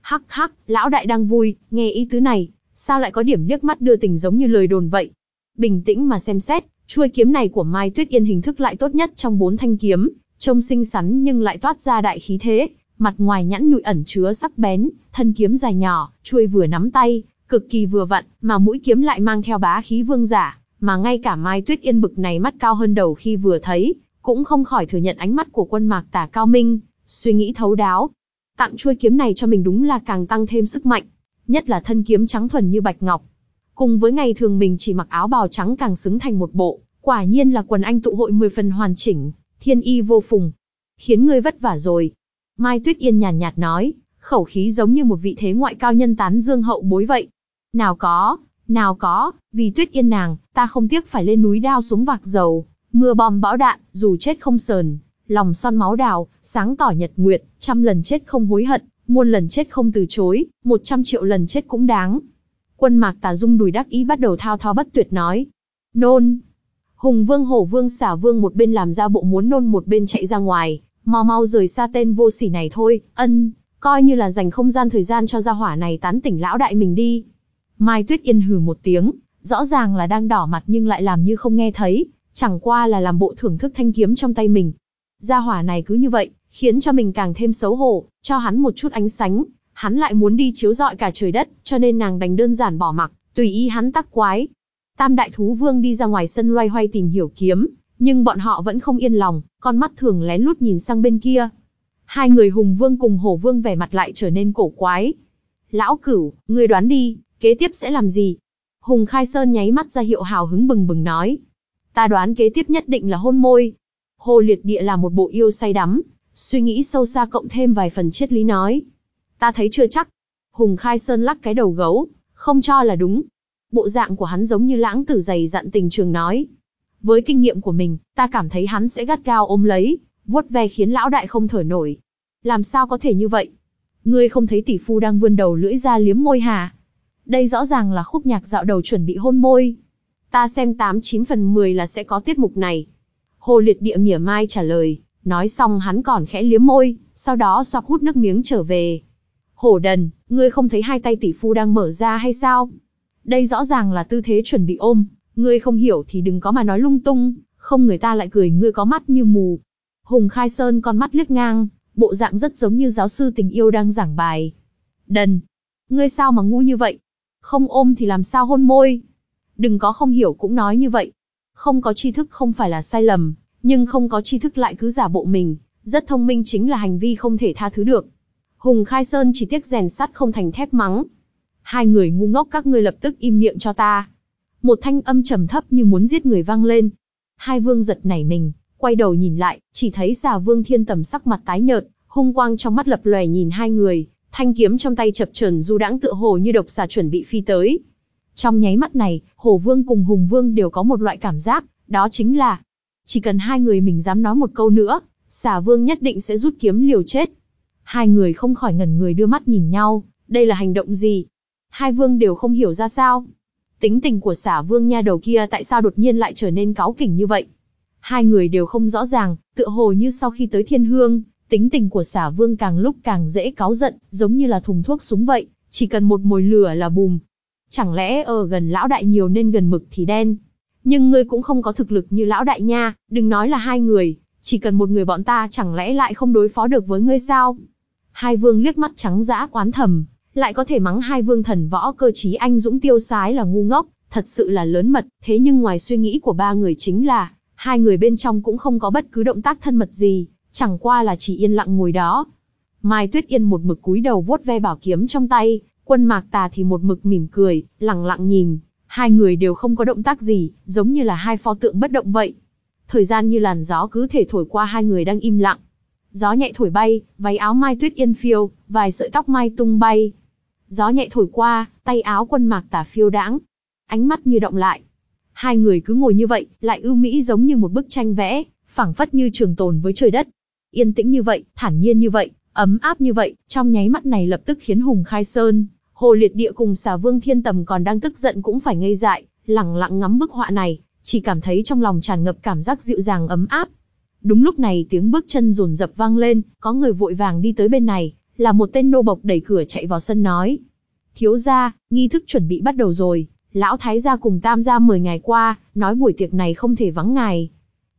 [SPEAKER 1] Hắc hắc, lão đại đang vui, nghe ý tứ này, sao lại có điểm liếc mắt đưa tình giống như lời đồn vậy? Bình tĩnh mà xem xét, chuôi kiếm này của Mai Tuyết Yên hình thức lại tốt nhất trong bốn thanh kiếm, trông xinh xắn nhưng lại toát ra đại khí thế, mặt ngoài nhẵn nhụi ẩn chứa sắc bén, thân kiếm dài nhỏ, chuôi vừa nắm tay, cực kỳ vừa vặn, mà mũi kiếm lại mang theo bá khí vương giả, mà ngay cả Mai Tuyết Yên bực này mắt cao hơn đầu khi vừa thấy, cũng không khỏi thừa nhận ánh mắt của quân mạc tả cao minh, suy nghĩ thấu đáo. Tặng chuôi kiếm này cho mình đúng là càng tăng thêm sức mạnh, nhất là thân kiếm trắng thuần như bạch ngọc. Cùng với ngày thường mình chỉ mặc áo bào trắng càng xứng thành một bộ, quả nhiên là quần anh tụ hội 10 phần hoàn chỉnh, thiên y vô phùng. Khiến ngươi vất vả rồi. Mai Tuyết Yên nhàn nhạt, nhạt nói, khẩu khí giống như một vị thế ngoại cao nhân tán dương hậu bối vậy. Nào có, nào có, vì Tuyết Yên nàng, ta không tiếc phải lên núi đao xuống vạc dầu, mưa bom bão đạn, dù chết không sờn, lòng son máu đào, sáng tỏ nhật nguyệt, trăm lần chết không hối hận, muôn lần chết không từ chối, một trăm triệu lần chết cũng đáng. Quân mạc tà dung đùi đắc ý bắt đầu thao thao bất tuyệt nói. Nôn. Hùng vương hổ vương xả vương một bên làm ra bộ muốn nôn một bên chạy ra ngoài, mau mau rời xa tên vô sỉ này thôi, ân, coi như là dành không gian thời gian cho gia hỏa này tán tỉnh lão đại mình đi. Mai Tuyết Yên hừ một tiếng, rõ ràng là đang đỏ mặt nhưng lại làm như không nghe thấy, chẳng qua là làm bộ thưởng thức thanh kiếm trong tay mình. Gia hỏa này cứ như vậy, khiến cho mình càng thêm xấu hổ, cho hắn một chút ánh sánh, hắn lại muốn đi chiếu rọi cả trời đất, cho nên nàng đành đơn giản bỏ mặc, tùy ý hắn tắc quái. Tam đại thú vương đi ra ngoài sân loay hoay tìm hiểu kiếm, nhưng bọn họ vẫn không yên lòng, con mắt thường lén lút nhìn sang bên kia. Hai người hùng vương cùng hổ vương vẻ mặt lại trở nên cổ quái. Lão cửu, ngươi đoán đi, kế tiếp sẽ làm gì? Hùng Khai Sơn nháy mắt ra hiệu hào hứng bừng bừng nói. Ta đoán kế tiếp nhất định là hôn môi. Hồ Liệt Địa là một bộ yêu say đắm, suy nghĩ sâu xa cộng thêm vài phần triết lý nói. Ta thấy chưa chắc. Hùng Khai Sơn lắc cái đầu gấu, không cho là đúng. Bộ dạng của hắn giống như lãng tử dày dặn tình trường nói. Với kinh nghiệm của mình, ta cảm thấy hắn sẽ gắt gao ôm lấy, vuốt ve khiến lão đại không thở nổi. Làm sao có thể như vậy? Ngươi không thấy tỷ phu đang vươn đầu lưỡi ra liếm môi hà? Đây rõ ràng là khúc nhạc dạo đầu chuẩn bị hôn môi. Ta xem 89 phần 10 là sẽ có tiết mục này. Hồ liệt địa mỉa mai trả lời, nói xong hắn còn khẽ liếm môi, sau đó xoạc hút nước miếng trở về. Hổ đần, ngươi không thấy hai tay tỷ phu đang mở ra hay sao? Đây rõ ràng là tư thế chuẩn bị ôm, ngươi không hiểu thì đừng có mà nói lung tung, không người ta lại cười ngươi có mắt như mù. Hùng Khai Sơn con mắt liếc ngang, bộ dạng rất giống như giáo sư tình yêu đang giảng bài. Đần, ngươi sao mà ngu như vậy? Không ôm thì làm sao hôn môi? Đừng có không hiểu cũng nói như vậy. Không có tri thức không phải là sai lầm, nhưng không có tri thức lại cứ giả bộ mình, rất thông minh chính là hành vi không thể tha thứ được. Hùng Khai Sơn chỉ tiếc rèn sắt không thành thép mắng. Hai người ngu ngốc các ngươi lập tức im miệng cho ta. Một thanh âm trầm thấp như muốn giết người vang lên. Hai vương giật nảy mình, quay đầu nhìn lại, chỉ thấy xà vương thiên tầm sắc mặt tái nhợt, hung quang trong mắt lập lòe nhìn hai người, thanh kiếm trong tay chập chờn du đãng tựa hồ như độc xà chuẩn bị phi tới. Trong nháy mắt này, hồ Vương cùng Hùng Vương đều có một loại cảm giác, đó chính là chỉ cần hai người mình dám nói một câu nữa, xà Vương nhất định sẽ rút kiếm liều chết. Hai người không khỏi ngẩn người đưa mắt nhìn nhau, đây là hành động gì? Hai vương đều không hiểu ra sao. Tính tình của xả vương nha đầu kia tại sao đột nhiên lại trở nên cáu kỉnh như vậy? Hai người đều không rõ ràng, tựa hồ như sau khi tới thiên hương, tính tình của xả vương càng lúc càng dễ cáu giận, giống như là thùng thuốc súng vậy, chỉ cần một mồi lửa là bùm. Chẳng lẽ ở gần lão đại nhiều nên gần mực thì đen? Nhưng ngươi cũng không có thực lực như lão đại nha, đừng nói là hai người, chỉ cần một người bọn ta chẳng lẽ lại không đối phó được với ngươi sao? Hai vương liếc mắt trắng dã quán thầm, lại có thể mắng hai vương thần võ cơ trí anh dũng tiêu sái là ngu ngốc, thật sự là lớn mật, thế nhưng ngoài suy nghĩ của ba người chính là, hai người bên trong cũng không có bất cứ động tác thân mật gì, chẳng qua là chỉ yên lặng ngồi đó. Mai Tuyết Yên một mực cúi đầu vuốt ve bảo kiếm trong tay, quân mạc tà thì một mực mỉm cười, lặng lặng nhìn, hai người đều không có động tác gì, giống như là hai pho tượng bất động vậy. Thời gian như làn gió cứ thể thổi qua hai người đang im lặng. Gió nhẹ thổi bay, váy áo Mai Tuyết Yên phiêu, vài sợi tóc mai tung bay. Gió nhẹ thổi qua, tay áo quân mạc tả phiêu đãng. Ánh mắt như động lại. Hai người cứ ngồi như vậy, lại ưu mỹ giống như một bức tranh vẽ, phảng phất như trường tồn với trời đất. Yên tĩnh như vậy, thản nhiên như vậy, ấm áp như vậy, trong nháy mắt này lập tức khiến Hùng Khai Sơn, Hồ Liệt Địa cùng xà Vương Thiên Tầm còn đang tức giận cũng phải ngây dại, lặng lặng ngắm bức họa này, chỉ cảm thấy trong lòng tràn ngập cảm giác dịu dàng ấm áp, Đúng lúc này tiếng bước chân rồn rập vang lên, có người vội vàng đi tới bên này, là một tên nô bộc đẩy cửa chạy vào sân nói. Thiếu gia, nghi thức chuẩn bị bắt đầu rồi, lão thái gia cùng tam gia 10 ngày qua, nói buổi tiệc này không thể vắng ngài.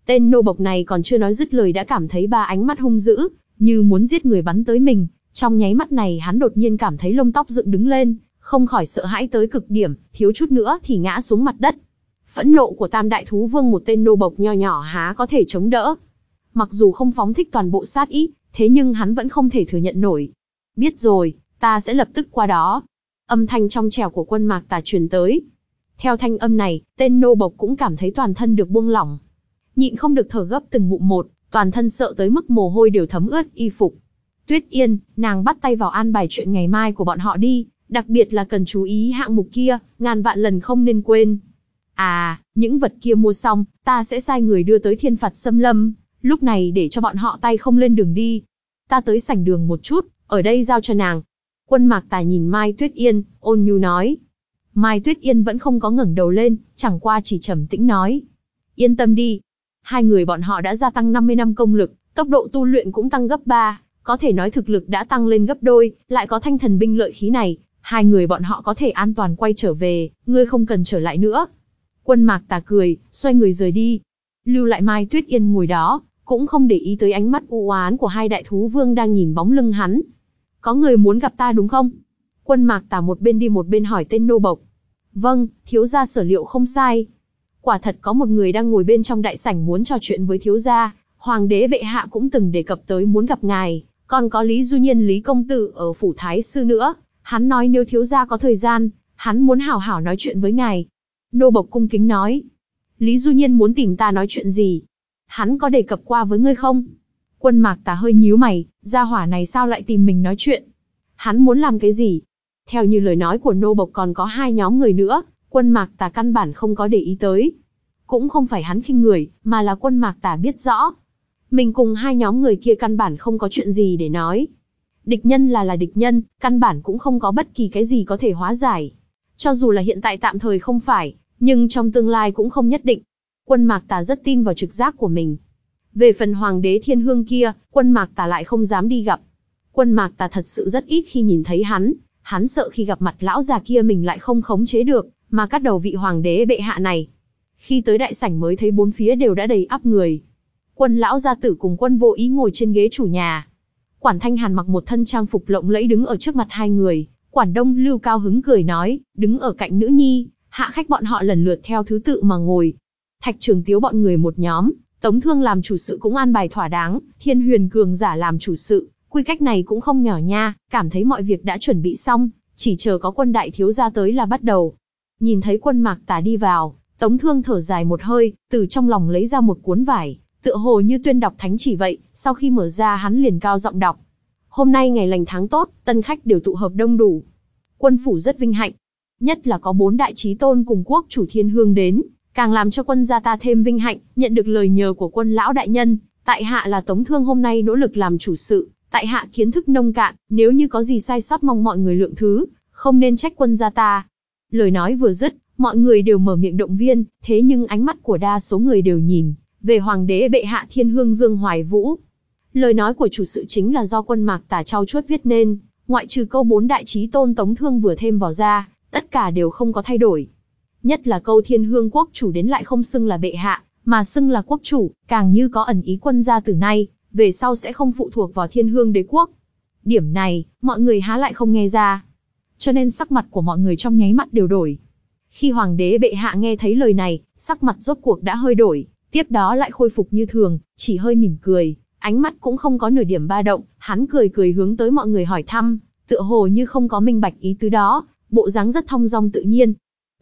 [SPEAKER 1] Tên nô bộc này còn chưa nói dứt lời đã cảm thấy ba ánh mắt hung dữ, như muốn giết người bắn tới mình. Trong nháy mắt này hắn đột nhiên cảm thấy lông tóc dựng đứng lên, không khỏi sợ hãi tới cực điểm, thiếu chút nữa thì ngã xuống mặt đất. Phẫn nộ của tam đại thú vương một tên nô bộc nho nhỏ há có thể chống đỡ. Mặc dù không phóng thích toàn bộ sát ý, thế nhưng hắn vẫn không thể thừa nhận nổi. Biết rồi, ta sẽ lập tức qua đó. Âm thanh trong trẻo của quân mạc tà truyền tới. Theo thanh âm này, tên nô bộc cũng cảm thấy toàn thân được buông lỏng. Nhịn không được thở gấp từng ngụm một, toàn thân sợ tới mức mồ hôi đều thấm ướt y phục. Tuyết Yên, nàng bắt tay vào an bài chuyện ngày mai của bọn họ đi, đặc biệt là cần chú ý hạng mục kia, ngàn vạn lần không nên quên. À, những vật kia mua xong, ta sẽ sai người đưa tới thiên phạt xâm lâm, lúc này để cho bọn họ tay không lên đường đi. Ta tới sảnh đường một chút, ở đây giao cho nàng. Quân mạc tài nhìn Mai Tuyết Yên, ôn nhu nói. Mai Tuyết Yên vẫn không có ngẩng đầu lên, chẳng qua chỉ trầm tĩnh nói. Yên tâm đi. Hai người bọn họ đã gia tăng 50 năm công lực, tốc độ tu luyện cũng tăng gấp 3, có thể nói thực lực đã tăng lên gấp đôi, lại có thanh thần binh lợi khí này, hai người bọn họ có thể an toàn quay trở về, ngươi không cần trở lại nữa. Quân mạc tà cười, xoay người rời đi. lưu lại Mai Tuyết Yên ngồi đó, cũng không để ý tới ánh mắt u oán của hai đại thú vương đang nhìn bóng lưng hắn. Có người muốn gặp ta đúng không? Quân mạc tả một bên đi một bên hỏi tên nô bộc. Vâng, thiếu gia sở liệu không sai. Quả thật có một người đang ngồi bên trong đại sảnh muốn trò chuyện với thiếu gia, hoàng đế bệ hạ cũng từng đề cập tới muốn gặp ngài, còn có Lý Du Nhiên Lý Công Tử ở phủ Thái Sư nữa, hắn nói nếu thiếu gia có thời gian, hắn muốn hảo hảo nói chuyện với ngài. Nô bộc cung kính nói, Lý Du Nhiên muốn tìm ta nói chuyện gì? Hắn có đề cập qua với ngươi không? Quân mạc tà hơi nhíu mày, gia hỏa này sao lại tìm mình nói chuyện? Hắn muốn làm cái gì? Theo như lời nói của nô bộc còn có hai nhóm người nữa, quân mạc tà căn bản không có để ý tới. Cũng không phải hắn khinh người, mà là quân mạc tà biết rõ. Mình cùng hai nhóm người kia căn bản không có chuyện gì để nói. Địch nhân là là địch nhân, căn bản cũng không có bất kỳ cái gì có thể hóa giải. Cho dù là hiện tại tạm thời không phải, nhưng trong tương lai cũng không nhất định. Quân Mạc Tà rất tin vào trực giác của mình. Về phần hoàng đế thiên hương kia, quân Mạc Tà lại không dám đi gặp. Quân Mạc Tà thật sự rất ít khi nhìn thấy hắn, hắn sợ khi gặp mặt lão già kia mình lại không khống chế được, mà cắt đầu vị hoàng đế bệ hạ này. Khi tới đại sảnh mới thấy bốn phía đều đã đầy ắp người. Quân lão gia tử cùng quân vô ý ngồi trên ghế chủ nhà. Quản Thanh Hàn mặc một thân trang phục lộng lẫy đứng ở trước mặt hai người, Quản Đông Lưu cao hứng cười nói, đứng ở cạnh nữ nhi, hạ khách bọn họ lần lượt theo thứ tự mà ngồi. Thạch Trường Tiếu bọn người một nhóm, Tống Thương làm chủ sự cũng an bài thỏa đáng, Thiên Huyền Cường giả làm chủ sự, quy cách này cũng không nhỏ nha, cảm thấy mọi việc đã chuẩn bị xong, chỉ chờ có quân đại thiếu gia tới là bắt đầu. Nhìn thấy quân mạc tà đi vào, Tống Thương thở dài một hơi, từ trong lòng lấy ra một cuốn vải, tựa hồ như tuyên đọc thánh chỉ vậy, sau khi mở ra hắn liền cao giọng đọc. Hôm nay ngày lành tháng tốt, tân khách đều tụ hợp đông đủ. Quân phủ rất vinh hạnh, nhất là có bốn đại trí tôn cùng quốc chủ thiên hương đến, càng làm cho quân gia ta thêm vinh hạnh, nhận được lời nhờ của quân lão đại nhân, tại hạ là Tống Thương hôm nay nỗ lực làm chủ sự, tại hạ kiến thức nông cạn, nếu như có gì sai sót mong mọi người lượng thứ, không nên trách quân gia ta. Lời nói vừa dứt, mọi người đều mở miệng động viên, thế nhưng ánh mắt của đa số người đều nhìn về hoàng đế bệ hạ thiên hương Dương Hoài Vũ. Lời nói của chủ sự chính là do quân mạc tả trao chuốt viết nên, ngoại trừ câu bốn đại trí tôn Tống Thương vừa thêm vào ra, tất cả đều không có thay đổi. Nhất là câu thiên hương quốc chủ đến lại không xưng là bệ hạ, mà xưng là quốc chủ, càng như có ẩn ý quân gia từ nay, về sau sẽ không phụ thuộc vào thiên hương đế quốc. Điểm này, mọi người há lại không nghe ra. Cho nên sắc mặt của mọi người trong nháy mắt đều đổi. Khi hoàng đế bệ hạ nghe thấy lời này, sắc mặt rốt cuộc đã hơi đổi, tiếp đó lại khôi phục như thường, chỉ hơi mỉm cười, ánh mắt cũng không có nửa điểm ba động, hắn cười cười hướng tới mọi người hỏi thăm, tựa hồ như không có minh bạch ý tứ đó, bộ dáng rất thong dong tự nhiên.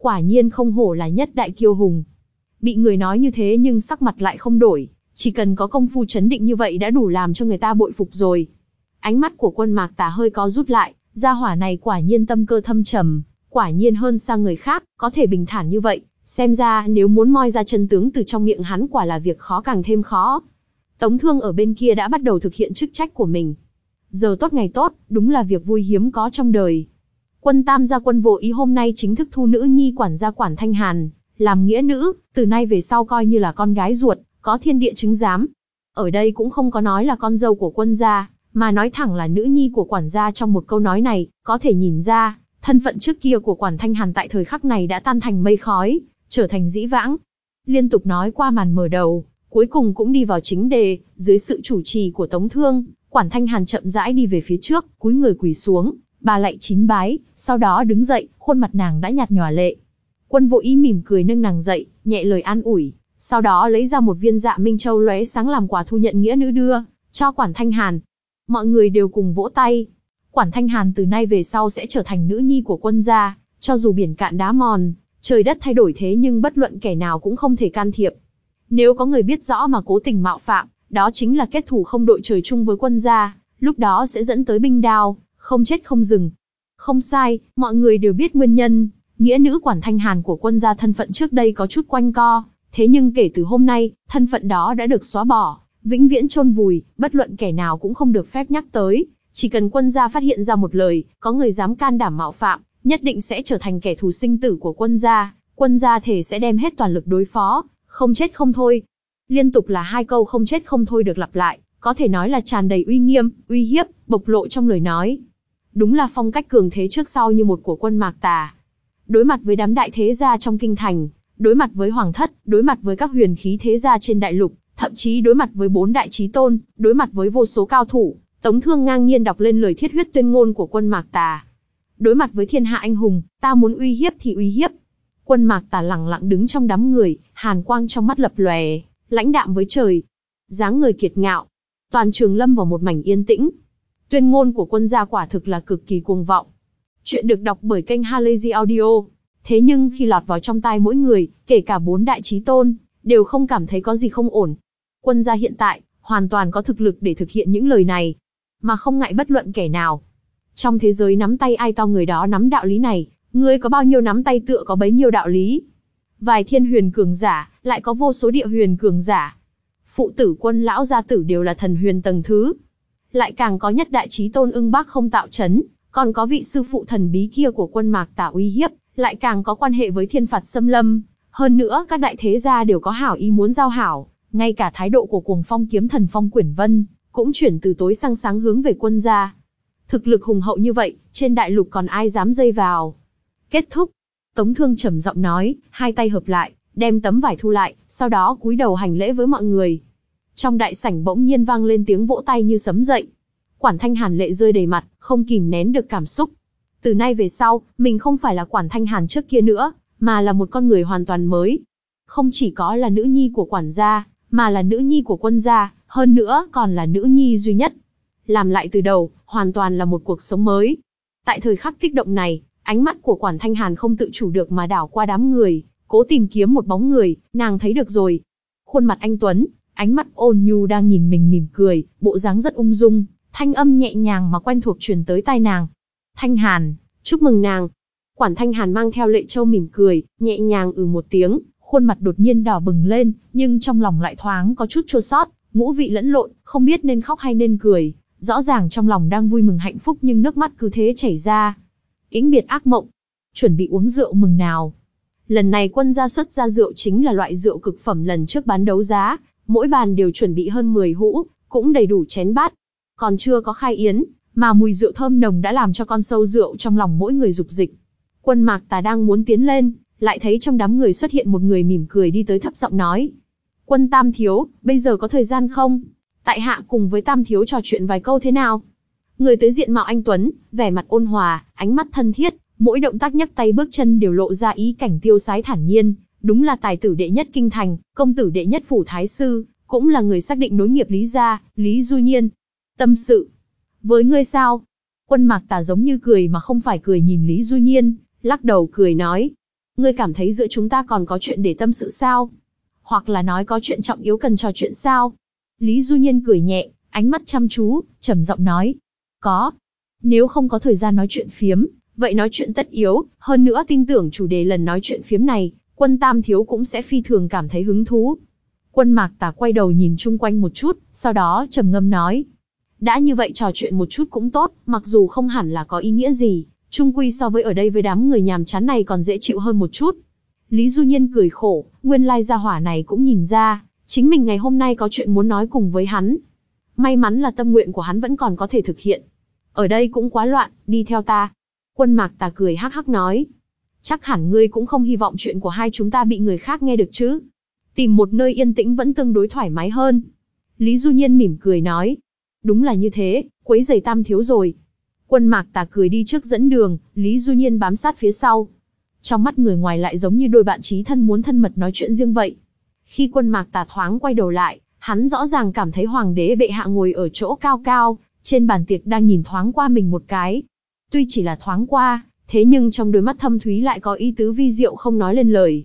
[SPEAKER 1] Quả nhiên không hổ là nhất đại kiêu hùng. Bị người nói như thế nhưng sắc mặt lại không đổi, chỉ cần có công phu chấn định như vậy đã đủ làm cho người ta bội phục rồi. Ánh mắt của quân mạc tà hơi có rút lại, gia hỏa này quả nhiên tâm cơ thâm trầm, quả nhiên hơn xa người khác, có thể bình thản như vậy, xem ra nếu muốn moi ra chân tướng từ trong miệng hắn quả là việc khó càng thêm khó. Tống thương ở bên kia đã bắt đầu thực hiện chức trách của mình. Giờ tốt ngày tốt, đúng là việc vui hiếm có trong đời. Quân tam gia quân vô ý hôm nay chính thức thu nữ nhi quản gia quản thanh hàn, làm nghĩa nữ, từ nay về sau coi như là con gái ruột, có thiên địa chứng giám. Ở đây cũng không có nói là con dâu của quân gia, mà nói thẳng là nữ nhi của quản gia trong một câu nói này, có thể nhìn ra, thân phận trước kia của quản thanh hàn tại thời khắc này đã tan thành mây khói, trở thành dĩ vãng. Liên tục nói qua màn mở đầu, cuối cùng cũng đi vào chính đề, dưới sự chủ trì của Tống Thương, quản thanh hàn chậm rãi đi về phía trước, cúi người quỳ xuống, bà lạy chín bái, sau đó đứng dậy, khuôn mặt nàng đã nhạt nhòa lệ. Quân vô ý mỉm cười nâng nàng dậy, nhẹ lời an ủi, sau đó lấy ra một viên dạ minh châu lóe sáng làm quà thu nhận nghĩa nữ đưa, cho quản thanh hàn. Mọi người đều cùng vỗ tay. Quản thanh hàn từ nay về sau sẽ trở thành nữ nhi của quân gia, cho dù biển cạn đá mòn, trời đất thay đổi thế nhưng bất luận kẻ nào cũng không thể can thiệp. Nếu có người biết rõ mà cố tình mạo phạm, đó chính là kết thù không đội trời chung với quân gia, lúc đó sẽ dẫn tới binh đao, không chết không dừng. Không sai, mọi người đều biết nguyên nhân, nghĩa nữ quản thanh hàn của quân gia thân phận trước đây có chút quanh co, thế nhưng kể từ hôm nay, thân phận đó đã được xóa bỏ, vĩnh viễn chôn vùi, bất luận kẻ nào cũng không được phép nhắc tới, chỉ cần quân gia phát hiện ra một lời, có người dám can đảm mạo phạm, nhất định sẽ trở thành kẻ thù sinh tử của quân gia, quân gia thể sẽ đem hết toàn lực đối phó, không chết không thôi. Liên tục là hai câu không chết không thôi được lặp lại, có thể nói là tràn đầy uy nghiêm, uy hiếp, bộc lộ trong lời nói. Đúng là phong cách cường thế trước sau như một của quân mạc tà. Đối mặt với đám đại thế gia trong kinh thành, Đối mặt với hoàng thất, đối mặt với các huyền khí thế gia trên đại lục, thậm chí đối mặt với bốn đại chí tôn, đối mặt với vô số cao thủ, Tống Thương ngang nhiên đọc lên lời thiết huyết tuyên ngôn của quân Mạc Tà. Đối mặt với thiên hạ anh hùng, ta muốn uy hiếp thì uy hiếp. Quân Mạc Tà lặng lặng đứng trong đám người, hàn quang trong mắt lập lòe, lãnh đạm với trời. dáng người kiệt ngạo. Toàn trường lâm vào một mảnh yên tĩnh. Tuyên ngôn của quân gia quả thực là cực kỳ cuồng vọng. Chuyện được đọc bởi kênh Halazy Audio. Thế nhưng khi lọt vào trong tai mỗi người, kể cả bốn đại trí tôn, đều không cảm thấy có gì không ổn. Quân gia hiện tại, hoàn toàn có thực lực để thực hiện những lời này, mà không ngại bất luận kẻ nào. Trong thế giới nắm tay ai to người đó nắm đạo lý này, ngươi có bao nhiêu nắm tay tựa có bấy nhiêu đạo lý. Vài thiên huyền cường giả, lại có vô số địa huyền cường giả. Phụ tử quân lão gia tử đều là thần huyền tầng thứ. Lại càng có nhất đại trí tôn ưng bác không tạo chấn, còn có vị sư phụ thần bí kia của quân mạc tả uy hiếp, lại càng có quan hệ với thiên phạt xâm lâm. Hơn nữa các đại thế gia đều có hảo ý muốn giao hảo, ngay cả thái độ của cuồng phong kiếm thần phong quyển vân, cũng chuyển từ tối sang sáng hướng về quân gia. Thực lực hùng hậu như vậy, trên đại lục còn ai dám dây vào. Kết thúc. Tống Thương trầm giọng nói, hai tay hợp lại, đem tấm vải thu lại, sau đó cúi đầu hành lễ với mọi người. Trong đại sảnh bỗng nhiên vang lên tiếng vỗ tay như sấm dậy. Quản Thanh Hàn lệ rơi đầy mặt, không kìm nén được cảm xúc. Từ nay về sau, mình không phải là Quản Thanh Hàn trước kia nữa, mà là một con người hoàn toàn mới. Không chỉ có là nữ nhi của quản gia, mà là nữ nhi của quân gia, hơn nữa còn là nữ nhi duy nhất. Làm lại từ đầu, hoàn toàn là một cuộc sống mới. Tại thời khắc kích động này, ánh mắt của Quản Thanh Hàn không tự chủ được mà đảo qua đám người, cố tìm kiếm một bóng người, nàng thấy được rồi. Khuôn mặt anh Tuấn, ánh mắt ôn nhu đang nhìn mình mỉm cười, bộ dáng rất ung dung, thanh âm nhẹ nhàng mà quen thuộc truyền tới tai nàng. Thanh Hàn, chúc mừng nàng. Quản Thanh Hàn mang theo lệ châu mỉm cười, nhẹ nhàng ừ một tiếng, khuôn mặt đột nhiên đỏ bừng lên, nhưng trong lòng lại thoáng có chút chua xót, ngũ vị lẫn lộn, không biết nên khóc hay nên cười. Rõ ràng trong lòng đang vui mừng hạnh phúc nhưng nước mắt cứ thế chảy ra. Ính biệt ác mộng. Chuẩn bị uống rượu mừng nào. Lần này quân gia xuất ra rượu chính là loại rượu cực phẩm lần trước bán đấu giá, mỗi bàn đều chuẩn bị hơn 10 hũ, cũng đầy đủ chén bát. Còn chưa có khai yến, mà mùi rượu thơm nồng đã làm cho con sâu rượu trong lòng mỗi người dục dịch. Quân mạc tà đang muốn tiến lên, lại thấy trong đám người xuất hiện một người mỉm cười đi tới thấp giọng nói. Quân Tam Thiếu, bây giờ có thời gian không? Tại hạ cùng với Tam Thiếu trò chuyện vài câu thế nào? Người tới diện mạo anh Tuấn, vẻ mặt ôn hòa, ánh mắt thân thiết, mỗi động tác nhấc tay bước chân đều lộ ra ý cảnh tiêu sái thản nhiên, đúng là tài tử đệ nhất kinh thành, công tử đệ nhất phủ thái sư, cũng là người xác định nối nghiệp Lý gia, Lý Du Nhiên. Tâm sự. Với ngươi sao? Quân mạc tà giống như cười mà không phải cười nhìn Lý Du Nhiên, lắc đầu cười nói. Ngươi cảm thấy giữa chúng ta còn có chuyện để tâm sự sao? Hoặc là nói có chuyện trọng yếu cần trò chuyện sao? Lý Du Nhiên cười nhẹ, ánh mắt chăm chú, trầm giọng nói. Có. Nếu không có thời gian nói chuyện phiếm, vậy nói chuyện tất yếu, hơn nữa tin tưởng chủ đề lần nói chuyện phiếm này, quân tam thiếu cũng sẽ phi thường cảm thấy hứng thú. Quân mạc tà quay đầu nhìn chung quanh một chút, sau đó trầm ngâm nói. Đã như vậy trò chuyện một chút cũng tốt, mặc dù không hẳn là có ý nghĩa gì, chung quy so với ở đây với đám người nhàm chán này còn dễ chịu hơn một chút. Lý Du Nhiên cười khổ, nguyên lai gia hỏa này cũng nhìn ra, chính mình ngày hôm nay có chuyện muốn nói cùng với hắn. May mắn là tâm nguyện của hắn vẫn còn có thể thực hiện. Ở đây cũng quá loạn, đi theo ta. Quân mạc tà cười hắc hắc nói. Chắc hẳn ngươi cũng không hy vọng chuyện của hai chúng ta bị người khác nghe được chứ. Tìm một nơi yên tĩnh vẫn tương đối thoải mái hơn. Lý Du Nhiên mỉm cười nói. Đúng là như thế, quấy giày tam thiếu rồi. Quân mạc tà cười đi trước dẫn đường, Lý Du Nhiên bám sát phía sau. Trong mắt người ngoài lại giống như đôi bạn trí thân muốn thân mật nói chuyện riêng vậy. Khi quân mạc tà thoáng quay đầu lại, hắn rõ ràng cảm thấy hoàng đế bệ hạ ngồi ở chỗ cao cao, trên bàn tiệc đang nhìn thoáng qua mình một cái. Tuy chỉ là thoáng qua, thế nhưng trong đôi mắt thâm thúy lại có ý tứ vi diệu không nói lên lời.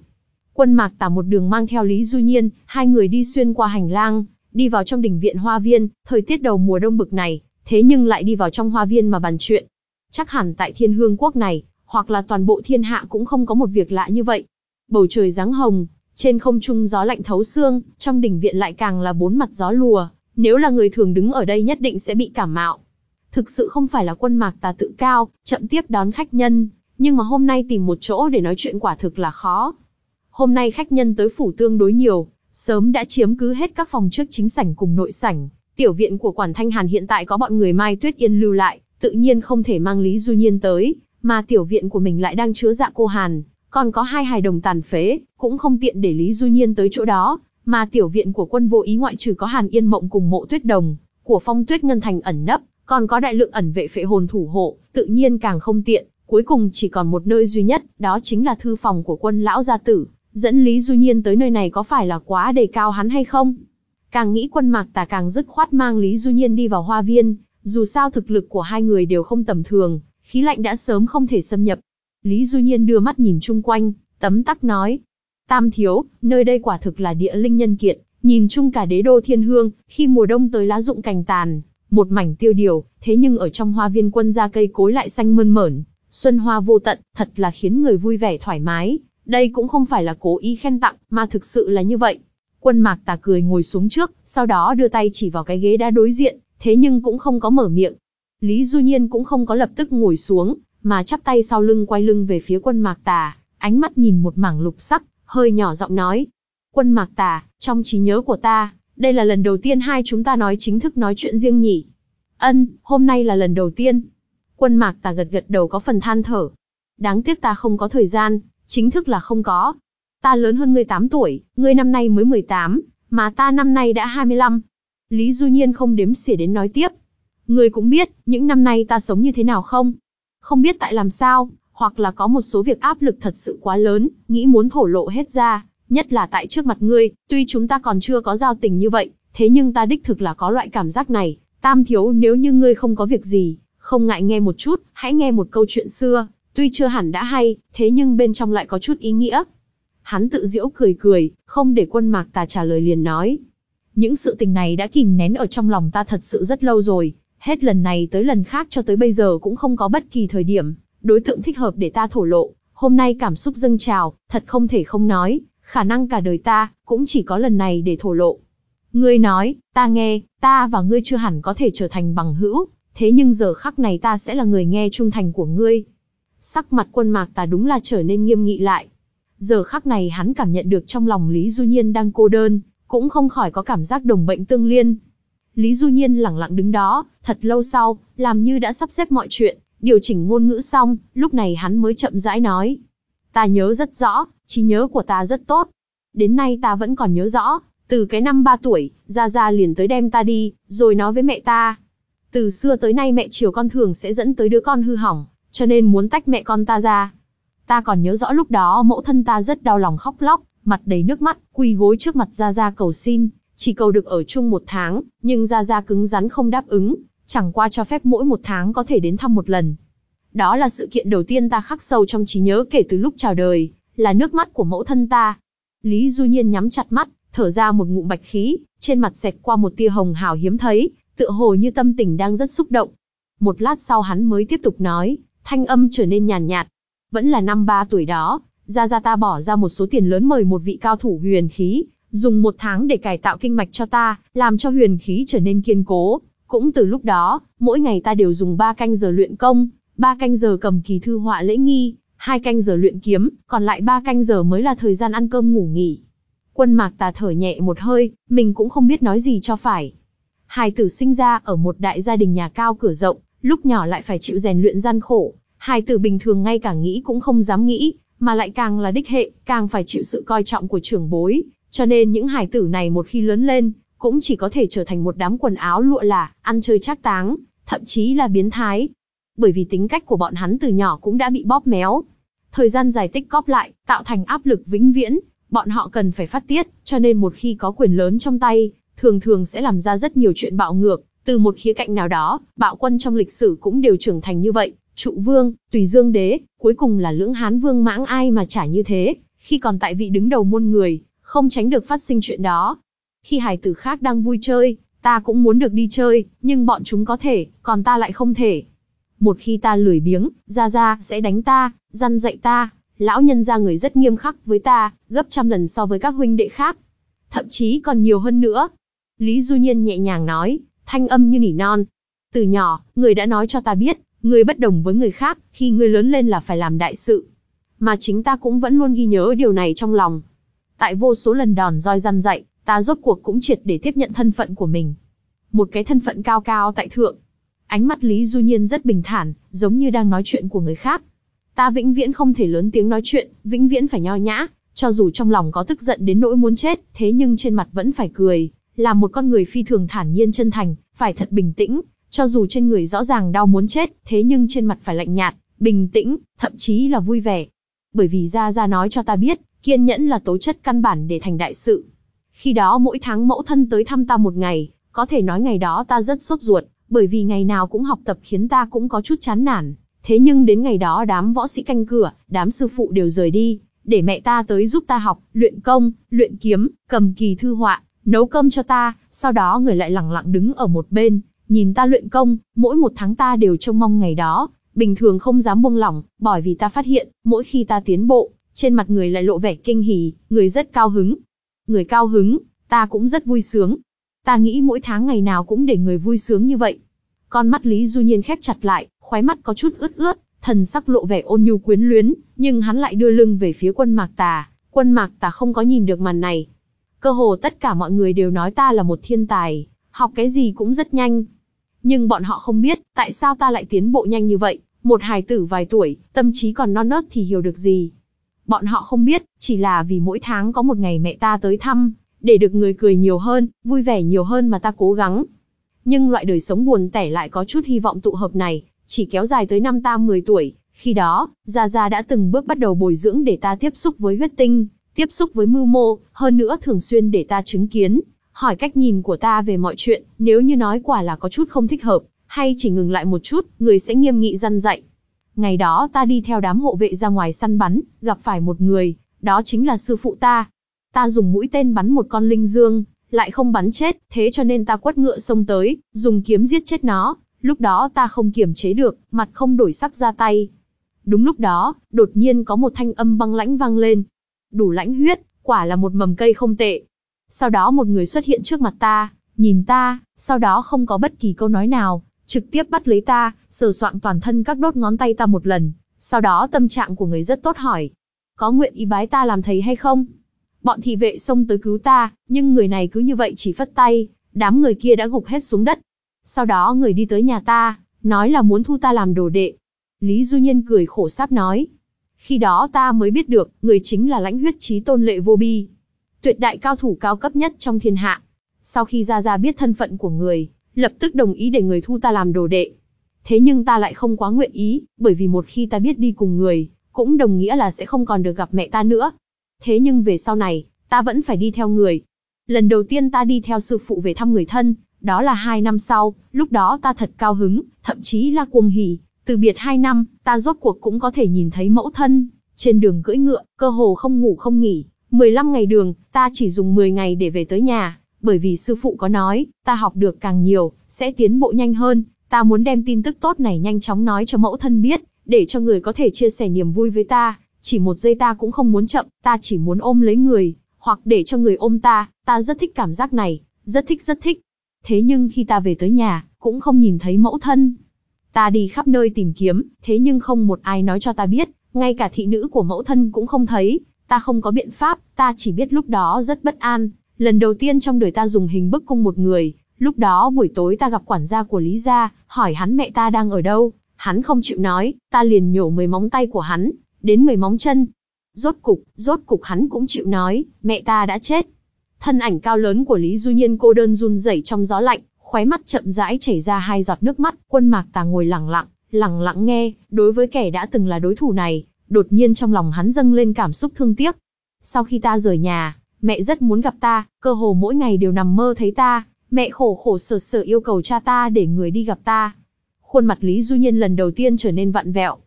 [SPEAKER 1] Quân mạc tả một đường mang theo Lý Du Nhiên, hai người đi xuyên qua hành lang, đi vào trong đỉnh viện hoa viên, thời tiết đầu mùa đông bực này, thế nhưng lại đi vào trong hoa viên mà bàn chuyện. Chắc hẳn tại thiên hương quốc này, hoặc là toàn bộ thiên hạ cũng không có một việc lạ như vậy. Bầu trời dáng hồng, trên không trung gió lạnh thấu xương, trong đỉnh viện lại càng là bốn mặt gió lùa, nếu là người thường đứng ở đây nhất định sẽ bị cảm mạo. Thực sự không phải là quân mạc tà tự cao, chậm tiếp đón khách nhân, nhưng mà hôm nay tìm một chỗ để nói chuyện quả thực là khó. Hôm nay khách nhân tới phủ tương đối nhiều, sớm đã chiếm cứ hết các phòng trước chính sảnh cùng nội sảnh. Tiểu viện của Quản Thanh Hàn hiện tại có bọn người Mai Tuyết Yên lưu lại, tự nhiên không thể mang Lý Du Nhiên tới, mà tiểu viện của mình lại đang chứa dạ cô Hàn, còn có hai hài đồng tàn phế, cũng không tiện để Lý Du Nhiên tới chỗ đó, mà tiểu viện của quân vô ý ngoại trừ có Hàn Yên Mộng cùng mộ tuyết đồng, của phong tuyết ngân thành ẩn nấp, còn có đại lượng ẩn vệ phệ hồn thủ hộ, tự nhiên càng không tiện, cuối cùng chỉ còn một nơi duy nhất, đó chính là thư phòng của quân lão gia tử, dẫn Lý Du Nhiên tới nơi này có phải là quá đề cao hắn hay không? Càng nghĩ quân mạc tà càng dứt khoát mang Lý Du Nhiên đi vào hoa viên, dù sao thực lực của hai người đều không tầm thường, khí lạnh đã sớm không thể xâm nhập. Lý Du Nhiên đưa mắt nhìn chung quanh, tấm tắc nói. Tam thiếu, nơi đây quả thực là địa linh nhân kiệt nhìn chung cả đế đô thiên hương, khi mùa đông tới lá rụng cành tàn, một mảnh tiêu điều, thế nhưng ở trong hoa viên quân gia cây cối lại xanh mơn mởn, xuân hoa vô tận, thật là khiến người vui vẻ thoải mái. Đây cũng không phải là cố ý khen tặng, mà thực sự là như vậy. Quân mạc tà cười ngồi xuống trước, sau đó đưa tay chỉ vào cái ghế đã đối diện, thế nhưng cũng không có mở miệng. Lý Du Nhiên cũng không có lập tức ngồi xuống, mà chắp tay sau lưng quay lưng về phía quân mạc tà, ánh mắt nhìn một mảng lục sắc, hơi nhỏ giọng nói. Quân mạc tà, trong trí nhớ của ta, đây là lần đầu tiên hai chúng ta nói chính thức nói chuyện riêng nhỉ. Ân, hôm nay là lần đầu tiên. Quân mạc tà gật gật đầu có phần than thở. Đáng tiếc ta không có thời gian, chính thức là không có. Ta lớn hơn ngươi 8 tuổi, ngươi năm nay mới 18, mà ta năm nay đã 25. Lý Du Nhiên không đếm xỉa đến nói tiếp. Ngươi cũng biết, những năm nay ta sống như thế nào không? Không biết tại làm sao, hoặc là có một số việc áp lực thật sự quá lớn, nghĩ muốn thổ lộ hết ra, nhất là tại trước mặt ngươi, tuy chúng ta còn chưa có giao tình như vậy, thế nhưng ta đích thực là có loại cảm giác này, tam thiếu nếu như ngươi không có việc gì, không ngại nghe một chút, hãy nghe một câu chuyện xưa, tuy chưa hẳn đã hay, thế nhưng bên trong lại có chút ý nghĩa. Hắn tự diễu cười cười, không để quân mạc tà trả lời liền nói. Những sự tình này đã kìm nén ở trong lòng ta thật sự rất lâu rồi, hết lần này tới lần khác cho tới bây giờ cũng không có bất kỳ thời điểm, đối tượng thích hợp để ta thổ lộ. Hôm nay cảm xúc dâng trào, thật không thể không nói, khả năng cả đời ta, cũng chỉ có lần này để thổ lộ. Ngươi nói, ta nghe, ta và ngươi chưa hẳn có thể trở thành bằng hữu, thế nhưng giờ khắc này ta sẽ là người nghe trung thành của ngươi. Sắc mặt quân mạc ta đúng là trở nên nghiêm nghị lại. Giờ khắc này hắn cảm nhận được trong lòng Lý Du Nhiên đang cô đơn, cũng không khỏi có cảm giác đồng bệnh tương liên. Lý Du Nhiên lặng lặng đứng đó, thật lâu sau, làm như đã sắp xếp mọi chuyện, điều chỉnh ngôn ngữ xong, lúc này hắn mới chậm rãi nói. Ta nhớ rất rõ, trí nhớ của ta rất tốt. Đến nay ta vẫn còn nhớ rõ, từ cái năm ba tuổi, Gia Gia liền tới đem ta đi, rồi nói với mẹ ta. Từ xưa tới nay mẹ chiều con thường sẽ dẫn tới đứa con hư hỏng, cho nên muốn tách mẹ con ta ra. Ta còn nhớ rõ lúc đó mẫu thân ta rất đau lòng khóc lóc, mặt đầy nước mắt, quỳ gối trước mặt Gia Gia cầu xin, chỉ cầu được ở chung một tháng, nhưng Gia Gia cứng rắn không đáp ứng, chẳng qua cho phép mỗi một tháng có thể đến thăm một lần. Đó là sự kiện đầu tiên ta khắc sâu trong trí nhớ kể từ lúc chào đời, là nước mắt của mẫu thân ta. Lý Du Nhiên nhắm chặt mắt, thở ra một ngụm bạch khí, trên mặt xẹt qua một tia hồng hào hiếm thấy, tựa hồ như tâm tình đang rất xúc động. Một lát sau hắn mới tiếp tục nói, thanh âm trở nên nhàn nhạt. Vẫn là năm ba tuổi đó, Gia Gia ta bỏ ra một số tiền lớn mời một vị cao thủ huyền khí, dùng một tháng để cải tạo kinh mạch cho ta, làm cho huyền khí trở nên kiên cố. Cũng từ lúc đó, mỗi ngày ta đều dùng 3 canh giờ luyện công, 3 canh giờ cầm kỳ thư họa lễ nghi, Hai canh giờ luyện kiếm, còn lại ba canh giờ mới là thời gian ăn cơm ngủ nghỉ. Quân mạc tà thở nhẹ một hơi, mình cũng không biết nói gì cho phải. Hài tử sinh ra ở một đại gia đình nhà cao cửa rộng, lúc nhỏ lại phải chịu rèn luyện gian khổ. Hài tử bình thường ngay cả nghĩ cũng không dám nghĩ, mà lại càng là đích hệ, càng phải chịu sự coi trọng của trưởng bối. Cho nên những hài tử này một khi lớn lên, cũng chỉ có thể trở thành một đám quần áo lụa là, ăn chơi trác táng, thậm chí là biến thái. Bởi vì tính cách của bọn hắn từ nhỏ cũng đã bị bóp méo. Thời gian dài tích cóp lại, tạo thành áp lực vĩnh viễn, bọn họ cần phải phát tiết, cho nên một khi có quyền lớn trong tay, thường thường sẽ làm ra rất nhiều chuyện bạo ngược, từ một khía cạnh nào đó, bạo quân trong lịch sử cũng đều trưởng thành như vậy, trụ vương, tùy dương đế, cuối cùng là lưỡng hán vương mãng ai mà trả như thế, khi còn tại vị đứng đầu môn người, không tránh được phát sinh chuyện đó. Khi hài tử khác đang vui chơi, ta cũng muốn được đi chơi, nhưng bọn chúng có thể, còn ta lại không thể. Một khi ta lười biếng, ra ra sẽ đánh ta, răn dạy ta, lão nhân ra người rất nghiêm khắc với ta, gấp trăm lần so với các huynh đệ khác. Thậm chí còn nhiều hơn nữa. Lý Du Nhiên nhẹ nhàng nói, thanh âm như nỉ non. Từ nhỏ, người đã nói cho ta biết, người bất đồng với người khác, khi người lớn lên là phải làm đại sự. Mà chính ta cũng vẫn luôn ghi nhớ điều này trong lòng. Tại vô số lần đòn roi răn dạy, ta rốt cuộc cũng triệt để tiếp nhận thân phận của mình. Một cái thân phận cao cao tại thượng. Ánh mắt Lý Du Nhiên rất bình thản, giống như đang nói chuyện của người khác. Ta vĩnh viễn không thể lớn tiếng nói chuyện, vĩnh viễn phải nho nhã, cho dù trong lòng có tức giận đến nỗi muốn chết, thế nhưng trên mặt vẫn phải cười, là một con người phi thường thản nhiên chân thành, phải thật bình tĩnh, cho dù trên người rõ ràng đau muốn chết, thế nhưng trên mặt phải lạnh nhạt, bình tĩnh, thậm chí là vui vẻ. Bởi vì Gia Gia nói cho ta biết, kiên nhẫn là tố chất căn bản để thành đại sự. Khi đó mỗi tháng mẫu thân tới thăm ta một ngày, có thể nói ngày đó ta rất sốt ruột, bởi vì ngày nào cũng học tập khiến ta cũng có chút chán nản. Thế nhưng đến ngày đó đám võ sĩ canh cửa, đám sư phụ đều rời đi, để mẹ ta tới giúp ta học, luyện công, luyện kiếm, cầm kỳ thư họa, nấu cơm cho ta, sau đó người lại lặng lặng đứng ở một bên, nhìn ta luyện công, mỗi một tháng ta đều trông mong ngày đó, bình thường không dám buông lỏng, bởi vì ta phát hiện, mỗi khi ta tiến bộ, trên mặt người lại lộ vẻ kinh hỉ, người rất cao hứng. Người cao hứng, ta cũng rất vui sướng. Ta nghĩ mỗi tháng ngày nào cũng để người vui sướng như vậy. Con mắt Lý Du Nhiên khép chặt lại, khóe mắt có chút ướt ướt, thần sắc lộ vẻ ôn nhu quyến luyến, nhưng hắn lại đưa lưng về phía quân mạc tà. Quân mạc tà không có nhìn được màn này. Cơ hồ tất cả mọi người đều nói ta là một thiên tài, học cái gì cũng rất nhanh. Nhưng bọn họ không biết, tại sao ta lại tiến bộ nhanh như vậy, một hài tử vài tuổi, tâm trí còn non nớt thì hiểu được gì. Bọn họ không biết, chỉ là vì mỗi tháng có một ngày mẹ ta tới thăm, để được người cười nhiều hơn, vui vẻ nhiều hơn mà ta cố gắng. Nhưng loại đời sống buồn tẻ lại có chút hy vọng tụ hợp này, chỉ kéo dài tới năm ta 10 tuổi, khi đó, Gia Gia đã từng bước bắt đầu bồi dưỡng để ta tiếp xúc với huyết tinh, tiếp xúc với mưu mô, hơn nữa thường xuyên để ta chứng kiến, hỏi cách nhìn của ta về mọi chuyện, nếu như nói quả là có chút không thích hợp, hay chỉ ngừng lại một chút, người sẽ nghiêm nghị răn dạy. Ngày đó ta đi theo đám hộ vệ ra ngoài săn bắn, gặp phải một người, đó chính là sư phụ ta. Ta dùng mũi tên bắn một con linh dương, lại không bắn chết, thế cho nên ta quất ngựa xông tới, dùng kiếm giết chết nó. Lúc đó ta không kiềm chế được, mặt không đổi sắc ra tay. Đúng lúc đó, đột nhiên có một thanh âm băng lãnh vang lên. Đủ lãnh huyết, quả là một mầm cây không tệ. Sau đó một người xuất hiện trước mặt ta, nhìn ta, sau đó không có bất kỳ câu nói nào, trực tiếp bắt lấy ta, sờ soạn toàn thân các đốt ngón tay ta một lần. Sau đó tâm trạng của người rất tốt hỏi, có nguyện ý bái ta làm thầy hay không? Bọn thị vệ xông tới cứu ta, nhưng người này cứ như vậy chỉ phất tay, đám người kia đã gục hết xuống đất. Sau đó người đi tới nhà ta, nói là muốn thu ta làm đồ đệ. Lý Du Nhiên cười khổ sáp nói. Khi đó ta mới biết được, người chính là lãnh huyết trí tôn lệ vô bi. Tuyệt đại cao thủ cao cấp nhất trong thiên hạ. Sau khi ra ra biết thân phận của người, lập tức đồng ý để người thu ta làm đồ đệ. Thế nhưng ta lại không quá nguyện ý, bởi vì một khi ta biết đi cùng người, cũng đồng nghĩa là sẽ không còn được gặp mẹ ta nữa. Thế nhưng về sau này, ta vẫn phải đi theo người. Lần đầu tiên ta đi theo sư phụ về thăm người thân, đó là hai năm sau, lúc đó ta thật cao hứng, thậm chí là cuồng hỉ. Từ biệt hai năm, ta rốt cuộc cũng có thể nhìn thấy mẫu thân. Trên đường cưỡi ngựa, cơ hồ không ngủ không nghỉ. 15 ngày đường, ta chỉ dùng 10 ngày để về tới nhà. Bởi vì sư phụ có nói, ta học được càng nhiều, sẽ tiến bộ nhanh hơn. Ta muốn đem tin tức tốt này nhanh chóng nói cho mẫu thân biết, để cho người có thể chia sẻ niềm vui với ta. Chỉ một giây ta cũng không muốn chậm, ta chỉ muốn ôm lấy người, hoặc để cho người ôm ta, ta rất thích cảm giác này, rất thích rất thích. Thế nhưng khi ta về tới nhà, cũng không nhìn thấy mẫu thân. Ta đi khắp nơi tìm kiếm, thế nhưng không một ai nói cho ta biết, ngay cả thị nữ của mẫu thân cũng không thấy. Ta không có biện pháp, ta chỉ biết lúc đó rất bất an. Lần đầu tiên trong đời ta dùng hình bức cung một người, lúc đó buổi tối ta gặp quản gia của Lý Gia, hỏi hắn mẹ ta đang ở đâu, Hắn không chịu nói, ta liền nhổ mười móng tay của hắn, đến mười móng chân. Rốt cục, rốt cục hắn cũng chịu nói, mẹ ta đã chết. Thân ảnh cao lớn của Lý Du Nhiên cô đơn run rẩy trong gió lạnh, khóe mắt chậm rãi chảy ra hai giọt nước mắt, quân mạc tà ngồi lặng lặng, lặng lặng nghe, đối với kẻ đã từng là đối thủ này, đột nhiên trong lòng hắn dâng lên cảm xúc thương tiếc. Sau khi ta rời nhà, mẹ rất muốn gặp ta, cơ hồ mỗi ngày đều nằm mơ thấy ta, mẹ khổ khổ sở sở yêu cầu cha ta để người đi gặp ta, Khuôn mặt Lý Du Nhiên lần đầu tiên trở nên vặn vẹo.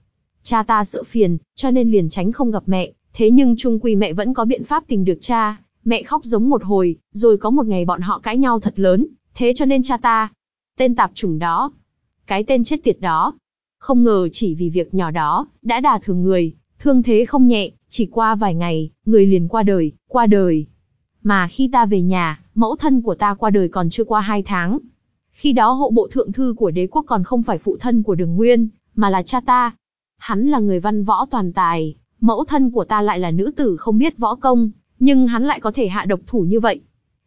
[SPEAKER 1] Cha ta sợ phiền, cho nên liền tránh không gặp mẹ, thế nhưng trung quy mẹ vẫn có biện pháp tìm được cha. Mẹ khóc giống một hồi, rồi có một ngày bọn họ cãi nhau thật lớn, thế cho nên cha ta, tên tạp chủng đó, cái tên chết tiệt đó, không ngờ chỉ vì việc nhỏ đó, đã đả thương người, thương thế không nhẹ, chỉ qua vài ngày, người liền qua đời, qua đời. Mà khi ta về nhà, mẫu thân của ta qua đời còn chưa qua hai tháng, khi đó hộ bộ thượng thư của đế quốc còn không phải phụ thân của đường nguyên, mà là cha ta. Hắn là người văn võ toàn tài, mẫu thân của ta lại là nữ tử không biết võ công, nhưng hắn lại có thể hạ độc thủ như vậy.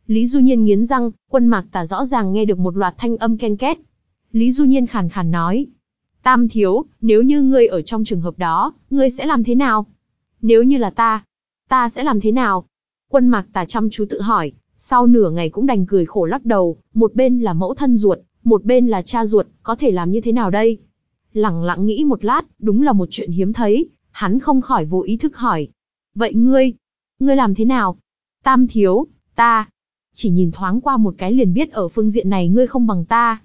[SPEAKER 1] Lý Du Nhiên nghiến răng, quân mạc tà rõ ràng nghe được một loạt thanh âm ken két. Lý Du Nhiên khàn khàn nói. Tam thiếu, nếu như ngươi ở trong trường hợp đó, ngươi sẽ làm thế nào? Nếu như là ta, ta sẽ làm thế nào? Quân mạc tà chăm chú tự hỏi, sau nửa ngày cũng đành cười khổ lắc đầu, một bên là mẫu thân ruột, một bên là cha ruột, có thể làm như thế nào đây? Lặng lặng nghĩ một lát, đúng là một chuyện hiếm thấy, hắn không khỏi vô ý thức hỏi. Vậy ngươi, ngươi làm thế nào? Tam thiếu, ta, chỉ nhìn thoáng qua một cái liền biết ở phương diện này ngươi không bằng ta.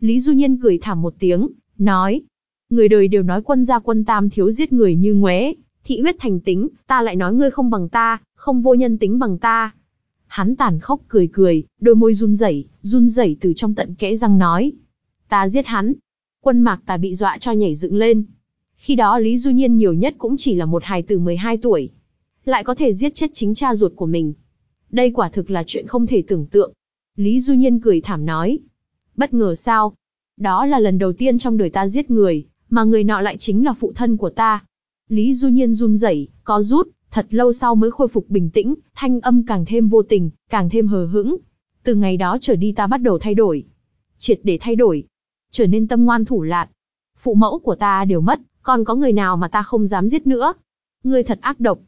[SPEAKER 1] Lý Du Nhiên cười thảm một tiếng, nói, người đời đều nói quân gia quân tam thiếu giết người như nguế, thị huyết thành tính, ta lại nói ngươi không bằng ta, không vô nhân tính bằng ta. Hắn tàn khốc cười cười, đôi môi run rẩy, run rẩy từ trong tận kẽ răng nói. Ta giết hắn. Quân mạc ta bị dọa cho nhảy dựng lên. Khi đó Lý Du Nhiên nhiều nhất cũng chỉ là một hài tử 12 tuổi. Lại có thể giết chết chính cha ruột của mình. Đây quả thực là chuyện không thể tưởng tượng. Lý Du Nhiên cười thảm nói. Bất ngờ sao? Đó là lần đầu tiên trong đời ta giết người, mà người nọ lại chính là phụ thân của ta. Lý Du Nhiên run rẩy, có rút, thật lâu sau mới khôi phục bình tĩnh, thanh âm càng thêm vô tình, càng thêm hờ hững. Từ ngày đó trở đi ta bắt đầu thay đổi. Triệt để thay đổi. Trở nên tâm ngoan thủ lạn Phụ mẫu của ta đều mất, còn có người nào mà ta không dám giết nữa. Ngươi thật ác độc.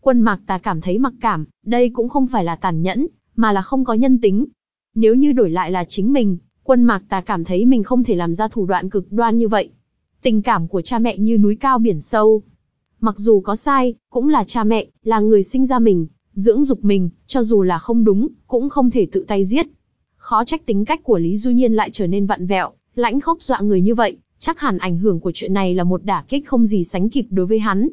[SPEAKER 1] Quân mạc ta cảm thấy mặc cảm, đây cũng không phải là tàn nhẫn, mà là không có nhân tính. Nếu như đổi lại là chính mình, quân mạc ta cảm thấy mình không thể làm ra thủ đoạn cực đoan như vậy. Tình cảm của cha mẹ như núi cao biển sâu. Mặc dù có sai, cũng là cha mẹ, là người sinh ra mình, dưỡng dục mình, cho dù là không đúng, cũng không thể tự tay giết. Khó trách tính cách của Lý Du Nhiên lại trở nên vặn vẹo, lãnh khốc dọa người như vậy, chắc hẳn ảnh hưởng của chuyện này là một đả kích không gì sánh kịp đối với hắn.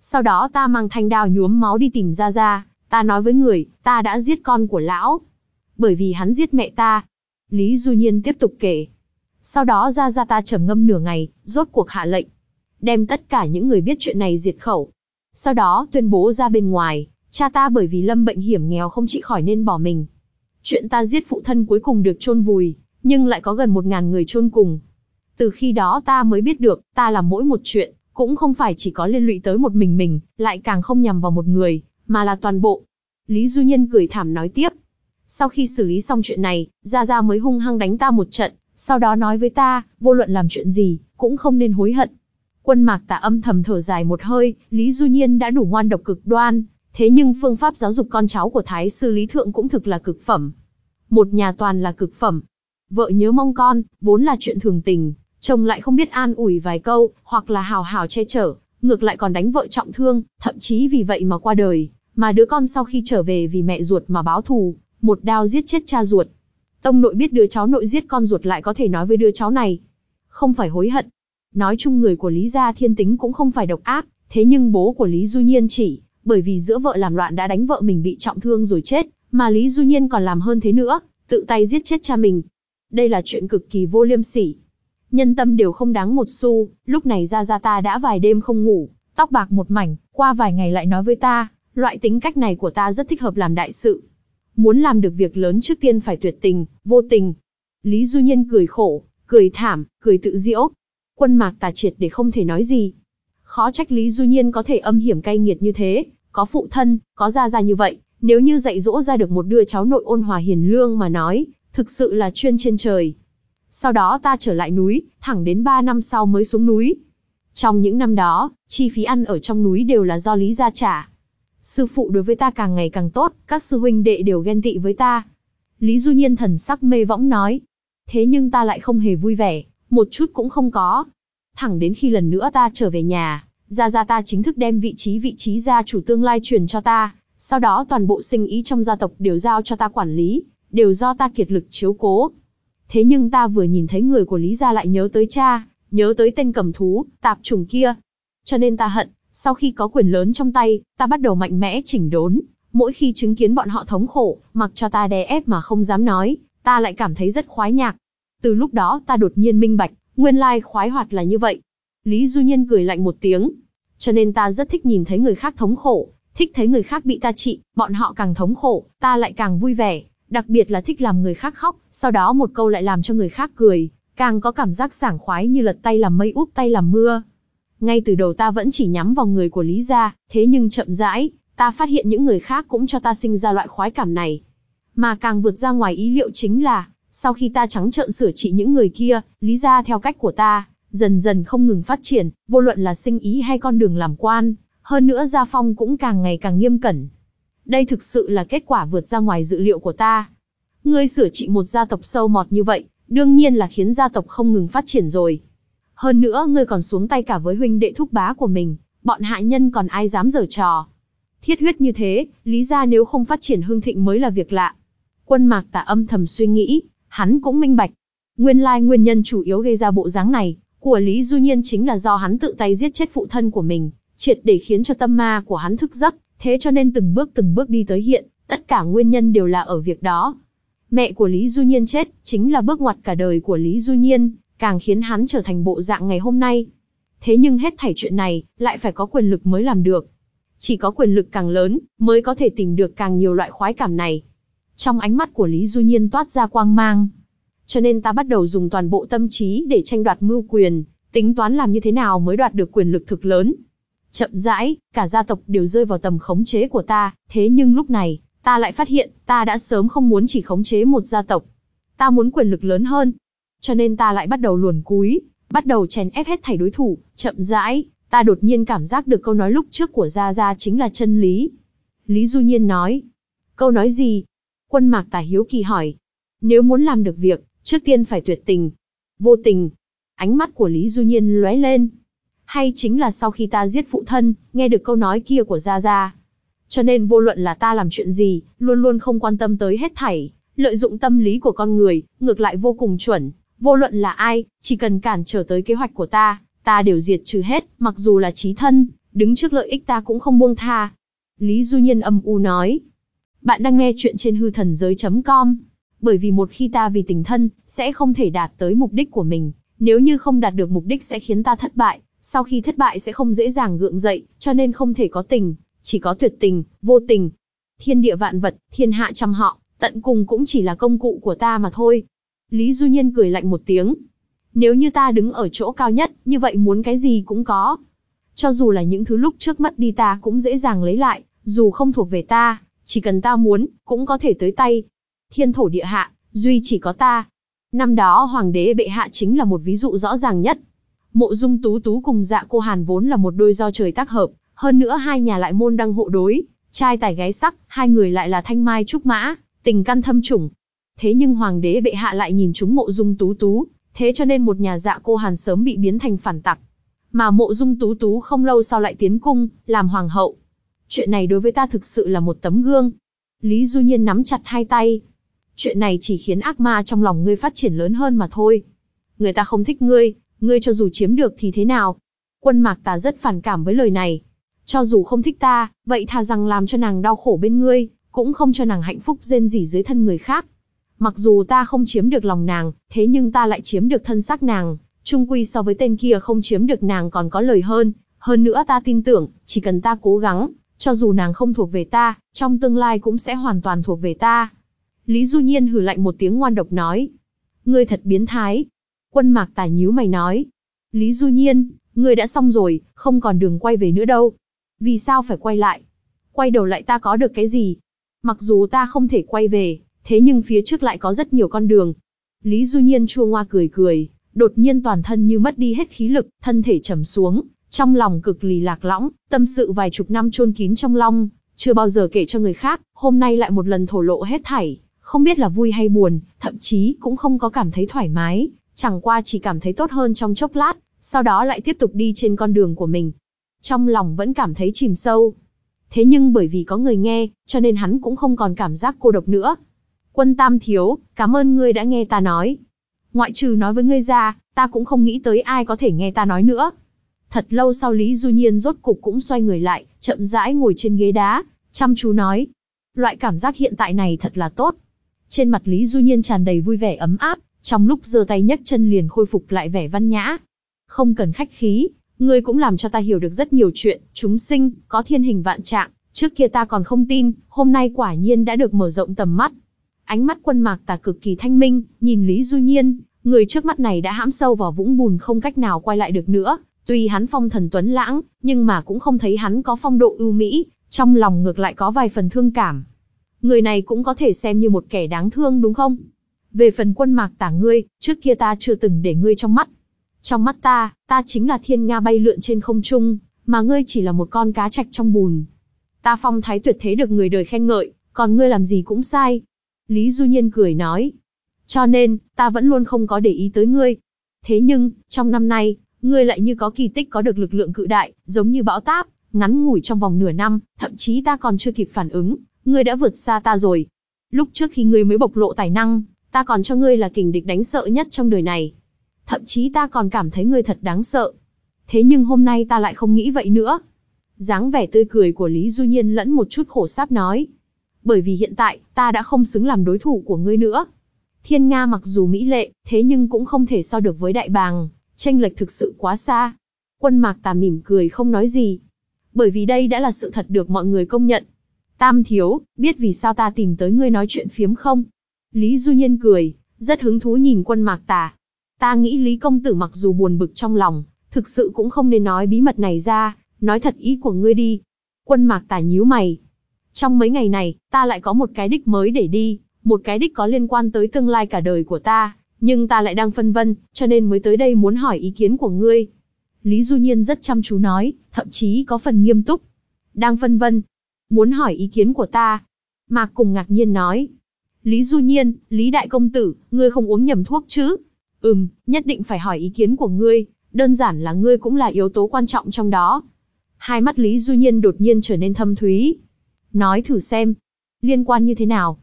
[SPEAKER 1] Sau đó ta mang thanh đao nhuốm máu đi tìm gia gia, ta nói với người, ta đã giết con của lão. Bởi vì hắn giết mẹ ta. Lý Du Nhiên tiếp tục kể. Sau đó gia gia ta trầm ngâm nửa ngày, rốt cuộc hạ lệnh. Đem tất cả những người biết chuyện này diệt khẩu. Sau đó tuyên bố ra bên ngoài, cha ta bởi vì lâm bệnh hiểm nghèo không trị khỏi nên bỏ mình. Chuyện ta giết phụ thân cuối cùng được chôn vùi, nhưng lại có gần một ngàn người chôn cùng. Từ khi đó ta mới biết được, ta làm mỗi một chuyện, cũng không phải chỉ có liên lụy tới một mình mình, lại càng không nhằm vào một người, mà là toàn bộ. Lý Du Nhân cười thảm nói tiếp. Sau khi xử lý xong chuyện này, Gia Gia mới hung hăng đánh ta một trận, sau đó nói với ta, vô luận làm chuyện gì, cũng không nên hối hận. Quân mạc Tạ âm thầm thở dài một hơi, Lý Du Nhiên đã đủ ngoan độc cực đoan, thế nhưng phương pháp giáo dục con cháu của Thái sư Lý Thượng cũng thực là cực phẩm. Một nhà toàn là cực phẩm. Vợ nhớ mong con, vốn là chuyện thường tình, chồng lại không biết an ủi vài câu, hoặc là hào hào che chở, ngược lại còn đánh vợ trọng thương, thậm chí vì vậy mà qua đời, mà đứa con sau khi trở về vì mẹ ruột mà báo thù, một đao giết chết cha ruột. Tông nội biết đứa cháu nội giết con ruột lại có thể nói với đứa cháu này, không phải hối hận. Nói chung người của Lý gia thiên tính cũng không phải độc ác, thế nhưng bố của Lý Du Nhiên chỉ, bởi vì giữa vợ làm loạn đã đánh vợ mình bị trọng thương rồi chết, mà Lý Du Nhiên còn làm hơn thế nữa, tự tay giết chết cha mình. Đây là chuyện cực kỳ vô liêm sỉ nhân tâm đều không đáng một xu, lúc này ra ra ta đã vài đêm không ngủ, tóc bạc một mảnh, qua vài ngày lại nói với ta, loại tính cách này của ta rất thích hợp làm đại sự. Muốn làm được việc lớn trước tiên phải tuyệt tình, vô tình. Lý Du Nhiên cười khổ, cười thảm, cười tự diễu. Quân mạc tà triệt để không thể nói gì. Khó trách Lý Du Nhiên có thể âm hiểm cay nghiệt như thế, có phụ thân, có gia gia như vậy, nếu như dạy dỗ ra được một đứa cháu nội ôn hòa hiền lương mà nói, thực sự là chuyên trên trời. Sau đó ta trở lại núi, thẳng đến 3 năm sau mới xuống núi. Trong những năm đó, chi phí ăn ở trong núi đều là do Lý gia trả. Sư phụ đối với ta càng ngày càng tốt, các sư huynh đệ đều ghen tị với ta. Lý Du Nhiên thần sắc mê võng nói. Thế nhưng ta lại không hề vui vẻ, một chút cũng không có. Thẳng đến khi lần nữa ta trở về nhà, gia gia ta chính thức đem vị trí vị trí gia chủ tương lai truyền cho ta, sau đó toàn bộ sinh ý trong gia tộc đều giao cho ta quản lý, đều do ta kiệt lực chiếu cố. Thế nhưng ta vừa nhìn thấy người của Lý gia lại nhớ tới cha, nhớ tới tên cầm thú, tạp trùng kia. Cho nên ta hận, sau khi có quyền lớn trong tay, ta bắt đầu mạnh mẽ chỉnh đốn. Mỗi khi chứng kiến bọn họ thống khổ, mặc cho ta đè ép mà không dám nói, ta lại cảm thấy rất khoái nhạc. Từ lúc đó ta đột nhiên minh bạch, nguyên lai khoái hoạt là như vậy. Lý Du Nhiên cười lạnh một tiếng. Cho nên ta rất thích nhìn thấy người khác thống khổ, thích thấy người khác bị ta trị, bọn họ càng thống khổ, ta lại càng vui vẻ đặc biệt là thích làm người khác khóc, sau đó một câu lại làm cho người khác cười, càng có cảm giác sảng khoái như lật tay làm mây úp tay làm mưa. Ngay từ đầu ta vẫn chỉ nhắm vào người của Lý gia, thế nhưng chậm rãi, ta phát hiện những người khác cũng cho ta sinh ra loại khoái cảm này. Mà càng vượt ra ngoài ý liệu chính là, sau khi ta trắng trợn sửa trị những người kia, Lý gia theo cách của ta, dần dần không ngừng phát triển, vô luận là sinh ý hay con đường làm quan, hơn nữa gia phong cũng càng ngày càng nghiêm cẩn. Đây thực sự là kết quả vượt ra ngoài dự liệu của ta. Ngươi sửa trị một gia tộc sâu mọt như vậy, đương nhiên là khiến gia tộc không ngừng phát triển rồi. Hơn nữa ngươi còn xuống tay cả với huynh đệ thúc bá của mình, bọn hạ nhân còn ai dám giở trò. Thiết huyết như thế, lý ra nếu không phát triển hương thịnh mới là việc lạ. Quân mạc tả âm thầm suy nghĩ, hắn cũng minh bạch. Nguyên lai nguyên nhân chủ yếu gây ra bộ dáng này, của Lý Du Nhiên chính là do hắn tự tay giết chết phụ thân của mình, triệt để khiến cho tâm ma của hắn thức giấc, thế cho nên từng bước từng bước đi tới hiện, tất cả nguyên nhân đều là ở việc đó. Mẹ của Lý Du Nhiên chết, chính là bước ngoặt cả đời của Lý Du Nhiên, càng khiến hắn trở thành bộ dạng ngày hôm nay. Thế nhưng hết thảy chuyện này, lại phải có quyền lực mới làm được. Chỉ có quyền lực càng lớn, mới có thể tìm được càng nhiều loại khoái cảm này. Trong ánh mắt của Lý Du Nhiên toát ra quang mang. Cho nên ta bắt đầu dùng toàn bộ tâm trí để tranh đoạt mưu quyền, tính toán làm như thế nào mới đoạt được quyền lực thực lớn. Chậm rãi, cả gia tộc đều rơi vào tầm khống chế của ta, thế nhưng lúc này, ta lại phát hiện, ta đã sớm không muốn chỉ khống chế một gia tộc. Ta muốn quyền lực lớn hơn. Cho nên ta lại bắt đầu luồn cúi, bắt đầu chèn ép hết thảy đối thủ, chậm rãi, ta đột nhiên cảm giác được câu nói lúc trước của Gia Gia chính là chân lý. Lý Du Nhiên nói. Câu nói gì? Quân mạc tả hiếu kỳ hỏi. Nếu muốn làm được việc, trước tiên phải tuyệt tình. Vô tình. Ánh mắt của Lý Du Nhiên lóe lên. Hay chính là sau khi ta giết phụ thân, nghe được câu nói kia của Gia Gia. Cho nên vô luận là ta làm chuyện gì, luôn luôn không quan tâm tới hết thảy, lợi dụng tâm lý của con người, ngược lại vô cùng chuẩn. Vô luận là ai, chỉ cần cản trở tới kế hoạch của ta, ta đều diệt trừ hết, mặc dù là trí thân, đứng trước lợi ích ta cũng không buông tha. Lý Du Nhiên âm u nói. Bạn đang nghe chuyện trên hư thần giới.com. Bởi vì một khi ta vì tình thân, sẽ không thể đạt tới mục đích của mình. Nếu như không đạt được mục đích sẽ khiến ta thất bại, sau khi thất bại sẽ không dễ dàng gượng dậy, cho nên không thể có tình, chỉ có tuyệt tình, vô tình. Thiên địa vạn vật, thiên hạ trăm họ, tận cùng cũng chỉ là công cụ của ta mà thôi. Lý Du Nhiên cười lạnh một tiếng. Nếu như ta đứng ở chỗ cao nhất, như vậy muốn cái gì cũng có. Cho dù là những thứ lúc trước mất đi ta cũng dễ dàng lấy lại, dù không thuộc về ta, chỉ cần ta muốn, cũng có thể tới tay. Thiên thổ địa hạ, duy chỉ có ta. Năm đó hoàng đế bệ hạ chính là một ví dụ rõ ràng nhất. Mộ dung tú tú cùng dạ cô Hàn vốn là một đôi do trời tác hợp, hơn nữa hai nhà lại môn đăng hộ đối, trai tài gái sắc, hai người lại là thanh mai trúc mã, tình căn thâm trùng. Thế nhưng hoàng đế bệ hạ lại nhìn chúng mộ dung tú tú, thế cho nên một nhà dạ cô Hàn sớm bị biến thành phản tặc. Mà mộ dung tú tú không lâu sau lại tiến cung, làm hoàng hậu. Chuyện này đối với ta thực sự là một tấm gương. Lý Du Nhiên nắm chặt hai tay. Chuyện này chỉ khiến ác ma trong lòng ngươi phát triển lớn hơn mà thôi. Người ta không thích ngươi, ngươi cho dù chiếm được thì thế nào? Quân mạc ta rất phản cảm với lời này. Cho dù không thích ta, vậy thà rằng làm cho nàng đau khổ bên ngươi, cũng không cho nàng hạnh phúc rên rỉ dưới thân người khác. Mặc dù ta không chiếm được lòng nàng, thế nhưng ta lại chiếm được thân xác nàng, chung quy so với tên kia không chiếm được nàng còn có lời hơn. Hơn nữa ta tin tưởng, chỉ cần ta cố gắng, cho dù nàng không thuộc về ta, trong tương lai cũng sẽ hoàn toàn thuộc về ta. Lý Du Nhiên hử lạnh một tiếng ngoan độc nói. Ngươi thật biến thái. Quân mạc Tài nhíu mày nói. Lý Du Nhiên, ngươi đã xong rồi, không còn đường quay về nữa đâu. Vì sao phải quay lại? Quay đầu lại ta có được cái gì? Mặc dù ta không thể quay về, thế nhưng phía trước lại có rất nhiều con đường. Lý Du Nhiên chua ngoa cười cười, đột nhiên toàn thân như mất đi hết khí lực, thân thể trầm xuống, trong lòng cực lì lạc lõng, tâm sự vài chục năm chôn kín trong lòng, chưa bao giờ kể cho người khác, hôm nay lại một lần thổ lộ hết thảy, không biết là vui hay buồn, thậm chí cũng không có cảm thấy thoải mái, chẳng qua chỉ cảm thấy tốt hơn trong chốc lát, sau đó lại tiếp tục đi trên con đường của mình. Trong lòng vẫn cảm thấy chìm sâu. Thế nhưng bởi vì có người nghe, cho nên hắn cũng không còn cảm giác cô độc nữa. Quân Tam Thiếu, cảm ơn ngươi đã nghe ta nói. Ngoại trừ nói với ngươi ra, ta cũng không nghĩ tới ai có thể nghe ta nói nữa. Thật lâu sau Lý Du Nhiên rốt cục cũng xoay người lại, chậm rãi ngồi trên ghế đá, chăm chú nói. Loại cảm giác hiện tại này thật là tốt. Trên mặt Lý Du Nhiên tràn đầy vui vẻ ấm áp, trong lúc giơ tay nhấc chân liền khôi phục lại vẻ văn nhã. Không cần khách khí, ngươi cũng làm cho ta hiểu được rất nhiều chuyện, chúng sinh, có thiên hình vạn trạng, trước kia ta còn không tin, hôm nay quả nhiên đã được mở rộng tầm mắt. Ánh mắt quân mạc tà cực kỳ thanh minh, nhìn Lý Du Nhiên, người trước mắt này đã hãm sâu vào vũng bùn không cách nào quay lại được nữa. Tuy hắn phong thần tuấn lãng, nhưng mà cũng không thấy hắn có phong độ ưu mỹ, trong lòng ngược lại có vài phần thương cảm. Người này cũng có thể xem như một kẻ đáng thương đúng không? Về phần quân mạc tả ngươi, trước kia ta chưa từng để ngươi trong mắt. Trong mắt ta, ta chính là thiên nga bay lượn trên không trung, mà ngươi chỉ là một con cá trạch trong bùn. Ta phong thái tuyệt thế được người đời khen ngợi, còn ngươi làm gì cũng sai. Lý Du Nhiên cười nói. Cho nên, ta vẫn luôn không có để ý tới ngươi. Thế nhưng, trong năm nay, ngươi lại như có kỳ tích có được lực lượng cự đại, giống như bão táp, ngắn ngủi trong vòng nửa năm, thậm chí ta còn chưa kịp phản ứng, ngươi đã vượt xa ta rồi. Lúc trước khi ngươi mới bộc lộ tài năng, ta còn cho ngươi là kình địch đánh sợ nhất trong đời này. Thậm chí ta còn cảm thấy ngươi thật đáng sợ. Thế nhưng hôm nay ta lại không nghĩ vậy nữa. dáng vẻ tươi cười của Lý Du Nhiên lẫn một chút khổ sáp nói. Bởi vì hiện tại, ta đã không xứng làm đối thủ của ngươi nữa. Thiên Nga mặc dù mỹ lệ, thế nhưng cũng không thể so được với đại bàng, tranh lệch thực sự quá xa. Quân mạc tà mỉm cười không nói gì. Bởi vì đây đã là sự thật được mọi người công nhận. Tam thiếu, biết vì sao ta tìm tới ngươi nói chuyện phiếm không? Lý Du Nhiên cười, rất hứng thú nhìn quân mạc tà. Ta nghĩ Lý Công Tử mặc dù buồn bực trong lòng, thực sự cũng không nên nói bí mật này ra, nói thật ý của ngươi đi. Quân mạc tà nhíu mày. Trong mấy ngày này, ta lại có một cái đích mới để đi, một cái đích có liên quan tới tương lai cả đời của ta, nhưng ta lại đang phân vân, cho nên mới tới đây muốn hỏi ý kiến của ngươi. Lý Du Nhiên rất chăm chú nói, thậm chí có phần nghiêm túc. Đang phân vân, muốn hỏi ý kiến của ta. Mạc cùng ngạc nhiên nói. Lý Du Nhiên, Lý Đại Công Tử, ngươi không uống nhầm thuốc chứ? Ừm, nhất định phải hỏi ý kiến của ngươi, đơn giản là ngươi cũng là yếu tố quan trọng trong đó. Hai mắt Lý Du Nhiên đột nhiên trở nên thâm thúy. Nói thử xem, liên quan như thế nào?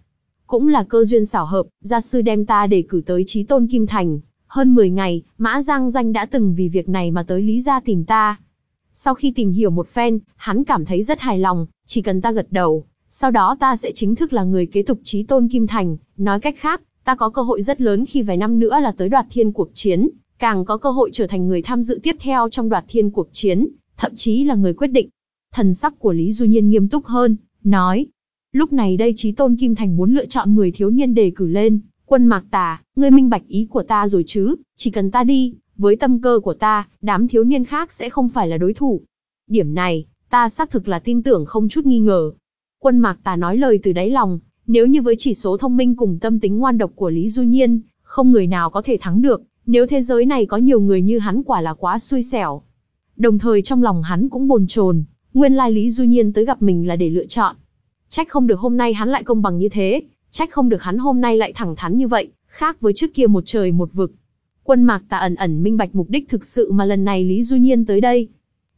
[SPEAKER 1] Cũng là cơ duyên xảo hợp, gia sư đem ta để cử tới trí tôn Kim Thành. Hơn 10 ngày, Mã Giang Danh đã từng vì việc này mà tới Lý gia tìm ta. Sau khi tìm hiểu một phen, hắn cảm thấy rất hài lòng, chỉ cần ta gật đầu, sau đó ta sẽ chính thức là người kế tục trí tôn Kim Thành. Nói cách khác, ta có cơ hội rất lớn khi vài năm nữa là tới đoạt thiên cuộc chiến, càng có cơ hội trở thành người tham dự tiếp theo trong đoạt thiên cuộc chiến, thậm chí là người quyết định. Thần sắc của Lý Du Nhiên nghiêm túc hơn, nói. Lúc này đây trí tôn Kim Thành muốn lựa chọn 10 thiếu niên đề cử lên, quân mạc tà, ngươi minh bạch ý của ta rồi chứ, chỉ cần ta đi, với tâm cơ của ta, đám thiếu niên khác sẽ không phải là đối thủ. Điểm này, ta xác thực là tin tưởng không chút nghi ngờ. Quân mạc tà nói lời từ đáy lòng, nếu như với chỉ số thông minh cùng tâm tính ngoan độc của Lý Du Nhiên, không người nào có thể thắng được, nếu thế giới này có nhiều người như hắn quả là quá xui xẻo. Đồng thời trong lòng hắn cũng bồn chồn, nguyên lai Lý Du Nhiên tới gặp mình là để lựa chọn. Trách không được hôm nay hắn lại công bằng như thế, trách không được hắn hôm nay lại thẳng thắn như vậy, khác với trước kia một trời một vực. Quân mạc Tà ẩn ẩn minh bạch mục đích thực sự mà lần này Lý Du Nhiên tới đây.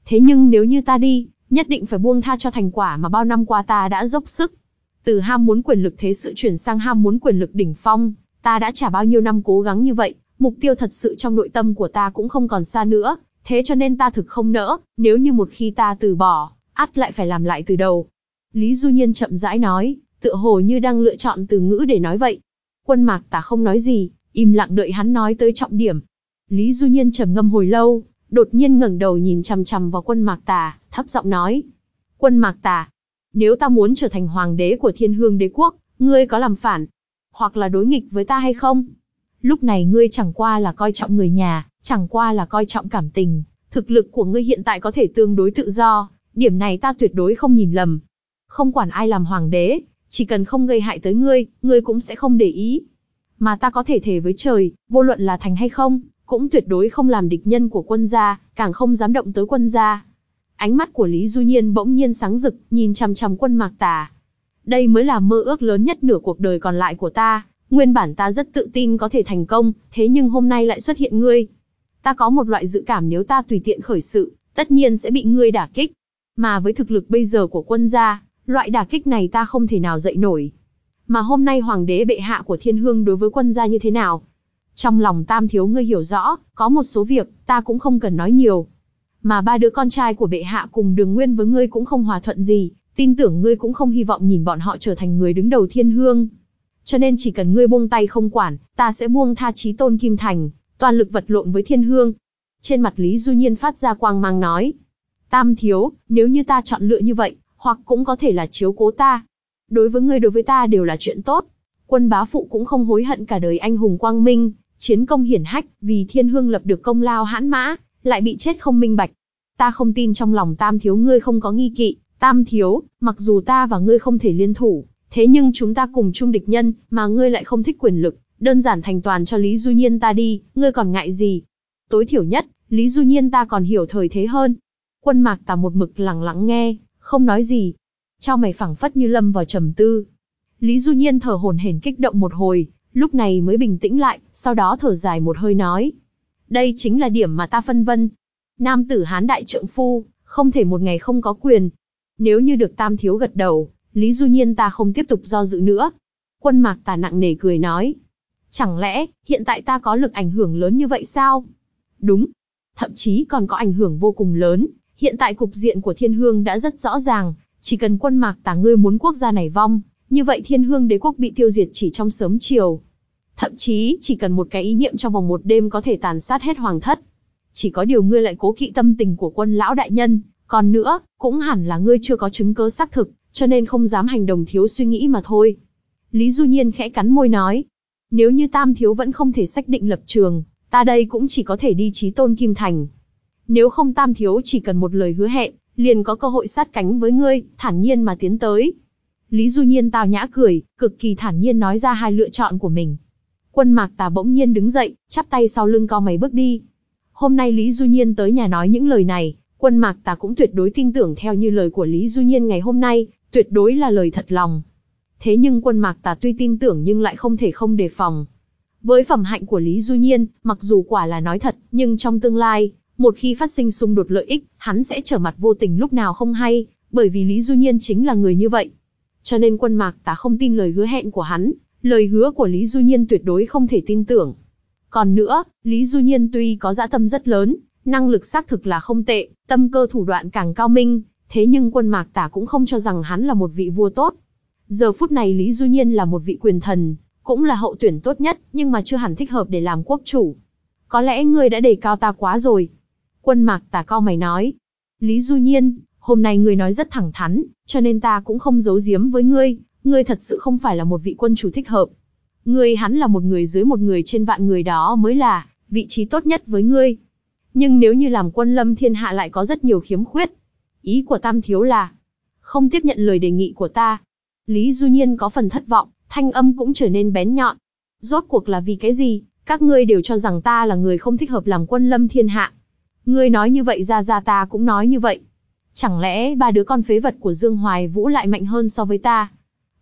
[SPEAKER 1] Thế nhưng nếu như ta đi, nhất định phải buông tha cho thành quả mà bao năm qua ta đã dốc sức. Từ ham muốn quyền lực thế sự chuyển sang ham muốn quyền lực đỉnh phong, ta đã trả bao nhiêu năm cố gắng như vậy, mục tiêu thật sự trong nội tâm của ta cũng không còn xa nữa, thế cho nên ta thực không nỡ, nếu như một khi ta từ bỏ, ắt lại phải làm lại từ đầu. Lý Du Nhiên chậm rãi nói, tựa hồ như đang lựa chọn từ ngữ để nói vậy. Quân mạc ta không nói gì, im lặng đợi hắn nói tới trọng điểm. Lý Du Nhiên trầm ngâm hồi lâu, đột nhiên ngẩng đầu nhìn chằm chằm vào quân mạc tà, thấp giọng nói. Quân mạc tà, nếu ta muốn trở thành hoàng đế của thiên hương đế quốc, ngươi có làm phản, hoặc là đối nghịch với ta hay không? Lúc này ngươi chẳng qua là coi trọng người nhà, chẳng qua là coi trọng cảm tình, thực lực của ngươi hiện tại có thể tương đối tự do, điểm này ta tuyệt đối không nhìn lầm. Không quản ai làm hoàng đế, chỉ cần không gây hại tới ngươi, ngươi cũng sẽ không để ý. Mà ta có thể thể với trời, vô luận là thành hay không, cũng tuyệt đối không làm địch nhân của quân gia, càng không dám động tới quân gia. Ánh mắt của Lý Du Nhiên bỗng nhiên sáng rực, nhìn chằm chằm quân mạc tà. Đây mới là mơ ước lớn nhất nửa cuộc đời còn lại của ta, nguyên bản ta rất tự tin có thể thành công, thế nhưng hôm nay lại xuất hiện ngươi. Ta có một loại dự cảm nếu ta tùy tiện khởi sự, tất nhiên sẽ bị ngươi đả kích. Mà với thực lực bây giờ của quân gia, loại đả kích này ta không thể nào dậy nổi. Mà hôm nay hoàng đế bệ hạ của thiên hương đối với quân gia như thế nào? Trong lòng tam thiếu ngươi hiểu rõ, có một số việc, ta cũng không cần nói nhiều. Mà ba đứa con trai của bệ hạ cùng đường nguyên với ngươi cũng không hòa thuận gì, tin tưởng ngươi cũng không hy vọng nhìn bọn họ trở thành người đứng đầu thiên hương. Cho nên chỉ cần ngươi buông tay không quản, ta sẽ buông tha trí tôn kim thành, toàn lực vật lộn với thiên hương. Trên mặt Lý Du Nhiên phát ra quang mang nói. Tam thiếu, nếu như ta chọn lựa như vậy, hoặc cũng có thể là chiếu cố ta. Đối với ngươi đối với ta đều là chuyện tốt. Quân bá phụ cũng không hối hận cả đời anh hùng quang minh, chiến công hiển hách, vì thiên hương lập được công lao hãn mã, lại bị chết không minh bạch. Ta không tin trong lòng tam thiếu ngươi không có nghi kỵ, tam thiếu, mặc dù ta và ngươi không thể liên thủ, thế nhưng chúng ta cùng chung địch nhân, mà ngươi lại không thích quyền lực, đơn giản thành toàn cho Lý Du Nhiên ta đi, ngươi còn ngại gì? Tối thiểu nhất, Lý Du Nhiên ta còn hiểu thời thế hơn. Quân mạc tà một mực lặng lặng nghe, không nói gì. Cho mày phẳng phất như lâm vào trầm tư. Lý Du Nhiên thở hổn hển kích động một hồi, lúc này mới bình tĩnh lại, sau đó thở dài một hơi nói. Đây chính là điểm mà ta phân vân. Nam tử hán đại trượng phu, không thể một ngày không có quyền. Nếu như được tam thiếu gật đầu, Lý Du Nhiên ta không tiếp tục do dự nữa. Quân mạc tà nặng nề cười nói. Chẳng lẽ, hiện tại ta có lực ảnh hưởng lớn như vậy sao? Đúng. Thậm chí còn có ảnh hưởng vô cùng lớn. Hiện tại cục diện của thiên hương đã rất rõ ràng. Chỉ cần quân mạc tà ngươi muốn quốc gia này vong, như vậy thiên hương đế quốc bị tiêu diệt chỉ trong sớm chiều. Thậm chí, chỉ cần một cái ý niệm trong vòng một đêm có thể tàn sát hết hoàng thất. Chỉ có điều ngươi lại cố kỵ tâm tình của quân lão đại nhân, còn nữa, cũng hẳn là ngươi chưa có chứng cứ xác thực, cho nên không dám hành động thiếu suy nghĩ mà thôi. Lý Du Nhiên khẽ cắn môi nói, nếu như Tam Thiếu vẫn không thể xác định lập trường, ta đây cũng chỉ có thể đi trí tôn Kim Thành. Nếu không Tam Thiếu chỉ cần một lời hứa hẹn, liền có cơ hội sát cánh với ngươi, thản nhiên mà tiến tới. Lý Du Nhiên tào nhã cười, cực kỳ thản nhiên nói ra hai lựa chọn của mình. Quân Mạc Tà bỗng nhiên đứng dậy, chắp tay sau lưng co mày bước đi. Hôm nay Lý Du Nhiên tới nhà nói những lời này, Quân Mạc Tà cũng tuyệt đối tin tưởng theo như lời của Lý Du Nhiên ngày hôm nay, tuyệt đối là lời thật lòng. Thế nhưng quân Mạc Tà tuy tin tưởng nhưng lại không thể không đề phòng. Với phẩm hạnh của Lý Du Nhiên, mặc dù quả là nói thật, nhưng trong tương lai, một khi phát sinh xung đột lợi ích, hắn sẽ trở mặt vô tình lúc nào không hay, bởi vì Lý Du Nhiên chính là người như vậy. Cho nên quân Mạc Tà không tin lời hứa hẹn của hắn, lời hứa của Lý Du Nhiên tuyệt đối không thể tin tưởng. Còn nữa, Lý Du Nhiên tuy có dã tâm rất lớn, năng lực xác thực là không tệ, tâm cơ thủ đoạn càng cao minh, thế nhưng quân Mạc Tả cũng không cho rằng hắn là một vị vua tốt. Giờ phút này Lý Du Nhiên là một vị quyền thần, cũng là hậu tuyển tốt nhất, nhưng mà chưa hẳn thích hợp để làm quốc chủ. Có lẽ ngươi đã đề cao ta quá rồi. Quân Mạc Tả cao mày nói. Lý Du Nhiên, hôm nay ngươi nói rất thẳng thắn, cho nên ta cũng không giấu giếm với ngươi, ngươi thật sự không phải là một vị quân chủ thích hợp. Ngươi hắn là một người dưới một người trên vạn người đó mới là vị trí tốt nhất với ngươi. Nhưng nếu như làm quân lâm thiên hạ lại có rất nhiều khiếm khuyết. Ý của Tam Thiếu là, không tiếp nhận lời đề nghị của ta. Lý Du Nhiên có phần thất vọng, thanh âm cũng trở nên bén nhọn. Rốt cuộc là vì cái gì, các ngươi đều cho rằng ta là người không thích hợp làm quân lâm thiên hạ. Ngươi nói như vậy ra ra ta cũng nói như vậy. Chẳng lẽ ba đứa con phế vật của Dương Hoài Vũ lại mạnh hơn so với ta?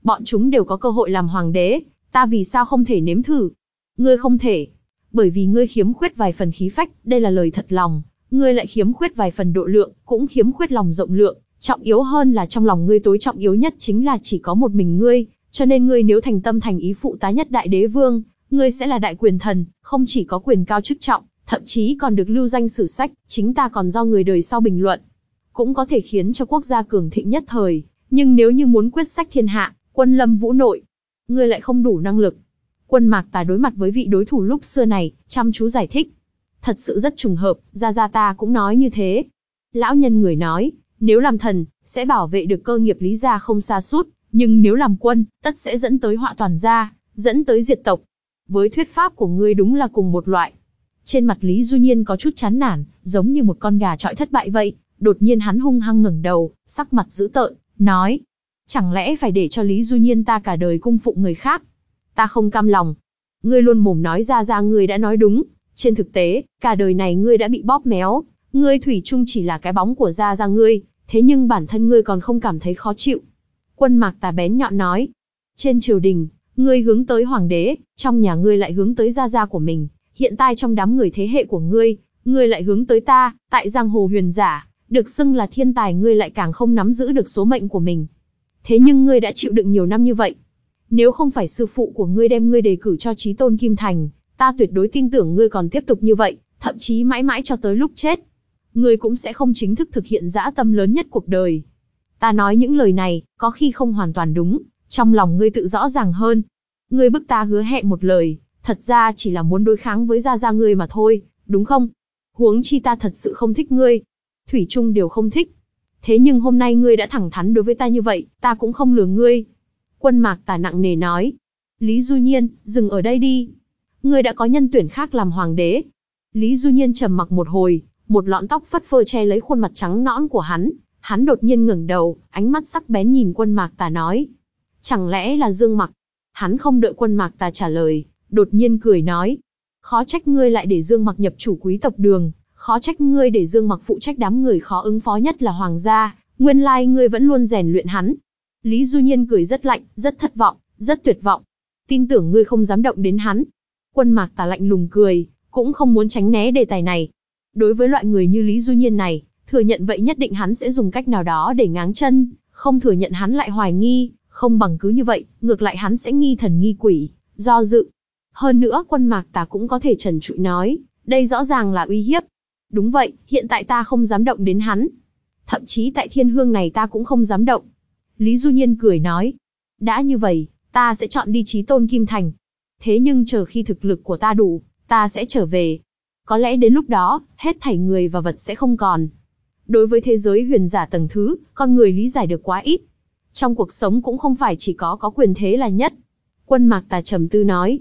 [SPEAKER 1] Bọn chúng đều có cơ hội làm hoàng đế, ta vì sao không thể nếm thử? Ngươi không thể, bởi vì ngươi khiếm khuyết vài phần khí phách, đây là lời thật lòng, ngươi lại khiếm khuyết vài phần độ lượng, cũng khiếm khuyết lòng rộng lượng, trọng yếu hơn là trong lòng ngươi tối trọng yếu nhất chính là chỉ có một mình ngươi, cho nên ngươi nếu thành tâm thành ý phụ tá nhất đại đế vương, ngươi sẽ là đại quyền thần, không chỉ có quyền cao chức trọng, thậm chí còn được lưu danh sử sách, chính ta còn do người đời sau bình luận. Cũng có thể khiến cho quốc gia cường thịnh nhất thời, nhưng nếu như muốn quyết sách thiên hạ, quân lâm vũ nội, ngươi lại không đủ năng lực, Quân mạc Tài đối mặt với vị đối thủ lúc xưa này, chăm chú giải thích. Thật sự rất trùng hợp, Gia Gia ta cũng nói như thế. Lão nhân người nói, nếu làm thần, sẽ bảo vệ được cơ nghiệp lý gia không xa suốt, nhưng nếu làm quân, tất sẽ dẫn tới họa toàn gia, dẫn tới diệt tộc. Với thuyết pháp của ngươi đúng là cùng một loại. Trên mặt Lý Du Nhiên có chút chán nản, giống như một con gà trọi thất bại vậy. Đột nhiên hắn hung hăng ngẩng đầu, sắc mặt dữ tợn, nói. Chẳng lẽ phải để cho Lý Du Nhiên ta cả đời cung phụng người khác, Ta không cam lòng. Ngươi luôn mồm nói ra ra ngươi đã nói đúng. Trên thực tế, cả đời này ngươi đã bị bóp méo. Ngươi thủy chung chỉ là cái bóng của ra ra ngươi, thế nhưng bản thân ngươi còn không cảm thấy khó chịu. Quân mạc tà bén nhọn nói. Trên triều đình, ngươi hướng tới hoàng đế, trong nhà ngươi lại hướng tới gia gia của mình. Hiện tại trong đám người thế hệ của ngươi, ngươi lại hướng tới ta, tại giang hồ huyền giả, được xưng là thiên tài ngươi lại càng không nắm giữ được số mệnh của mình. Thế nhưng ngươi đã chịu đựng nhiều năm như vậy, nếu không phải sư phụ của ngươi đem ngươi đề cử cho trí tôn Kim Thành, ta tuyệt đối tin tưởng ngươi còn tiếp tục như vậy, thậm chí mãi mãi cho tới lúc chết. Ngươi cũng sẽ không chính thức thực hiện dã tâm lớn nhất cuộc đời. Ta nói những lời này, có khi không hoàn toàn đúng, trong lòng ngươi tự rõ ràng hơn. Ngươi bức ta hứa hẹn một lời, thật ra chỉ là muốn đối kháng với gia gia ngươi mà thôi, đúng không? Huống chi ta thật sự không thích ngươi. Thủy Trung đều không thích. Thế nhưng hôm nay ngươi đã thẳng thắn đối với ta như vậy, ta cũng không lừa ngươi. Quân mạc tà nặng nề nói. Lý Du Nhiên, dừng ở đây đi. Ngươi đã có nhân tuyển khác làm hoàng đế. Lý Du Nhiên trầm mặc một hồi, một lọn tóc phất phơ che lấy khuôn mặt trắng nõn của hắn. Hắn đột nhiên ngẩng đầu, ánh mắt sắc bén nhìn quân mạc tà nói. Chẳng lẽ là Dương Mặc? Hắn không đợi quân mạc tà trả lời, đột nhiên cười nói. Khó trách ngươi lại để Dương Mặc nhập chủ quý tộc đường, khó trách ngươi để Dương Mặc phụ trách đám người khó ứng phó nhất là hoàng gia, nguyên lai ngươi vẫn luôn rèn luyện hắn. Lý Du Nhiên cười rất lạnh, rất thất vọng, rất tuyệt vọng. Tin tưởng ngươi không dám động đến hắn. Quân Mạc Tà lạnh lùng cười, cũng không muốn tránh né đề tài này. Đối với loại người như Lý Du Nhiên này, thừa nhận vậy nhất định hắn sẽ dùng cách nào đó để ngáng chân, không thừa nhận hắn lại hoài nghi, không bằng cứ như vậy, ngược lại hắn sẽ nghi thần nghi quỷ, do dự. Hơn nữa quân mạc tà cũng có thể trần trụi nói, đây rõ ràng là uy hiếp. Đúng vậy, hiện tại ta không dám động đến hắn. Thậm chí tại thiên hương này ta cũng không dám động. Lý Du Nhiên cười nói, đã như vậy, ta sẽ chọn đi trí tôn Kim Thành. Thế nhưng chờ khi thực lực của ta đủ, ta sẽ trở về. Có lẽ đến lúc đó, hết thảy người và vật sẽ không còn. Đối với thế giới huyền giả tầng thứ, con người lý giải được quá ít. Trong cuộc sống cũng không phải chỉ có có quyền thế là nhất. Quân mạc tà trầm tư nói.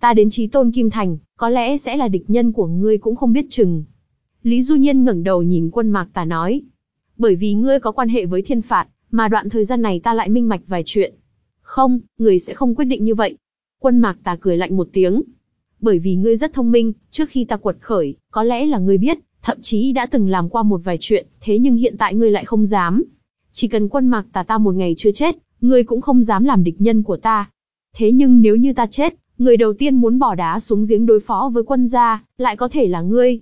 [SPEAKER 1] Ta đến trí tôn Kim Thành, có lẽ sẽ là địch nhân của ngươi cũng không biết chừng. Lý Du Nhiên ngẩng đầu nhìn quân mạc tà nói. Bởi vì ngươi có quan hệ với thiên phạt, mà đoạn thời gian này ta lại minh mạch vài chuyện. Không, người sẽ không quyết định như vậy. Quân mạc tà cười lạnh một tiếng. Bởi vì ngươi rất thông minh, trước khi ta quật khởi, có lẽ là ngươi biết, thậm chí đã từng làm qua một vài chuyện, thế nhưng hiện tại ngươi lại không dám. Chỉ cần quân mạc tà ta một ngày chưa chết, ngươi cũng không dám làm địch nhân của ta. Thế nhưng nếu như ta chết, người đầu tiên muốn bỏ đá xuống giếng đối phó với quân gia, lại có thể là ngươi.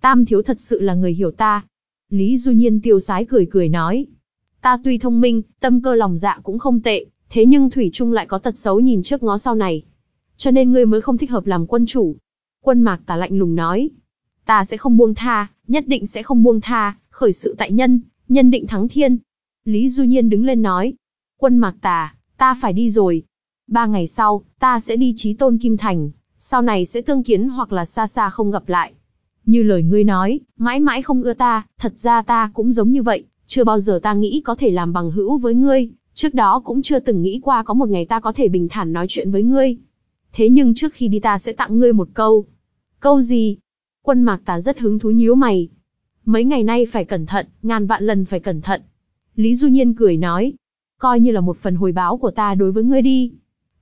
[SPEAKER 1] Tam thiếu thật sự là người hiểu ta. Lý Du Nhiên tiêu sái cười cười nói. Ta tuy thông minh, tâm cơ lòng dạ cũng không tệ, thế nhưng Thủy Trung lại có tật xấu nhìn trước ngó sau này. Cho nên ngươi mới không thích hợp làm quân chủ. Quân mạc tà lạnh lùng nói. Ta sẽ không buông tha, nhất định sẽ không buông tha, khởi sự tại nhân, nhân định thắng thiên. Lý Du Nhiên đứng lên nói. Quân mạc tà, ta phải đi rồi. Ba ngày sau, ta sẽ đi trí tôn Kim Thành, sau này sẽ tương kiến hoặc là xa xa không gặp lại. Như lời ngươi nói, mãi mãi không ưa ta, thật ra ta cũng giống như vậy, chưa bao giờ ta nghĩ có thể làm bằng hữu với ngươi, trước đó cũng chưa từng nghĩ qua có một ngày ta có thể bình thản nói chuyện với ngươi. Thế nhưng trước khi đi ta sẽ tặng ngươi một câu. Câu gì? Quân mạc ta rất hứng thú nhíu mày. Mấy ngày nay phải cẩn thận, ngàn vạn lần phải cẩn thận. Lý Du Nhiên cười nói. Coi như là một phần hồi báo của ta đối với ngươi đi.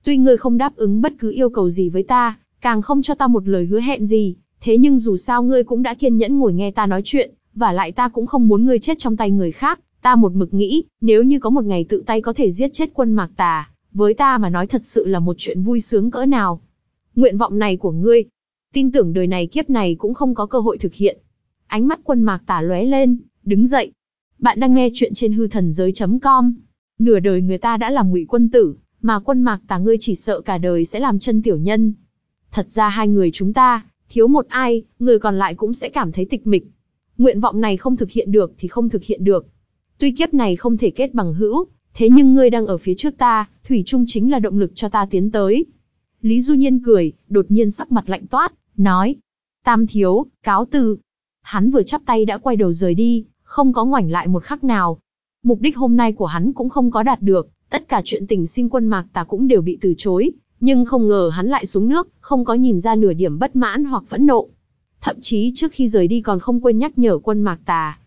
[SPEAKER 1] Tuy ngươi không đáp ứng bất cứ yêu cầu gì với ta, càng không cho ta một lời hứa hẹn gì, thế nhưng dù sao ngươi cũng đã kiên nhẫn ngồi nghe ta nói chuyện, và lại ta cũng không muốn ngươi chết trong tay người khác, ta một mực nghĩ, nếu như có một ngày tự tay có thể giết chết quân mạc tà, với ta mà nói thật sự là một chuyện vui sướng cỡ nào. Nguyện vọng này của ngươi, tin tưởng đời này kiếp này cũng không có cơ hội thực hiện. Ánh mắt quân mạc tà lóe lên, đứng dậy. Bạn đang nghe chuyện trên hư thần giới.com. Nửa đời người ta đã làm ngụy quân tử, mà quân mạc tà ngươi chỉ sợ cả đời sẽ làm chân tiểu nhân. Thật ra hai người chúng ta, thiếu một ai, người còn lại cũng sẽ cảm thấy tịch mịch. Nguyện vọng này không thực hiện được thì không thực hiện được. Tuy kiếp này không thể kết bằng hữu, thế nhưng ngươi đang ở phía trước ta, Thủy Trung chính là động lực cho ta tiến tới. Lý Du Nhiên cười, đột nhiên sắc mặt lạnh toát, nói. Tam thiếu, cáo từ. Hắn vừa chắp tay đã quay đầu rời đi, không có ngoảnh lại một khắc nào. Mục đích hôm nay của hắn cũng không có đạt được, tất cả chuyện tình xin quân mạc ta cũng đều bị từ chối, nhưng không ngờ hắn lại xuống nước, không có nhìn ra nửa điểm bất mãn hoặc phẫn nộ. Thậm chí trước khi rời đi còn không quên nhắc nhở quân mạc tà.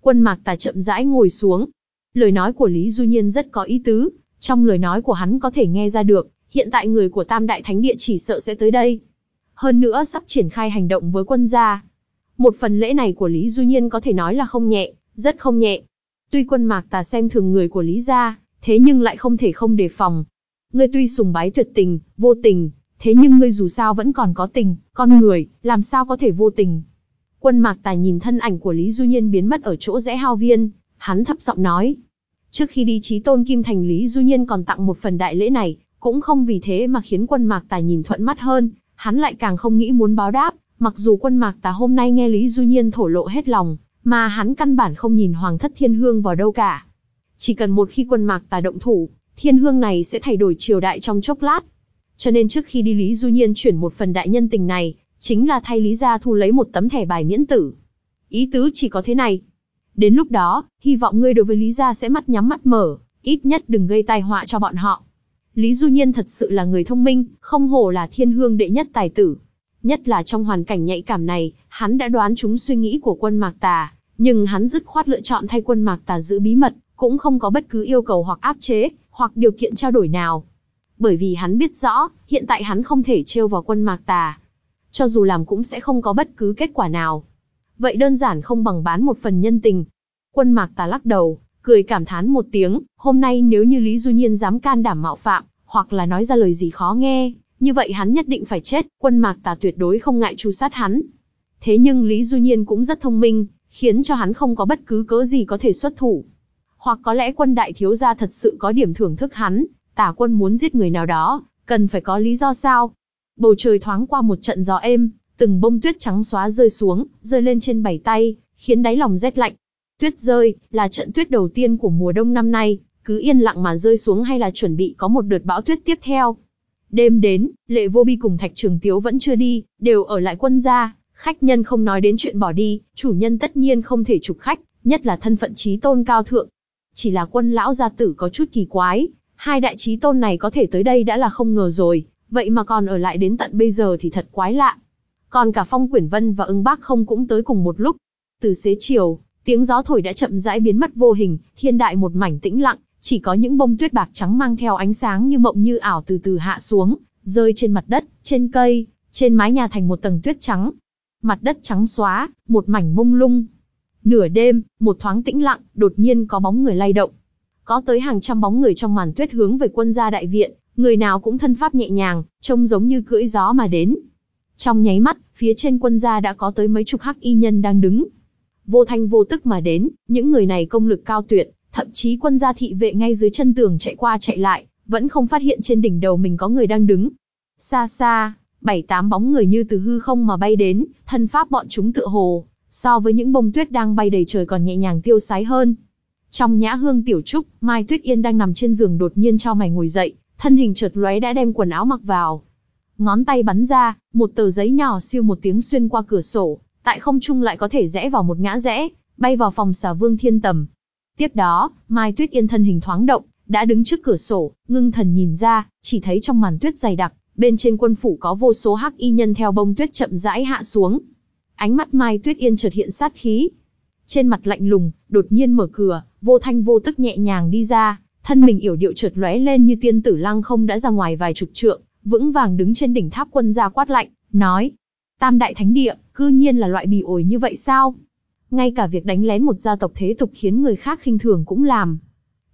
[SPEAKER 1] Quân mạc tà chậm rãi ngồi xuống. Lời nói của Lý Du Nhiên rất có ý tứ, trong lời nói của hắn có thể nghe ra được, hiện tại người của Tam Đại Thánh Địa chỉ sợ sẽ tới đây. Hơn nữa sắp triển khai hành động với quân gia. Một phần lễ này của Lý Du Nhiên có thể nói là không nhẹ, rất không nhẹ. Tuy quân mạc tà xem thường người của Lý gia, thế nhưng lại không thể không đề phòng. Ngươi tuy sùng bái tuyệt tình, vô tình, thế nhưng ngươi dù sao vẫn còn có tình, con người, làm sao có thể vô tình. Quân mạc tài nhìn thân ảnh của Lý Du Nhiên biến mất ở chỗ rẽ hao viên, hắn thấp giọng nói. Trước khi đi trí tôn Kim Thành Lý Du Nhiên còn tặng một phần đại lễ này, cũng không vì thế mà khiến quân mạc tài nhìn thuận mắt hơn, hắn lại càng không nghĩ muốn báo đáp, mặc dù quân mạc tà hôm nay nghe Lý Du Nhiên thổ lộ hết lòng, mà hắn căn bản không nhìn Hoàng thất Thiên Hương vào đâu cả. Chỉ cần một khi quân mạc tà động thủ, Thiên Hương này sẽ thay đổi triều đại trong chốc lát. Cho nên trước khi đi Lý Du Nhiên chuyển một phần đại nhân tình này, chính là thay Lý gia thu lấy một tấm thẻ bài miễn tử. Ý tứ chỉ có thế này. Đến lúc đó, hy vọng ngươi đối với Lý gia sẽ mắt nhắm mắt mở, ít nhất đừng gây tai họa cho bọn họ. Lý Du Nhiên thật sự là người thông minh, không hổ là thiên hương đệ nhất tài tử. Nhất là trong hoàn cảnh nhạy cảm này, hắn đã đoán chúng suy nghĩ của quân Mạc Tà, nhưng hắn dứt khoát lựa chọn thay quân Mạc Tà giữ bí mật, cũng không có bất cứ yêu cầu hoặc áp chế, hoặc điều kiện trao đổi nào. Bởi vì hắn biết rõ, hiện tại hắn không thể trêu vào quân Mạc Tà. cho dù làm cũng sẽ không có bất cứ kết quả nào. Vậy đơn giản không bằng bán một phần nhân tình. Quân mạc tà lắc đầu, cười cảm thán một tiếng, hôm nay nếu như Lý Du Nhiên dám can đảm mạo phạm, hoặc là nói ra lời gì khó nghe, như vậy hắn nhất định phải chết, quân mạc tà tuyệt đối không ngại tru sát hắn. Thế nhưng Lý Du Nhiên cũng rất thông minh, khiến cho hắn không có bất cứ cớ gì có thể xuất thủ. Hoặc có lẽ quân đại thiếu gia thật sự có điểm thưởng thức hắn, tả quân muốn giết người nào đó, cần phải có lý do sao? Bầu trời thoáng qua một trận gió êm, từng bông tuyết trắng xóa rơi xuống, rơi lên trên bảy tay, khiến đáy lòng rét lạnh. Tuyết rơi, là trận tuyết đầu tiên của mùa đông năm nay, cứ yên lặng mà rơi xuống hay là chuẩn bị có một đợt bão tuyết tiếp theo. Đêm đến, Lệ Vô Bi cùng Thạch Trường Tiếu vẫn chưa đi, đều ở lại quân gia, khách nhân không nói đến chuyện bỏ đi, chủ nhân tất nhiên không thể trục khách, nhất là thân phận trí tôn cao thượng. Chỉ là quân lão gia tử có chút kỳ quái, hai đại trí tôn này có thể tới đây đã là không ngờ rồi, vậy mà còn ở lại đến tận bây giờ thì thật quái lạ. Còn cả Phong Quyển Vân và ưng bác không cũng tới cùng một lúc. Từ xế chiều, tiếng gió thổi đã chậm rãi biến mất vô hình, thiên đại một mảnh tĩnh lặng, chỉ có những bông tuyết bạc trắng mang theo ánh sáng như mộng như ảo từ từ hạ xuống, rơi trên mặt đất, trên cây, trên mái nhà thành một tầng tuyết trắng. Mặt đất trắng xóa, một mảnh mông lung. Nửa đêm, một thoáng tĩnh lặng, đột nhiên có bóng người lay động. Có tới hàng trăm bóng người trong màn tuyết hướng về quân gia đại viện, người nào cũng thân pháp nhẹ nhàng, trông giống như cưỡi gió mà đến. Trong nháy mắt, phía trên quân gia đã có tới mấy chục hắc y nhân đang đứng. Vô thanh vô tức mà đến, những người này công lực cao tuyệt, thậm chí quân gia thị vệ ngay dưới chân tường chạy qua chạy lại, vẫn không phát hiện trên đỉnh đầu mình có người đang đứng. Xa xa, bảy tám bóng người như từ hư không mà bay đến, thân pháp bọn chúng tựa hồ, so với những bông tuyết đang bay đầy trời còn nhẹ nhàng tiêu sái hơn. Trong nhã hương tiểu trúc, Mai Tuyết Yên đang nằm trên giường đột nhiên cho mày ngồi dậy, thân hình chợt lóe đã đem quần áo mặc vào. Ngón tay bắn ra, một tờ giấy nhỏ siêu một tiếng xuyên qua cửa sổ, tại không trung lại có thể rẽ vào một ngã rẽ, bay vào phòng xà vương thiên tầm. Tiếp đó, Mai Tuyết Yên thân hình thoáng động, đã đứng trước cửa sổ, ngưng thần nhìn ra, chỉ thấy trong màn tuyết dày đặc, bên trên quân phủ có vô số hắc y nhân theo bông tuyết chậm rãi hạ xuống. Ánh mắt Mai Tuyết Yên chợt hiện sát khí. Trên mặt lạnh lùng, đột nhiên mở cửa, vô thanh vô tức nhẹ nhàng đi ra, thân mình yểu điệu chợt lóe lên như tiên tử lăng không đã ra ngoài vài chục trượng, vững vàng đứng trên đỉnh tháp quân gia quát lạnh, nói: Tam đại thánh địa, cư nhiên là loại bì ổi như vậy sao? Ngay cả việc đánh lén một gia tộc thế tục khiến người khác khinh thường cũng làm.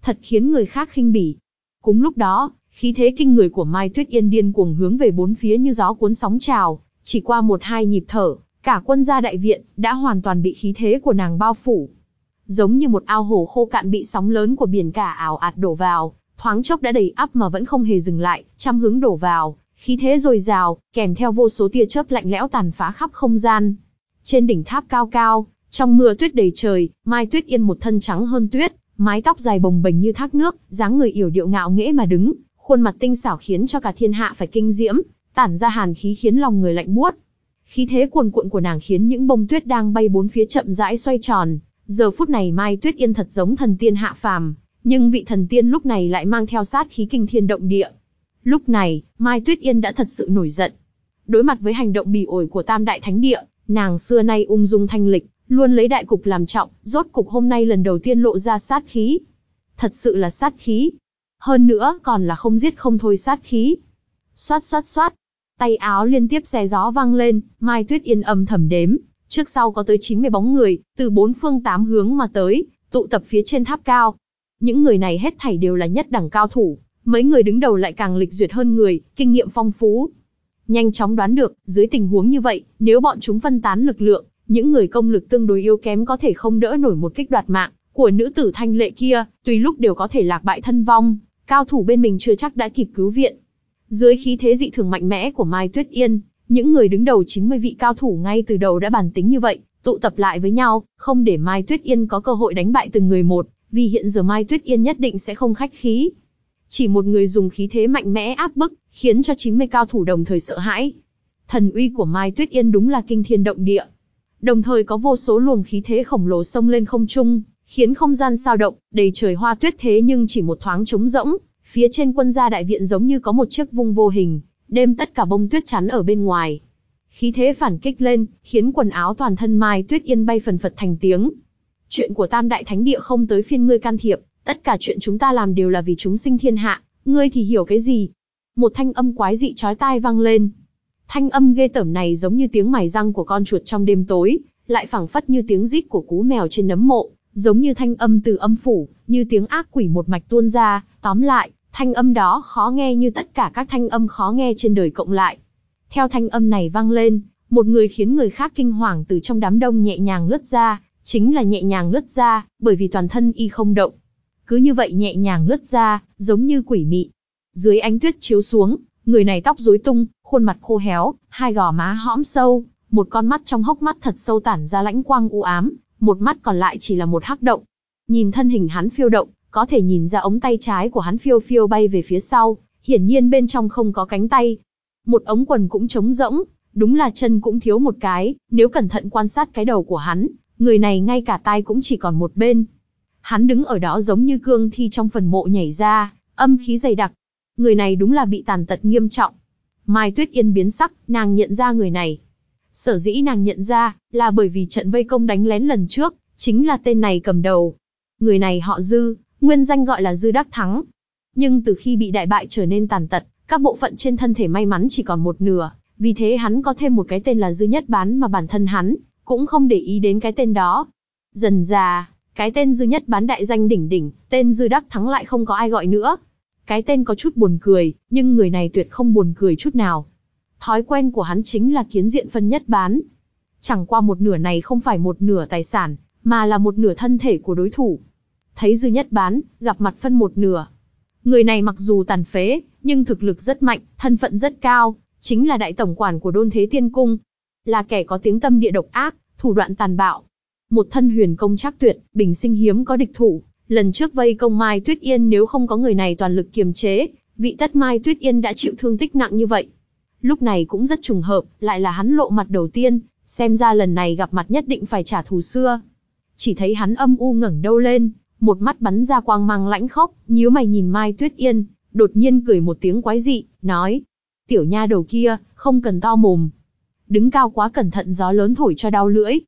[SPEAKER 1] Thật khiến người khác khinh bỉ. Cùng lúc đó, khí thế kinh người của Mai Tuyết Yên điên cuồng hướng về bốn phía như gió cuốn sóng trào, chỉ qua một hai nhịp thở, cả quân gia đại viện đã hoàn toàn bị khí thế của nàng bao phủ. Giống như một ao hồ khô cạn bị sóng lớn của biển cả ảo ạt đổ vào, thoáng chốc đã đầy ắp mà vẫn không hề dừng lại, trăm hướng đổ vào, khí thế dồi dào, kèm theo vô số tia chớp lạnh lẽo tàn phá khắp không gian. Trên đỉnh tháp cao cao, trong mưa tuyết đầy trời, Mai Tuyết Yên một thân trắng hơn tuyết, mái tóc dài bồng bềnh như thác nước, dáng người yểu điệu ngạo nghễ mà đứng, khuôn mặt tinh xảo khiến cho cả thiên hạ phải kinh diễm, tản ra hàn khí khiến lòng người lạnh buốt. Khí thế cuồn cuộn của nàng khiến những bông tuyết đang bay bốn phía chậm rãi xoay tròn, giờ phút này Mai Tuyết Yên thật giống thần tiên hạ phàm, nhưng vị thần tiên lúc này lại mang theo sát khí kinh thiên động địa. Lúc này, Mai Tuyết Yên đã thật sự nổi giận. Đối mặt với hành động bỉ ổi của Tam Đại Thánh Địa, nàng xưa nay ung dung thanh lịch, luôn lấy đại cục làm trọng, rốt cục hôm nay lần đầu tiên lộ ra sát khí. Thật sự là sát khí. Hơn nữa, còn là không giết không thôi sát khí. Xoát xoát xoát. Tay áo liên tiếp xé gió vang lên, Mai Tuyết Yên âm thầm đếm, trước sau có tới 90 bóng người, từ bốn phương tám hướng mà tới, tụ tập phía trên tháp cao. Những người này hết thảy đều là nhất đẳng cao thủ, mấy người đứng đầu lại càng lịch duyệt hơn người, kinh nghiệm phong phú. Nhanh chóng đoán được, dưới tình huống như vậy, nếu bọn chúng phân tán lực lượng, những người công lực tương đối yếu kém có thể không đỡ nổi một kích đoạt mạng của nữ tử thanh lệ kia, tùy lúc đều có thể lạc bại thân vong, cao thủ bên mình chưa chắc đã kịp cứu viện. Dưới khí thế dị thường mạnh mẽ của Mai Tuyết Yên, những người đứng đầu 90 vị cao thủ ngay từ đầu đã bàn tính như vậy, tụ tập lại với nhau, không để Mai Tuyết Yên có cơ hội đánh bại từng người một, vì hiện giờ Mai Tuyết Yên nhất định sẽ không khách khí. Chỉ một người dùng khí thế mạnh mẽ áp bức, khiến cho 90 cao thủ đồng thời sợ hãi. Thần uy của Mai Tuyết Yên đúng là kinh thiên động địa. Đồng thời có vô số luồng khí thế khổng lồ xông lên không trung, khiến không gian sao động, đầy trời hoa tuyết thế nhưng chỉ một thoáng trống rỗng, phía trên quân gia đại viện giống như có một chiếc vung vô hình, đem tất cả bông tuyết chắn ở bên ngoài. Khí thế phản kích lên, khiến quần áo toàn thân Mai Tuyết Yên bay phần phật thành tiếng. Chuyện của Tam Đại Thánh Địa không tới phiên ngươi can thiệp, tất cả chuyện chúng ta làm đều là vì chúng sinh thiên hạ, ngươi thì hiểu cái gì? Một thanh âm quái dị chói tai vang lên. Thanh âm ghê tởm này giống như tiếng mài răng của con chuột trong đêm tối, lại phảng phất như tiếng rít của cú mèo trên nấm mộ, giống như thanh âm từ âm phủ, như tiếng ác quỷ một mạch tuôn ra, tóm lại, thanh âm đó khó nghe như tất cả các thanh âm khó nghe trên đời cộng lại. Theo thanh âm này vang lên, một người khiến người khác kinh hoàng từ trong đám đông nhẹ nhàng lướt ra, chính là nhẹ nhàng lướt ra, bởi vì toàn thân y không động. Cứ như vậy nhẹ nhàng lướt ra, giống như quỷ mị. Dưới ánh tuyết chiếu xuống, người này tóc rối tung, khuôn mặt khô héo, hai gò má hõm sâu, một con mắt trong hốc mắt thật sâu tản ra lãnh quang u ám, một mắt còn lại chỉ là một hắc động. Nhìn thân hình hắn phiêu động, có thể nhìn ra ống tay trái của hắn phiêu phiêu bay về phía sau, hiển nhiên bên trong không có cánh tay. Một ống quần cũng trống rỗng, đúng là chân cũng thiếu một cái, nếu cẩn thận quan sát cái đầu của hắn, người này ngay cả tai cũng chỉ còn một bên. Hắn đứng ở đó giống như cương thi trong phần mộ nhảy ra, âm khí dày đặc. Người này đúng là bị tàn tật nghiêm trọng. Mai Tuyết Yên biến sắc, nàng nhận ra người này. Sở dĩ nàng nhận ra, là bởi vì trận vây công đánh lén lần trước, chính là tên này cầm đầu. Người này họ Dư, nguyên danh gọi là Dư Đắc Thắng. Nhưng từ khi bị đại bại trở nên tàn tật, các bộ phận trên thân thể may mắn chỉ còn một nửa, vì thế hắn có thêm một cái tên là Dư Nhất Bán mà bản thân hắn cũng không để ý đến cái tên đó. Dần già, cái tên Dư Nhất Bán đại danh đỉnh đỉnh, tên Dư Đắc Thắng lại không có ai gọi nữa. Cái tên có chút buồn cười, nhưng người này tuyệt không buồn cười chút nào. Thói quen của hắn chính là kiến diện phân nhất bán. Chẳng qua một nửa này không phải một nửa tài sản, mà là một nửa thân thể của đối thủ. Thấy dư nhất bán, gặp mặt phân một nửa. Người này mặc dù tàn phế, nhưng thực lực rất mạnh, thân phận rất cao, chính là đại tổng quản của đôn thế tiên cung. Là kẻ có tiếng tâm địa độc ác, thủ đoạn tàn bạo. Một thân huyền công chắc tuyệt, bình sinh hiếm có địch thủ. Lần trước vây công Mai Tuyết Yên nếu không có người này toàn lực kiềm chế, vị tất Mai Tuyết Yên đã chịu thương tích nặng như vậy. Lúc này cũng rất trùng hợp, lại là hắn lộ mặt đầu tiên, xem ra lần này gặp mặt nhất định phải trả thù xưa. Chỉ thấy hắn âm u ngẩng đầu lên, một mắt bắn ra quang mang lãnh khốc, nhíu mày nhìn Mai Tuyết Yên, đột nhiên cười một tiếng quái dị, nói: "Tiểu nha đầu kia, không cần to mồm. Đứng cao quá cẩn thận gió lớn thổi cho đau lưỡi."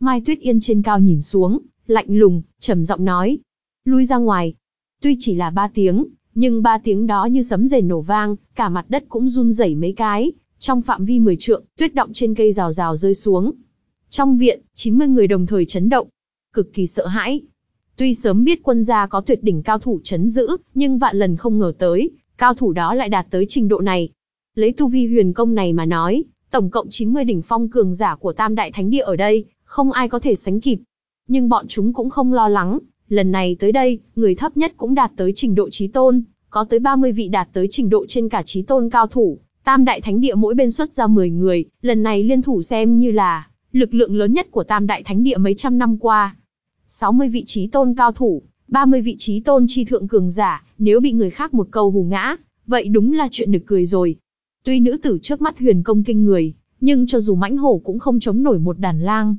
[SPEAKER 1] Mai Tuyết Yên trên cao nhìn xuống, lạnh lùng, trầm giọng nói: "Lui ra ngoài." Tuy chỉ là ba tiếng, nhưng ba tiếng đó như sấm rền nổ vang, cả mặt đất cũng run rẩy mấy cái, trong phạm vi 10 trượng, tuyết động trên cây rào rào rơi xuống. Trong viện, 90 người đồng thời chấn động, cực kỳ sợ hãi. Tuy sớm biết quân gia có tuyệt đỉnh cao thủ chấn giữ, nhưng vạn lần không ngờ tới, cao thủ đó lại đạt tới trình độ này. Lấy tu vi huyền công này mà nói, tổng cộng 90 đỉnh phong cường giả của Tam Đại Thánh Địa ở đây, không ai có thể sánh kịp. Nhưng bọn chúng cũng không lo lắng, lần này tới đây, người thấp nhất cũng đạt tới trình độ trí tôn, có tới 30 vị đạt tới trình độ trên cả trí tôn cao thủ. Tam đại thánh địa mỗi bên xuất ra 10 người, lần này liên thủ xem như là lực lượng lớn nhất của tam đại thánh địa mấy trăm năm qua. 60 vị trí tôn cao thủ, 30 vị trí tôn chi thượng cường giả, nếu bị người khác một câu hù ngã, vậy đúng là chuyện nực cười rồi. Tuy nữ tử trước mắt huyền công kinh người, nhưng cho dù mãnh hổ cũng không chống nổi một đàn lang.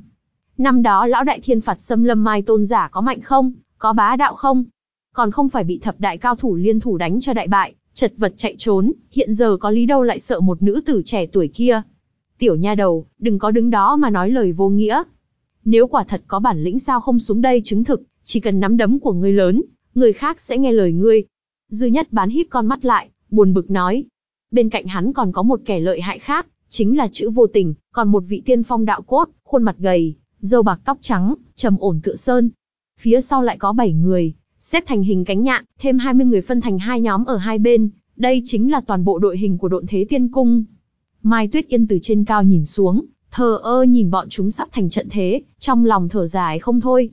[SPEAKER 1] Năm đó lão đại thiên phạt xâm lâm mai tôn giả có mạnh không, có bá đạo không? Còn không phải bị thập đại cao thủ liên thủ đánh cho đại bại, chật vật chạy trốn, hiện giờ có lý đâu lại sợ một nữ tử trẻ tuổi kia. Tiểu nha đầu, đừng có đứng đó mà nói lời vô nghĩa. Nếu quả thật có bản lĩnh sao không xuống đây chứng thực, chỉ cần nắm đấm của ngươi lớn, người khác sẽ nghe lời ngươi. Dư nhất bán híp con mắt lại, buồn bực nói. Bên cạnh hắn còn có một kẻ lợi hại khác, chính là chữ vô tình, còn một vị tiên phong đạo cốt, khuôn mặt gầy, dâu bạc tóc trắng, trầm ổn tựa sơn. Phía sau lại có bảy người, xếp thành hình cánh nhạn, thêm 20 người phân thành hai nhóm ở hai bên, đây chính là toàn bộ đội hình của độn thế tiên cung. Mai Tuyết Yên từ trên cao nhìn xuống, thờ ơ nhìn bọn chúng sắp thành trận thế, trong lòng thở dài không thôi.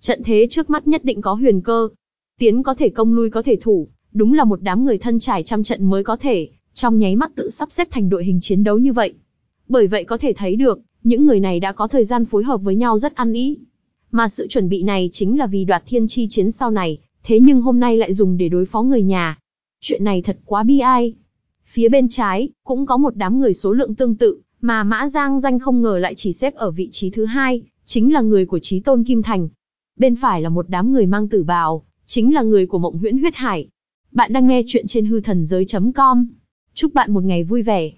[SPEAKER 1] Trận thế trước mắt nhất định có huyền cơ. Tiến có thể công lui có thể thủ, đúng là một đám người thân trải trăm trận mới có thể, trong nháy mắt tự sắp xếp thành đội hình chiến đấu như vậy. Bởi vậy có thể thấy được, những người này đã có thời gian phối hợp với nhau rất ăn ý. Mà sự chuẩn bị này chính là vì đoạt thiên chi chiến sau này, thế nhưng hôm nay lại dùng để đối phó người nhà. Chuyện này thật quá bi ai. Phía bên trái, cũng có một đám người số lượng tương tự, mà Mã Giang danh không ngờ lại chỉ xếp ở vị trí thứ hai, chính là người của chí Tôn Kim Thành. Bên phải là một đám người mang tử bào, chính là người của Mộng Huyễn Huyết Hải. Bạn đang nghe chuyện trên hư thần giới.com. Chúc bạn một ngày vui vẻ.